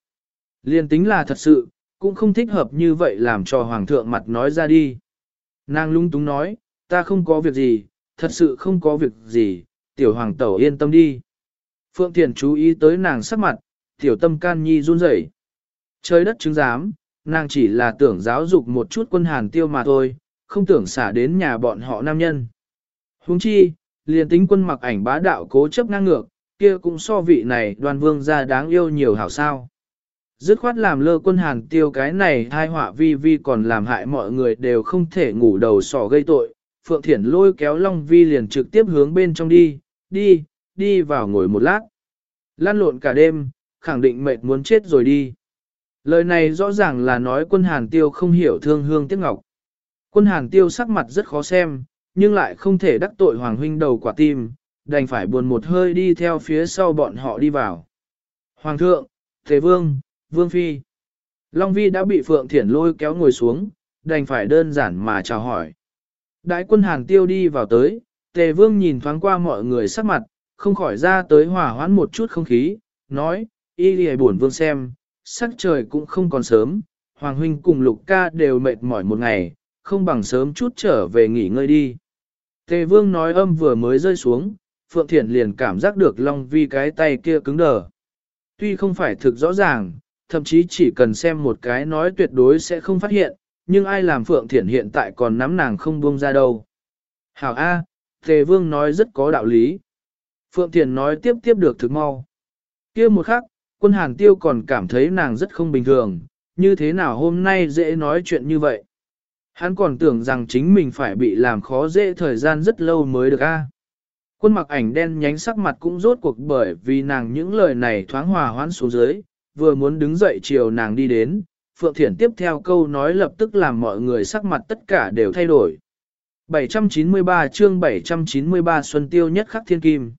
liền tính là thật sự, cũng không thích hợp như vậy làm cho hoàng thượng mặt nói ra đi. Nàng lung túng nói, ta không có việc gì, thật sự không có việc gì, tiểu hoàng tẩu yên tâm đi. Phượng Thiền chú ý tới nàng sắc mặt, tiểu tâm can nhi run rẩy Trời đất chứng giám, nàng chỉ là tưởng giáo dục một chút quân hàn tiêu mà thôi, không tưởng xả đến nhà bọn họ nam nhân. huống chi, liền tính quân mặc ảnh bá đạo cố chấp ngang ngược, kia cũng so vị này đoàn vương ra đáng yêu nhiều hảo sao. Dứt khoát làm lơ quân hàn tiêu cái này hai họa vi vi còn làm hại mọi người đều không thể ngủ đầu sỏ gây tội. Phượng Thiển lôi kéo Long Vi liền trực tiếp hướng bên trong đi, đi, đi vào ngồi một lát. Lan lộn cả đêm, khẳng định mệt muốn chết rồi đi. Lời này rõ ràng là nói quân hàn tiêu không hiểu thương hương tiếc ngọc. Quân hàng tiêu sắc mặt rất khó xem, nhưng lại không thể đắc tội hoàng huynh đầu quả tim, đành phải buồn một hơi đi theo phía sau bọn họ đi vào. Hoàng thượng, Thế Vương, Vương Phi. Long Vi đã bị Phượng Thiển lôi kéo ngồi xuống, đành phải đơn giản mà chào hỏi. Đại quân hàng tiêu đi vào tới, Tề Vương nhìn thoáng qua mọi người sắc mặt, không khỏi ra tới hỏa hoãn một chút không khí, nói, y lì buồn vương xem, sắc trời cũng không còn sớm, Hoàng Huynh cùng Lục ca đều mệt mỏi một ngày, không bằng sớm chút trở về nghỉ ngơi đi. Tề Vương nói âm vừa mới rơi xuống, Phượng Thiển liền cảm giác được Long Vi cái tay kia cứng đờ. Tuy không phải thực rõ ràng, thậm chí chỉ cần xem một cái nói tuyệt đối sẽ không phát hiện, nhưng ai làm Phượng Thiển hiện tại còn nắm nàng không buông ra đâu. Hảo A, Tề Vương nói rất có đạo lý. Phượng Thiển nói tiếp tiếp được thực mau. kia một khắc, quân hàng tiêu còn cảm thấy nàng rất không bình thường, như thế nào hôm nay dễ nói chuyện như vậy. Hắn còn tưởng rằng chính mình phải bị làm khó dễ thời gian rất lâu mới được a. Quân mặc ảnh đen nhánh sắc mặt cũng rốt cuộc bởi vì nàng những lời này thoáng hòa hoãn xuống dưới, vừa muốn đứng dậy chiều nàng đi đến, Phượng Thiển tiếp theo câu nói lập tức làm mọi người sắc mặt tất cả đều thay đổi. 793 chương 793 Xuân Tiêu nhất khắc thiên kim.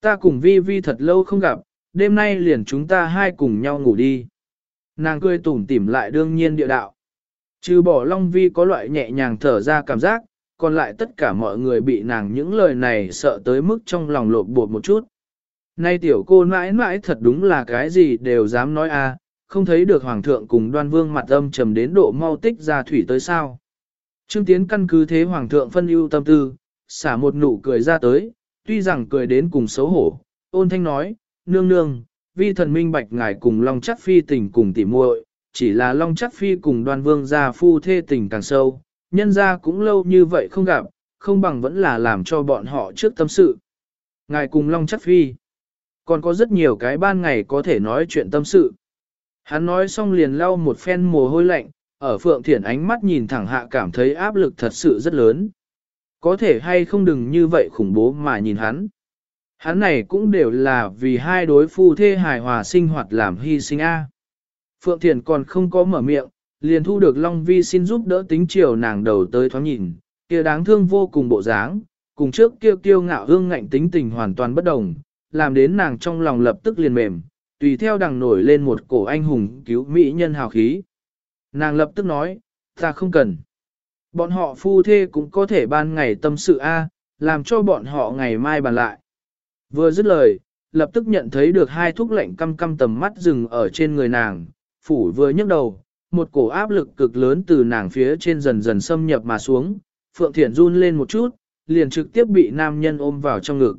Ta cùng Vi Vi thật lâu không gặp, đêm nay liền chúng ta hai cùng nhau ngủ đi. Nàng cười tủm tỉm lại đương nhiên địa đạo. Trừ bỏ Long Vi có loại nhẹ nhàng thở ra cảm giác, còn lại tất cả mọi người bị nàng những lời này sợ tới mức trong lòng lột bột một chút. Nay tiểu cô mãi mãi thật đúng là cái gì đều dám nói a, không thấy được hoàng thượng cùng đoan vương mặt âm trầm đến độ mau tích ra thủy tới sao. Trương Tiến căn cứ thế hoàng thượng phân ưu tâm tư, xả một nụ cười ra tới, tuy rằng cười đến cùng xấu hổ, ôn thanh nói, nương nương, vi thần minh bạch ngài cùng Long Chắc Phi tình cùng tỉ muội, chỉ là Long Chắc Phi cùng đoan vương gia phu thê tình càng sâu, nhân gia cũng lâu như vậy không gặp, không bằng vẫn là làm cho bọn họ trước tâm sự. Ngài cùng Long Chắc Phi, còn có rất nhiều cái ban ngày có thể nói chuyện tâm sự. Hắn nói xong liền lau một phen mồ hôi lạnh, ở Phượng Thiển ánh mắt nhìn thẳng hạ cảm thấy áp lực thật sự rất lớn. Có thể hay không đừng như vậy khủng bố mà nhìn hắn. Hắn này cũng đều là vì hai đối phu thê hài hòa sinh hoạt làm hy sinh A. Phượng Thiền còn không có mở miệng, liền thu được Long Vi xin giúp đỡ tính chiều nàng đầu tới thoáng nhìn, kia đáng thương vô cùng bộ dáng, cùng trước kêu kiêu ngạo hương ngạnh tính tình hoàn toàn bất đồng, làm đến nàng trong lòng lập tức liền mềm, tùy theo đằng nổi lên một cổ anh hùng cứu mỹ nhân hào khí. Nàng lập tức nói, ta không cần. Bọn họ phu thê cũng có thể ban ngày tâm sự A, làm cho bọn họ ngày mai bàn lại. Vừa dứt lời, lập tức nhận thấy được hai thuốc lệnh căm căm tầm mắt dừng ở trên người nàng, phủ vừa nhấc đầu, một cổ áp lực cực lớn từ nàng phía trên dần dần xâm nhập mà xuống, Phượng Thiển run lên một chút, liền trực tiếp bị nam nhân ôm vào trong ngực.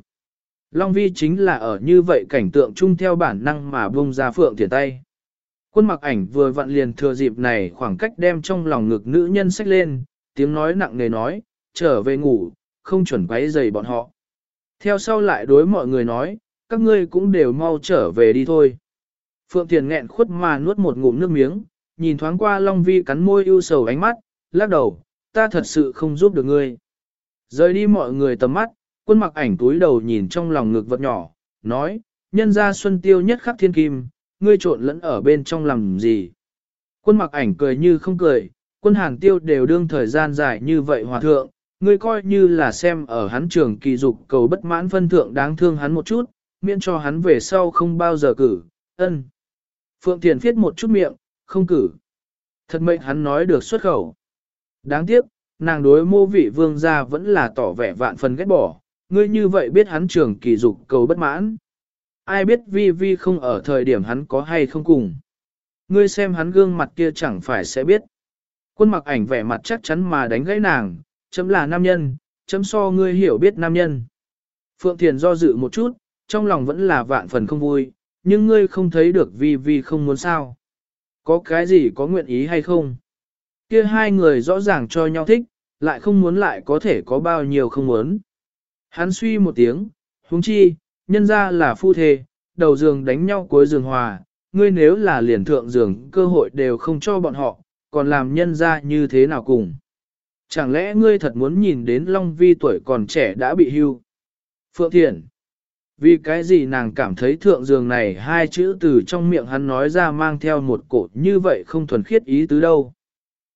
Long Vi chính là ở như vậy cảnh tượng chung theo bản năng mà bung ra Phượng Thiển tay. Quân mặc ảnh vừa vặn liền thừa dịp này khoảng cách đem trong lòng ngực nữ nhân sách lên, tiếng nói nặng nề nói, trở về ngủ, không chuẩn quấy giày bọn họ. Theo sau lại đối mọi người nói, các ngươi cũng đều mau trở về đi thôi. Phượng Thiền nghẹn khuất mà nuốt một ngụm nước miếng, nhìn thoáng qua Long Vi cắn môi ưu sầu ánh mắt, lắc đầu, ta thật sự không giúp được ngươi. Rời đi mọi người tầm mắt, quân mặc ảnh túi đầu nhìn trong lòng ngực vật nhỏ, nói, nhân ra xuân tiêu nhất khắc thiên kim, ngươi trộn lẫn ở bên trong làm gì. Quân mặc ảnh cười như không cười, quân hàng tiêu đều đương thời gian dài như vậy hòa thượng, ngươi coi như là xem ở hắn trường kỳ dục cầu bất mãn phân thượng đáng thương hắn một chút, miễn cho hắn về sau không bao giờ cử, ân. Phượng Thiền viết một chút miệng, không cử. Thật mệnh hắn nói được xuất khẩu. Đáng tiếc, nàng đối mô vị vương gia vẫn là tỏ vẻ vạn phần ghét bỏ, ngươi như vậy biết hắn trường kỳ dục cầu bất mãn. Ai biết vi vi không ở thời điểm hắn có hay không cùng. Ngươi xem hắn gương mặt kia chẳng phải sẽ biết. Quân mặc ảnh vẻ mặt chắc chắn mà đánh gãy nàng, chấm là nam nhân, chấm so ngươi hiểu biết nam nhân. Phượng Thiền do dự một chút, trong lòng vẫn là vạn phần không vui, nhưng ngươi không thấy được vi vi không muốn sao. Có cái gì có nguyện ý hay không? Kia hai người rõ ràng cho nhau thích, lại không muốn lại có thể có bao nhiêu không muốn. Hắn suy một tiếng, huống chi, nhân ra là phu thê, đầu giường đánh nhau cuối giường hòa, ngươi nếu là liền thượng giường cơ hội đều không cho bọn họ, còn làm nhân ra như thế nào cùng. Chẳng lẽ ngươi thật muốn nhìn đến Long Vi tuổi còn trẻ đã bị hưu? Phượng Thiện vì cái gì nàng cảm thấy thượng giường này hai chữ từ trong miệng hắn nói ra mang theo một cột như vậy không thuần khiết ý tứ đâu.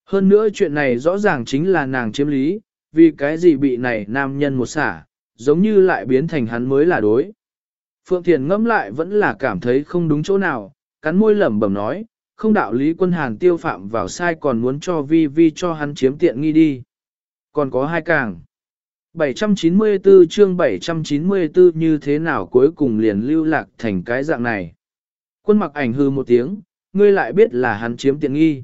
Hơn nữa chuyện này rõ ràng chính là nàng chiếm lý, vì cái gì bị này nam nhân một xả, giống như lại biến thành hắn mới là đối. Phượng Thiền ngẫm lại vẫn là cảm thấy không đúng chỗ nào, cắn môi lẩm bẩm nói, không đạo lý quân hàn tiêu phạm vào sai còn muốn cho vi vi cho hắn chiếm tiện nghi đi. Còn có hai càng. 794 chương 794 như thế nào cuối cùng liền lưu lạc thành cái dạng này. Quân mặc ảnh hư một tiếng, ngươi lại biết là hắn chiếm tiện nghi.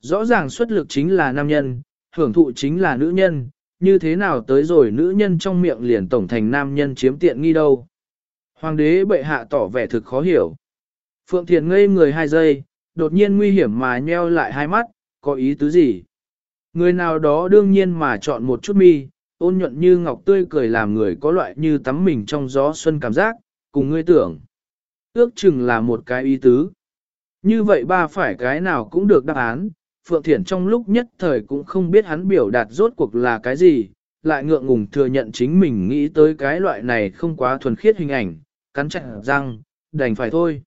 Rõ ràng xuất lực chính là nam nhân, hưởng thụ chính là nữ nhân, như thế nào tới rồi nữ nhân trong miệng liền tổng thành nam nhân chiếm tiện nghi đâu. Hoàng đế bệ hạ tỏ vẻ thực khó hiểu. Phượng Thiền ngây người hai giây, đột nhiên nguy hiểm mà nheo lại hai mắt, có ý tứ gì? Người nào đó đương nhiên mà chọn một chút mi, ôn nhuận như ngọc tươi cười làm người có loại như tắm mình trong gió xuân cảm giác, cùng ngươi tưởng. Ước chừng là một cái ý tứ. Như vậy ba phải cái nào cũng được đáp án, Phượng Thiển trong lúc nhất thời cũng không biết hắn biểu đạt rốt cuộc là cái gì, lại ngượng ngùng thừa nhận chính mình nghĩ tới cái loại này không quá thuần khiết hình ảnh, cắn chặt răng, đành phải thôi.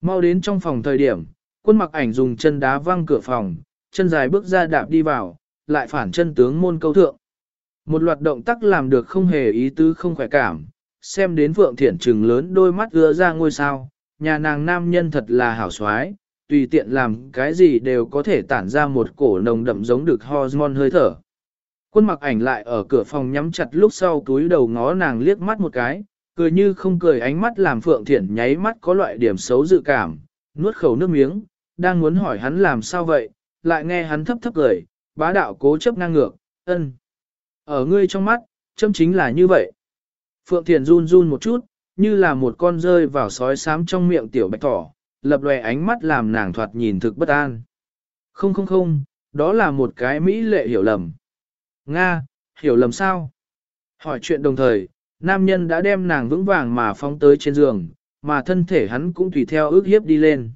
Mau đến trong phòng thời điểm, quân mặc ảnh dùng chân đá văng cửa phòng, chân dài bước ra đạp đi vào, lại phản chân tướng môn câu thượng. Một loạt động tác làm được không hề ý tứ không khỏe cảm, xem đến Phượng Thiển trừng lớn đôi mắt ưa ra ngôi sao, nhà nàng nam nhân thật là hảo xoái, tùy tiện làm cái gì đều có thể tản ra một cổ nồng đậm giống được hormone hơi thở. Quân mặc ảnh lại ở cửa phòng nhắm chặt lúc sau túi đầu ngó nàng liếc mắt một cái, cười như không cười ánh mắt làm Phượng Thiển nháy mắt có loại điểm xấu dự cảm, nuốt khẩu nước miếng, đang muốn hỏi hắn làm sao vậy, lại nghe hắn thấp thấp cười, bá đạo cố chấp ngang ngược, ân. Ở ngươi trong mắt, châm chính là như vậy. Phượng Thiền run run một chút, như là một con rơi vào sói xám trong miệng tiểu bạch thỏ, lập lòe ánh mắt làm nàng thoạt nhìn thực bất an. Không không không, đó là một cái mỹ lệ hiểu lầm. Nga, hiểu lầm sao? Hỏi chuyện đồng thời, nam nhân đã đem nàng vững vàng mà phóng tới trên giường, mà thân thể hắn cũng tùy theo ước hiếp đi lên.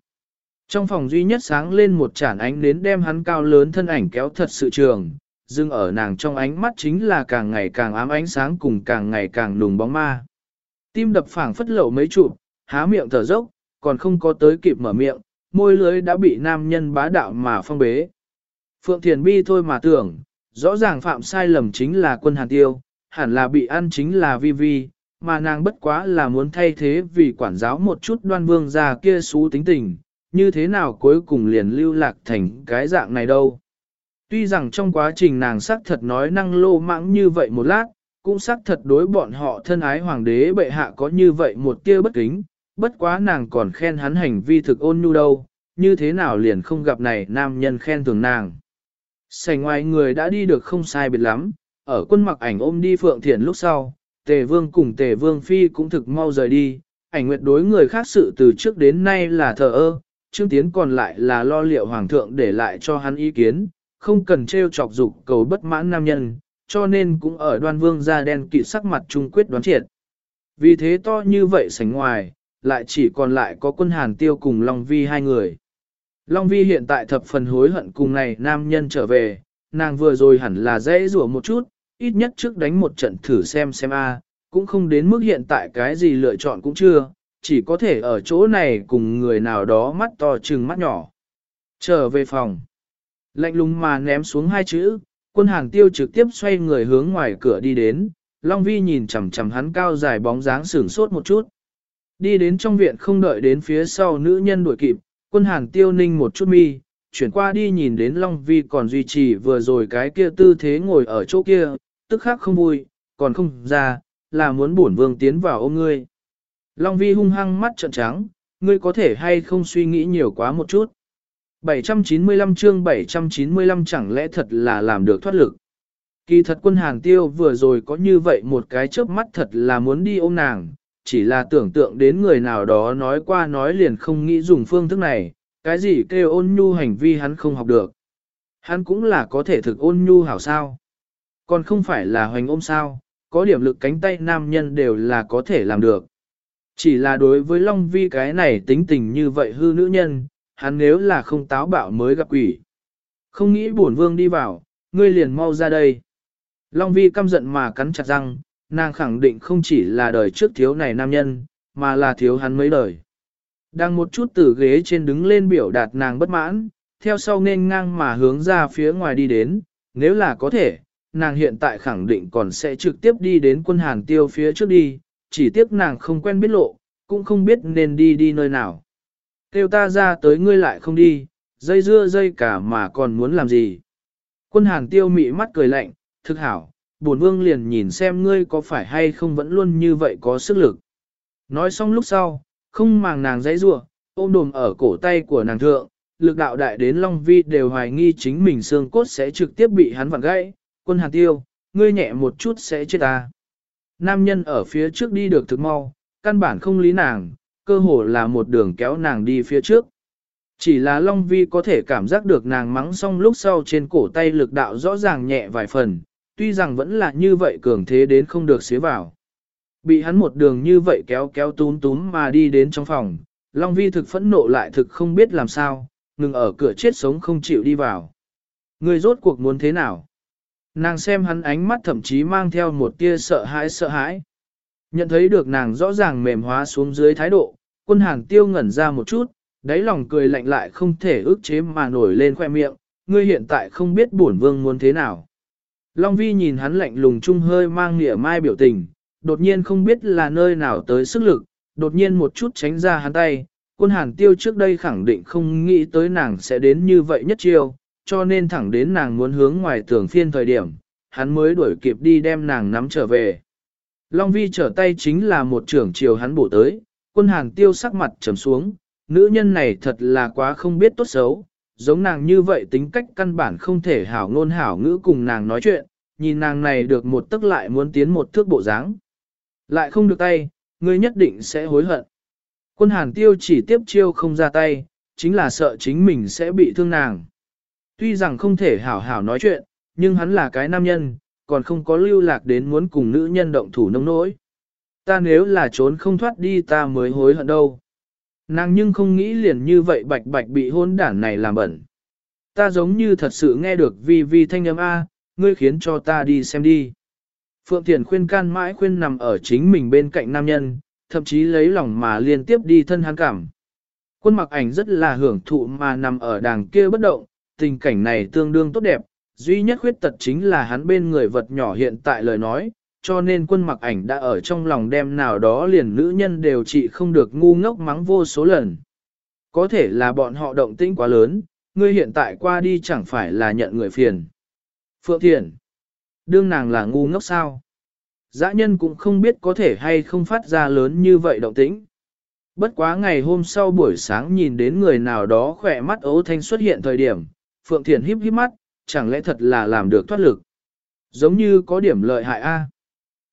Trong phòng duy nhất sáng lên một chản ánh đến đem hắn cao lớn thân ảnh kéo thật sự trường, dưng ở nàng trong ánh mắt chính là càng ngày càng ám ánh sáng cùng càng ngày càng nùng bóng ma. Tim đập phảng phất lậu mấy chụp, há miệng thở dốc, còn không có tới kịp mở miệng, môi lưới đã bị nam nhân bá đạo mà phong bế. Phượng Thiền Bi thôi mà tưởng, rõ ràng phạm sai lầm chính là quân hàn tiêu, hẳn là bị ăn chính là vi vi, mà nàng bất quá là muốn thay thế vì quản giáo một chút đoan vương già kia xú tính tình, như thế nào cuối cùng liền lưu lạc thành cái dạng này đâu. Tuy rằng trong quá trình nàng xác thật nói năng lô mãng như vậy một lát, cũng xác thật đối bọn họ thân ái hoàng đế bệ hạ có như vậy một tia bất kính, bất quá nàng còn khen hắn hành vi thực ôn nhu đâu, như thế nào liền không gặp này nam nhân khen thường nàng. Sảnh ngoài người đã đi được không sai biệt lắm, ở quân mặc ảnh ôm đi Phượng Thiển lúc sau, Tề Vương cùng Tề Vương Phi cũng thực mau rời đi, ảnh nguyệt đối người khác sự từ trước đến nay là thờ ơ, Trương Tiến còn lại là lo liệu Hoàng thượng để lại cho hắn ý kiến, không cần trêu chọc dục cầu bất mãn nam nhân, cho nên cũng ở đoan vương ra đen kỵ sắc mặt trung quyết đoán triệt. Vì thế to như vậy sánh ngoài, lại chỉ còn lại có quân hàn tiêu cùng Long Vi hai người. Long Vi hiện tại thập phần hối hận cùng này nam nhân trở về, nàng vừa rồi hẳn là dễ rủa một chút, ít nhất trước đánh một trận thử xem xem a, cũng không đến mức hiện tại cái gì lựa chọn cũng chưa, chỉ có thể ở chỗ này cùng người nào đó mắt to chừng mắt nhỏ. Trở về phòng. Lạnh lùng mà ném xuống hai chữ, quân hàng tiêu trực tiếp xoay người hướng ngoài cửa đi đến, Long Vi nhìn chằm chằm hắn cao dài bóng dáng sửng sốt một chút. Đi đến trong viện không đợi đến phía sau nữ nhân đuổi kịp, quân hàng tiêu ninh một chút mi, chuyển qua đi nhìn đến Long Vi còn duy trì vừa rồi cái kia tư thế ngồi ở chỗ kia, tức khắc không vui, còn không ra, là muốn bổn vương tiến vào ôm ngươi. Long Vi hung hăng mắt trợn trắng, ngươi có thể hay không suy nghĩ nhiều quá một chút. 795 chương 795 chẳng lẽ thật là làm được thoát lực. Kỳ thật quân hàng tiêu vừa rồi có như vậy một cái chớp mắt thật là muốn đi ôm nàng, chỉ là tưởng tượng đến người nào đó nói qua nói liền không nghĩ dùng phương thức này, cái gì kêu ôn nhu hành vi hắn không học được. Hắn cũng là có thể thực ôn nhu hảo sao. Còn không phải là hoành ôm sao, có điểm lực cánh tay nam nhân đều là có thể làm được. Chỉ là đối với Long Vi cái này tính tình như vậy hư nữ nhân, hắn nếu là không táo bạo mới gặp quỷ. Không nghĩ bổn vương đi vào, ngươi liền mau ra đây. Long Vi căm giận mà cắn chặt răng, nàng khẳng định không chỉ là đời trước thiếu này nam nhân, mà là thiếu hắn mấy đời. Đang một chút từ ghế trên đứng lên biểu đạt nàng bất mãn, theo sau nên ngang mà hướng ra phía ngoài đi đến, nếu là có thể, nàng hiện tại khẳng định còn sẽ trực tiếp đi đến quân hàn tiêu phía trước đi, chỉ tiếc nàng không quen biết lộ, cũng không biết nên đi đi nơi nào. Kêu ta ra tới ngươi lại không đi, dây dưa dây cả mà còn muốn làm gì. Quân hàng tiêu mị mắt cười lạnh, thực hảo, bổn vương liền nhìn xem ngươi có phải hay không vẫn luôn như vậy có sức lực. Nói xong lúc sau, không màng nàng dãy rua, ôm đồm ở cổ tay của nàng thượng, lực đạo đại đến Long Vi đều hoài nghi chính mình xương cốt sẽ trực tiếp bị hắn vặn gãy, quân hàn tiêu, ngươi nhẹ một chút sẽ chết ta. Nam nhân ở phía trước đi được thực mau, căn bản không lý nàng, cơ hồ là một đường kéo nàng đi phía trước. Chỉ là Long Vi có thể cảm giác được nàng mắng xong lúc sau trên cổ tay lực đạo rõ ràng nhẹ vài phần, tuy rằng vẫn là như vậy cường thế đến không được xế vào. Bị hắn một đường như vậy kéo kéo túm túm mà đi đến trong phòng, Long Vi thực phẫn nộ lại thực không biết làm sao, ngừng ở cửa chết sống không chịu đi vào. Người rốt cuộc muốn thế nào? Nàng xem hắn ánh mắt thậm chí mang theo một tia sợ hãi sợ hãi. Nhận thấy được nàng rõ ràng mềm hóa xuống dưới thái độ, quân hàng tiêu ngẩn ra một chút, đáy lòng cười lạnh lại không thể ức chế mà nổi lên khoe miệng, ngươi hiện tại không biết bổn vương muốn thế nào. Long vi nhìn hắn lạnh lùng chung hơi mang nghĩa mai biểu tình, đột nhiên không biết là nơi nào tới sức lực, đột nhiên một chút tránh ra hắn tay, quân hàng tiêu trước đây khẳng định không nghĩ tới nàng sẽ đến như vậy nhất chiêu, cho nên thẳng đến nàng muốn hướng ngoài tường phiên thời điểm, hắn mới đuổi kịp đi đem nàng nắm trở về. Long vi trở tay chính là một trưởng chiều hắn bổ tới, quân hàng tiêu sắc mặt trầm xuống, nữ nhân này thật là quá không biết tốt xấu, giống nàng như vậy tính cách căn bản không thể hảo ngôn hảo ngữ cùng nàng nói chuyện, nhìn nàng này được một tức lại muốn tiến một thước bộ dáng. Lại không được tay, ngươi nhất định sẽ hối hận. Quân hàn tiêu chỉ tiếp chiêu không ra tay, chính là sợ chính mình sẽ bị thương nàng. Tuy rằng không thể hảo hảo nói chuyện, nhưng hắn là cái nam nhân, còn không có lưu lạc đến muốn cùng nữ nhân động thủ nông nỗi. Ta nếu là trốn không thoát đi ta mới hối hận đâu. Nàng nhưng không nghĩ liền như vậy bạch bạch bị hôn đản này làm bẩn. Ta giống như thật sự nghe được vi vi thanh âm A, ngươi khiến cho ta đi xem đi. Phượng Thiền khuyên can mãi khuyên nằm ở chính mình bên cạnh nam nhân, thậm chí lấy lòng mà liên tiếp đi thân hắn cảm. Quân mặc ảnh rất là hưởng thụ mà nằm ở đàng kia bất động, tình cảnh này tương đương tốt đẹp, duy nhất khuyết tật chính là hắn bên người vật nhỏ hiện tại lời nói, cho nên quân mặc ảnh đã ở trong lòng đem nào đó liền nữ nhân đều trị không được ngu ngốc mắng vô số lần. Có thể là bọn họ động tĩnh quá lớn, ngươi hiện tại qua đi chẳng phải là nhận người phiền. Phượng Thiền, đương nàng là ngu ngốc sao? Dã nhân cũng không biết có thể hay không phát ra lớn như vậy động tĩnh. Bất quá ngày hôm sau buổi sáng nhìn đến người nào đó khỏe mắt ấu thanh xuất hiện thời điểm, Phượng Thiền híp híp mắt, chẳng lẽ thật là làm được thoát lực. Giống như có điểm lợi hại A.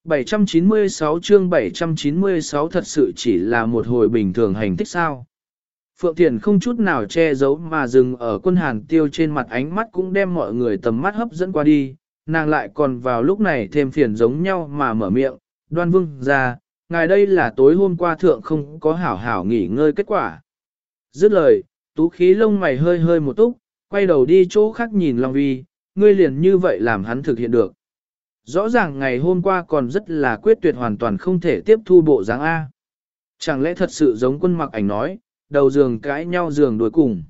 796 chương 796 thật sự chỉ là một hồi bình thường hành tích sao. Phượng Thiền không chút nào che giấu mà dừng ở quân hàn tiêu trên mặt ánh mắt cũng đem mọi người tầm mắt hấp dẫn qua đi, nàng lại còn vào lúc này thêm phiền giống nhau mà mở miệng, đoan vương ra, ngài đây là tối hôm qua thượng không có hảo hảo nghỉ ngơi kết quả. Dứt lời, tú khí lông mày hơi hơi một túc, quay đầu đi chỗ khác nhìn Long Vi, ngươi liền như vậy làm hắn thực hiện được. Rõ ràng ngày hôm qua còn rất là quyết tuyệt hoàn toàn không thể tiếp thu bộ dáng A. Chẳng lẽ thật sự giống quân mặc ảnh nói, đầu giường cãi nhau giường đuổi cùng.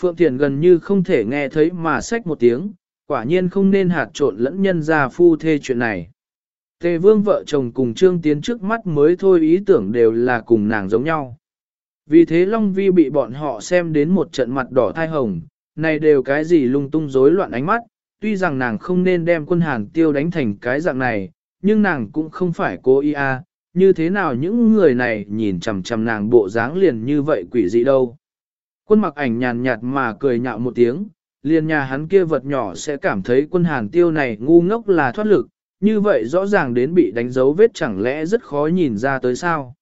Phượng Thiền gần như không thể nghe thấy mà xách một tiếng, quả nhiên không nên hạt trộn lẫn nhân ra phu thê chuyện này. Tề vương vợ chồng cùng Trương Tiến trước mắt mới thôi ý tưởng đều là cùng nàng giống nhau. Vì thế Long Vi bị bọn họ xem đến một trận mặt đỏ thai hồng, này đều cái gì lung tung rối loạn ánh mắt, tuy rằng nàng không nên đem quân hàn tiêu đánh thành cái dạng này, nhưng nàng cũng không phải cố ý à? như thế nào những người này nhìn chằm chằm nàng bộ dáng liền như vậy quỷ dị đâu. Quân mặc ảnh nhàn nhạt mà cười nhạo một tiếng, liền nhà hắn kia vật nhỏ sẽ cảm thấy quân hàn tiêu này ngu ngốc là thoát lực, như vậy rõ ràng đến bị đánh dấu vết chẳng lẽ rất khó nhìn ra tới sao.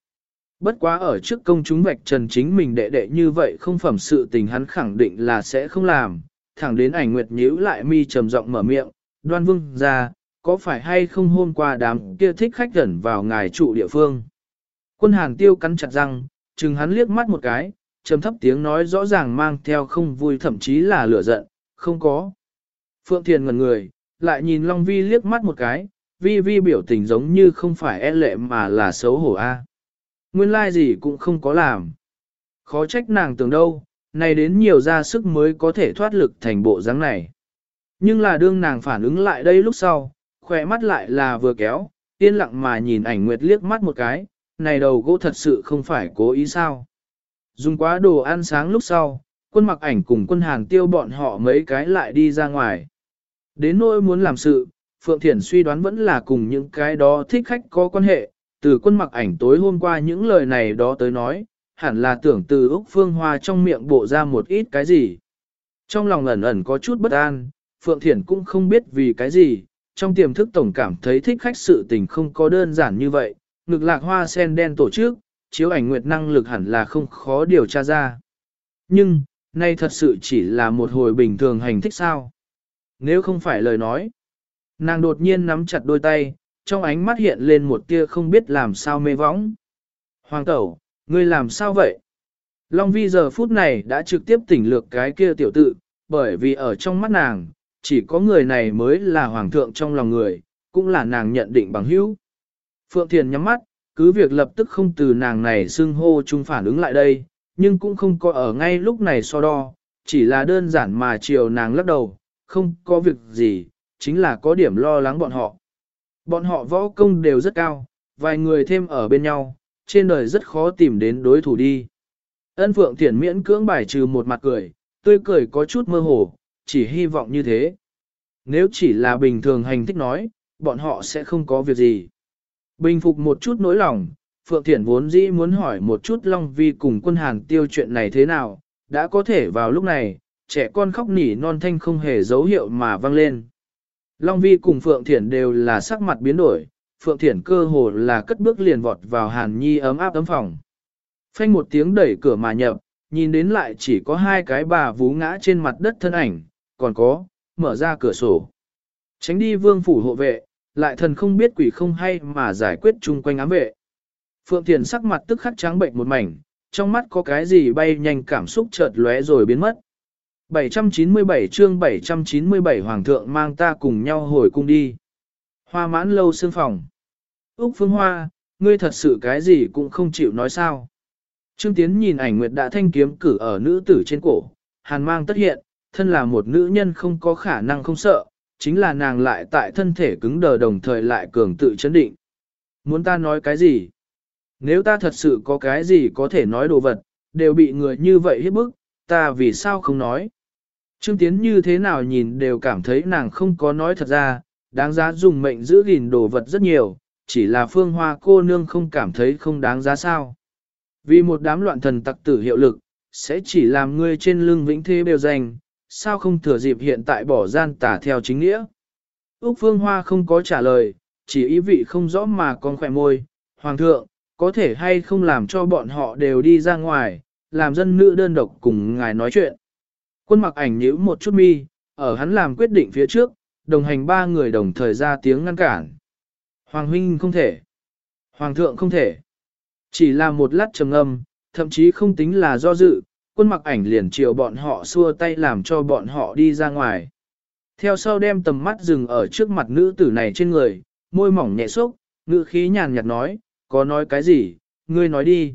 Bất quá ở trước công chúng vạch trần chính mình đệ đệ như vậy không phẩm sự tình hắn khẳng định là sẽ không làm, thẳng đến ảnh nguyệt nhíu lại mi trầm giọng mở miệng, đoan vương ra, có phải hay không hôm qua đám kia thích khách gần vào ngài trụ địa phương. Quân hàn tiêu cắn chặt răng, chừng hắn liếc mắt một cái, trầm thấp tiếng nói rõ ràng mang theo không vui thậm chí là lửa giận, không có. Phượng Thiền ngần người, lại nhìn Long Vi liếc mắt một cái, Vi Vi biểu tình giống như không phải e lệ mà là xấu hổ a Nguyên lai gì cũng không có làm. Khó trách nàng tưởng đâu, này đến nhiều ra sức mới có thể thoát lực thành bộ dáng này. Nhưng là đương nàng phản ứng lại đây lúc sau, khỏe mắt lại là vừa kéo, yên lặng mà nhìn ảnh nguyệt liếc mắt một cái, này đầu gỗ thật sự không phải cố ý sao. Dùng quá đồ ăn sáng lúc sau, quân mặc ảnh cùng quân hàng tiêu bọn họ mấy cái lại đi ra ngoài. Đến nỗi muốn làm sự, Phượng Thiển suy đoán vẫn là cùng những cái đó thích khách có quan hệ, từ quân mặc ảnh tối hôm qua những lời này đó tới nói, hẳn là tưởng từ Úc Phương Hoa trong miệng bộ ra một ít cái gì. Trong lòng ẩn ẩn có chút bất an, Phượng Thiển cũng không biết vì cái gì, trong tiềm thức tổng cảm thấy thích khách sự tình không có đơn giản như vậy, ngực lạc hoa sen đen tổ chức, chiếu ảnh nguyệt năng lực hẳn là không khó điều tra ra. Nhưng, nay thật sự chỉ là một hồi bình thường hành thích sao? Nếu không phải lời nói, nàng đột nhiên nắm chặt đôi tay, trong ánh mắt hiện lên một tia không biết làm sao mê võng. Hoàng tẩu, ngươi làm sao vậy? Long vi giờ phút này đã trực tiếp tỉnh lược cái kia tiểu tự, bởi vì ở trong mắt nàng, chỉ có người này mới là hoàng thượng trong lòng người, cũng là nàng nhận định bằng hữu. Phượng Thiền nhắm mắt, cứ việc lập tức không từ nàng này xưng hô chung phản ứng lại đây, nhưng cũng không có ở ngay lúc này so đo, chỉ là đơn giản mà chiều nàng lắc đầu, không có việc gì, chính là có điểm lo lắng bọn họ. Bọn họ võ công đều rất cao, vài người thêm ở bên nhau, trên đời rất khó tìm đến đối thủ đi. Ân Phượng Thiển miễn cưỡng bài trừ một mặt cười, tươi cười có chút mơ hồ, chỉ hy vọng như thế. Nếu chỉ là bình thường hành thích nói, bọn họ sẽ không có việc gì. Bình phục một chút nỗi lòng, Phượng Thiển vốn dĩ muốn hỏi một chút Long Vi cùng quân hàng tiêu chuyện này thế nào, đã có thể vào lúc này, trẻ con khóc nỉ non thanh không hề dấu hiệu mà vang lên. Long Vi cùng Phượng Thiển đều là sắc mặt biến đổi, Phượng Thiển cơ hồ là cất bước liền vọt vào Hàn Nhi ấm áp ấm phòng. Phanh một tiếng đẩy cửa mà nhập, nhìn đến lại chỉ có hai cái bà vú ngã trên mặt đất thân ảnh, còn có, mở ra cửa sổ. Tránh đi vương phủ hộ vệ, lại thần không biết quỷ không hay mà giải quyết chung quanh ám vệ. Phượng Thiền sắc mặt tức khắc trắng bệnh một mảnh, trong mắt có cái gì bay nhanh cảm xúc chợt lóe rồi biến mất. 797 chương 797 Hoàng thượng mang ta cùng nhau hồi cung đi. Hoa mãn lâu xương phòng. Úc Phương Hoa, ngươi thật sự cái gì cũng không chịu nói sao. Trương Tiến nhìn ảnh Nguyệt đã thanh kiếm cử ở nữ tử trên cổ, hàn mang tất hiện, thân là một nữ nhân không có khả năng không sợ, chính là nàng lại tại thân thể cứng đờ đồng thời lại cường tự chấn định. Muốn ta nói cái gì? Nếu ta thật sự có cái gì có thể nói đồ vật, đều bị người như vậy hiếp bức, ta vì sao không nói? Trương Tiến như thế nào nhìn đều cảm thấy nàng không có nói thật ra, đáng giá dùng mệnh giữ gìn đồ vật rất nhiều, chỉ là phương hoa cô nương không cảm thấy không đáng giá sao. Vì một đám loạn thần tặc tử hiệu lực, sẽ chỉ làm ngươi trên lưng vĩnh thế đều dành, sao không thừa dịp hiện tại bỏ gian tả theo chính nghĩa. Úc Phương Hoa không có trả lời, chỉ ý vị không rõ mà còn khỏe môi, Hoàng thượng, có thể hay không làm cho bọn họ đều đi ra ngoài, làm dân nữ đơn độc cùng ngài nói chuyện. Quân mặc ảnh nhíu một chút mi, ở hắn làm quyết định phía trước, đồng hành ba người đồng thời ra tiếng ngăn cản. Hoàng huynh không thể. Hoàng thượng không thể. Chỉ là một lát trầm âm, thậm chí không tính là do dự, quân mặc ảnh liền chiều bọn họ xua tay làm cho bọn họ đi ra ngoài. Theo sau đem tầm mắt dừng ở trước mặt nữ tử này trên người, môi mỏng nhẹ xúc, ngữ khí nhàn nhạt nói, có nói cái gì, ngươi nói đi.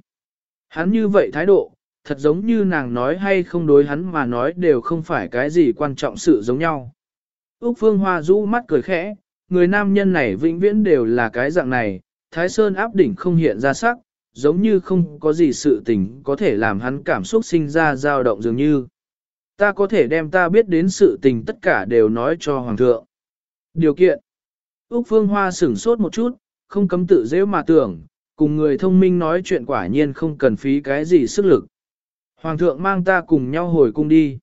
Hắn như vậy thái độ, thật giống như nàng nói hay không đối hắn mà nói đều không phải cái gì quan trọng sự giống nhau. Úc Phương Hoa rũ mắt cười khẽ, người nam nhân này vĩnh viễn đều là cái dạng này, Thái Sơn áp đỉnh không hiện ra sắc, giống như không có gì sự tình có thể làm hắn cảm xúc sinh ra dao động dường như. Ta có thể đem ta biết đến sự tình tất cả đều nói cho Hoàng thượng. Điều kiện. Úc Phương Hoa sửng sốt một chút, không cấm tự dễ mà tưởng, cùng người thông minh nói chuyện quả nhiên không cần phí cái gì sức lực. Hoàng thượng mang ta cùng nhau hồi cung đi.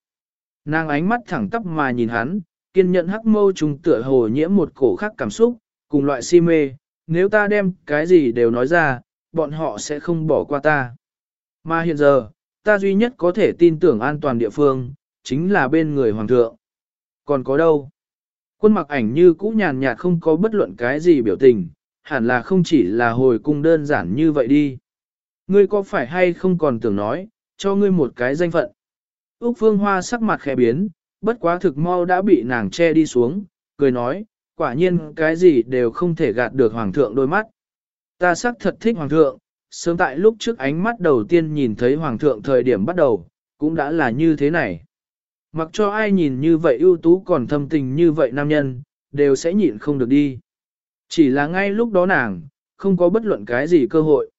Nàng ánh mắt thẳng tắp mà nhìn hắn, kiên nhẫn hắc mâu trùng tựa hồ nhiễm một cổ khác cảm xúc, cùng loại si mê, nếu ta đem cái gì đều nói ra, bọn họ sẽ không bỏ qua ta. Mà hiện giờ, ta duy nhất có thể tin tưởng an toàn địa phương, chính là bên người hoàng thượng. Còn có đâu? Quân mặc ảnh như cũ nhàn nhạt không có bất luận cái gì biểu tình, hẳn là không chỉ là hồi cung đơn giản như vậy đi. Ngươi có phải hay không còn tưởng nói, cho ngươi một cái danh phận. Úc Phương Hoa sắc mặt khẽ biến, bất quá thực mau đã bị nàng che đi xuống, cười nói, quả nhiên cái gì đều không thể gạt được hoàng thượng đôi mắt. Ta sắc thật thích hoàng thượng, sớm tại lúc trước ánh mắt đầu tiên nhìn thấy hoàng thượng thời điểm bắt đầu, cũng đã là như thế này. Mặc cho ai nhìn như vậy ưu tú còn thâm tình như vậy nam nhân, đều sẽ nhịn không được đi. Chỉ là ngay lúc đó nàng, không có bất luận cái gì cơ hội.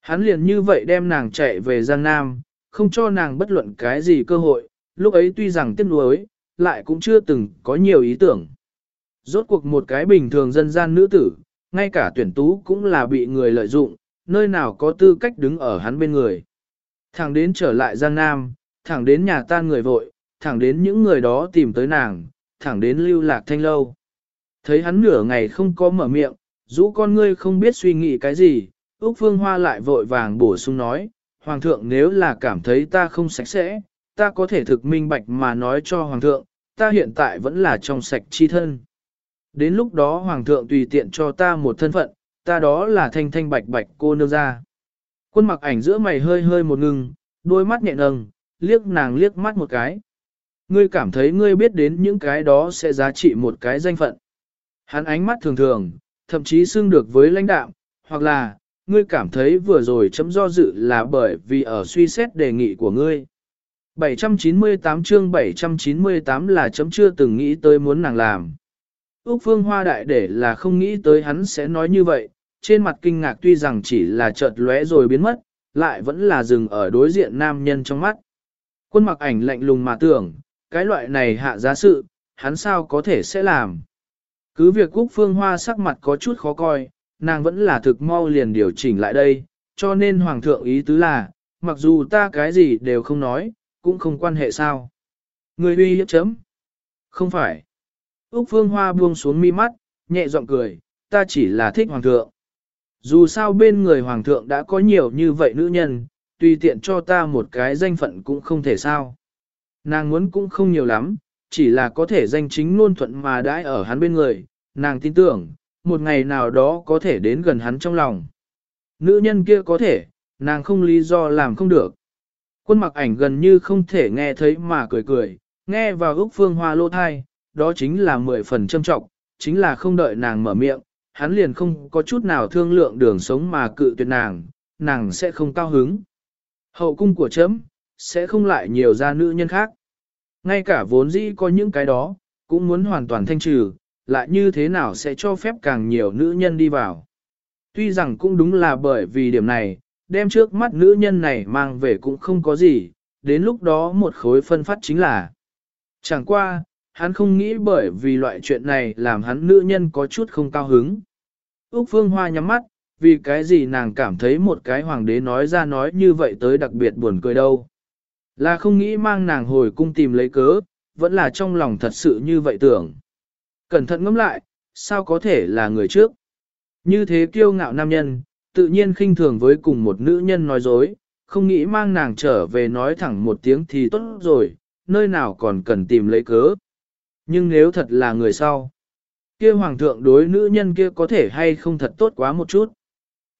Hắn liền như vậy đem nàng chạy về Giang Nam, không cho nàng bất luận cái gì cơ hội, lúc ấy tuy rằng tiếc nuối, lại cũng chưa từng có nhiều ý tưởng. Rốt cuộc một cái bình thường dân gian nữ tử, ngay cả tuyển tú cũng là bị người lợi dụng, nơi nào có tư cách đứng ở hắn bên người. Thẳng đến trở lại Giang Nam, thẳng đến nhà tan người vội, thẳng đến những người đó tìm tới nàng, thẳng đến lưu lạc thanh lâu. Thấy hắn nửa ngày không có mở miệng, rũ con ngươi không biết suy nghĩ cái gì, Úc Phương Hoa lại vội vàng bổ sung nói, Hoàng thượng nếu là cảm thấy ta không sạch sẽ, ta có thể thực minh bạch mà nói cho Hoàng thượng, ta hiện tại vẫn là trong sạch chi thân. Đến lúc đó Hoàng thượng tùy tiện cho ta một thân phận, ta đó là thanh thanh bạch bạch cô nương ra. Quân mặc ảnh giữa mày hơi hơi một ngừng, đôi mắt nhẹ nâng, liếc nàng liếc mắt một cái. Ngươi cảm thấy ngươi biết đến những cái đó sẽ giá trị một cái danh phận. Hắn ánh mắt thường thường, thậm chí xưng được với lãnh đạo, hoặc là, ngươi cảm thấy vừa rồi chấm do dự là bởi vì ở suy xét đề nghị của ngươi. 798 chương 798 là chấm chưa từng nghĩ tới muốn nàng làm. Úc Phương Hoa đại để là không nghĩ tới hắn sẽ nói như vậy, trên mặt kinh ngạc tuy rằng chỉ là chợt lóe rồi biến mất, lại vẫn là dừng ở đối diện nam nhân trong mắt. Quân mặc ảnh lạnh lùng mà tưởng, cái loại này hạ giá sự, hắn sao có thể sẽ làm. Cứ việc Úc Phương Hoa sắc mặt có chút khó coi, nàng vẫn là thực mau liền điều chỉnh lại đây, cho nên hoàng thượng ý tứ là, mặc dù ta cái gì đều không nói, cũng không quan hệ sao. Người uy hiếp chấm. Không phải. Úc Phương Hoa buông xuống mi mắt, nhẹ giọng cười, ta chỉ là thích hoàng thượng. Dù sao bên người hoàng thượng đã có nhiều như vậy nữ nhân, tùy tiện cho ta một cái danh phận cũng không thể sao. Nàng muốn cũng không nhiều lắm, chỉ là có thể danh chính luôn thuận mà đãi ở hắn bên người, nàng tin tưởng, một ngày nào đó có thể đến gần hắn trong lòng. Nữ nhân kia có thể, nàng không lý do làm không được. Quân mặc ảnh gần như không thể nghe thấy mà cười cười, nghe vào ước phương hoa lô thai, đó chính là mười phần châm trọng, chính là không đợi nàng mở miệng, hắn liền không có chút nào thương lượng đường sống mà cự tuyệt nàng, nàng sẽ không cao hứng. Hậu cung của chấm, sẽ không lại nhiều ra nữ nhân khác. Ngay cả vốn dĩ có những cái đó, cũng muốn hoàn toàn thanh trừ, lại như thế nào sẽ cho phép càng nhiều nữ nhân đi vào. Tuy rằng cũng đúng là bởi vì điểm này, đem trước mắt nữ nhân này mang về cũng không có gì, đến lúc đó một khối phân phát chính là. Chẳng qua, hắn không nghĩ bởi vì loại chuyện này làm hắn nữ nhân có chút không cao hứng. Úc Phương Hoa nhắm mắt, vì cái gì nàng cảm thấy một cái hoàng đế nói ra nói như vậy tới đặc biệt buồn cười đâu. Là không nghĩ mang nàng hồi cung tìm lấy cớ, vẫn là trong lòng thật sự như vậy tưởng. Cẩn thận ngẫm lại, sao có thể là người trước? Như thế kiêu ngạo nam nhân, tự nhiên khinh thường với cùng một nữ nhân nói dối, không nghĩ mang nàng trở về nói thẳng một tiếng thì tốt rồi, nơi nào còn cần tìm lấy cớ. Nhưng nếu thật là người sau, kia hoàng thượng đối nữ nhân kia có thể hay không thật tốt quá một chút.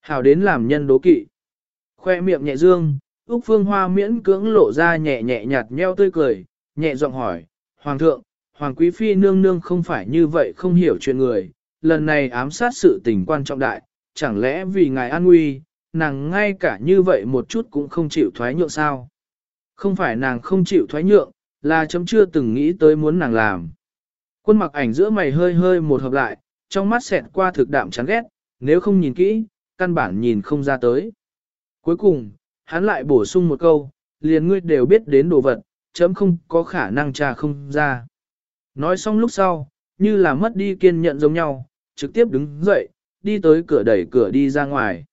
hào đến làm nhân đố kỵ. Khoe miệng nhẹ dương, Úc Phương Hoa miễn cưỡng lộ ra nhẹ nhẹ nhạt nheo tươi cười, nhẹ giọng hỏi, Hoàng thượng, Hoàng Quý Phi nương nương không phải như vậy không hiểu chuyện người, lần này ám sát sự tình quan trọng đại, chẳng lẽ vì ngài an nguy, nàng ngay cả như vậy một chút cũng không chịu thoái nhượng sao? Không phải nàng không chịu thoái nhượng, là chấm chưa từng nghĩ tới muốn nàng làm. Quân mặc ảnh giữa mày hơi hơi một hợp lại, trong mắt xẹt qua thực đạm chán ghét, nếu không nhìn kỹ, căn bản nhìn không ra tới. Cuối cùng, hắn lại bổ sung một câu, liền ngươi đều biết đến đồ vật, chấm không có khả năng tra không ra. Nói xong lúc sau, như là mất đi kiên nhận giống nhau, trực tiếp đứng dậy, đi tới cửa đẩy cửa đi ra ngoài.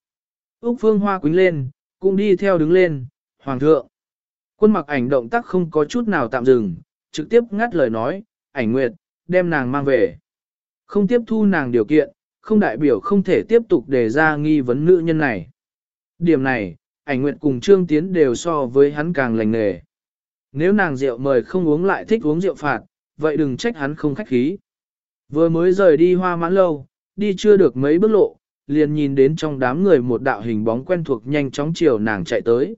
Úc Phương Hoa quính lên, cũng đi theo đứng lên, Hoàng thượng. Quân mặc ảnh động tác không có chút nào tạm dừng, trực tiếp ngắt lời nói, ảnh nguyệt, đem nàng mang về. Không tiếp thu nàng điều kiện, không đại biểu không thể tiếp tục đề ra nghi vấn nữ nhân này. Điểm này, ảnh nguyệt cùng Trương Tiến đều so với hắn càng lành nghề. Nếu nàng rượu mời không uống lại thích uống rượu phạt, vậy đừng trách hắn không khách khí. Vừa mới rời đi hoa mãn lâu, đi chưa được mấy bước lộ, liền nhìn đến trong đám người một đạo hình bóng quen thuộc nhanh chóng chiều nàng chạy tới.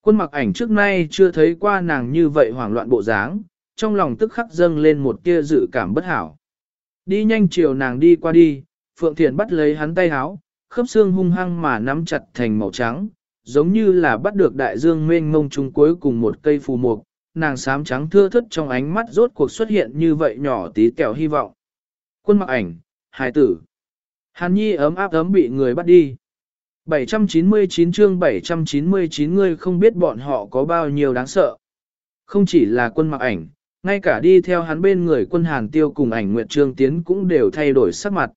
Quân mặc ảnh trước nay chưa thấy qua nàng như vậy hoảng loạn bộ dáng, trong lòng tức khắc dâng lên một tia dự cảm bất hảo. Đi nhanh chiều nàng đi qua đi, Phượng Thiền bắt lấy hắn tay háo, khớp xương hung hăng mà nắm chặt thành màu trắng, giống như là bắt được đại dương mênh mông chung cuối cùng một cây phù mục, nàng xám trắng thưa thất trong ánh mắt rốt cuộc xuất hiện như vậy nhỏ tí kẹo hy vọng. Quân mặc ảnh, hài tử. Hàn nhi ấm áp ấm bị người bắt đi. 799 chương 799 người không biết bọn họ có bao nhiêu đáng sợ. Không chỉ là quân mặc ảnh, ngay cả đi theo hắn bên người quân Hàn Tiêu cùng ảnh Nguyệt Trương Tiến cũng đều thay đổi sắc mặt.